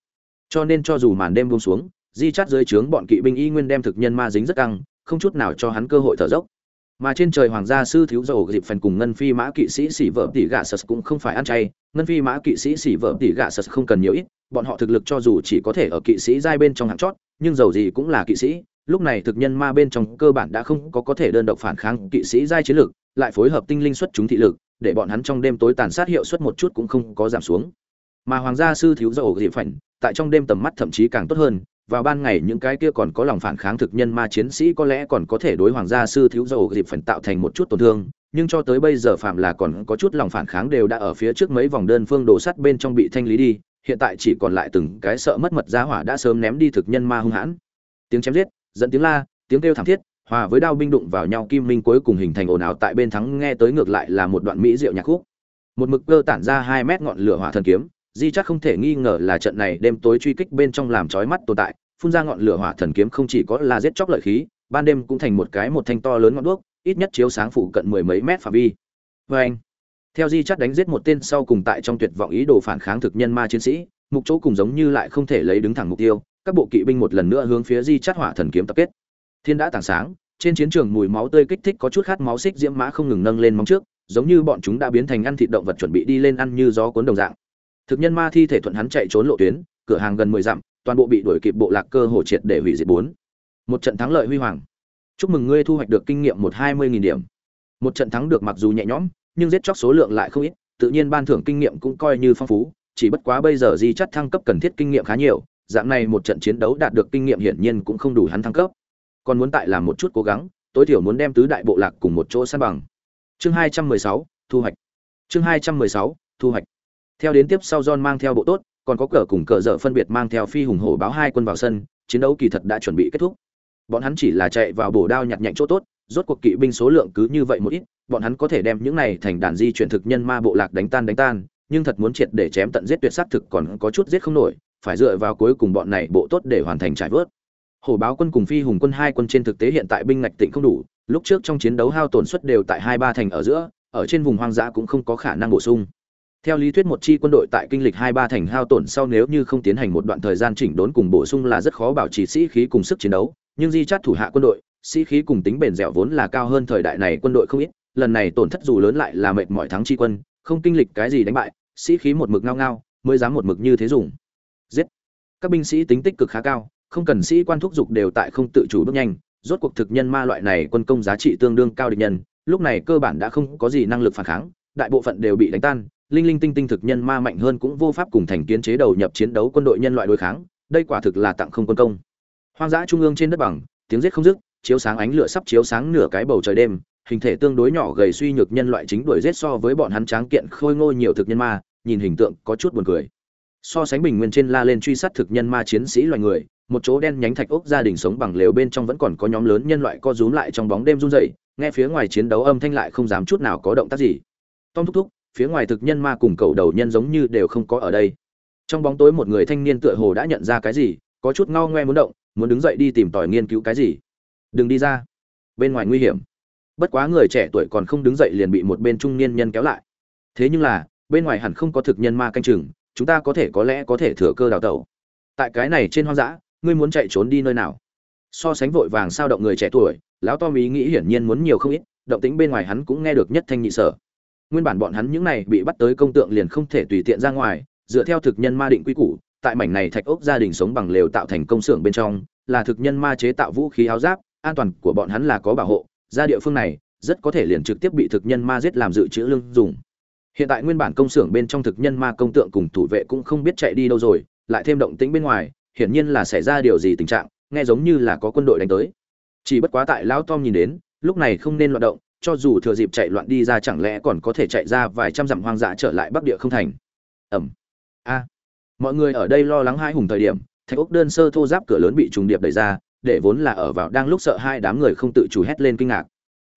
[SPEAKER 1] Cho nên cho dù màn đêm buông xuống di chát dưới trướng bọn kỵ binh y nguyên đem thực nhân ma dính rất căng, không chút nào cho hắn cơ hội thở dốc. Mà trên trời hoàng gia sư thiếu dầu dịp phần cùng ngân phi mã kỵ sĩ xỉ vợ tỷ gạ sật cũng không phải ăn chay. Ngân phi mã kỵ sĩ xỉ vợ tỷ gạ sật không cần nhiều ít, bọn họ thực lực cho dù chỉ có thể ở kỵ sĩ giai bên trong hạng chót, nhưng dầu gì cũng là kỵ sĩ. Lúc này thực nhân ma bên trong cơ bản đã không có có thể đơn độc phản kháng kỵ sĩ giai chiến lực lại phối hợp tinh linh xuất chúng thị lực, để bọn hắn trong đêm tối tàn sát hiệu suất một chút cũng không có giảm xuống. Mà hoàng gia sư thiếu dầu dịp phần tại trong đêm tầm mắt thậm chí càng tốt hơn vào ban ngày những cái kia còn có lòng phản kháng thực nhân ma chiến sĩ có lẽ còn có thể đối hoàng gia sư thiếu dầu dịp phần tạo thành một chút tổn thương, nhưng cho tới bây giờ phạm là còn có chút lòng phản kháng đều đã ở phía trước mấy vòng đơn phương đổ sắt bên trong bị thanh lý đi, hiện tại chỉ còn lại từng cái sợ mất mật giá hỏa đã sớm ném đi thực nhân ma hung hãn. Tiếng chém giết, dẫn tiếng la, tiếng kêu thảm thiết, hòa với đao binh đụng vào nhau kim minh cuối cùng hình thành ồn ào tại bên thắng nghe tới ngược lại là một đoạn mỹ diệu nhạc khúc. Một mực cơ tản ra hai mét ngọn lửa hỏa thần kiếm di chắc không thể nghi ngờ là trận này đêm tối truy kích bên trong làm chói mắt tồn tại, phun ra ngọn lửa hỏa thần kiếm không chỉ có là giết chóc lợi khí, ban đêm cũng thành một cái một thanh to lớn ngọn đuốc, ít nhất chiếu sáng phủ cận mười mấy mét phạm vi. Vê anh, theo di chắc đánh giết một tên sau cùng tại trong tuyệt vọng ý đồ phản kháng thực nhân ma chiến sĩ, mục chỗ cùng giống như lại không thể lấy đứng thẳng mục tiêu, các bộ kỵ binh một lần nữa hướng phía di chắc hỏa thần kiếm tập kết. Thiên đã tảng sáng, trên chiến trường mùi máu tươi kích thích có chút khát máu xích diễm mã không ngừng nâng lên móng trước, giống như bọn chúng đã biến thành ăn thịt động vật chuẩn bị đi lên ăn như gió cuốn đồng dạng thực nhân ma thi thể thuận hắn chạy trốn lộ tuyến, cửa hàng gần mười dặm, toàn bộ bị đuổi kịp bộ lạc cơ hồ triệt để hủy diệt bốn. Một trận thắng lợi huy hoàng. Chúc mừng ngươi thu hoạch được kinh nghiệm một hai mươi nghìn điểm. Một trận thắng được mặc dù nhẹ nhõm, nhưng giết chóc số lượng lại không ít, tự nhiên ban thưởng kinh nghiệm cũng coi như phong phú, chỉ bất quá bây giờ di chắt thăng cấp cần thiết kinh nghiệm khá nhiều, dạng này một trận chiến đấu đạt được kinh nghiệm hiển nhiên cũng không đủ hắn thăng cấp. Còn muốn tại làm một chút cố gắng, tối thiểu muốn đem tứ đại bộ lạc cùng một chỗ san bằng. Chương hai trăm mười sáu, thu hoạch. Chương hai trăm mười sáu, thu hoạch theo đến tiếp sau john mang theo bộ tốt, còn có cờ cùng cờ dở phân biệt mang theo phi hùng hổ báo hai quân vào sân, chiến đấu kỳ thật đã chuẩn bị kết thúc. Bọn hắn chỉ là chạy vào bổ đao nhặt nhạnh chỗ tốt, rốt cuộc kỵ binh số lượng cứ như vậy một ít, bọn hắn có thể đem những này thành đàn di chuyển thực nhân ma bộ lạc đánh tan đánh tan, nhưng thật muốn triệt để chém tận giết tuyệt sát thực còn có chút giết không nổi, phải dựa vào cuối cùng bọn này bộ tốt để hoàn thành trải vớt. Hổ báo quân cùng phi hùng quân hai quân trên thực tế hiện tại binh ngạch tỉnh không đủ, lúc trước trong chiến đấu hao tổn suất đều tại hai ba thành ở giữa, ở trên vùng hoang dã cũng không có khả năng bổ sung theo lý thuyết một chi quân đội tại kinh lịch hai ba thành hao tổn sau nếu như không tiến hành một đoạn thời gian chỉnh đốn cùng bổ sung là rất khó bảo trì sĩ khí cùng sức chiến đấu, nhưng di chắt thủ hạ quân đội, sĩ khí cùng tính bền dẻo vốn là cao hơn thời đại này quân đội không ít, lần này tổn thất dù lớn lại là mệt mỏi thắng chi quân, không kinh lịch cái gì đánh bại, sĩ khí một mực ngao ngao, mới dám một mực như thế dùng. Giết! Các binh sĩ tính tích cực khá cao, không cần sĩ quan thúc dục đều tại không tự chủ bước nhanh, rốt cuộc thực nhân ma loại này quân công giá trị tương đương cao địch nhân, lúc này cơ bản đã không có gì năng lực phản kháng, đại bộ phận đều bị đánh tan linh linh tinh tinh thực nhân ma mạnh hơn cũng vô pháp cùng thành kiến chế đầu nhập chiến đấu quân đội nhân loại đối kháng, đây quả thực là tặng không quân công. Hoang dã trung ương trên đất bằng, tiếng giết không dứt, chiếu sáng ánh lửa sắp chiếu sáng nửa cái bầu trời đêm, hình thể tương đối nhỏ gầy suy nhược nhân loại chính đuổi giết so với bọn hắn tráng kiện khôi ngô nhiều thực nhân ma, nhìn hình tượng có chút buồn cười. So sánh bình nguyên trên la lên truy sát thực nhân ma chiến sĩ loài người, một chỗ đen nhánh thạch ốc gia đình sống bằng lều bên trong vẫn còn có nhóm lớn nhân loại co rúm lại trong bóng đêm run rẩy, nghe phía ngoài chiến đấu âm thanh lại không dám chút nào có động tác gì. Tom thúc thúc phía ngoài thực nhân ma cùng cầu đầu nhân giống như đều không có ở đây. Trong bóng tối một người thanh niên tựa hồ đã nhận ra cái gì, có chút ngao ngoe muốn động, muốn đứng dậy đi tìm tòi nghiên cứu cái gì. Đừng đi ra. Bên ngoài nguy hiểm. Bất quá người trẻ tuổi còn không đứng dậy liền bị một bên trung niên nhân kéo lại. Thế nhưng là, bên ngoài hẳn không có thực nhân ma canh chừng, chúng ta có thể có lẽ có thể thừa cơ đào tẩu. Tại cái này trên hoang dã, ngươi muốn chạy trốn đi nơi nào? So sánh vội vàng sao động người trẻ tuổi, lão to ý nghĩ hiển nhiên muốn nhiều không ít, động tính bên ngoài hắn cũng nghe được nhất thanh nhị sở nguyên bản bọn hắn những này bị bắt tới công tượng liền không thể tùy tiện ra ngoài, dựa theo thực nhân ma định quy củ, tại mảnh này thạch ốc gia đình sống bằng lều tạo thành công xưởng bên trong, là thực nhân ma chế tạo vũ khí áo giáp, an toàn của bọn hắn là có bảo hộ, ra địa phương này, rất có thể liền trực tiếp bị thực nhân ma giết làm dự trữ lương dùng. Hiện tại nguyên bản công xưởng bên trong thực nhân ma công tượng cùng thủ vệ cũng không biết chạy đi đâu rồi, lại thêm động tĩnh bên ngoài, hiển nhiên là xảy ra điều gì tình trạng, nghe giống như là có quân đội đánh tới. Chỉ bất quá tại lão tom nhìn đến, lúc này không nên loạt động cho dù thừa dịp chạy loạn đi ra chẳng lẽ còn có thể chạy ra vài trăm dặm hoang dã trở lại bắc địa không thành? Ẩm. A. Mọi người ở đây lo lắng hai hùng thời điểm, thạch ốc đơn sơ thô giáp cửa lớn bị trùng điệp đẩy ra, để vốn là ở vào đang lúc sợ hai đám người không tự chủ hét lên kinh ngạc.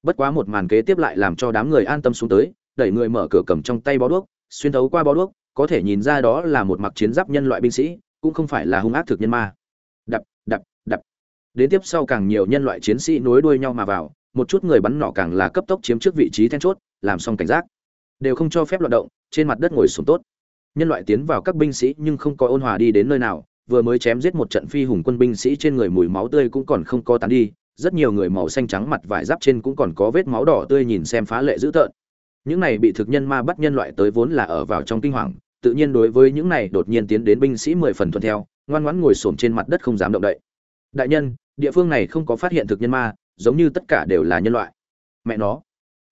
[SPEAKER 1] Bất quá một màn kế tiếp lại làm cho đám người an tâm xuống tới, đẩy người mở cửa cầm trong tay bó đuốc, xuyên thấu qua bó đuốc, có thể nhìn ra đó là một mặc chiến giáp nhân loại binh sĩ, cũng không phải là hung ác thực nhân ma. Đập đập đập. Đến tiếp sau càng nhiều nhân loại chiến sĩ nối đuôi nhau mà vào một chút người bắn nỏ càng là cấp tốc chiếm trước vị trí then chốt, làm xong cảnh giác. Đều không cho phép loạt động, trên mặt đất ngồi sùng tốt. Nhân loại tiến vào các binh sĩ nhưng không có ôn hòa đi đến nơi nào, vừa mới chém giết một trận phi hùng quân binh sĩ trên người mùi máu tươi cũng còn không có tán đi, rất nhiều người màu xanh trắng mặt vải giáp trên cũng còn có vết máu đỏ tươi nhìn xem phá lệ dữ tợn. Những này bị thực nhân ma bắt nhân loại tới vốn là ở vào trong kinh hoàng, tự nhiên đối với những này đột nhiên tiến đến binh sĩ mười phần thuận theo, ngoan ngoãn ngồi xổm trên mặt đất không dám động đậy. Đại nhân, địa phương này không có phát hiện thực nhân ma giống như tất cả đều là nhân loại. Mẹ nó,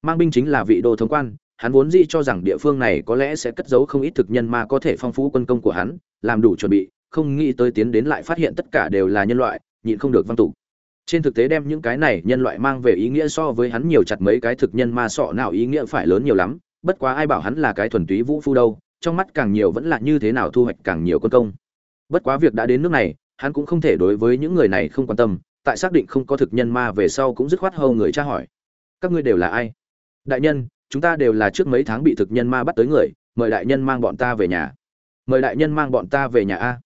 [SPEAKER 1] mang binh chính là vị đô thống quan, hắn vốn dĩ cho rằng địa phương này có lẽ sẽ cất giấu không ít thực nhân ma có thể phong phú quân công của hắn, làm đủ chuẩn bị, không nghĩ tới tiến đến lại phát hiện tất cả đều là nhân loại, nhịn không được văn tục trên thực tế đem những cái này nhân loại mang về ý nghĩa so với hắn nhiều chặt mấy cái thực nhân ma sọ nào ý nghĩa phải lớn nhiều lắm, bất quá ai bảo hắn là cái thuần túy vũ phu đâu, trong mắt càng nhiều vẫn là như thế nào thu hoạch càng nhiều quân công. Bất quá việc đã đến nước này, hắn cũng không thể đối với những người này không quan tâm tại xác định không có thực nhân ma về sau cũng dứt khoát hầu người tra hỏi. Các ngươi đều là ai? Đại nhân, chúng ta đều là trước mấy tháng bị thực nhân ma bắt tới người, mời đại nhân mang bọn ta về nhà. Mời đại nhân mang bọn ta về nhà a.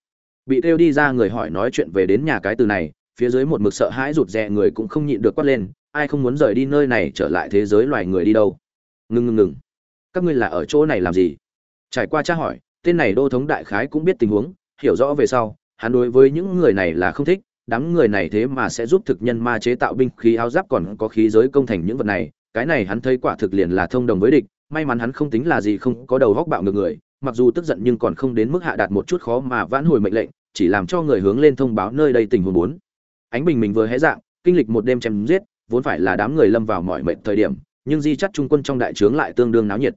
[SPEAKER 1] Bị kêu đi ra người hỏi nói chuyện về đến nhà cái từ này, phía dưới một mực sợ hãi rụt rè người cũng không nhịn được quát lên, ai không muốn rời đi nơi này trở lại thế giới loài người đi đâu? Ngừng ngừng ngừng. Các ngươi là ở chỗ này làm gì? Trải qua tra hỏi, tên này đô thống đại khái cũng biết tình huống, hiểu rõ về sau, hắn đối với những người này là không thích đám người này thế mà sẽ giúp thực nhân ma chế tạo binh khí áo giáp còn có khí giới công thành những vật này, cái này hắn thấy quả thực liền là thông đồng với địch, may mắn hắn không tính là gì không có đầu góc bạo ngược người, mặc dù tức giận nhưng còn không đến mức hạ đạt một chút khó mà vãn hồi mệnh lệnh, chỉ làm cho người hướng lên thông báo nơi đây tình huống bốn. Ánh bình mình vừa hé dạng, kinh lịch một đêm chém giết, vốn phải là đám người lâm vào mọi mệnh thời điểm, nhưng di chắt trung quân trong đại trướng lại tương đương náo nhiệt.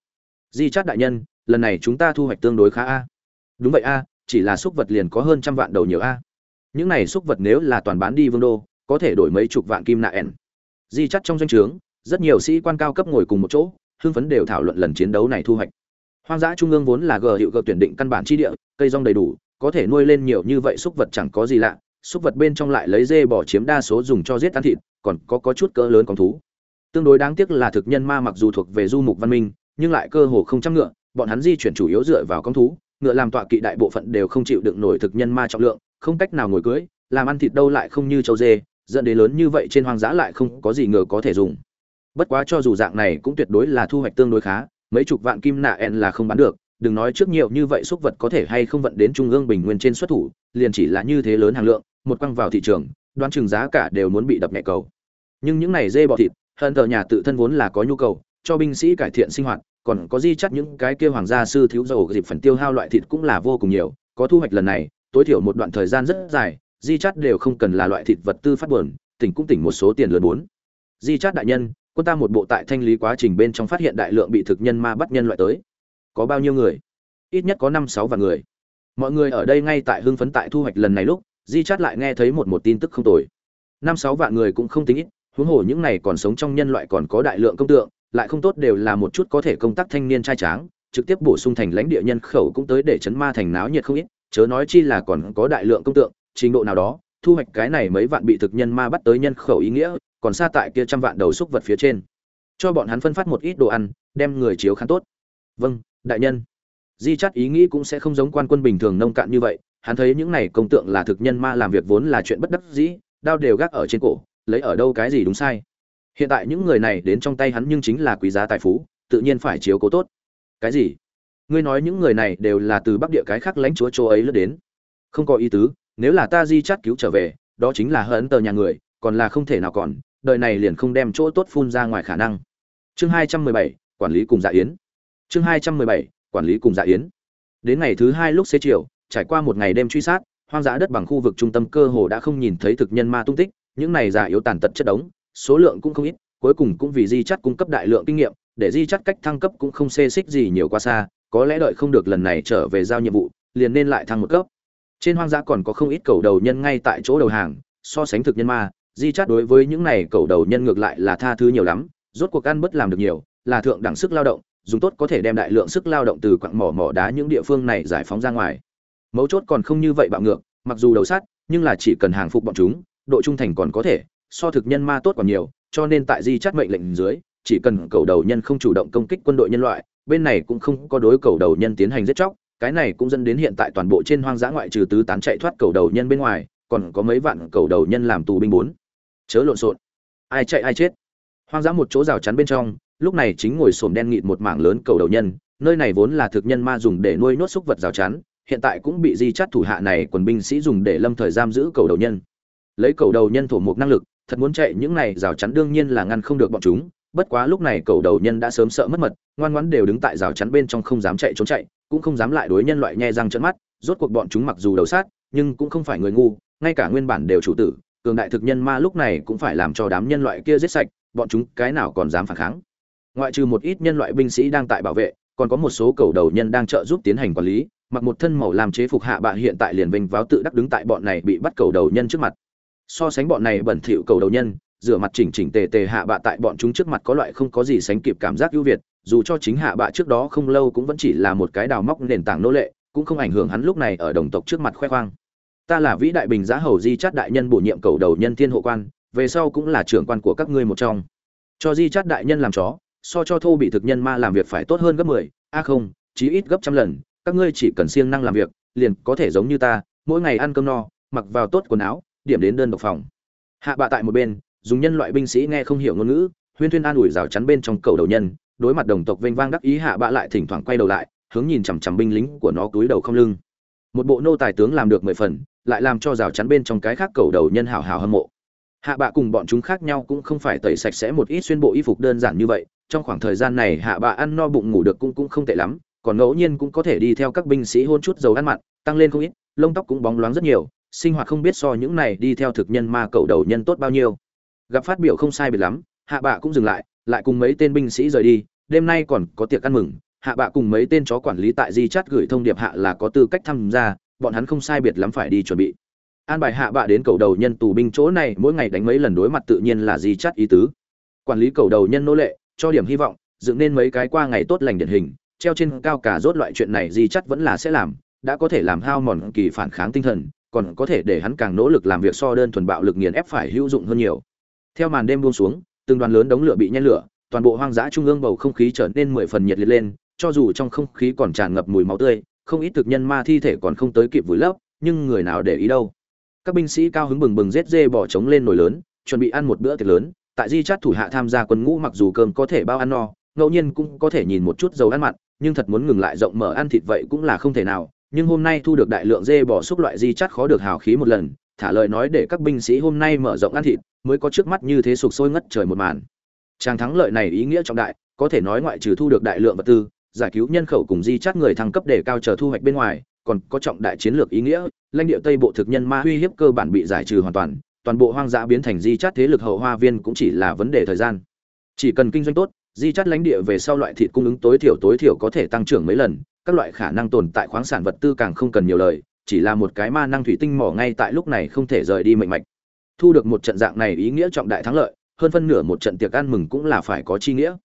[SPEAKER 1] Di chắt đại nhân, lần này chúng ta thu hoạch tương đối khá a. Đúng vậy a, chỉ là xúc vật liền có hơn trăm vạn đầu nhiều a những này xúc vật nếu là toàn bán đi vương đô, có thể đổi mấy chục vạn kim nạ ẻn. Di chắt trong doanh trướng, rất nhiều sĩ quan cao cấp ngồi cùng một chỗ, hưng phấn đều thảo luận lần chiến đấu này thu hoạch. Hoang dã trung ương vốn là gờ hiệu gờ tuyển định căn bản chi địa, cây rong đầy đủ, có thể nuôi lên nhiều như vậy xúc vật chẳng có gì lạ xúc vật bên trong lại lấy dê bỏ chiếm đa số dùng cho giết ăn thịt, còn có có chút cỡ lớn con thú. Tương đối đáng tiếc là thực nhân ma mặc dù thuộc về du mục văn minh, nhưng lại cơ hồ không trăm ngựa, bọn hắn di chuyển chủ yếu dựa vào con thú, ngựa làm tọa kỵ đại bộ phận đều không chịu đựng nổi thực nhân ma trọng lượng không cách nào ngồi cưới, làm ăn thịt đâu lại không như châu dê, dẫn đến lớn như vậy trên hoang dã lại không có gì ngờ có thể dùng. Bất quá cho dù dạng này cũng tuyệt đối là thu hoạch tương đối khá, mấy chục vạn kim nạ en là không bán được, đừng nói trước nhiều như vậy xúc vật có thể hay không vận đến trung ương bình nguyên trên xuất thủ, liền chỉ là như thế lớn hàng lượng, một quăng vào thị trường, đoán chừng giá cả đều muốn bị đập nhẹ cầu. Nhưng những này dê bọ thịt hơn tờ nhà tự thân vốn là có nhu cầu, cho binh sĩ cải thiện sinh hoạt, còn có di chắt những cái kia hoàng gia sư thiếu dầu dịp phần tiêu hao loại thịt cũng là vô cùng nhiều, có thu hoạch lần này tối thiểu một đoạn thời gian rất dài, di chát đều không cần là loại thịt vật tư phát buồn, tỉnh cũng tỉnh một số tiền lớn bốn. Di chát đại nhân, quân ta một bộ tại thanh lý quá trình bên trong phát hiện đại lượng bị thực nhân ma bắt nhân loại tới. Có bao nhiêu người? Ít nhất có năm sáu vạn người. Mọi người ở đây ngay tại hưng phấn tại thu hoạch lần này lúc, di chát lại nghe thấy một một tin tức không tồi. Năm sáu vạn người cũng không tính ít, huống hồ những này còn sống trong nhân loại còn có đại lượng công tượng, lại không tốt đều là một chút có thể công tác thanh niên trai tráng, trực tiếp bổ sung thành lãnh địa nhân khẩu cũng tới để chấn ma thành náo nhiệt không ít chớ nói chi là còn có đại lượng công tượng, trình độ nào đó, thu hoạch cái này mấy vạn bị thực nhân ma bắt tới nhân khẩu ý nghĩa, còn xa tại kia trăm vạn đầu xúc vật phía trên. Cho bọn hắn phân phát một ít đồ ăn, đem người chiếu khán tốt. Vâng đại nhân. Di chắt ý nghĩ cũng sẽ không giống quan quân bình thường nông cạn như vậy, hắn thấy những này công tượng là thực nhân ma làm việc vốn là chuyện bất đắc dĩ, đao đều gác ở trên cổ, lấy ở đâu cái gì đúng sai. Hiện tại những người này đến trong tay hắn nhưng chính là quý giá tài phú, tự nhiên phải chiếu cố tốt. Cái gì? Ngươi nói những người này đều là từ bắc địa cái khác lãnh chúa châu ấy lướt đến. Không có ý tứ, nếu là ta di chắt cứu trở về, đó chính là hận tờ nhà người, còn là không thể nào còn, đời này liền không đem chỗ tốt phun ra ngoài khả năng. Chương hai trăm mười bảy, quản lý cùng dạ yến. Chương hai trăm mười bảy, quản lý cùng dạ yến. Đến ngày thứ hai lúc xế chiều, trải qua một ngày đêm truy sát, hoang dã đất bằng khu vực trung tâm cơ hồ đã không nhìn thấy thực nhân ma tung tích, những này giả yếu tàn tật chất đống, số lượng cũng không ít, cuối cùng cũng vì di chắt cung cấp đại lượng kinh nghiệm, để di chắt cách thăng cấp cũng không xê xích gì nhiều qua xa có lẽ đợi không được lần này trở về giao nhiệm vụ, liền nên lại thăng một cấp. Trên hoang dã còn có không ít cầu đầu nhân ngay tại chỗ đầu hàng, so sánh thực nhân ma, di chắt đối với những này cầu đầu nhân ngược lại là tha thứ nhiều lắm, rốt cuộc ăn bất làm được nhiều, là thượng đẳng sức lao động, dùng tốt có thể đem đại lượng sức lao động từ quặng mỏ mỏ đá những địa phương này giải phóng ra ngoài. Mấu chốt còn không như vậy bạo ngược, mặc dù đầu sát nhưng là chỉ cần hàng phục bọn chúng, độ trung thành còn có thể, so thực nhân ma tốt còn nhiều, cho nên tại di chắt mệnh lệnh dưới, chỉ cần cầu đầu nhân không chủ động công kích quân đội nhân loại bên này cũng không có đối cầu đầu nhân tiến hành giết chóc, cái này cũng dẫn đến hiện tại toàn bộ trên hoang dã ngoại trừ tứ tán chạy thoát cầu đầu nhân bên ngoài, còn có mấy vạn cầu đầu nhân làm tù binh bốn. Chớ lộn xộn. Ai chạy ai chết. Hoang dã một chỗ rào chắn bên trong, lúc này chính ngồi xổm đen nghịt một mảng lớn cầu đầu nhân, nơi này vốn là thực nhân ma dùng để nuôi nốt súc vật rào chắn, hiện tại cũng bị di chắt thủ hạ này quần binh sĩ dùng để lâm thời giam giữ cầu đầu nhân. Lấy cầu đầu nhân thổ mục năng lực, thật muốn chạy, những này rào chắn đương nhiên là ngăn không được bọn chúng bất quá lúc này cầu đầu nhân đã sớm sợ mất mật, ngoan ngoãn đều đứng tại rào chắn bên trong không dám chạy trốn chạy, cũng không dám lại đối nhân loại nhe răng trợn mắt, rốt cuộc bọn chúng mặc dù đầu sát, nhưng cũng không phải người ngu, ngay cả nguyên bản đều chủ tử, cường đại thực nhân ma lúc này cũng phải làm cho đám nhân loại kia giết sạch, bọn chúng cái nào còn dám phản kháng. Ngoại trừ một ít nhân loại binh sĩ đang tại bảo vệ, còn có một số cầu đầu nhân đang trợ giúp tiến hành quản lý, mặc một thân màu làm chế phục hạ bạ hiện tại liền vinh váo tự đắc đứng tại bọn này bị bắt cầu đầu nhân trước mặt. So sánh bọn này bẩn thỉu cầu đầu nhân rửa mặt chỉnh chỉnh tề tề hạ bạ tại bọn chúng trước mặt có loại không có gì sánh kịp cảm giác ưu việt, dù cho chính hạ bạ trước đó không lâu cũng vẫn chỉ là một cái đào móc nền tảng nô lệ, cũng không ảnh hưởng hắn lúc này ở đồng tộc trước mặt khoe khoang. Ta là vĩ đại bình giá hầu di chát đại nhân bổ nhiệm cầu đầu nhân thiên hộ quan, về sau cũng là trưởng quan của các ngươi một trong. Cho di chát đại nhân làm chó, so cho thô bị thực nhân ma làm việc phải tốt hơn gấp mười, a không, chí ít gấp trăm lần, các ngươi chỉ cần siêng năng làm việc, liền có thể giống như ta, mỗi ngày ăn cơm no, mặc vào tốt quần áo, điểm đến đơn độc phòng. Hạ bạ tại một bên dùng nhân loại binh sĩ nghe không hiểu ngôn ngữ, huyên thuyên an ủi rào chắn bên trong cầu đầu nhân, đối mặt đồng tộc vênh vang đắc ý hạ bạ lại thỉnh thoảng quay đầu lại, hướng nhìn chằm chằm binh lính của nó túi đầu không lưng. Một bộ nô tài tướng làm được mười phần, lại làm cho rào chắn bên trong cái khác cầu đầu nhân hào hào hâm mộ. Hạ bạ cùng bọn chúng khác nhau cũng không phải tẩy sạch sẽ một ít xuyên bộ y phục đơn giản như vậy, trong khoảng thời gian này hạ bạ ăn no bụng ngủ được cũng cũng không tệ lắm, còn ngẫu nhiên cũng có thể đi theo các binh sĩ hôn chút dầu ăn mặn, tăng lên không ít, lông tóc cũng bóng loáng rất nhiều, sinh hoạt không biết so những này đi theo thực nhân ma cầu đầu nhân tốt bao nhiêu gặp phát biểu không sai biệt lắm, hạ bạ cũng dừng lại lại cùng mấy tên binh sĩ rời đi, đêm nay còn có tiệc ăn mừng, hạ bạ cùng mấy tên chó quản lý tại di chát gửi thông điệp hạ là có tư cách tham gia, bọn hắn không sai biệt lắm phải đi chuẩn bị. An bài hạ bạ đến cầu đầu nhân tù binh chỗ này, mỗi ngày đánh mấy lần đối mặt tự nhiên là di chát ý tứ. Quản lý cầu đầu nhân nô lệ, cho điểm hy vọng, dựng nên mấy cái qua ngày tốt lành điển hình, treo trên cao cả rốt loại chuyện này di chắt vẫn là sẽ làm, đã có thể làm hao mòn kỳ phản kháng tinh thần, còn có thể để hắn càng nỗ lực làm việc so đơn thuần bạo lực nghiền ép phải hữu dụng hơn nhiều theo màn đêm buông xuống, từng đoàn lớn đống lửa bị nhen lửa, toàn bộ hoang dã trung ương bầu không khí trở nên mười phần nhiệt liệt lên, cho dù trong không khí còn tràn ngập mùi máu tươi, không ít thực nhân ma thi thể còn không tới kịp vùi lấp, nhưng người nào để ý đâu. Các binh sĩ cao hứng bừng bừng rết dê bỏ trống lên nồi lớn, chuẩn bị ăn một bữa tiệc lớn, tại di chát thủ hạ tham gia quân ngũ mặc dù cơm có thể bao ăn no, ngẫu nhiên cũng có thể nhìn một chút dầu ăn mặn, nhưng thật muốn ngừng lại rộng mở ăn thịt vậy cũng là không thể nào, nhưng hôm nay thu được đại lượng dê bò xúc loại di chắt khó được hào khí một lần thả lời nói để các binh sĩ hôm nay mở rộng ăn thịt, mới có trước mắt như thế sục sôi ngất trời một màn. Tràng thắng lợi này ý nghĩa trọng đại, có thể nói ngoại trừ thu được đại lượng vật tư, giải cứu nhân khẩu cùng di chắt người thăng cấp để cao chờ thu hoạch bên ngoài, còn có trọng đại chiến lược ý nghĩa, lãnh địa tây bộ thực nhân ma uy hiếp cơ bản bị giải trừ hoàn toàn toàn bộ hoang dã biến thành di chắt thế lực hậu hoa viên cũng chỉ là vấn đề thời gian. Chỉ cần kinh doanh tốt, di chắt lãnh địa về sau loại thịt cung ứng tối thiểu tối thiểu có thể tăng trưởng mấy lần, các loại khả năng tồn tại khoáng sản vật tư càng không cần nhiều lời chỉ là một cái ma năng thủy tinh mỏ ngay tại lúc này không thể rời đi mệnh mạch. Thu được một trận dạng này ý nghĩa trọng đại thắng lợi, hơn phân nửa một trận tiệc ăn mừng cũng là phải có chi nghĩa.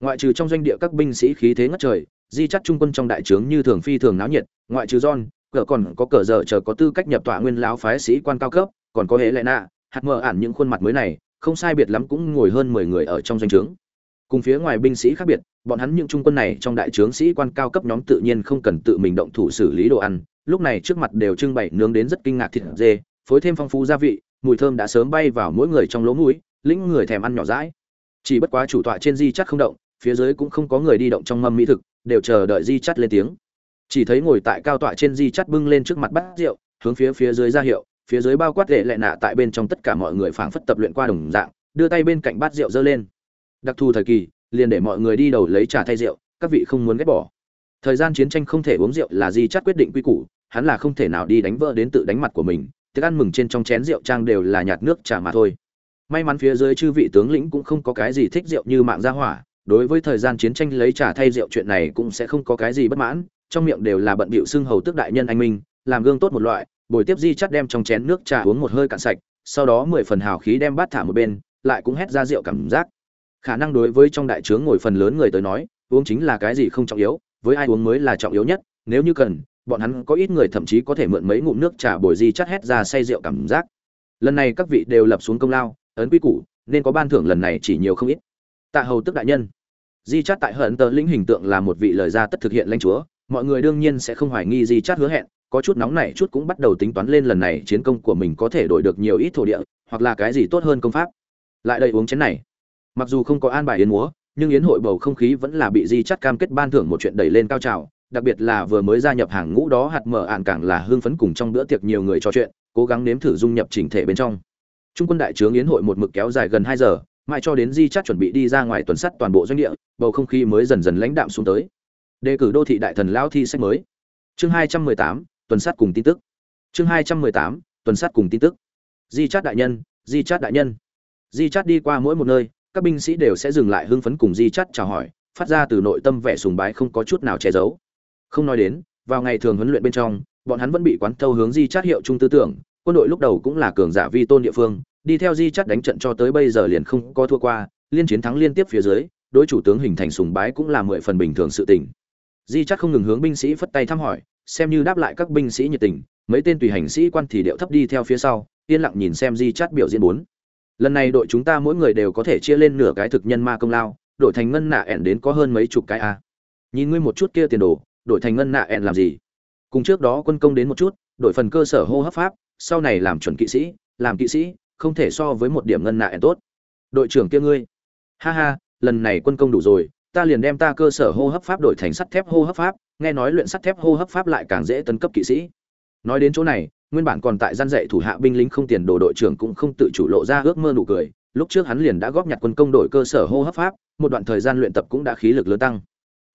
[SPEAKER 1] Ngoại trừ trong doanh địa các binh sĩ khí thế ngất trời, di chắt trung quân trong đại trướng như thường phi thường náo nhiệt, ngoại trừ john, cờ còn có cờ giờ chờ có tư cách nhập tọa nguyên lão phái sĩ quan cao cấp, còn có hệ lệ nạ, hạt mờ ản những khuôn mặt mới này, không sai biệt lắm cũng ngồi hơn mười người ở trong doanh trướng. Cùng phía ngoài binh sĩ khác biệt, bọn hắn những trung quân này trong đại trướng sĩ quan cao cấp nhóm tự nhiên không cần tự mình động thủ xử lý đồ ăn lúc này trước mặt đều trưng bày nướng đến rất kinh ngạc thịt dê, phối thêm phong phú gia vị, mùi thơm đã sớm bay vào mỗi người trong lỗ mũi, lĩnh người thèm ăn nhỏ rãi. Chỉ bất quá chủ tọa trên di chắt không động, phía dưới cũng không có người đi động trong mâm mỹ thực, đều chờ đợi di chắt lên tiếng. Chỉ thấy ngồi tại cao tọa trên di chắt bưng lên trước mặt bát rượu, hướng phía phía dưới ra hiệu, phía dưới bao quát lệ lệ nạ tại bên trong tất cả mọi người phảng phất tập luyện qua đồng dạng, đưa tay bên cạnh bát rượu dơ lên. Đặc thù thời kỳ, liền để mọi người đi đầu lấy trà thay rượu, các vị không muốn ghét bỏ. Thời gian chiến tranh không thể uống rượu là di chắt quyết định quy củ hắn là không thể nào đi đánh vỡ đến tự đánh mặt của mình thức ăn mừng trên trong chén rượu trang đều là nhạt nước trà mà thôi. May mắn phía dưới chư vị tướng lĩnh cũng không có cái gì thích rượu như mạng gia hỏa, đối với thời gian chiến tranh lấy trà thay rượu chuyện này cũng sẽ không có cái gì bất mãn, trong miệng đều là bận bịu xưng hầu tức đại nhân anh minh, làm gương tốt một loại, bồi tiếp di chắt đem trong chén nước trà uống một hơi cạn sạch, sau đó mười phần hào khí đem bát thả một bên, lại cũng hét ra rượu cảm giác. Khả năng đối với trong đại trướng ngồi phần lớn người tới nói, uống chính là cái gì không trọng yếu, với ai uống mới là trọng yếu nhất, nếu như cần bọn hắn có ít người thậm chí có thể mượn mấy ngụm nước trà bồi di chắt hét ra say rượu cảm giác. Lần này các vị đều lập xuống công lao, ấn quy củ, nên có ban thưởng lần này chỉ nhiều không ít. Tạ hầu tức đại nhân. Di chắt tại hận tờ lĩnh hình tượng là một vị lời ra tất thực hiện lãnh chúa, mọi người đương nhiên sẽ không hoài nghi di chắt hứa hẹn, có chút nóng này chút cũng bắt đầu tính toán lên lần này chiến công của mình có thể đổi được nhiều ít thổ địa, hoặc là cái gì tốt hơn công pháp. Lại đây uống chén này. Mặc dù không có an bài yến múa, nhưng yến hội bầu không khí vẫn là bị di chắt cam kết ban thưởng một chuyện đẩy lên cao trào đặc biệt là vừa mới gia nhập hàng ngũ đó hạt mở ạn càng là hưng phấn cùng trong bữa tiệc nhiều người trò chuyện, cố gắng nếm thử dung nhập chỉnh thể bên trong. Trung quân đại trướng yến hội một mực kéo dài gần hai giờ, mãi cho đến di chắt chuẩn bị đi ra ngoài tuần sắt toàn bộ doanh địa, bầu không khí mới dần dần lãnh đạm xuống tới. Đề cử đô thị đại thần lão thi sách mới. Chương hai trăm mười tám, tuần sắt cùng tin tức. Chương hai trăm mười tám, tuần sắt cùng tin tức. Di chát đại nhân, di chát đại nhân. Di chát đi qua mỗi một nơi, các binh sĩ đều sẽ dừng lại hưng phấn cùng di chắt chào hỏi, phát ra từ nội tâm vẻ sùng bái không có chút nào che giấu không nói đến, vào ngày thường huấn luyện bên trong, bọn hắn vẫn bị quán thâu hướng di chắt hiệu trung tư tưởng, quân đội lúc đầu cũng là cường giả vi tôn địa phương, đi theo di chắt đánh trận cho tới bây giờ liền không có thua qua, liên chiến thắng liên tiếp phía dưới, đối chủ tướng hình thành sùng bái cũng là mười phần bình thường sự tình. Di chắt không ngừng hướng binh sĩ phất tay thăm hỏi, xem như đáp lại các binh sĩ nhiệt tình, mấy tên tùy hành sĩ quan thì điệu thấp đi theo phía sau, yên lặng nhìn xem di chắt biểu diễn bốn. Lần này đội chúng ta mỗi người đều có thể chia lên nửa cái thực nhân ma công lao, đổi thành ngân nạ ẻn đến có hơn mấy chục cái a. Nhìn ngươi một chút kia tiền đồ đổi thành ngân nạ ẹn làm gì? Cùng trước đó quân công đến một chút, đổi phần cơ sở hô hấp pháp, sau này làm chuẩn kỵ sĩ, làm kỵ sĩ, không thể so với một điểm ngân nạ ẹn tốt. Đội trưởng kia ngươi. Ha ha, lần này quân công đủ rồi, ta liền đem ta cơ sở hô hấp pháp đổi thành sắt thép hô hấp pháp, nghe nói luyện sắt thép hô hấp pháp lại càng dễ tấn cấp kỵ sĩ. Nói đến chỗ này, nguyên bản còn tại gian dạy thủ hạ binh lính không tiền đồ đội trưởng cũng không tự chủ lộ ra ước mơ nụ cười, lúc trước hắn liền đã góp nhặt quân công đổi cơ sở hô hấp pháp, một đoạn thời gian luyện tập cũng đã khí lực lớn tăng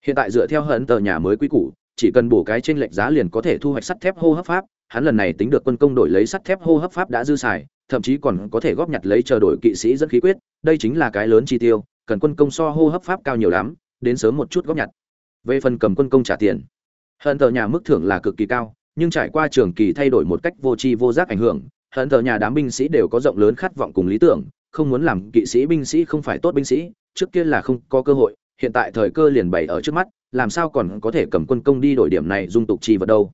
[SPEAKER 1] hiện tại dựa theo hận tờ nhà mới quy củ, chỉ cần bổ cái trên lệnh giá liền có thể thu hoạch sắt thép hô hấp pháp. Hắn lần này tính được quân công đổi lấy sắt thép hô hấp pháp đã dư xài, thậm chí còn có thể góp nhặt lấy chờ đổi kỵ sĩ dẫn khí quyết. Đây chính là cái lớn chi tiêu, cần quân công so hô hấp pháp cao nhiều lắm, đến sớm một chút góp nhặt. Về phần cầm quân công trả tiền, hận tờ nhà mức thưởng là cực kỳ cao, nhưng trải qua trường kỳ thay đổi một cách vô tri vô giác ảnh hưởng, hận tờ nhà đám binh sĩ đều có rộng lớn khát vọng cùng lý tưởng, không muốn làm kỵ sĩ binh sĩ không phải tốt binh sĩ, trước kia là không có cơ hội hiện tại thời cơ liền bày ở trước mắt, làm sao còn có thể cầm quân công đi đổi điểm này dung tục chi vật đâu.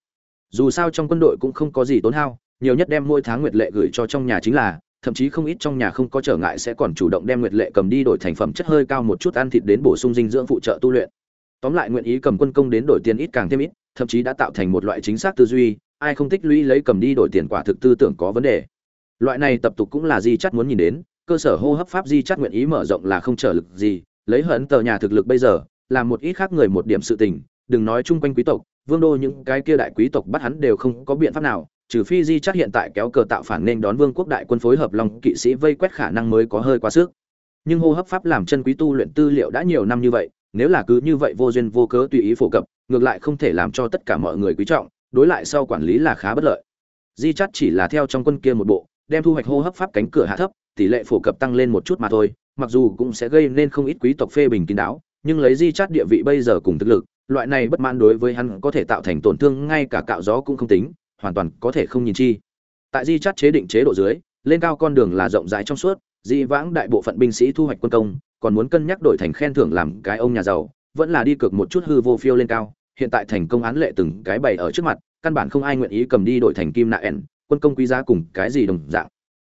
[SPEAKER 1] Dù sao trong quân đội cũng không có gì tốn hao, nhiều nhất đem mỗi tháng nguyệt lệ gửi cho trong nhà chính là, thậm chí không ít trong nhà không có trở ngại sẽ còn chủ động đem nguyệt lệ cầm đi đổi thành phẩm chất hơi cao một chút ăn thịt đến bổ sung dinh dưỡng phụ trợ tu luyện. Tóm lại nguyện ý cầm quân công đến đổi tiền ít càng thêm ít, thậm chí đã tạo thành một loại chính xác tư duy, ai không tích lũy lấy cầm đi đổi tiền quả thực tư tưởng có vấn đề. Loại này tập tục cũng là di chắt muốn nhìn đến, cơ sở hô hấp pháp di chắt nguyện ý mở rộng là không trở lực gì lấy hận tờ nhà thực lực bây giờ làm một ít khác người một điểm sự tình, đừng nói chung quanh quý tộc, vương đô những cái kia đại quý tộc bắt hắn đều không có biện pháp nào, trừ phi di chắc hiện tại kéo cờ tạo phản nên đón vương quốc đại quân phối hợp lòng kỵ sĩ vây quét khả năng mới có hơi quá sức. Nhưng hô hấp pháp làm chân quý tu luyện tư liệu đã nhiều năm như vậy, nếu là cứ như vậy vô duyên vô cớ tùy ý phổ cập, ngược lại không thể làm cho tất cả mọi người quý trọng, đối lại sau quản lý là khá bất lợi. Di chắc chỉ là theo trong quân kia một bộ, đem thu hoạch hô hấp pháp cánh cửa hạ thấp, tỷ lệ phổ cập tăng lên một chút mà thôi mặc dù cũng sẽ gây nên không ít quý tộc phê bình kín đáo, nhưng lấy di Chát địa vị bây giờ cùng thực lực, loại này bất mãn đối với hắn có thể tạo thành tổn thương, ngay cả cạo gió cũng không tính, hoàn toàn có thể không nhìn chi. Tại di Chát chế định chế độ dưới, lên cao con đường là rộng rãi trong suốt, di vãng đại bộ phận binh sĩ thu hoạch quân công, còn muốn cân nhắc đổi thành khen thưởng làm cái ông nhà giàu, vẫn là đi cược một chút hư vô phiêu lên cao. Hiện tại thành công án lệ từng cái bày ở trước mặt, căn bản không ai nguyện ý cầm đi đổi thành kim nạ ẻn quân công quý giá cùng cái gì đồng dạng.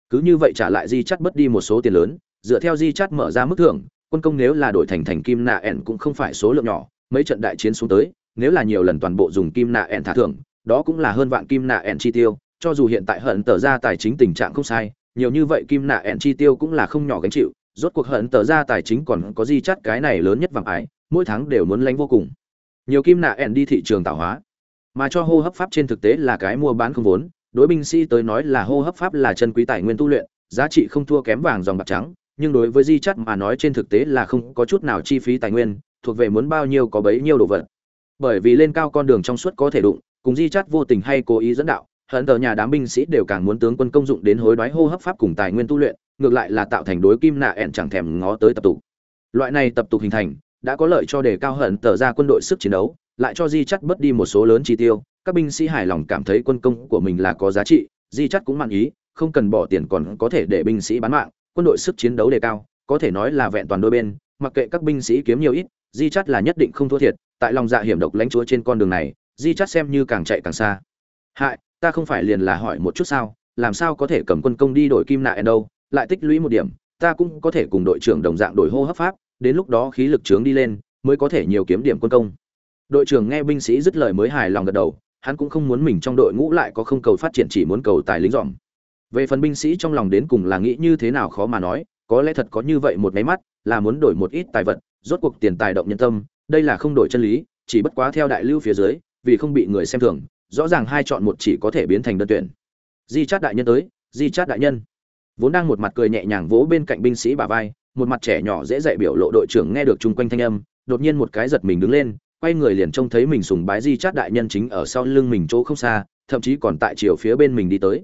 [SPEAKER 1] Cứ như vậy trả lại di chắt bất đi một số tiền lớn dựa theo di chát mở ra mức thưởng, quân công nếu là đổi thành thành kim nạ ẻn cũng không phải số lượng nhỏ, mấy trận đại chiến xuống tới, nếu là nhiều lần toàn bộ dùng kim nạ ẻn thả thưởng, đó cũng là hơn vạn kim nạ ẻn chi tiêu, cho dù hiện tại hận tờ ra tài chính tình trạng không sai, nhiều như vậy kim nạ ẻn chi tiêu cũng là không nhỏ gánh chịu, rốt cuộc hận tờ ra tài chính còn có di chát cái này lớn nhất vàng ái, mỗi tháng đều muốn lánh vô cùng. Nhiều kim nạ ẻn đi thị trường tạo hóa, mà cho hô hấp pháp trên thực tế là cái mua bán không vốn, đối binh sĩ tới nói là hô hấp pháp là chân quý tài nguyên tu luyện, giá trị không thua kém vàng dòng bạc trắng nhưng đối với di chắt mà nói trên thực tế là không có chút nào chi phí tài nguyên, thuộc về muốn bao nhiêu có bấy nhiêu đồ vật. Bởi vì lên cao con đường trong suốt có thể đụng, cùng di chắt vô tình hay cố ý dẫn đạo hận tờ nhà đám binh sĩ đều càng muốn tướng quân công dụng đến hối đoái hô hấp pháp cùng tài nguyên tu luyện, ngược lại là tạo thành đối kim nạ ẹn chẳng thèm ngó tới tập tục. Loại này tập tục hình thành, đã có lợi cho đề cao hận tờ ra quân đội sức chiến đấu, lại cho di chắt bớt đi một số lớn chi tiêu, các binh sĩ hài lòng cảm thấy quân công của mình là có giá trị, di chắt cũng mặn ý, không cần bỏ tiền còn có thể để binh sĩ bán mạng quân đội sức chiến đấu đề cao, có thể nói là vẹn toàn đôi bên, mặc kệ các binh sĩ kiếm nhiều ít, di Chát là nhất định không thua thiệt, tại lòng dạ hiểm độc lãnh chúa trên con đường này, di Chát xem như càng chạy càng xa hại, ta không phải liền là hỏi một chút sao, làm sao có thể cầm quân công đi đổi kim nại đâu, lại tích lũy một điểm, ta cũng có thể cùng đội trưởng đồng dạng đổi hô hấp pháp, đến lúc đó khí lực trướng đi lên, mới có thể nhiều kiếm điểm quân công đội trưởng nghe binh sĩ dứt lời mới hài lòng gật đầu, hắn cũng không muốn mình trong đội ngũ lại có không cầu phát triển chỉ muốn cầu tài lính giỏi về phần binh sĩ trong lòng đến cùng là nghĩ như thế nào khó mà nói, có lẽ thật có như vậy một máy mắt, là muốn đổi một ít tài vật, rốt cuộc tiền tài động nhân tâm, đây là không đổi chân lý, chỉ bất quá theo đại lưu phía dưới, vì không bị người xem thường, rõ ràng hai chọn một chỉ có thể biến thành đơn tuyển. Di chát đại nhân tới, di chát đại nhân. Vốn đang một mặt cười nhẹ nhàng vỗ bên cạnh binh sĩ bà vai, một mặt trẻ nhỏ dễ dạy biểu lộ đội trưởng nghe được chung quanh thanh âm, đột nhiên một cái giật mình đứng lên, quay người liền trông thấy mình sùng bái di chát đại nhân chính ở sau lưng mình chỗ không xa, thậm chí còn tại chiều phía bên mình đi tới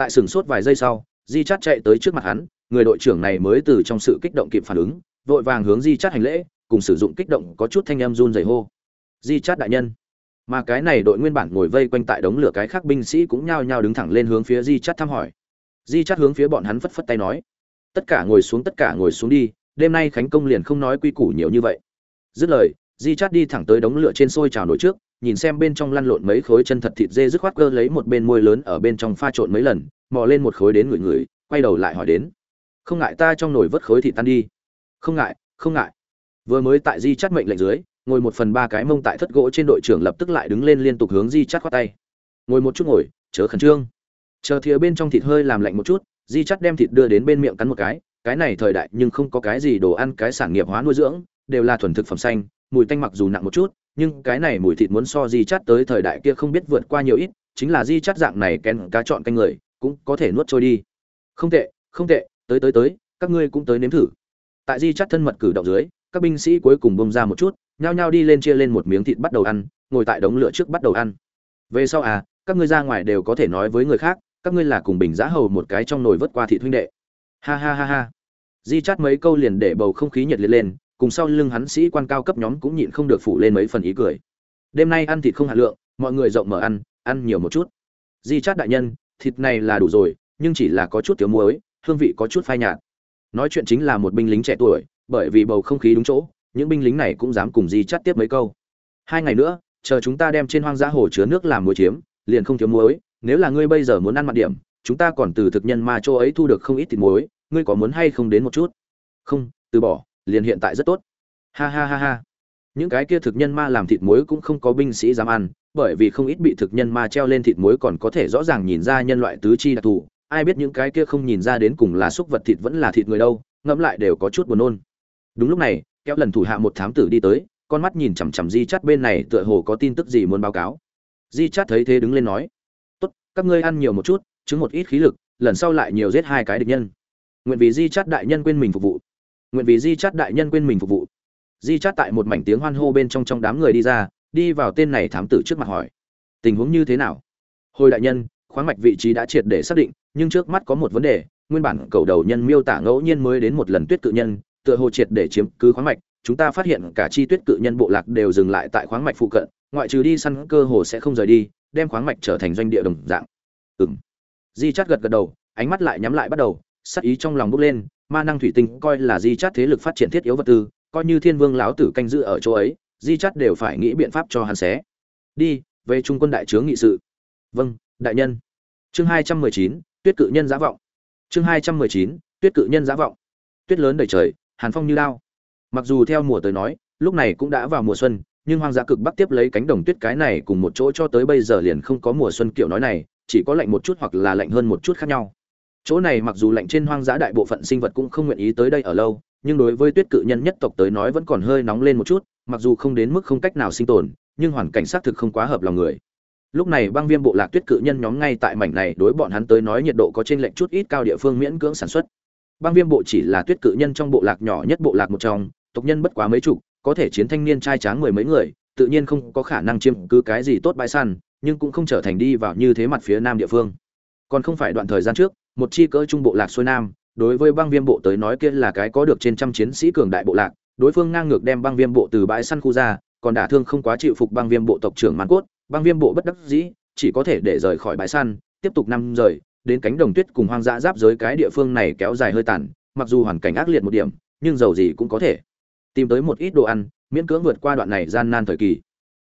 [SPEAKER 1] tại sừng sốt vài giây sau, di chát chạy tới trước mặt hắn, người đội trưởng này mới từ trong sự kích động kịp phản ứng, vội vàng hướng di chát hành lễ, cùng sử dụng kích động có chút thanh âm run rẩy hô. Di chát đại nhân. Mà cái này đội nguyên bản ngồi vây quanh tại đống lửa cái khác binh sĩ cũng nhao nhao đứng thẳng lên hướng phía di chát thăm hỏi. Di chát hướng phía bọn hắn phất phất tay nói, tất cả ngồi xuống, tất cả ngồi xuống đi, đêm nay khánh công liền không nói quy củ nhiều như vậy. Dứt lời, di chát đi thẳng tới đống lửa trên sôi trào nổi trước nhìn xem bên trong lăn lộn mấy khối chân thật thịt dê dứt khoát cơ lấy một bên môi lớn ở bên trong pha trộn mấy lần, mò lên một khối đến người người quay đầu lại hỏi đến. Không ngại ta trong nồi vớt khối thịt tan đi. Không ngại không ngại. Vừa mới tại di chắt mệnh lệnh dưới, ngồi một phần ba cái mông tại thất gỗ trên đội trưởng lập tức lại đứng lên liên tục hướng di chắt khoát tay. Ngồi một chút ngồi, chớ khẩn trương. Chờ thìa bên trong thịt hơi làm lạnh một chút, di chắt đem thịt đưa đến bên miệng cắn một cái. Cái này thời đại nhưng không có cái gì đồ ăn, cái sản nghiệp hóa nuôi dưỡng, đều là thuần thực phẩm xanh, mùi tanh mặc dù nặng một chút nhưng cái này mùi thịt muốn so di chắt tới thời đại kia không biết vượt qua nhiều ít, chính là di chắt dạng này kén cá chọn canh người, cũng có thể nuốt trôi đi. Không tệ không tệ, tới tới tới, các ngươi cũng tới nếm thử. Tại di chắt thân mật cử động dưới, các binh sĩ cuối cùng bông ra một chút, nhao nhao đi lên chia lên một miếng thịt bắt đầu ăn, ngồi tại đống lửa trước bắt đầu ăn. Về sau à các ngươi ra ngoài đều có thể nói với người khác, các ngươi là cùng bình giá hầu một cái trong nồi vớt qua thị huynh đệ. Ha ha ha ha. Di chát mấy câu liền để bầu không khí nhiệt liệt lên cùng sau lưng hắn sĩ quan cao cấp nhóm cũng nhịn không được phủ lên mấy phần ý cười. Đêm nay ăn thịt không hạt lượng, mọi người rộng mở ăn ăn nhiều một chút. Di chát đại nhân, thịt này là đủ rồi, nhưng chỉ là có chút thiếu muối, hương vị có chút phai nhạt. Nói chuyện chính là một binh lính trẻ tuổi, bởi vì bầu không khí đúng chỗ, những binh lính này cũng dám cùng di chát tiếp mấy câu. Hai ngày nữa, chờ chúng ta đem trên hoang dã hồ chứa nước làm muối chiếm, liền không thiếu muối, nếu là ngươi bây giờ muốn ăn mặt điểm, chúng ta còn từ thực nhân ma châu ấy thu được không ít thịt muối, ngươi có muốn hay không đến một chút? Không, từ bỏ liền hiện tại rất tốt. Ha ha ha ha. Những cái kia thực nhân ma làm thịt muối cũng không có binh sĩ dám ăn, bởi vì không ít bị thực nhân ma treo lên thịt muối còn có thể rõ ràng nhìn ra nhân loại tứ chi đặc thù. Ai biết những cái kia không nhìn ra đến cùng là xúc vật thịt vẫn là thịt người đâu, ngẫm lại đều có chút buồn nôn. Đúng lúc này, kéo lần thủ hạ một thám tử đi tới, con mắt nhìn chằm chằm di chắt bên này tựa hồ có tin tức gì muốn báo cáo. Di chắt thấy thế đứng lên nói, tốt, các ngươi ăn nhiều một chút chứng một ít khí lực, lần sau lại nhiều giết hai cái địch nhân. Nguyện vì di chắt đại nhân quên mình phục vụ nguyện vì di chát đại nhân quên mình phục vụ. Di chát tại một mảnh tiếng hoan hô bên trong trong đám người đi ra, đi vào tên này thám tử trước mặt hỏi, tình huống như thế nào? Hồi đại nhân, khoáng mạch vị trí đã triệt để xác định, nhưng trước mắt có một vấn đề, nguyên bản cầu đầu nhân miêu tả ngẫu nhiên mới đến một lần tuyết cự nhân, tựa hồ triệt để chiếm cứ khoáng mạch, chúng ta phát hiện cả chi tuyết cự nhân bộ lạc đều dừng lại tại khoáng mạch phụ cận, ngoại trừ đi săn cơ hồ sẽ không rời đi, đem khoáng mạch trở thành doanh địa đồng dạng. Ừng di chát gật gật đầu, ánh mắt lại nhắm lại bắt đầu sắc ý trong lòng bốc lên ma năng thủy tinh coi là di chát thế lực phát triển thiết yếu vật tư, coi như thiên vương lão tử canh giữ ở chỗ ấy, di chát đều phải nghĩ biện pháp cho hắn xé. Đi, về trung quân đại trướng nghị sự. Vâng đại nhân. Chương hai trăm mười chín, tuyết cự nhân giá vọng. Chương hai trăm mười chín, tuyết cự nhân giá vọng. Tuyết lớn đầy trời, hàn phong như lao. Mặc dù theo mùa tới nói, lúc này cũng đã vào mùa xuân, nhưng hoang dã cực bắc tiếp lấy cánh đồng tuyết cái này cùng một chỗ cho tới bây giờ liền không có mùa xuân kiểu nói này, chỉ có lạnh một chút hoặc là lạnh hơn một chút khác nhau chỗ này mặc dù lạnh trên hoang dã đại bộ phận sinh vật cũng không nguyện ý tới đây ở lâu, nhưng đối với tuyết cự nhân nhất tộc tới nói vẫn còn hơi nóng lên một chút, mặc dù không đến mức không cách nào sinh tồn, nhưng hoàn cảnh xác thực không quá hợp lòng người. Lúc này băng viêm bộ lạc tuyết cự nhân nhóm ngay tại mảnh này đối bọn hắn tới nói nhiệt độ có trên lệnh chút ít cao địa phương miễn cưỡng sản xuất. Băng viêm bộ chỉ là tuyết cự nhân trong bộ lạc nhỏ nhất bộ lạc một trong, tộc nhân bất quá mấy chục, có thể chiến thanh niên trai tráng mười mấy người, tự nhiên không có khả năng chiếm cứ cái gì tốt bãi săn, nhưng cũng không trở thành đi vào như thế mặt phía nam địa phương. Còn không phải đoạn thời gian trước một chi cỡ trung bộ lạc xuôi nam, đối với băng viêm bộ tới nói kia là cái có được trên trăm chiến sĩ cường đại bộ lạc, đối phương ngang ngược đem băng viêm bộ từ bãi săn khu ra, còn đả thương không quá chịu phục băng viêm bộ tộc trưởng màn cốt, băng viêm bộ bất đắc dĩ, chỉ có thể để rời khỏi bãi săn, tiếp tục năm rời, đến cánh đồng tuyết cùng hoang dã giáp giới cái địa phương này kéo dài hơi tàn, mặc dù hoàn cảnh ác liệt một điểm, nhưng dầu gì cũng có thể. Tìm tới một ít đồ ăn, miễn cưỡng vượt qua đoạn này gian nan thời kỳ.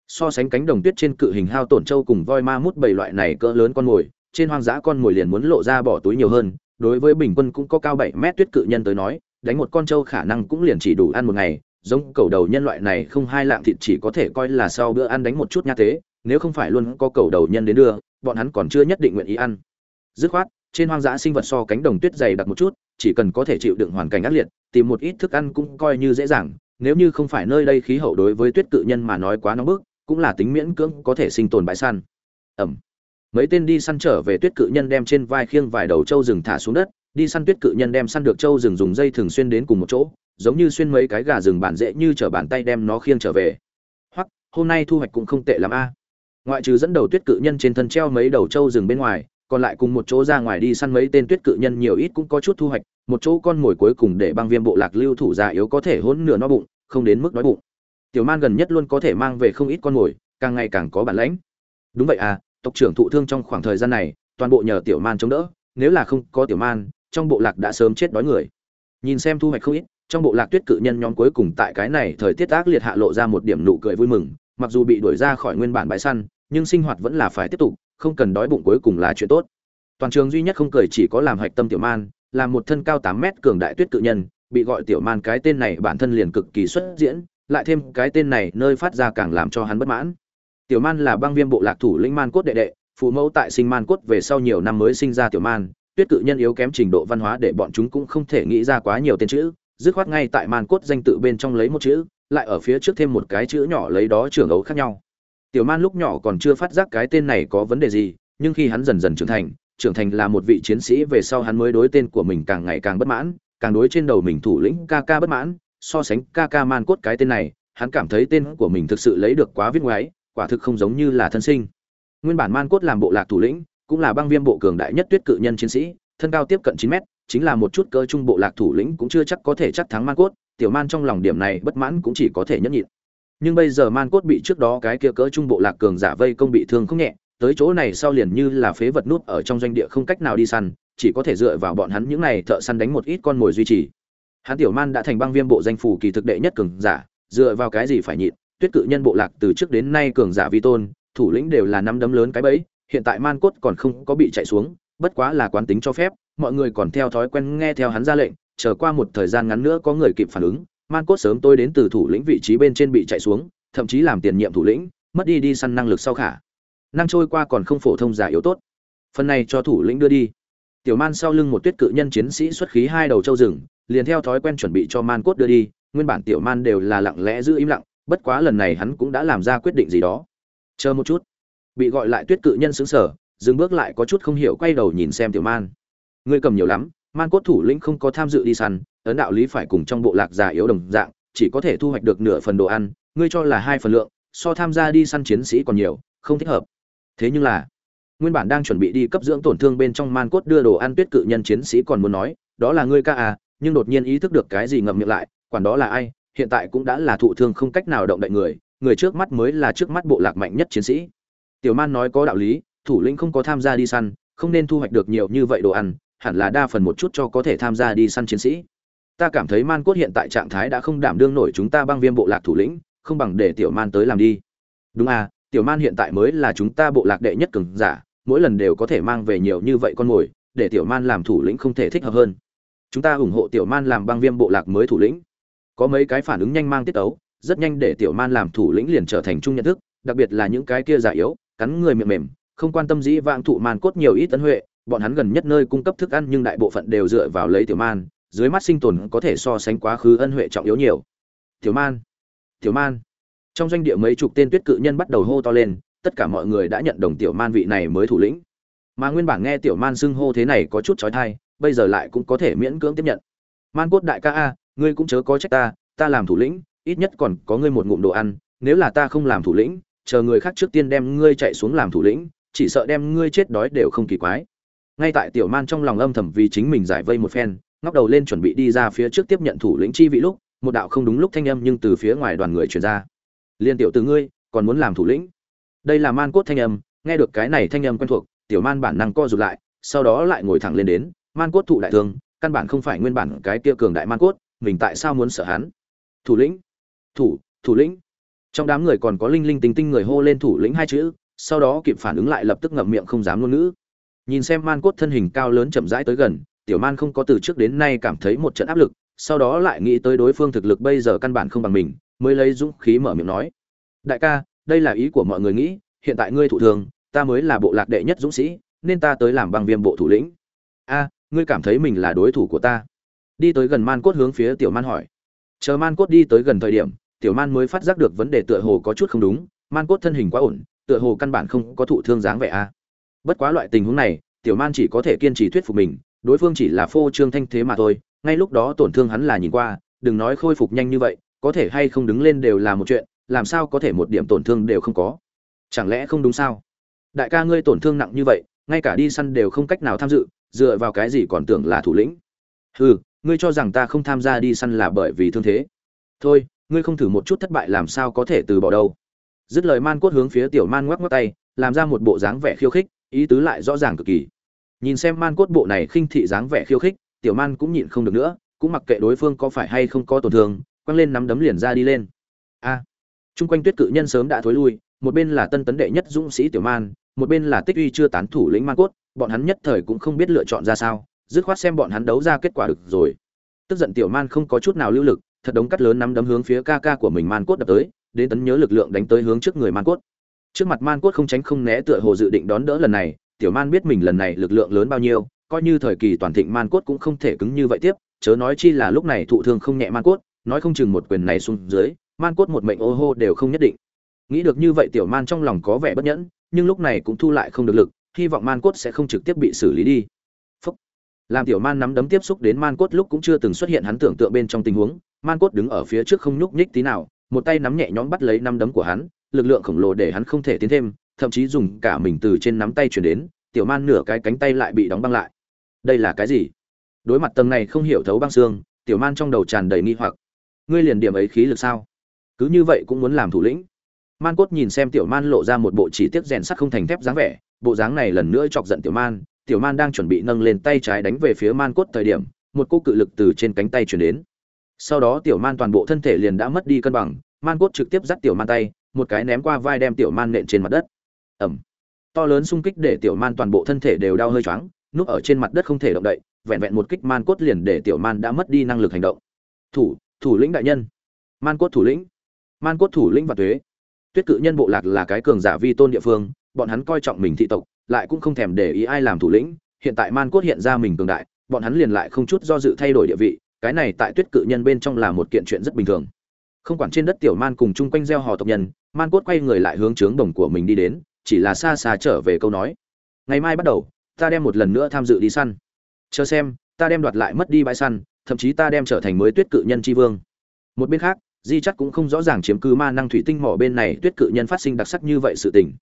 [SPEAKER 1] So sánh cánh đồng tuyết trên cự hình hao tổn châu cùng voi ma mút bảy loại này cỡ lớn con mồi trên hoang dã con mồi liền muốn lộ ra bỏ túi nhiều hơn, đối với bình quân cũng có cao bảy mét tuyết cự nhân tới nói, đánh một con trâu khả năng cũng liền chỉ đủ ăn một ngày, giống cầu đầu nhân loại này không hai lạng thịt chỉ có thể coi là sau bữa ăn đánh một chút nha thế nếu không phải luôn có cầu đầu nhân đến đưa, bọn hắn còn chưa nhất định nguyện ý ăn. Dứt khoát, trên hoang dã sinh vật so cánh đồng tuyết dày đặc một chút, chỉ cần có thể chịu đựng hoàn cảnh ác liệt, tìm một ít thức ăn cũng coi như dễ dàng, nếu như không phải nơi đây khí hậu đối với tuyết cự nhân mà nói quá nóng bức, cũng là tính miễn cưỡng có thể sinh tồn bãi săn. Ẩm mấy tên đi săn trở về tuyết cự nhân đem trên vai khiêng vài đầu trâu rừng thả xuống đất, đi săn tuyết cự nhân đem săn được trâu rừng dùng dây thường xuyên đến cùng một chỗ, giống như xuyên mấy cái gà rừng bản dễ như chở bàn tay đem nó khiêng trở về. Hoặc hôm nay thu hoạch cũng không tệ l a. Ngoại trừ dẫn đầu tuyết cự nhân trên thân treo mấy đầu trâu rừng bên ngoài, còn lại cùng một chỗ ra ngoài đi săn mấy tên tuyết cự nhân nhiều ít cũng có chút thu hoạch, một chỗ con mồi cuối cùng để băng viêm bộ lạc lưu thủ già yếu có thể hỗn nửa no bụng, không đến mức đói bụng. Tiểu man gần nhất luôn có thể mang về không ít con mồi, càng ngày càng có bản lãnh. Đúng vậy à tộc trưởng thụ thương trong khoảng thời gian này, toàn bộ nhờ tiểu man chống đỡ, nếu là không có tiểu man, trong bộ lạc đã sớm chết đói người. Nhìn xem thu hoạch không ít, trong bộ lạc tuyết cự nhân nhóm cuối cùng tại cái này thời tiết ác liệt hạ lộ ra một điểm nụ cười vui mừng, mặc dù bị đuổi ra khỏi nguyên bản bãi săn, nhưng sinh hoạt vẫn là phải tiếp tục, không cần đói bụng cuối cùng là chuyện tốt. Toàn trường duy nhất không cười chỉ có làm hạch tâm tiểu man, là một thân cao tám mét cường đại tuyết cự nhân, bị gọi tiểu man cái tên này bản thân liền cực kỳ xuất diễn, lại thêm cái tên này nơi phát ra càng làm cho hắn bất mãn tiểu man là băng viêm bộ lạc thủ lĩnh man cốt đệ đệ, phụ mẫu tại sinh man cốt về sau nhiều năm mới sinh ra tiểu man, tuyết cự nhân yếu kém trình độ văn hóa để bọn chúng cũng không thể nghĩ ra quá nhiều tên chữ, dứt khoát ngay tại man cốt danh tự bên trong lấy một chữ, lại ở phía trước thêm một cái chữ nhỏ lấy đó trưởng ấu khác nhau. Tiểu man lúc nhỏ còn chưa phát giác cái tên này có vấn đề gì, nhưng khi hắn dần dần trưởng thành trưởng thành là một vị chiến sĩ về sau hắn mới đối tên của mình càng ngày càng bất mãn, càng đối trên đầu mình thủ lĩnh ca ca bất mãn, so sánh ca ca man cốt cái tên này, hắn cảm thấy tên của mình thực sự lấy được quá viết ngoáy quả thực không giống như là thân sinh. Nguyên bản man cốt làm bộ lạc thủ lĩnh, cũng là băng viêm bộ cường đại nhất tuyết cự nhân chiến sĩ, thân cao tiếp cận chín mét, chính là một chút cơ trung bộ lạc thủ lĩnh cũng chưa chắc có thể chắc thắng man cốt, tiểu man trong lòng điểm này bất mãn cũng chỉ có thể nhẫn nhịn. Nhưng bây giờ man cốt bị trước đó cái kia cỡ trung bộ lạc cường giả vây công bị thương không nhẹ, tới chỗ này sau liền như là phế vật nút ở trong doanh địa không cách nào đi săn, chỉ có thể dựa vào bọn hắn những này thợ săn đánh một ít con mồi duy trì. Hắn tiểu man đã thành băng viêm bộ danh phủ kỳ thực đệ nhất cường giả, dựa vào cái gì phải nhịn? Tuyết cự nhân bộ lạc từ trước đến nay cường giả vi tôn, thủ lĩnh đều là năm đấm lớn cái bẫy, hiện tại man cốt còn không có bị chạy xuống, bất quá là quán tính cho phép, mọi người còn theo thói quen nghe theo hắn ra lệnh, chờ qua một thời gian ngắn nữa có người kịp phản ứng, man cốt sớm tôi đến từ thủ lĩnh vị trí bên trên bị chạy xuống, thậm chí làm tiền nhiệm thủ lĩnh, mất đi đi săn năng lực sau khả năng trôi qua còn không phổ thông giả yếu tốt. Phần này cho thủ lĩnh đưa đi. Tiểu man sau lưng một tuyết cự nhân chiến sĩ xuất khí hai đầu châu rừng, liền theo thói quen chuẩn bị cho man cốt đưa đi, nguyên bản tiểu man đều là lặng lẽ giữ im lặng bất quá lần này hắn cũng đã làm ra quyết định gì đó. Chờ một chút. Bị gọi lại tuyết cự nhân xứng sở dừng bước lại có chút không hiểu quay đầu nhìn xem tiểu man. Ngươi cầm nhiều lắm, man cốt thủ lĩnh không có tham dự đi săn, ấn đạo lý phải cùng trong bộ lạc già yếu đồng dạng, chỉ có thể thu hoạch được nửa phần đồ ăn, ngươi cho là hai phần lượng, so tham gia đi săn chiến sĩ còn nhiều, không thích hợp. Thế nhưng là, nguyên bản đang chuẩn bị đi cấp dưỡng tổn thương bên trong man cốt đưa đồ ăn tuyết cự nhân chiến sĩ còn muốn nói, đó là ngươi ca à nhưng đột nhiên ý thức được cái gì ngậm miệng lại, quản đó là ai hiện tại cũng đã là thụ thương không cách nào động đậy người người trước mắt mới là trước mắt bộ lạc mạnh nhất chiến sĩ. Tiểu man nói có đạo lý, thủ lĩnh không có tham gia đi săn, không nên thu hoạch được nhiều như vậy đồ ăn, hẳn là đa phần một chút cho có thể tham gia đi săn chiến sĩ. Ta cảm thấy man cốt hiện tại trạng thái đã không đảm đương nổi chúng ta băng viêm bộ lạc thủ lĩnh, không bằng để tiểu man tới làm đi. Đúng à tiểu man hiện tại mới là chúng ta bộ lạc đệ nhất cường giả, mỗi lần đều có thể mang về nhiều như vậy con mồi, để tiểu man làm thủ lĩnh không thể thích hợp hơn. Chúng ta ủng hộ tiểu man làm băng viêm bộ lạc mới thủ lĩnh có mấy cái phản ứng nhanh mang tiết tấu rất nhanh để tiểu man làm thủ lĩnh liền trở thành chung nhận thức, đặc biệt là những cái kia giả yếu, cắn người miệng mềm, không quan tâm dĩ vãng thụ man cốt nhiều ít tấn huệ, bọn hắn gần nhất nơi cung cấp thức ăn nhưng đại bộ phận đều dựa vào lấy tiểu man, dưới mắt sinh tồn có thể so sánh quá khứ ân huệ trọng yếu nhiều. Tiểu man tiểu man. Trong doanh địa mấy chục tên tuyết cự nhân bắt đầu hô to lên, tất cả mọi người đã nhận đồng tiểu man vị này mới thủ lĩnh. Mà nguyên bản nghe tiểu man xưng hô thế này có chút trói thai bây giờ lại cũng có thể miễn cưỡng tiếp nhận. Man cốt đại ca a ngươi cũng chớ có trách ta ta làm thủ lĩnh, ít nhất còn có ngươi một ngụm đồ ăn, nếu là ta không làm thủ lĩnh, chờ người khác trước tiên đem ngươi chạy xuống làm thủ lĩnh, chỉ sợ đem ngươi chết đói đều không kỳ quái. Ngay tại tiểu man trong lòng âm thầm vì chính mình giải vây một phen, ngóc đầu lên chuẩn bị đi ra phía trước tiếp nhận thủ lĩnh chi vị lúc, một đạo không đúng lúc thanh âm nhưng từ phía ngoài đoàn người truyền ra. Liên tiểu từ ngươi, còn muốn làm thủ lĩnh? Đây là man cốt thanh âm, nghe được cái này thanh âm quen thuộc, tiểu man bản năng co rụt lại, sau đó lại ngồi thẳng lên đến, man cốt thụ đại thương căn bản không phải nguyên bản cái kia cường đại man cốt mình tại sao muốn sợ hắn? Thủ lĩnh. Thủ thủ lĩnh. Trong đám người còn có linh linh tinh tinh người hô lên thủ lĩnh hai chữ, sau đó kịp phản ứng lại lập tức ngậm miệng không dám ngôn ngữ. Nhìn xem man cốt thân hình cao lớn chậm rãi tới gần, tiểu man không có từ trước đến nay cảm thấy một trận áp lực, sau đó lại nghĩ tới đối phương thực lực bây giờ căn bản không bằng mình, mới lấy dũng khí mở miệng nói. Đại ca, đây là ý của mọi người nghĩ, hiện tại ngươi thủ thường, ta mới là bộ lạc đệ nhất dũng sĩ, nên ta tới làm băng viêm bộ thủ lĩnh. A, ngươi cảm thấy mình là đối thủ của ta? Đi tới gần man cốt hướng phía tiểu man hỏi. Chờ man cốt đi tới gần thời điểm, tiểu man mới phát giác được vấn đề tựa hồ có chút không đúng, man cốt thân hình quá ổn, tựa hồ căn bản không có thụ thương dáng vẻ a. Bất quá loại tình huống này, tiểu man chỉ có thể kiên trì thuyết phục mình, đối phương chỉ là phô trương thanh thế mà thôi, ngay lúc đó tổn thương hắn là nhìn qua, đừng nói khôi phục nhanh như vậy, có thể hay không đứng lên đều là một chuyện, làm sao có thể một điểm tổn thương đều không có. Chẳng lẽ không đúng sao? Đại ca ngươi tổn thương nặng như vậy, ngay cả đi săn đều không cách nào tham dự, dựa vào cái gì còn tưởng là thủ lĩnh? Hừ ngươi cho rằng ta không tham gia đi săn là bởi vì thương thế. Thôi ngươi không thử một chút thất bại làm sao có thể từ bỏ đâu. Dứt lời man cốt hướng phía tiểu man ngoắc ngoắc tay làm ra một bộ dáng vẻ khiêu khích ý tứ lại rõ ràng cực kỳ. Nhìn xem man cốt bộ này khinh thị dáng vẻ khiêu khích tiểu man cũng nhịn không được nữa cũng mặc kệ đối phương có phải hay không có tổn thương quăng lên nắm đấm liền ra đi lên. A. À, chung quanh tuyết cự nhân sớm đã thối lui một bên là tân tấn đệ nhất dũng sĩ tiểu man một bên là tích uy chưa tán thủ lĩnh man cốt bọn hắn nhất thời cũng không biết lựa chọn ra sao dứt khoát xem bọn hắn đấu ra kết quả được rồi. Tức giận tiểu man không có chút nào lưu lực, thật đống cắt lớn nắm đấm hướng phía ca ca của mình man cốt đập tới, đến tấn nhớ lực lượng đánh tới hướng trước người man cốt. Trước mặt man cốt không tránh không né tựa hồ dự định đón đỡ lần này, tiểu man biết mình lần này lực lượng lớn bao nhiêu, coi như thời kỳ toàn thịnh man cốt cũng không thể cứng như vậy tiếp, chớ nói chi là lúc này thụ thương không nhẹ man cốt, nói không chừng một quyền này xuống dưới, man cốt một mệnh ô hô đều không nhất định. Nghĩ được như vậy tiểu man trong lòng có vẻ bất nhẫn, nhưng lúc này cũng thu lại không được lực, hy vọng man cốt sẽ không trực tiếp bị xử lý đi làm tiểu man nắm đấm tiếp xúc đến man cốt lúc cũng chưa từng xuất hiện hắn tưởng tượng bên trong tình huống. Man cốt đứng ở phía trước không nhúc nhích tí nào, một tay nắm nhẹ nhõm bắt lấy năm đấm của hắn, lực lượng khổng lồ để hắn không thể tiến thêm, thậm chí dùng cả mình từ trên nắm tay chuyển đến, tiểu man nửa cái cánh tay lại bị đóng băng lại. Đây là cái gì? Đối mặt tầng này không hiểu thấu băng xương, tiểu man trong đầu tràn đầy nghi hoặc. Ngươi liền điểm ấy khí lực sao? Cứ như vậy cũng muốn làm thủ lĩnh. Man cốt nhìn xem tiểu man lộ ra một bộ chỉ tiết rèn sắt không thành thép dáng vẻ, bộ dáng này lần nữa chọc giận tiểu man tiểu man đang chuẩn bị nâng lên tay trái đánh về phía man cốt thời điểm, một cô cự lực từ trên cánh tay chuyển đến. Sau đó tiểu man toàn bộ thân thể liền đã mất đi cân bằng, man cốt trực tiếp dắt tiểu man tay, một cái ném qua vai đem tiểu man nện trên mặt đất. Ẩm to lớn xung kích để tiểu man toàn bộ thân thể đều đau hơi choáng, núp ở trên mặt đất không thể động đậy, vẹn vẹn một kích man cốt liền để tiểu man đã mất đi năng lực hành động. Thủ thủ lĩnh đại nhân. Man cốt thủ lĩnh. Man cốt thủ lĩnh và thuế tuyết cự nhân bộ lạc là cái cường giả vi tôn địa phương, bọn hắn coi trọng mình thị tộc lại cũng không thèm để ý ai làm thủ lĩnh, hiện tại man cốt hiện ra mình cường đại, bọn hắn liền lại không chút do dự thay đổi địa vị, cái này tại tuyết cự nhân bên trong là một kiện chuyện rất bình thường. Không quản trên đất tiểu man cùng chung quanh gieo hò tộc nhân, man cốt quay người lại hướng trướng đồng của mình đi đến, chỉ là xa xa trở về câu nói. Ngày mai bắt đầu, ta đem một lần nữa tham dự đi săn. Chờ xem, ta đem đoạt lại mất đi bãi săn, thậm chí ta đem trở thành mới tuyết cự nhân tri vương. Một bên khác, di chắc cũng không rõ ràng chiếm cứ ma năng thủy tinh mỏ bên này tuyết cự nhân phát sinh đặc sắc như vậy sự tình.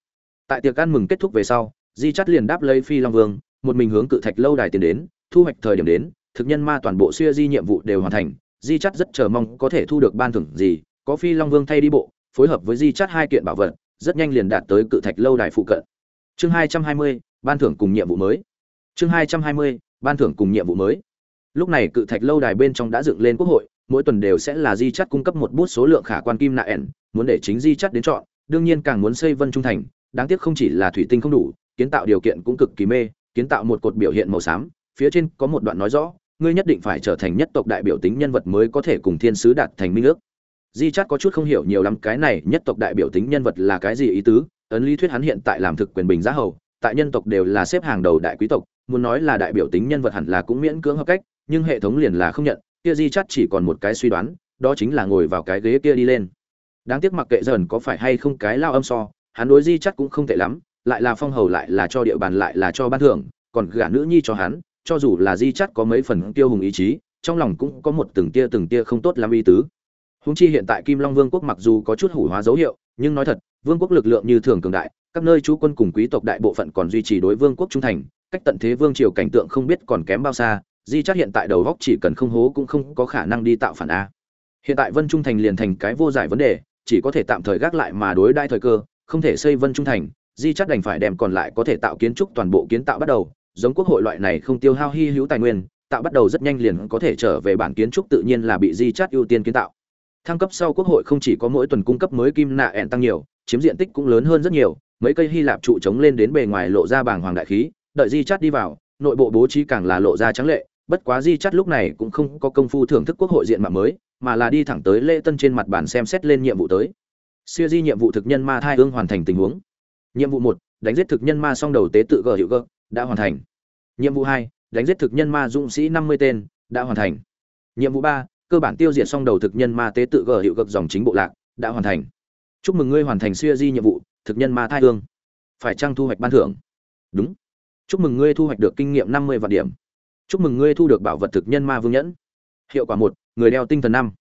[SPEAKER 1] Tại tiệc ăn mừng kết thúc về sau di chắt liền đáp lấy phi long vương, một mình hướng cự thạch lâu đài tiến đến, thu hoạch thời điểm đến, thực nhân ma toàn bộ xuya di nhiệm vụ đều hoàn thành. Di chắt rất chờ mong có thể thu được ban thưởng gì, có phi long vương thay đi bộ, phối hợp với di chắt hai kiện bảo vật, rất nhanh liền đạt tới cự thạch lâu đài phụ cận. Chương hai trăm hai mươi, ban thưởng cùng nhiệm vụ mới. Chương hai trăm hai mươi, ban thưởng cùng nhiệm vụ mới. Lúc này cự thạch lâu đài bên trong đã dựng lên quốc hội, mỗi tuần đều sẽ là di chắt cung cấp một bút số lượng khả quan kim nạ ẻn, muốn để chính di chắt đến chọn, đương nhiên càng muốn xây vân trung thành, đáng tiếc không chỉ là thủy tinh không đủ kiến tạo điều kiện cũng cực kỳ mê, kiến tạo một cột biểu hiện màu xám, phía trên có một đoạn nói rõ, ngươi nhất định phải trở thành nhất tộc đại biểu tính nhân vật mới có thể cùng thiên sứ đạt thành minh ước. Di chắt có chút không hiểu nhiều lắm cái này nhất tộc đại biểu tính nhân vật là cái gì ý tứ, ấn lý thuyết hắn hiện tại làm thực quyền bình giá hầu, tại nhân tộc đều là xếp hàng đầu đại quý tộc, muốn nói là đại biểu tính nhân vật hẳn là cũng miễn cưỡng hợp cách, nhưng hệ thống liền là không nhận, kia di chắt chỉ còn một cái suy đoán, đó chính là ngồi vào cái ghế kia đi lên. Đáng tiếc mặc kệ dần có phải hay không cái lao âm so, hắn đối di chắt cũng không tệ lắm lại là phong hầu lại là cho địa bàn lại là cho ban thưởng, còn gả nữ nhi cho hắn, cho dù là di chắt có mấy phần tiêu hùng ý chí, trong lòng cũng có một từng tia từng tia không tốt làm ý tứ. Húng chi hiện tại kim long vương quốc mặc dù có chút hủ hóa dấu hiệu, nhưng nói thật, vương quốc lực lượng như thường cường đại, các nơi chú quân cùng quý tộc đại bộ phận còn duy trì đối vương quốc trung thành, cách tận thế vương triều cảnh tượng không biết còn kém bao xa, di chắc hiện tại đầu góc chỉ cần không hố cũng không có khả năng đi tạo phản a. Hiện tại vân trung thành liền thành cái vô giải vấn đề, chỉ có thể tạm thời gác lại mà đối đai thời cơ, không thể xây vân trung thành di chắc đành phải đem còn lại có thể tạo kiến trúc toàn bộ kiến tạo bắt đầu, giống quốc hội loại này không tiêu hao hy hữu tài nguyên, tạo bắt đầu rất nhanh liền có thể trở về bản kiến trúc tự nhiên là bị di chắt ưu tiên kiến tạo. Thăng cấp sau quốc hội không chỉ có mỗi tuần cung cấp mới kim nạ ẹn tăng nhiều, chiếm diện tích cũng lớn hơn rất nhiều, mấy cây hy lạp trụ chống lên đến bề ngoài lộ ra bảng hoàng đại khí, đợi di chắt đi vào, nội bộ bố trí càng là lộ ra trắng lệ, bất quá di chắt lúc này cũng không có công phu thưởng thức quốc hội diện mạo mới, mà là đi thẳng tới lễ tân trên mặt bàn xem xét lên nhiệm vụ tới. Siêu di nhiệm vụ thực nhân ma thai hương hoàn thành tình huống nhiệm vụ một, đánh giết thực nhân ma song đầu tế tự g hiệu g, đã hoàn thành. Nhiệm vụ hai, đánh giết thực nhân ma dũng sĩ năm mươi tên, đã hoàn thành. Nhiệm vụ ba, cơ bản tiêu diệt song đầu thực nhân ma tế tự g hiệu g dòng chính bộ lạc, đã hoàn thành. Chúc mừng ngươi hoàn thành siêu di nhiệm vụ, thực nhân ma thai hương. Phải trăng thu hoạch ban thưởng? Đúng. Chúc mừng ngươi thu hoạch được kinh nghiệm năm mươi vạn điểm. Chúc mừng ngươi thu được bảo vật thực nhân ma vương nhẫn. Hiệu quả một, người đeo tinh thần năm.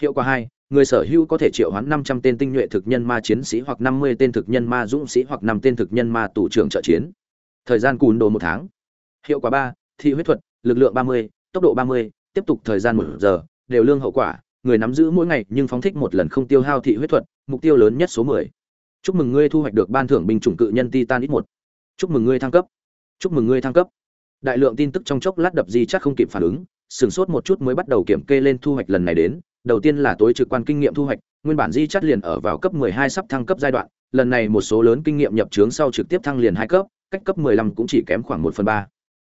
[SPEAKER 1] Hiệu quả hai người sở hữu có thể triệu hoán năm trăm tên tinh nhuệ thực nhân ma chiến sĩ hoặc năm mươi tên thực nhân ma dũng sĩ hoặc năm tên thực nhân ma tù trưởng trợ chiến. Thời gian cùn đồ một tháng. Hiệu quả ba, thị huyết thuật, lực lượng ba mươi, tốc độ ba mươi, tiếp tục thời gian một giờ, đều lương hậu quả. Người nắm giữ mỗi ngày nhưng phóng thích một lần không tiêu hao thị huyết thuật, mục tiêu lớn nhất số mười. Chúc mừng ngươi thu hoạch được ban thưởng binh chủng cự nhân titan ít một. Chúc mừng ngươi thăng cấp. Chúc mừng ngươi thăng cấp. Đại lượng tin tức trong chốc lát đập di chắc không kịp phản ứng sửng sốt một chút mới bắt đầu kiểm kê lên thu hoạch lần này đến đầu tiên là tối trực quan kinh nghiệm thu hoạch, nguyên bản di chắt liền ở vào cấp 12 sắp thăng cấp giai đoạn, lần này một số lớn kinh nghiệm nhập trướng sau trực tiếp thăng liền hai cấp, cách cấp 15 cũng chỉ kém khoảng 1 phần 3.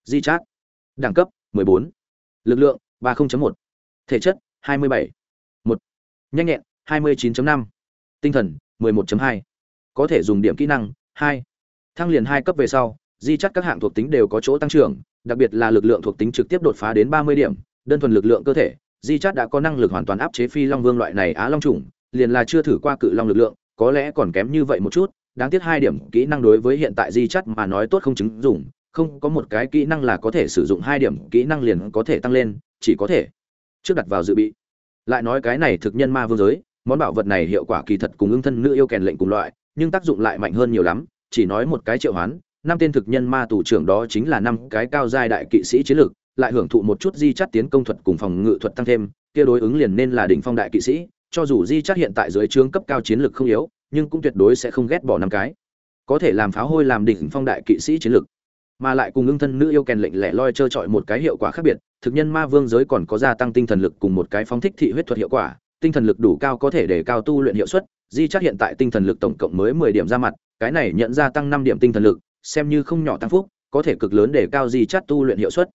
[SPEAKER 1] di chát đẳng cấp 14. lực lượng 30.1. thể chất 27. 1. nhanh nhẹn 29.5. tinh thần 11.2. có thể dùng điểm kỹ năng 2. thăng liền hai cấp về sau, di chắt các hạng thuộc tính đều có chỗ tăng trưởng đặc biệt là lực lượng thuộc tính trực tiếp đột phá đến ba mươi điểm, đơn thuần lực lượng cơ thể di Chát đã có năng lực hoàn toàn áp chế phi long vương loại này á long chủng, liền là chưa thử qua cự long lực lượng, có lẽ còn kém như vậy một chút, đáng tiếc hai điểm kỹ năng đối với hiện tại di Chát mà nói tốt không chứng dụng, không có một cái kỹ năng là có thể sử dụng hai điểm kỹ năng liền có thể tăng lên, chỉ có thể trước đặt vào dự bị. Lại nói cái này thực nhân ma vương giới, món bảo vật này hiệu quả kỳ thật cùng ưng thân nữ yêu kèn lệnh cùng loại, nhưng tác dụng lại mạnh hơn nhiều lắm, chỉ nói một cái triệu hoán năm tên thực nhân ma tù trưởng đó chính là năm cái cao giai đại kỵ sĩ chiến lược, lại hưởng thụ một chút di chắt tiến công thuật cùng phòng ngự thuật tăng thêm, kia đối ứng liền nên là đỉnh phong đại kỵ sĩ, cho dù di chắt hiện tại dưới trướng cấp cao chiến lược không yếu, nhưng cũng tuyệt đối sẽ không ghét bỏ năm cái. Có thể làm pháo hôi làm đỉnh phong đại kỵ sĩ chiến lược, mà lại cùng ưng thân nữ yêu kèn lệnh lẻ loi trơ trọi một cái hiệu quả khác biệt, thực nhân ma vương giới còn có gia tăng tinh thần lực cùng một cái phóng thích thị huyết thuật hiệu quả, tinh thần lực đủ cao có thể để cao tu luyện hiệu suất, di chắc hiện tại tinh thần lực tổng cộng mới mười điểm ra mặt, cái này nhận ra tăng năm điểm tinh thần lực xem như không nhỏ tăng phúc, có thể cực lớn để cao di chất tu luyện hiệu suất.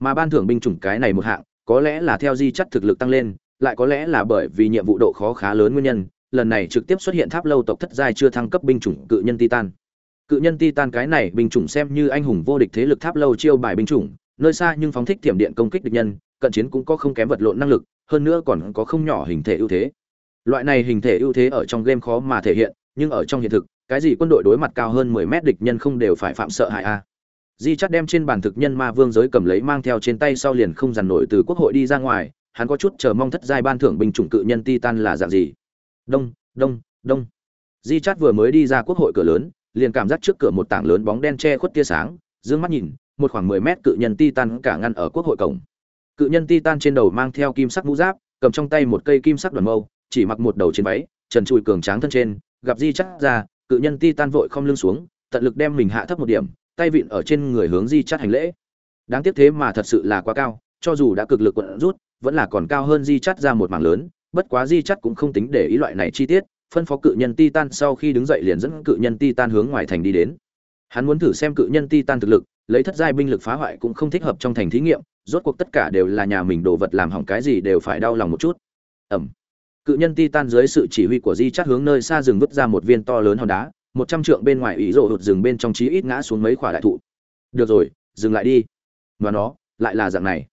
[SPEAKER 1] Mà ban thưởng binh chủng cái này một hạng, có lẽ là theo di chất thực lực tăng lên, lại có lẽ là bởi vì nhiệm vụ độ khó khá lớn nguyên nhân, lần này trực tiếp xuất hiện tháp lâu tộc thất giai chưa thăng cấp binh chủng cự nhân titan. Cự nhân titan cái này binh chủng xem như anh hùng vô địch thế lực tháp lâu chiêu bài binh chủng, nơi xa nhưng phóng thích tiềm điện công kích địch nhân, cận chiến cũng có không kém vật lộn năng lực, hơn nữa còn có không nhỏ hình thể ưu thế. Loại này hình thể ưu thế ở trong game khó mà thể hiện, nhưng ở trong hiện thực cái gì quân đội đối mặt cao hơn 10 mét địch nhân không đều phải phạm sợ hại a di chắc đem trên bàn thực nhân ma vương giới cầm lấy mang theo trên tay sau liền không dằn nổi từ quốc hội đi ra ngoài, hắn có chút chờ mong thất giai ban thưởng binh chủng cự nhân titan là dạng gì? Đông đông đông. Di chát vừa mới đi ra quốc hội cửa lớn, liền cảm giác trước cửa một tảng lớn bóng đen che khuất tia sáng, dương mắt nhìn, một khoảng mười mét cự nhân titan cả ngăn ở quốc hội cổng. Cự nhân titan trên đầu mang theo kim sắc mũ giáp, cầm trong tay một cây kim sắc đoàn mâu, chỉ mặc một đầu trên váy, trần trụi cường tráng thân trên, gặp di chắc ra cự nhân titan vội không lưng xuống, tận lực đem mình hạ thấp một điểm, tay vịn ở trên người hướng di chắt hành lễ. Đáng tiếc thế mà thật sự là quá cao, cho dù đã cực lực quận rút, vẫn là còn cao hơn di chắt ra một mảng lớn, bất quá di chắt cũng không tính để ý loại này chi tiết, phân phó cự nhân titan sau khi đứng dậy liền dẫn cự nhân titan hướng ngoài thành đi đến. Hắn muốn thử xem cự nhân titan thực lực, lấy thất giai binh lực phá hoại cũng không thích hợp trong thành thí nghiệm, rốt cuộc tất cả đều là nhà mình đồ vật làm hỏng cái gì đều phải đau lòng một chút. Ẩm cự nhân titan dưới sự chỉ huy của di chắt hướng nơi xa rừng vứt ra một viên to lớn hòn đá, một trăm trượng bên ngoài ủy rộ hụt rừng bên trong trí ít ngã xuống mấy quả đại thụ. Được rồi, dừng lại đi. Và nó lại là dạng này.